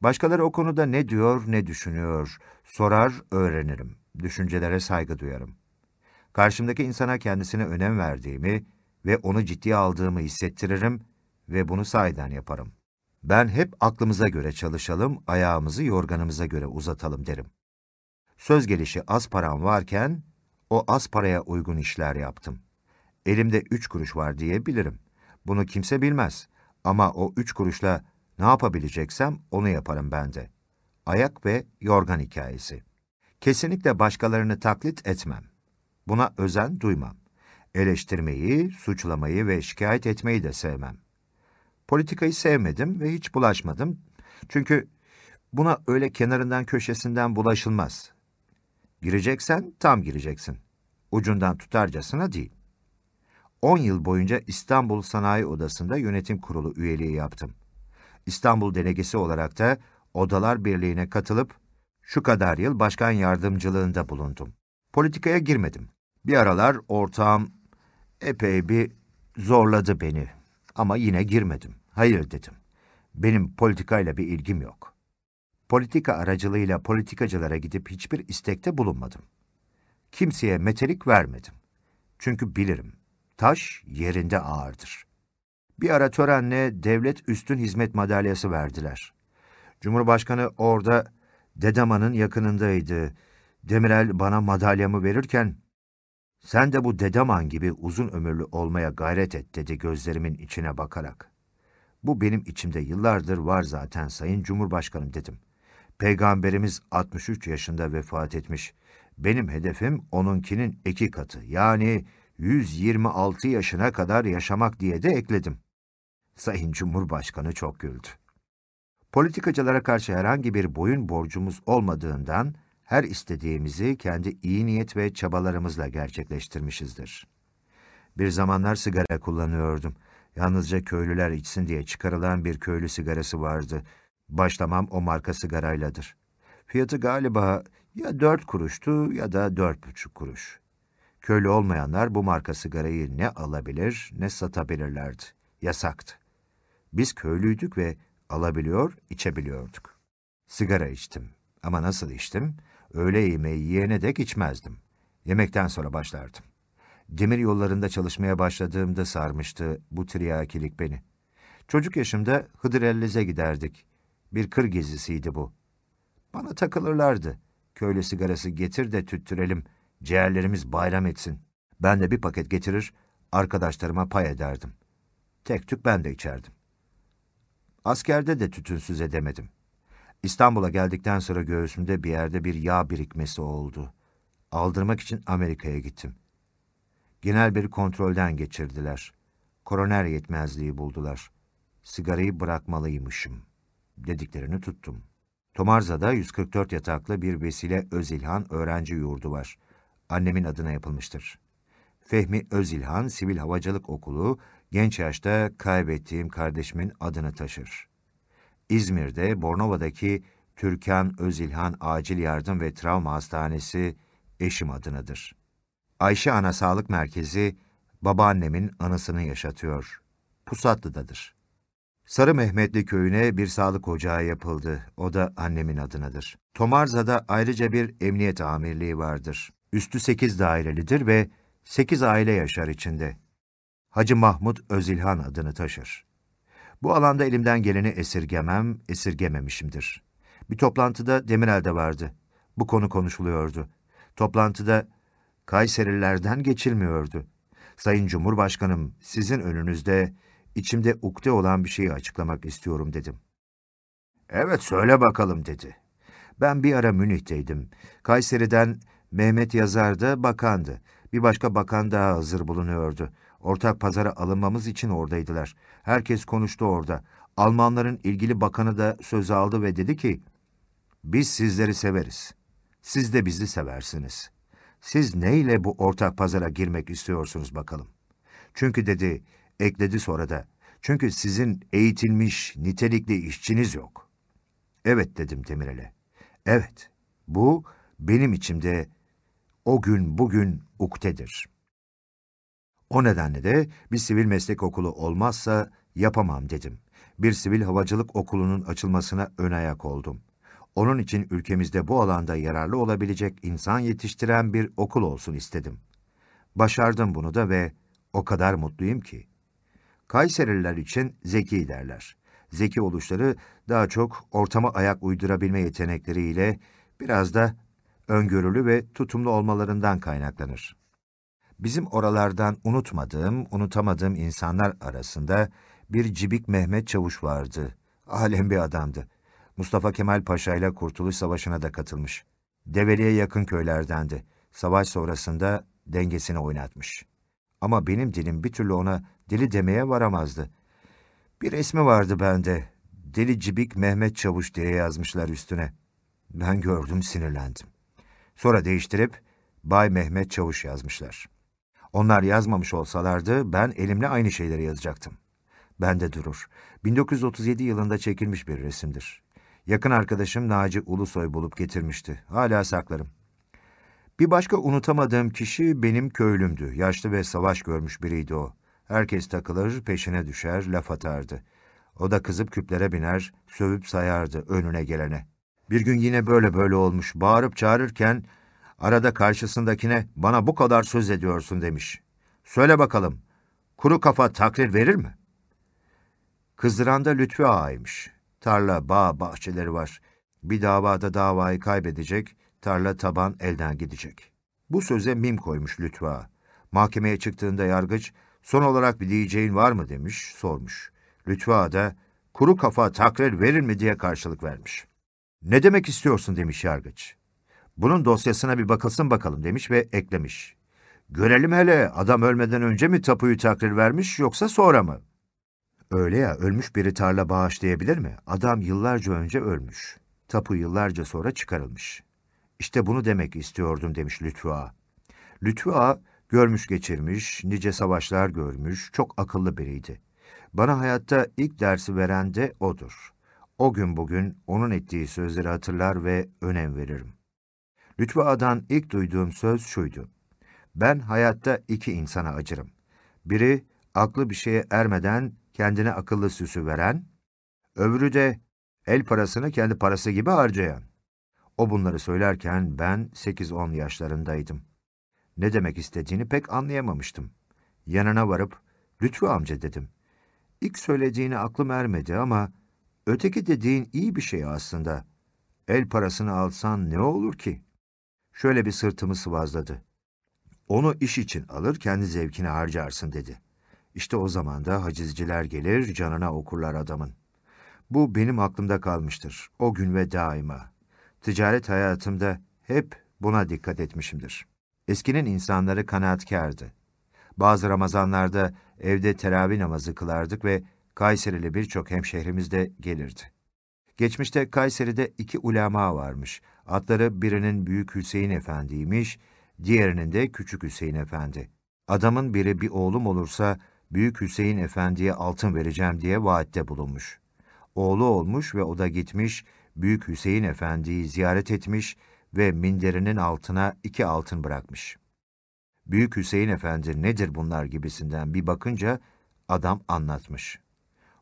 Başkaları o konuda ne diyor, ne düşünüyor, sorar, öğrenirim. Düşüncelere saygı duyarım. Karşımdaki insana kendisine önem verdiğimi ve onu ciddiye aldığımı hissettiririm ve bunu sahiden yaparım. Ben hep aklımıza göre çalışalım, ayağımızı yorganımıza göre uzatalım derim. Söz gelişi az param varken, o az paraya uygun işler yaptım. Elimde üç kuruş var diye bilirim. Bunu kimse bilmez. Ama o üç kuruşla ne yapabileceksem onu yaparım ben de. Ayak ve yorgan hikayesi. Kesinlikle başkalarını taklit etmem. Buna özen duymam. Eleştirmeyi, suçlamayı ve şikayet etmeyi de sevmem. Politikayı sevmedim ve hiç bulaşmadım. Çünkü buna öyle kenarından köşesinden bulaşılmaz. Gireceksen tam gireceksin. Ucundan tutarcasına değil. 10 yıl boyunca İstanbul Sanayi Odası'nda yönetim kurulu üyeliği yaptım. İstanbul delegesi olarak da Odalar Birliği'ne katılıp şu kadar yıl başkan yardımcılığında bulundum. Politikaya girmedim. Bir aralar ortağım epey bir zorladı beni. Ama yine girmedim. Hayır dedim. Benim politikayla bir ilgim yok. Politika aracılığıyla politikacılara gidip hiçbir istekte bulunmadım. Kimseye metelik vermedim. Çünkü bilirim, taş yerinde ağırdır. Bir ara törenle devlet üstün hizmet madalyası verdiler. Cumhurbaşkanı orada Dedaman'ın yakınındaydı. Demirel bana madalyamı verirken, sen de bu Dedaman gibi uzun ömürlü olmaya gayret et dedi gözlerimin içine bakarak. Bu benim içimde yıllardır var zaten Sayın Cumhurbaşkanım dedim. Peygamberimiz 63 yaşında vefat etmiş. Benim hedefim onunkinin iki katı yani 126 yaşına kadar yaşamak diye de ekledim. Sayın Cumhurbaşkanı çok güldü. Politikacılara karşı herhangi bir boyun borcumuz olmadığından her istediğimizi kendi iyi niyet ve çabalarımızla gerçekleştirmişizdir. Bir zamanlar sigara kullanıyordum. Yalnızca köylüler içsin diye çıkarılan bir köylü sigarası vardı. Başlamam o marka sigarayladır. Fiyatı galiba ya dört kuruştu ya da dört buçuk kuruş. Köylü olmayanlar bu marka sigarayı ne alabilir ne satabilirlerdi. Yasaktı. Biz köylüydük ve alabiliyor, içebiliyorduk. Sigara içtim. Ama nasıl içtim? Öğle yemeği yiyene dek içmezdim. Yemekten sonra başlardım. Demir yollarında çalışmaya başladığımda sarmıştı bu triyakilik beni. Çocuk yaşımda Hıdrellez'e giderdik. Bir kır gezisiydi bu. Bana takılırlardı. Köylü sigarası getir de tüttürelim, ciğerlerimiz bayram etsin. Ben de bir paket getirir, arkadaşlarıma pay ederdim. Tek tük ben de içerdim. Askerde de tütünsüz edemedim. İstanbul'a geldikten sonra göğsümde bir yerde bir yağ birikmesi oldu. Aldırmak için Amerika'ya gittim. Genel bir kontrolden geçirdiler. Koroner yetmezliği buldular. Sigarayı bırakmalıymışım. Dediklerini tuttum. Tomarza'da 144 yataklı bir Vesile Özilhan öğrenci yurdu var. Annemin adına yapılmıştır. Fehmi Özilhan Sivil Havacılık Okulu genç yaşta kaybettiğim kardeşimin adını taşır. İzmir'de Bornova'daki Türkan Özilhan Acil Yardım ve Travma Hastanesi eşim adınıdır. Ayşe Ana Sağlık Merkezi babaannemin anısını yaşatıyor. Pusatlı'dadır. Sarı Mehmetli köyüne bir sağlık ocağı yapıldı. O da annemin adınadır. Tomarza'da ayrıca bir emniyet amirliği vardır. Üstü sekiz dairelidir ve sekiz aile yaşar içinde. Hacı Mahmut Özilhan adını taşır. Bu alanda elimden geleni esirgemem, esirgememişimdir. Bir toplantıda Demirel de vardı. Bu konu konuşuluyordu. Toplantıda Kayserilerden geçilmiyordu. Sayın Cumhurbaşkanım, sizin önünüzde içimde ukde olan bir şeyi açıklamak istiyorum dedim. Evet söyle bakalım dedi. Ben bir ara Münih'teydim. Kayseri'den Mehmet Yazar da bakandı. Bir başka bakan daha hazır bulunuyordu. Ortak pazara alınmamız için oradaydılar. Herkes konuştu orada. Almanların ilgili bakanı da söz aldı ve dedi ki, biz sizleri severiz. Siz de bizi seversiniz. Siz neyle bu ortak pazara girmek istiyorsunuz bakalım? Çünkü dedi, ekledi sonra da, çünkü sizin eğitilmiş, nitelikli işçiniz yok. Evet dedim Demirel'e. Evet, bu benim içimde o gün bugün uktedir. O nedenle de bir sivil meslek okulu olmazsa yapamam dedim. Bir sivil havacılık okulunun açılmasına ön ayak oldum. Onun için ülkemizde bu alanda yararlı olabilecek insan yetiştiren bir okul olsun istedim. Başardım bunu da ve o kadar mutluyum ki. Kayserililer için zeki derler. Zeki oluşları daha çok ortama ayak uydurabilme yetenekleriyle biraz da öngörülü ve tutumlu olmalarından kaynaklanır. Bizim oralardan unutmadığım, unutamadığım insanlar arasında bir Cibik Mehmet Çavuş vardı. Alem bir adamdı. Mustafa Kemal Paşa ile Kurtuluş Savaşı'na da katılmış. Develi'ye yakın köylerdendi. Savaş sonrasında dengesini oynatmış. Ama benim dilim bir türlü ona deli demeye varamazdı. Bir resmi vardı bende. Deli Cibik Mehmet Çavuş diye yazmışlar üstüne. Ben gördüm sinirlendim. Sonra değiştirip Bay Mehmet Çavuş yazmışlar. Onlar yazmamış olsalardı ben elimle aynı şeyleri yazacaktım. Bende durur. 1937 yılında çekilmiş bir resimdir. Yakın arkadaşım Naci Ulusoy bulup getirmişti. Hala saklarım. Bir başka unutamadığım kişi benim köylümdü. Yaşlı ve savaş görmüş biriydi o. Herkes takılır, peşine düşer, laf atardı. O da kızıp küplere biner, sövüp sayardı önüne gelene. Bir gün yine böyle böyle olmuş. Bağırıp çağırırken arada karşısındakine bana bu kadar söz ediyorsun demiş. Söyle bakalım, kuru kafa takrir verir mi? Kızdıran da Lütfü Ağa'ymış. Tarla, bağ, bahçeleri var. Bir davada davayı kaybedecek, tarla taban elden gidecek. Bu söze mim koymuş Lütfü Ağa. Mahkemeye çıktığında yargıç, son olarak bir diyeceğin var mı demiş, sormuş. Lütfü Ağa da, kuru kafa takrir verir mi diye karşılık vermiş. Ne demek istiyorsun demiş yargıç. Bunun dosyasına bir bakılsın bakalım demiş ve eklemiş. Görelim hele adam ölmeden önce mi tapuyu takrir vermiş yoksa sonra mı? Öyle ya ölmüş biri tarla bağışlayabilir mi? Adam yıllarca önce ölmüş. Tapu yıllarca sonra çıkarılmış. İşte bunu demek istiyordum demiş Lütfü Ağa. Lütfü Ağa görmüş geçirmiş, nice savaşlar görmüş, çok akıllı biriydi. Bana hayatta ilk dersi veren de odur. O gün bugün onun ettiği sözleri hatırlar ve önem veririm. Lütfü Ağa'dan ilk duyduğum söz şuydu. Ben hayatta iki insana acırım. Biri aklı bir şeye ermeden kendine akıllı süsü veren, öbürü de el parasını kendi parası gibi harcayan. O bunları söylerken ben 8-10 yaşlarındaydım. Ne demek istediğini pek anlayamamıştım. Yanına varıp, Lütfü amca dedim. İlk söylediğini aklım ermedi ama öteki dediğin iyi bir şey aslında. El parasını alsan ne olur ki? Şöyle bir sırtımı sıvazladı. Onu iş için alır, kendi zevkine harcarsın dedi. İşte o zaman da hacizciler gelir, canına okurlar adamın. Bu benim aklımda kalmıştır, o gün ve daima. Ticaret hayatımda hep buna dikkat etmişimdir. Eskinin insanları kanaatkardı. Bazı Ramazanlarda evde teravih namazı kılardık ve Kayserili birçok hemşehrimiz de gelirdi. Geçmişte Kayseri'de iki ulema varmış. Adları birinin Büyük Hüseyin Efendi'ymiş, diğerinin de Küçük Hüseyin Efendi. Adamın biri bir oğlum olursa Büyük Hüseyin Efendi'ye altın vereceğim diye vaatte bulunmuş. Oğlu olmuş ve o da gitmiş, Büyük Hüseyin Efendi'yi ziyaret etmiş ve minderinin altına iki altın bırakmış. Büyük Hüseyin Efendi nedir bunlar gibisinden bir bakınca adam anlatmış.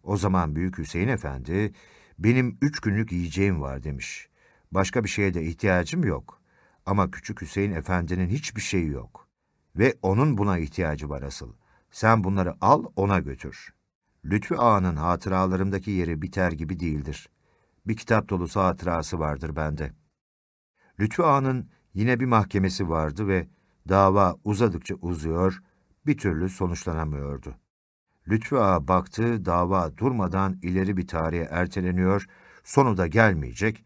O zaman Büyük Hüseyin Efendi, benim üç günlük yiyeceğim var demiş. Başka bir şeye de ihtiyacım yok. Ama Küçük Hüseyin Efendi'nin hiçbir şeyi yok. Ve onun buna ihtiyacı var asıl. Sen bunları al ona götür. Lütfü Ağa'nın hatıralarımdaki yeri biter gibi değildir. bir kitap dolusu hatırası vardır bende. Lütfü Ağa'nın yine bir mahkemesi vardı ve dava uzadıkça uzuyor, bir türlü sonuçlanamıyordu. Lütfü Ağa baktı, dava durmadan ileri bir tarihe erteleniyor, sonu da gelmeyecek,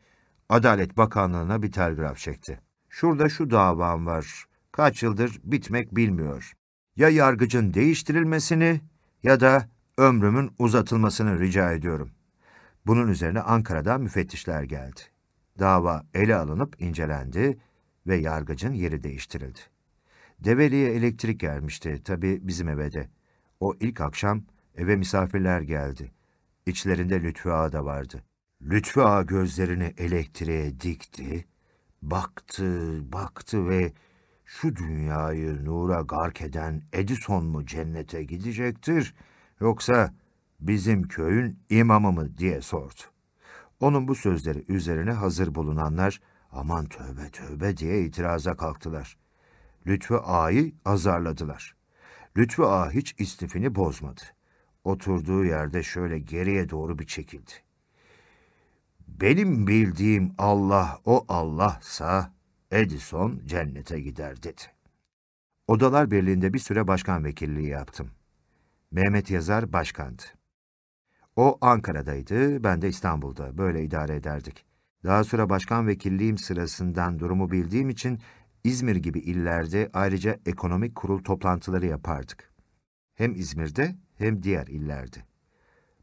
Adalet Bakanlığı'na bir telgraf çekti. Şurada şu davam var, kaç yıldır bitmek bilmiyor. Ya yargıcın değiştirilmesini ya da ömrümün uzatılmasını rica ediyorum. Bunun üzerine Ankara'dan müfettişler geldi. Dava ele alınıp incelendi ve yargıcın yeri değiştirildi. Develi'ye elektrik gelmişti, tabii bizim eve de. O ilk akşam eve misafirler geldi. İçlerinde Lütfü Ağa da vardı. Lütfü Ağa gözlerini elektriğe dikti, baktı, baktı ve şu dünyayı nura gark eden Edison mu cennete gidecektir, yoksa bizim köyün imamı mı diye sordu. Onun bu sözleri üzerine hazır bulunanlar, aman tövbe tövbe diye itiraza kalktılar. Lütfü Ağa'yı azarladılar. Lütfü Ağa hiç istifini bozmadı. Oturduğu yerde şöyle geriye doğru bir çekildi. Benim bildiğim Allah o Allah'sa Edison cennete gider dedi. Odalar Birliği'nde bir süre başkan vekilliği yaptım. Mehmet Yazar başkandı. O Ankara'daydı, ben de İstanbul'da. Böyle idare ederdik. Daha sonra başkan vekilliğim sırasından durumu bildiğim için İzmir gibi illerde ayrıca ekonomik kurul toplantıları yapardık. Hem İzmir'de hem diğer illerde.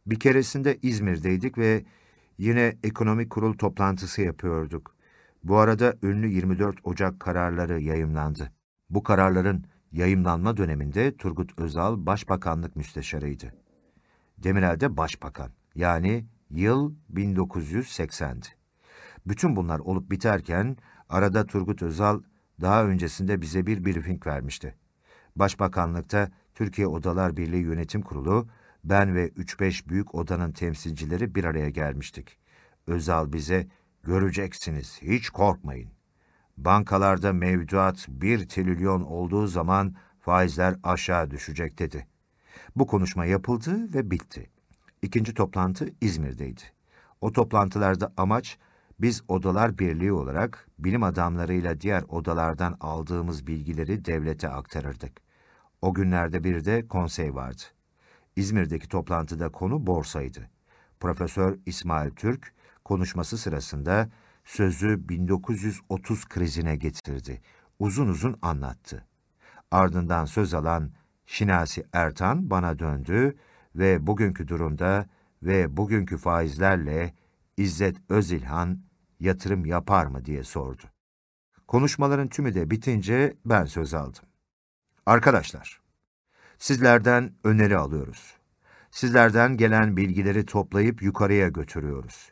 Bir keresinde İzmir'deydik ve yine ekonomik kurul toplantısı yapıyorduk. Bu arada ünlü 24 Ocak kararları yayımlandı. Bu kararların yayımlanma döneminde Turgut Özal Başbakanlık Müsteşarıydı. Demirel de Başbakan. Yani yıl 1980'di. Bütün bunlar olup biterken arada Turgut Özal daha öncesinde bize bir briefing vermişti. Başbakanlıkta Türkiye Odalar Birliği Yönetim Kurulu, ben ve 3-5 büyük odanın temsilcileri bir araya gelmiştik. Özal bize, göreceksiniz, hiç korkmayın. Bankalarda mevduat bir trilyon olduğu zaman faizler aşağı düşecek dedi. Bu konuşma yapıldı ve bitti. İkinci toplantı İzmir'deydi. O toplantılarda amaç biz Odalar Birliği olarak bilim adamlarıyla diğer odalardan aldığımız bilgileri devlete aktarırdık. O günlerde bir de konsey vardı. İzmir'deki toplantıda konu borsaydı. Profesör İsmail Türk konuşması sırasında sözü 1930 krizine getirdi. Uzun uzun anlattı. Ardından söz alan Şinasi Ertan bana döndü ve bugünkü durumda ve bugünkü faizlerle İzzet Özilhan yatırım yapar mı diye sordu. Konuşmaların tümü de bitince ben söz aldım. Arkadaşlar, sizlerden öneri alıyoruz. Sizlerden gelen bilgileri toplayıp yukarıya götürüyoruz.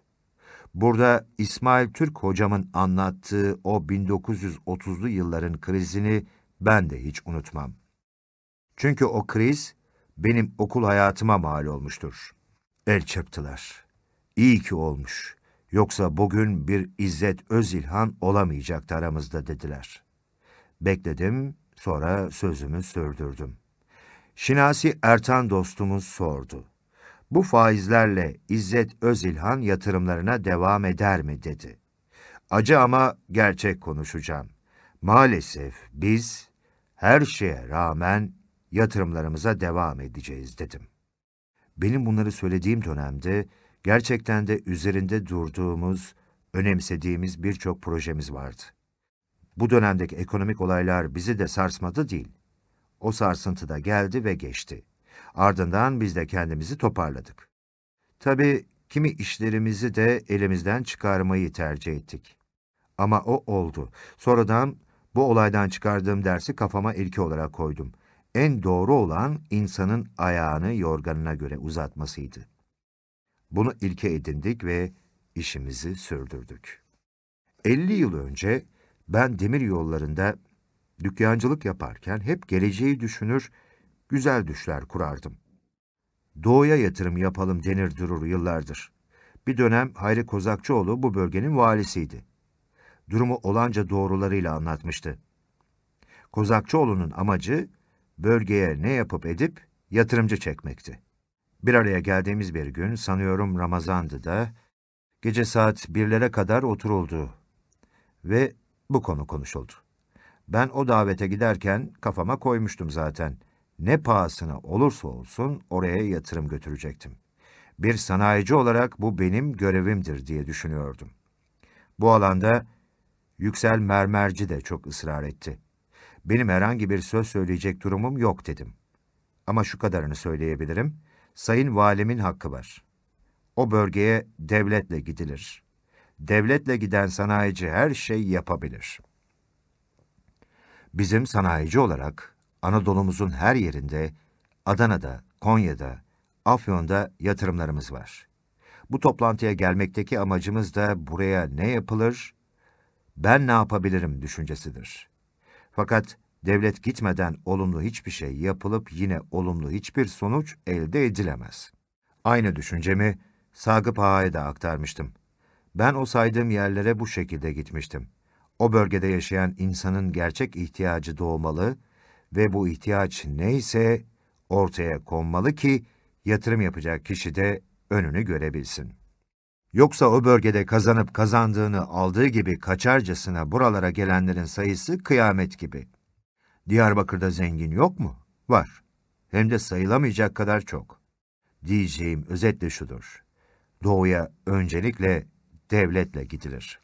Burada İsmail Türk hocamın anlattığı o 1930'lu yılların krizini ben de hiç unutmam. Çünkü o kriz benim okul hayatıma mal olmuştur. El çırptılar. İyi ki olmuş. Yoksa bugün bir İzzet Özilhan olamayacaktı aramızda dediler. Bekledim, sonra sözümü sürdürdüm. Şinasi Ertan dostumuz sordu. Bu faizlerle İzzet Özilhan yatırımlarına devam eder mi dedi. Acı ama gerçek konuşacağım. Maalesef biz her şeye rağmen yatırımlarımıza devam edeceğiz dedim. Benim bunları söylediğim dönemde gerçekten de üzerinde durduğumuz, önemsediğimiz birçok projemiz vardı. Bu dönemdeki ekonomik olaylar bizi de sarsmadı değil. O sarsıntı da geldi ve geçti. Ardından biz de kendimizi toparladık. Tabii kimi işlerimizi de elimizden çıkarmayı tercih ettik. Ama o oldu. Sonradan bu olaydan çıkardığım dersi kafama ilki olarak koydum. En doğru olan insanın ayağını yorganına göre uzatmasıydı. Bunu ilke edindik ve işimizi sürdürdük. 50 yıl önce ben demir yollarında dükkancılık yaparken hep geleceği düşünür, güzel düşler kurardım. Doğuya yatırım yapalım denir durur yıllardır. Bir dönem Hayri Kozakçıoğlu bu bölgenin valisiydi. Durumu olanca doğrularıyla anlatmıştı. Kozakçıoğlu'nun amacı bölgeye ne yapıp edip yatırımcı çekmekti. Bir araya geldiğimiz bir gün, sanıyorum Ramazan'dı da, Gece saat birlere kadar oturuldu ve bu konu konuşuldu. Ben o davete giderken kafama koymuştum zaten. Ne pahasına olursa olsun oraya yatırım götürecektim. Bir sanayici olarak bu benim görevimdir diye düşünüyordum. Bu alanda Yüksel Mermerci de çok ısrar etti. Benim herhangi bir söz söyleyecek durumum yok dedim. Ama şu kadarını söyleyebilirim. Sayın Valimin hakkı var. O bölgeye devletle gidilir. Devletle giden sanayici her şey yapabilir. Bizim sanayici olarak Anadolu'muzun her yerinde, Adana'da, Konya'da, Afyon'da yatırımlarımız var. Bu toplantıya gelmekteki amacımız da buraya ne yapılır, ben ne yapabilirim düşüncesidir. Fakat devlet gitmeden olumlu hiçbir şey yapılıp yine olumlu hiçbir sonuç elde edilemez. Aynı düşüncemi Sagıp Ağa'ya da aktarmıştım. Ben o saydığım yerlere bu şekilde gitmiştim. O bölgede yaşayan insanın gerçek ihtiyacı doğmalı ve bu ihtiyaç neyse ortaya konmalı ki yatırım yapacak kişi de önünü görebilsin. Yoksa o bölgede kazanıp kazandığını aldığı gibi kaçarcasına buralara gelenlerin sayısı kıyamet gibi. Diyarbakır'da zengin yok mu? Var. Hem de sayılamayacak kadar çok. Diyeceğim özetle şudur. Doğuya öncelikle devletle gidilir.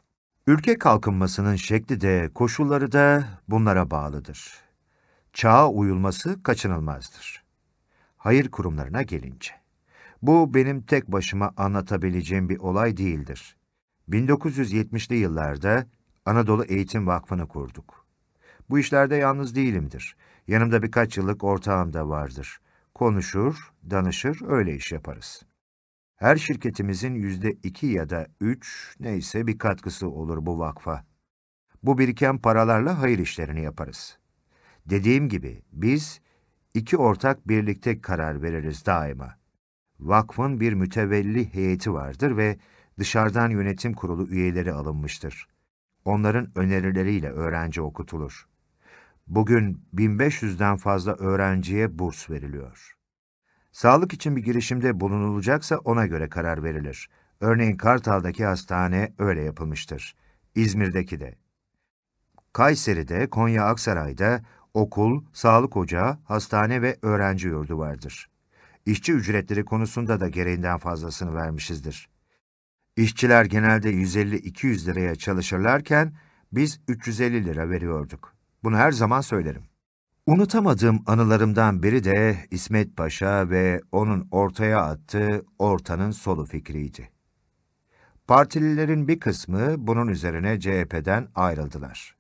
Ülke kalkınmasının şekli de koşulları da bunlara bağlıdır. Çağa uyulması kaçınılmazdır. Hayır kurumlarına gelince. Bu benim tek başıma anlatabileceğim bir olay değildir. 1970'li yıllarda Anadolu Eğitim Vakfı'nı kurduk. Bu işlerde yalnız değilimdir. Yanımda birkaç yıllık ortağım da vardır. Konuşur, danışır, öyle iş yaparız. Her şirketimizin yüzde iki ya da üç neyse bir katkısı olur bu vakfa. Bu biriken paralarla hayır işlerini yaparız. Dediğim gibi biz iki ortak birlikte karar veririz daima. Vakfın bir mütevelli heyeti vardır ve dışarıdan yönetim kurulu üyeleri alınmıştır. Onların önerileriyle öğrenci okutulur. Bugün 1500'den fazla öğrenciye burs veriliyor. Sağlık için bir girişimde bulunulacaksa ona göre karar verilir. Örneğin Kartal'daki hastane öyle yapılmıştır. İzmir'deki de. Kayseri'de, Konya Aksaray'da okul, sağlık ocağı, hastane ve öğrenci yurdu vardır. İşçi ücretleri konusunda da gereğinden fazlasını vermişizdir. İşçiler genelde 150-200 liraya çalışırlarken biz 350 lira veriyorduk. Bunu her zaman söylerim. Unutamadığım anılarımdan biri de İsmet Paşa ve onun ortaya attığı ortanın solu fikriydi. Partililerin bir kısmı bunun üzerine CHP'den ayrıldılar.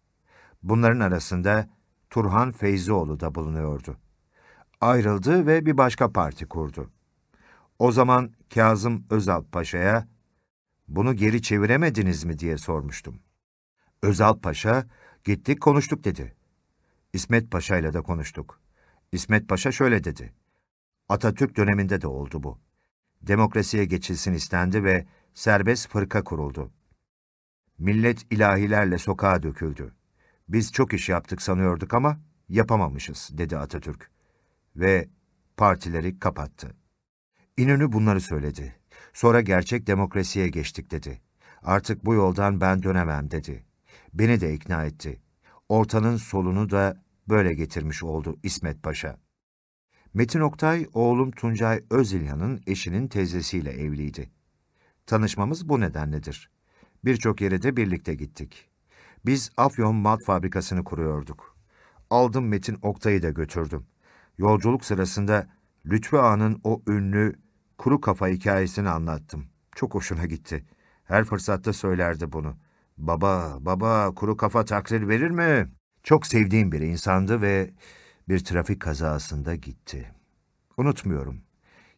Bunların arasında Turhan Feyzioğlu da bulunuyordu. Ayrıldı ve bir başka parti kurdu. O zaman Kazım Özal Paşa'ya bunu geri çeviremediniz mi diye sormuştum. Özal Paşa, gittik konuştuk dedi. İsmet Paşa ile de konuştuk. İsmet Paşa şöyle dedi. Atatürk döneminde de oldu bu. Demokrasiye geçilsin istendi ve serbest fırka kuruldu. Millet ilahilerle sokağa döküldü. Biz çok iş yaptık sanıyorduk ama yapamamışız, dedi Atatürk. Ve partileri kapattı. İnönü bunları söyledi. Sonra gerçek demokrasiye geçtik dedi. Artık bu yoldan ben dönemem dedi. Beni de ikna etti. Ortanın solunu da böyle getirmiş oldu İsmet Paşa. Metin Oktay, oğlum Tuncay Özilhan'ın eşinin teyzesiyle evliydi. Tanışmamız bu nedenledir. Birçok yere de birlikte gittik. Biz Afyon Malt Fabrikası'nı kuruyorduk. Aldım Metin Oktay'ı da götürdüm. Yolculuk sırasında Lütfü Ağa'nın o ünlü kuru kafa hikayesini anlattım. Çok hoşuna gitti. Her fırsatta söylerdi bunu. Baba, baba kuru kafa takdir verir mi? Çok sevdiğim bir insandı ve bir trafik kazasında gitti. Unutmuyorum.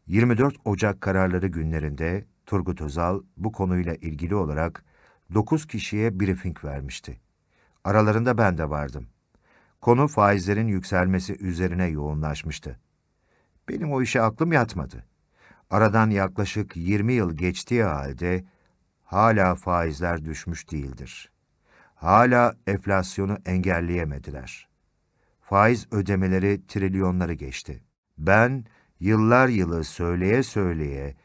24 Ocak kararları günlerinde Turgut Özal bu konuyla ilgili olarak 9 kişiye briefing vermişti. Aralarında ben de vardım. Konu faizlerin yükselmesi üzerine yoğunlaşmıştı. Benim o işe aklım yatmadı. Aradan yaklaşık 20 yıl geçtiği halde hala faizler düşmüş değildir. Hala enflasyonu engelleyemediler. Faiz ödemeleri trilyonları geçti. Ben yıllar yılı söyleye söyleye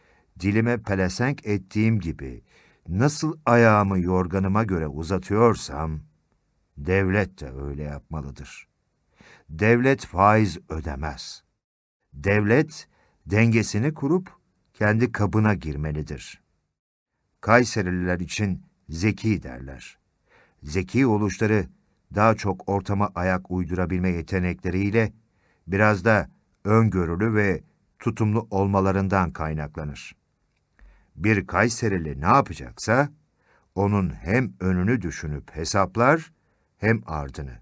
dilime pelesenk ettiğim gibi Nasıl ayağımı yorganıma göre uzatıyorsam, devlet de öyle yapmalıdır. Devlet faiz ödemez. Devlet dengesini kurup kendi kabına girmelidir. Kayserililer için zeki derler. Zeki oluşları daha çok ortama ayak uydurabilme yetenekleriyle biraz da öngörülü ve tutumlu olmalarından kaynaklanır. Bir Kayserili ne yapacaksa, onun hem önünü düşünüp hesaplar, hem ardını.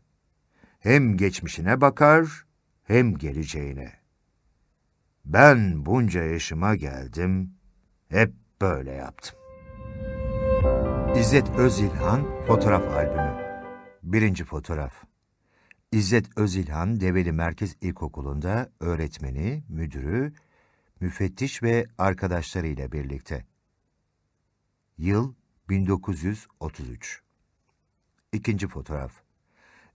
Hem geçmişine bakar, hem geleceğine. Ben bunca yaşıma geldim, hep böyle yaptım. İzzet Özilhan Fotoğraf Albümü. Birinci Fotoğraf. İzzet Özilhan Develi Merkez İlkokulu'nda öğretmeni, müdürü, müfettiş ve arkadaşlarıyla birlikte. Yıl 1933 İkinci fotoğraf.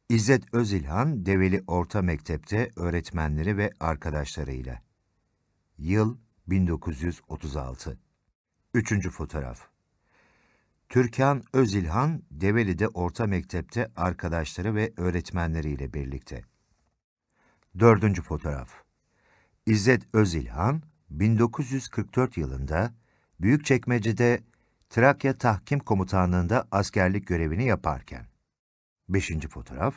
İzzet Özilhan Develi Orta Mektep'te öğretmenleri ve arkadaşlarıyla. Yıl 1936 Üçüncü fotoğraf Türkan Özilhan Develi'de Orta Mektep'te arkadaşları ve öğretmenleriyle birlikte. Dördüncü fotoğraf İzzet Özilhan 1944 yılında Büyükçekmece'de Trakya Tahkim Komutanlığı'nda askerlik görevini yaparken. Beşinci fotoğraf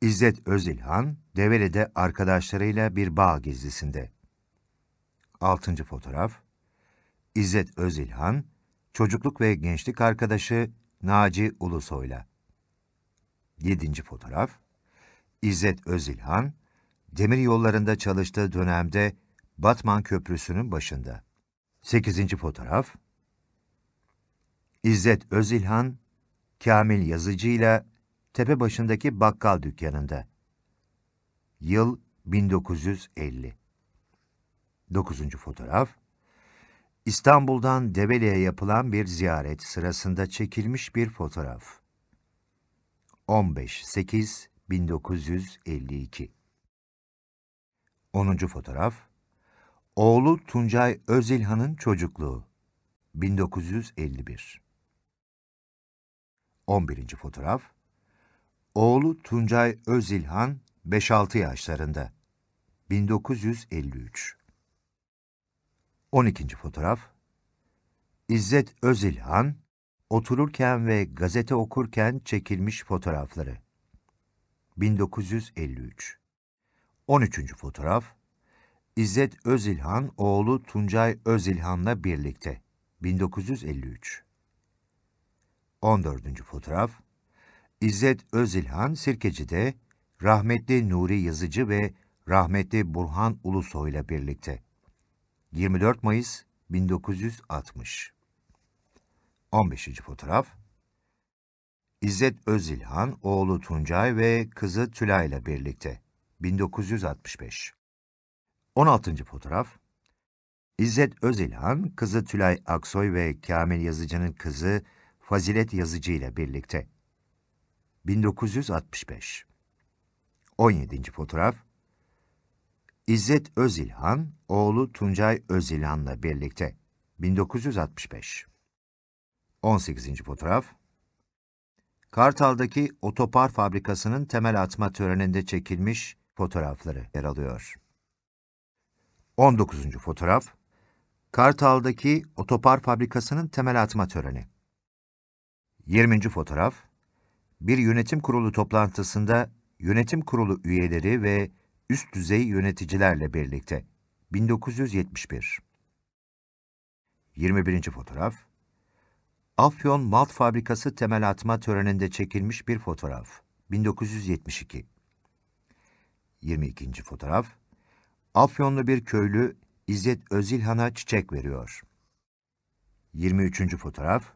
İzzet Özilhan Develi'de arkadaşlarıyla bir bağ gezisinde. Altıncı fotoğraf İzzet Özilhan çocukluk ve gençlik arkadaşı Naci Ulusoy'la. Yedinci fotoğraf, İzzet Özilhan, demir yollarında çalıştığı dönemde Batman Köprüsü'nün başında. Sekizinci fotoğraf, İzzet Özilhan, Kamil Yazıcı'yla tepe başındaki bakkal dükkanında. Yıl 1950. Dokuzuncu fotoğraf, İstanbul'dan Develi'ye yapılan bir ziyaret sırasında çekilmiş bir fotoğraf. 15-8-1952 10. fotoğraf Oğlu Tuncay Özilhan'ın çocukluğu 1951 11. fotoğraf Oğlu Tuncay Özilhan 5-6 yaşlarında 1953 12. fotoğraf İzzet Özilhan, otururken ve gazete okurken çekilmiş fotoğrafları. 1953 13. fotoğraf İzzet Özilhan, oğlu Tuncay Özilhan'la birlikte. 1953 14. fotoğraf İzzet Özilhan, Sirkeci'de rahmetli Nuri Yazıcı ve rahmetli Burhan Ulusoy'la birlikte. 24 Mayıs 1960 15. fotoğraf İzzet Özilhan, oğlu Tuncay ve kızı Tülay ile birlikte. 1965 16. fotoğraf İzzet Özilhan, kızı Tülay Aksoy ve Kamil Yazıcı'nın kızı Fazilet Yazıcı ile birlikte. 1965 17. fotoğraf İzzet Özilhan, oğlu Tuncay Özilhan'la birlikte. 1965 18. fotoğraf Kartal'daki otopar fabrikasının temel atma töreninde çekilmiş fotoğrafları yer alıyor. 19. fotoğraf Kartal'daki otopar fabrikasının temel atma töreni. 20. fotoğraf Bir yönetim kurulu toplantısında yönetim kurulu üyeleri ve üst düzey yöneticilerle birlikte 1971 21. fotoğraf Afyon Malt Fabrikası temel atma töreninde çekilmiş bir fotoğraf 1972 22. fotoğraf Afyonlu bir köylü İzzet Özilhan'a çiçek veriyor. 23. fotoğraf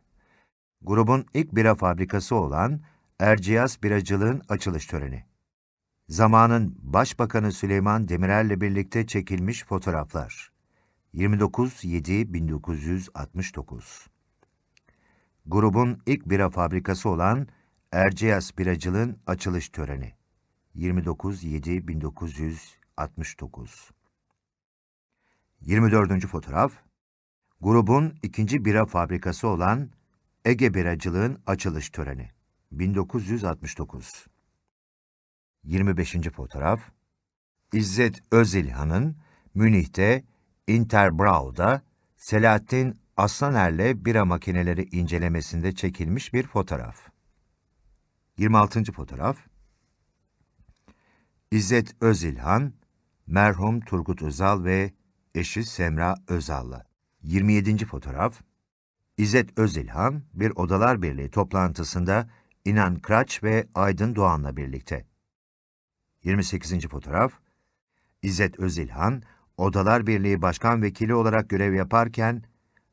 Grubun ilk bira fabrikası olan Erciyes Biracılığın açılış töreni zamanın Başbakanı Süleyman Demirel'le birlikte çekilmiş fotoğraflar. 29-7-1969 Grubun ilk bira fabrikası olan Erciyes Biracılığın açılış töreni. 29-7-1969 24. fotoğraf Grubun ikinci bira fabrikası olan Ege Biracılığın açılış töreni. 1969 25. fotoğraf İzzet Özilhan'ın Münih'te Interbrau'da Selahattin Aslaner'le bira makineleri incelemesinde çekilmiş bir fotoğraf. 26. fotoğraf İzzet Özilhan, merhum Turgut Özal ve eşi Semra Özal'la. 27. fotoğraf İzzet Özilhan bir Odalar Birliği toplantısında İnan Kraç ve Aydın Doğan'la birlikte. 28. fotoğraf İzzet Özilhan, Odalar Birliği Başkan Vekili olarak görev yaparken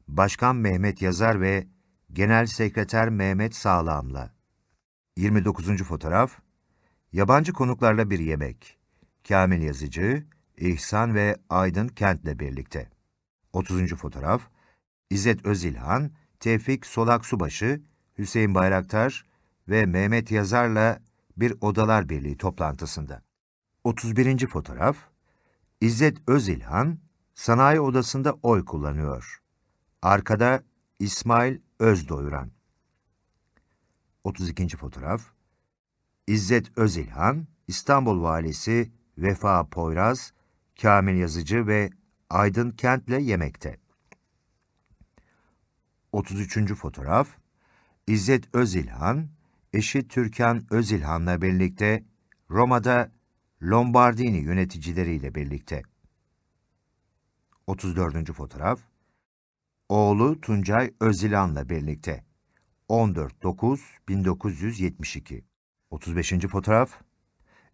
Başkan Mehmet Yazar ve Genel Sekreter Mehmet Sağlam'la. 29. fotoğraf Yabancı konuklarla bir yemek. Kamil Yazıcı, İhsan ve Aydın Kent'le birlikte. 30. fotoğraf İzzet Özilhan, Tevfik Solak Subaşı, Hüseyin Bayraktar ve Mehmet Yazar'la bir Odalar Birliği toplantısında. 31. fotoğraf İzzet Özilhan, sanayi odasında oy kullanıyor. Arkada İsmail Özdoyuran. 32. fotoğraf İzzet Özilhan, İstanbul Valisi Vefa Poyraz, Kamil Yazıcı ve Aydın Kent'le yemekte. 33. fotoğraf İzzet Özilhan, eşi Türkan Özilhan'la birlikte Roma'da Lombardini yöneticileriyle birlikte. 34. fotoğraf Oğlu Tuncay Özilhan'la birlikte. 14.9.1972 35. fotoğraf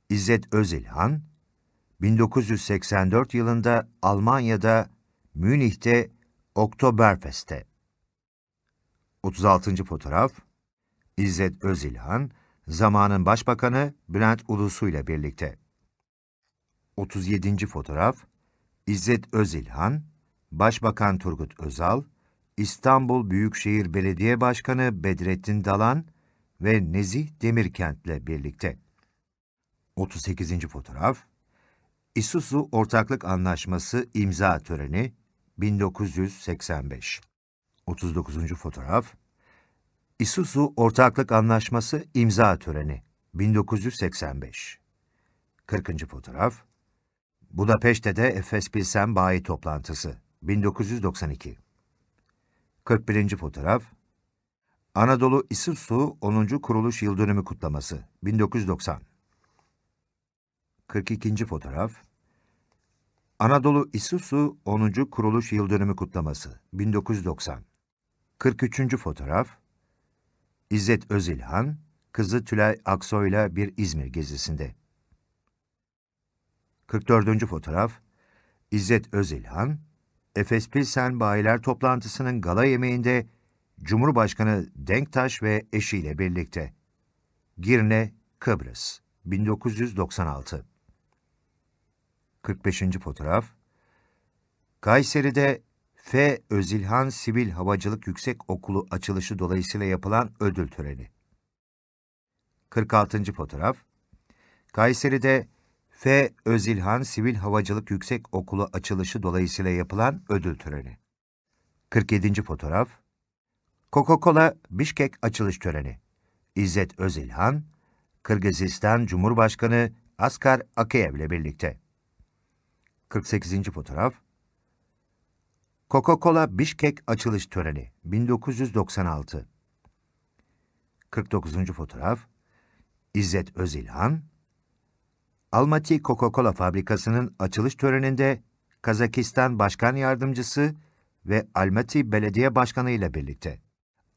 İzzet Özilhan 1984 yılında Almanya'da Münih'te Oktoberfest'te. 36. fotoğraf İzzet Özilhan zamanın başbakanı Bülent Ulusu ile birlikte. 37. fotoğraf İzzet Özilhan Başbakan Turgut Özal, İstanbul Büyükşehir Belediye Başkanı Bedrettin Dalan ve Nezih Demirkent'le birlikte. 38. fotoğraf İsuzu Ortaklık Anlaşması imza töreni 1985. 39. fotoğraf İsuzu Ortaklık Anlaşması imza töreni 1985. 40. fotoğraf Budapeşte'de Efes Pilsen bayi toplantısı 1992. 41. fotoğraf Anadolu İSİSU 10. Kuruluş Yıldönümü Kutlaması 1990 42. fotoğraf Anadolu İSİSU 10. Kuruluş Yıldönümü Kutlaması 1990 43. fotoğraf İzzet Özilhan, kızı Tülay Aksoy'la bir İzmir gezisinde 44. fotoğraf İzzet Özilhan, Efes Pilsen Bayiler Toplantısı'nın gala yemeğinde Cumhurbaşkanı Denktaş ve eşiyle birlikte. Girne, Kıbrıs, 1996 45. fotoğraf Kayseri'de F. Özilhan Sivil Havacılık Yüksek Okulu açılışı dolayısıyla yapılan ödül töreni. 46. fotoğraf Kayseri'de F. Özilhan Sivil Havacılık Yüksek Okulu açılışı dolayısıyla yapılan ödül töreni. 47. fotoğraf Coca-Cola Bişkek açılış töreni. İzzet Özilhan, Kırgızistan Cumhurbaşkanı Askar Akayev'le birlikte. 48. fotoğraf Coca-Cola Bişkek açılış töreni 1996. 49. fotoğraf İzzet Özilhan Almaty Coca-Cola fabrikasının açılış töreninde Kazakistan Başkan Yardımcısı ve Almaty Belediye Başkanı ile birlikte.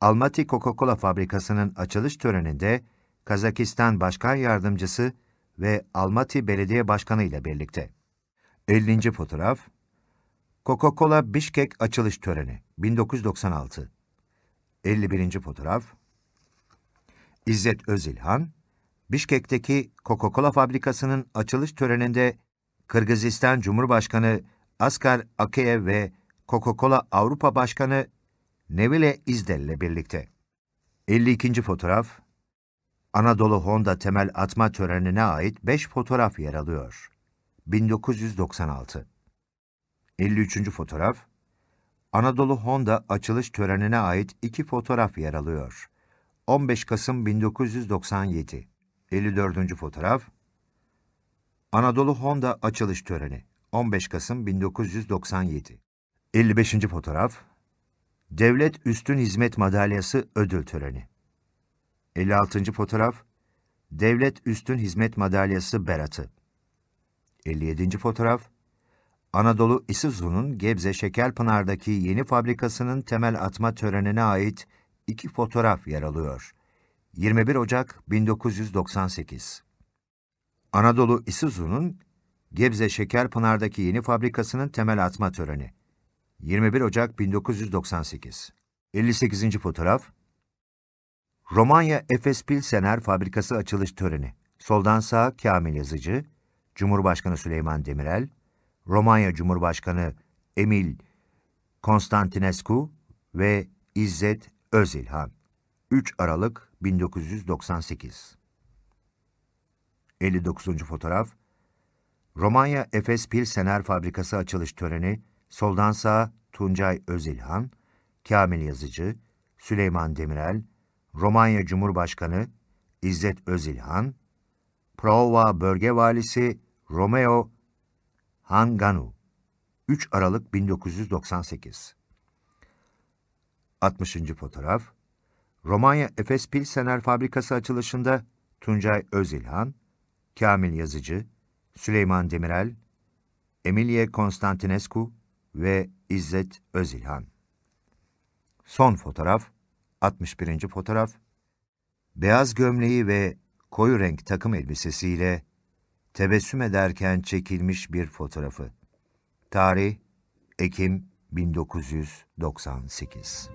Almaty Coca-Cola fabrikasının açılış töreninde Kazakistan Başkan Yardımcısı ve Almaty Belediye Başkanı ile birlikte. 50. fotoğraf Coca-Cola Bişkek açılış töreni 1996. 51. fotoğraf İzzet Özilhan Bişkek'teki Coca-Cola fabrikasının açılış töreninde Kırgızistan Cumhurbaşkanı Askar Akayev ve Coca-Cola Avrupa Başkanı Neville İzdel ile birlikte. 52. fotoğraf Anadolu Honda temel atma törenine ait 5 fotoğraf yer alıyor. 1996 53. fotoğraf Anadolu Honda açılış törenine ait iki fotoğraf yer alıyor. 15 Kasım 1997 54. fotoğraf Anadolu Honda açılış töreni 15 Kasım 1997 55. fotoğraf Devlet Üstün Hizmet Madalyası ödül töreni 56. fotoğraf Devlet Üstün Hizmet Madalyası beratı 57. fotoğraf Anadolu Isuzu'nun Gebze Şekerpınar'daki yeni fabrikasının temel atma törenine ait iki fotoğraf yer alıyor. 21 Ocak 1998 Anadolu Isuzu'nun Gebze Şekerpınar'daki yeni fabrikasının temel atma töreni. 21 Ocak 1998 58. fotoğraf Romanya Efes Pilsener Fabrikası açılış töreni. Soldan sağa Kamil Yazıcı, Cumhurbaşkanı Süleyman Demirel, Romanya Cumhurbaşkanı Emil Konstantinescu ve İzzet Özilhan. 3 Aralık 1998 59. fotoğraf Romanya Efes Pilsener Fabrikası açılış töreni soldan sağa Tuncay Özilhan, Kamil Yazıcı, Süleyman Demirel, Romanya Cumhurbaşkanı İzzet Özilhan, Prova Bölge Valisi Romeo Hanganu 3 Aralık 1998 60. fotoğraf Romanya Efes Pilsener Fabrikası açılışında Tuncay Özilhan, Kamil Yazıcı, Süleyman Demirel, Emilie Konstantinescu ve İzzet Özilhan. Son fotoğraf, 61. fotoğraf, beyaz gömleği ve koyu renk takım elbisesiyle tebessüm ederken çekilmiş bir fotoğrafı. Tarih, Ekim 1998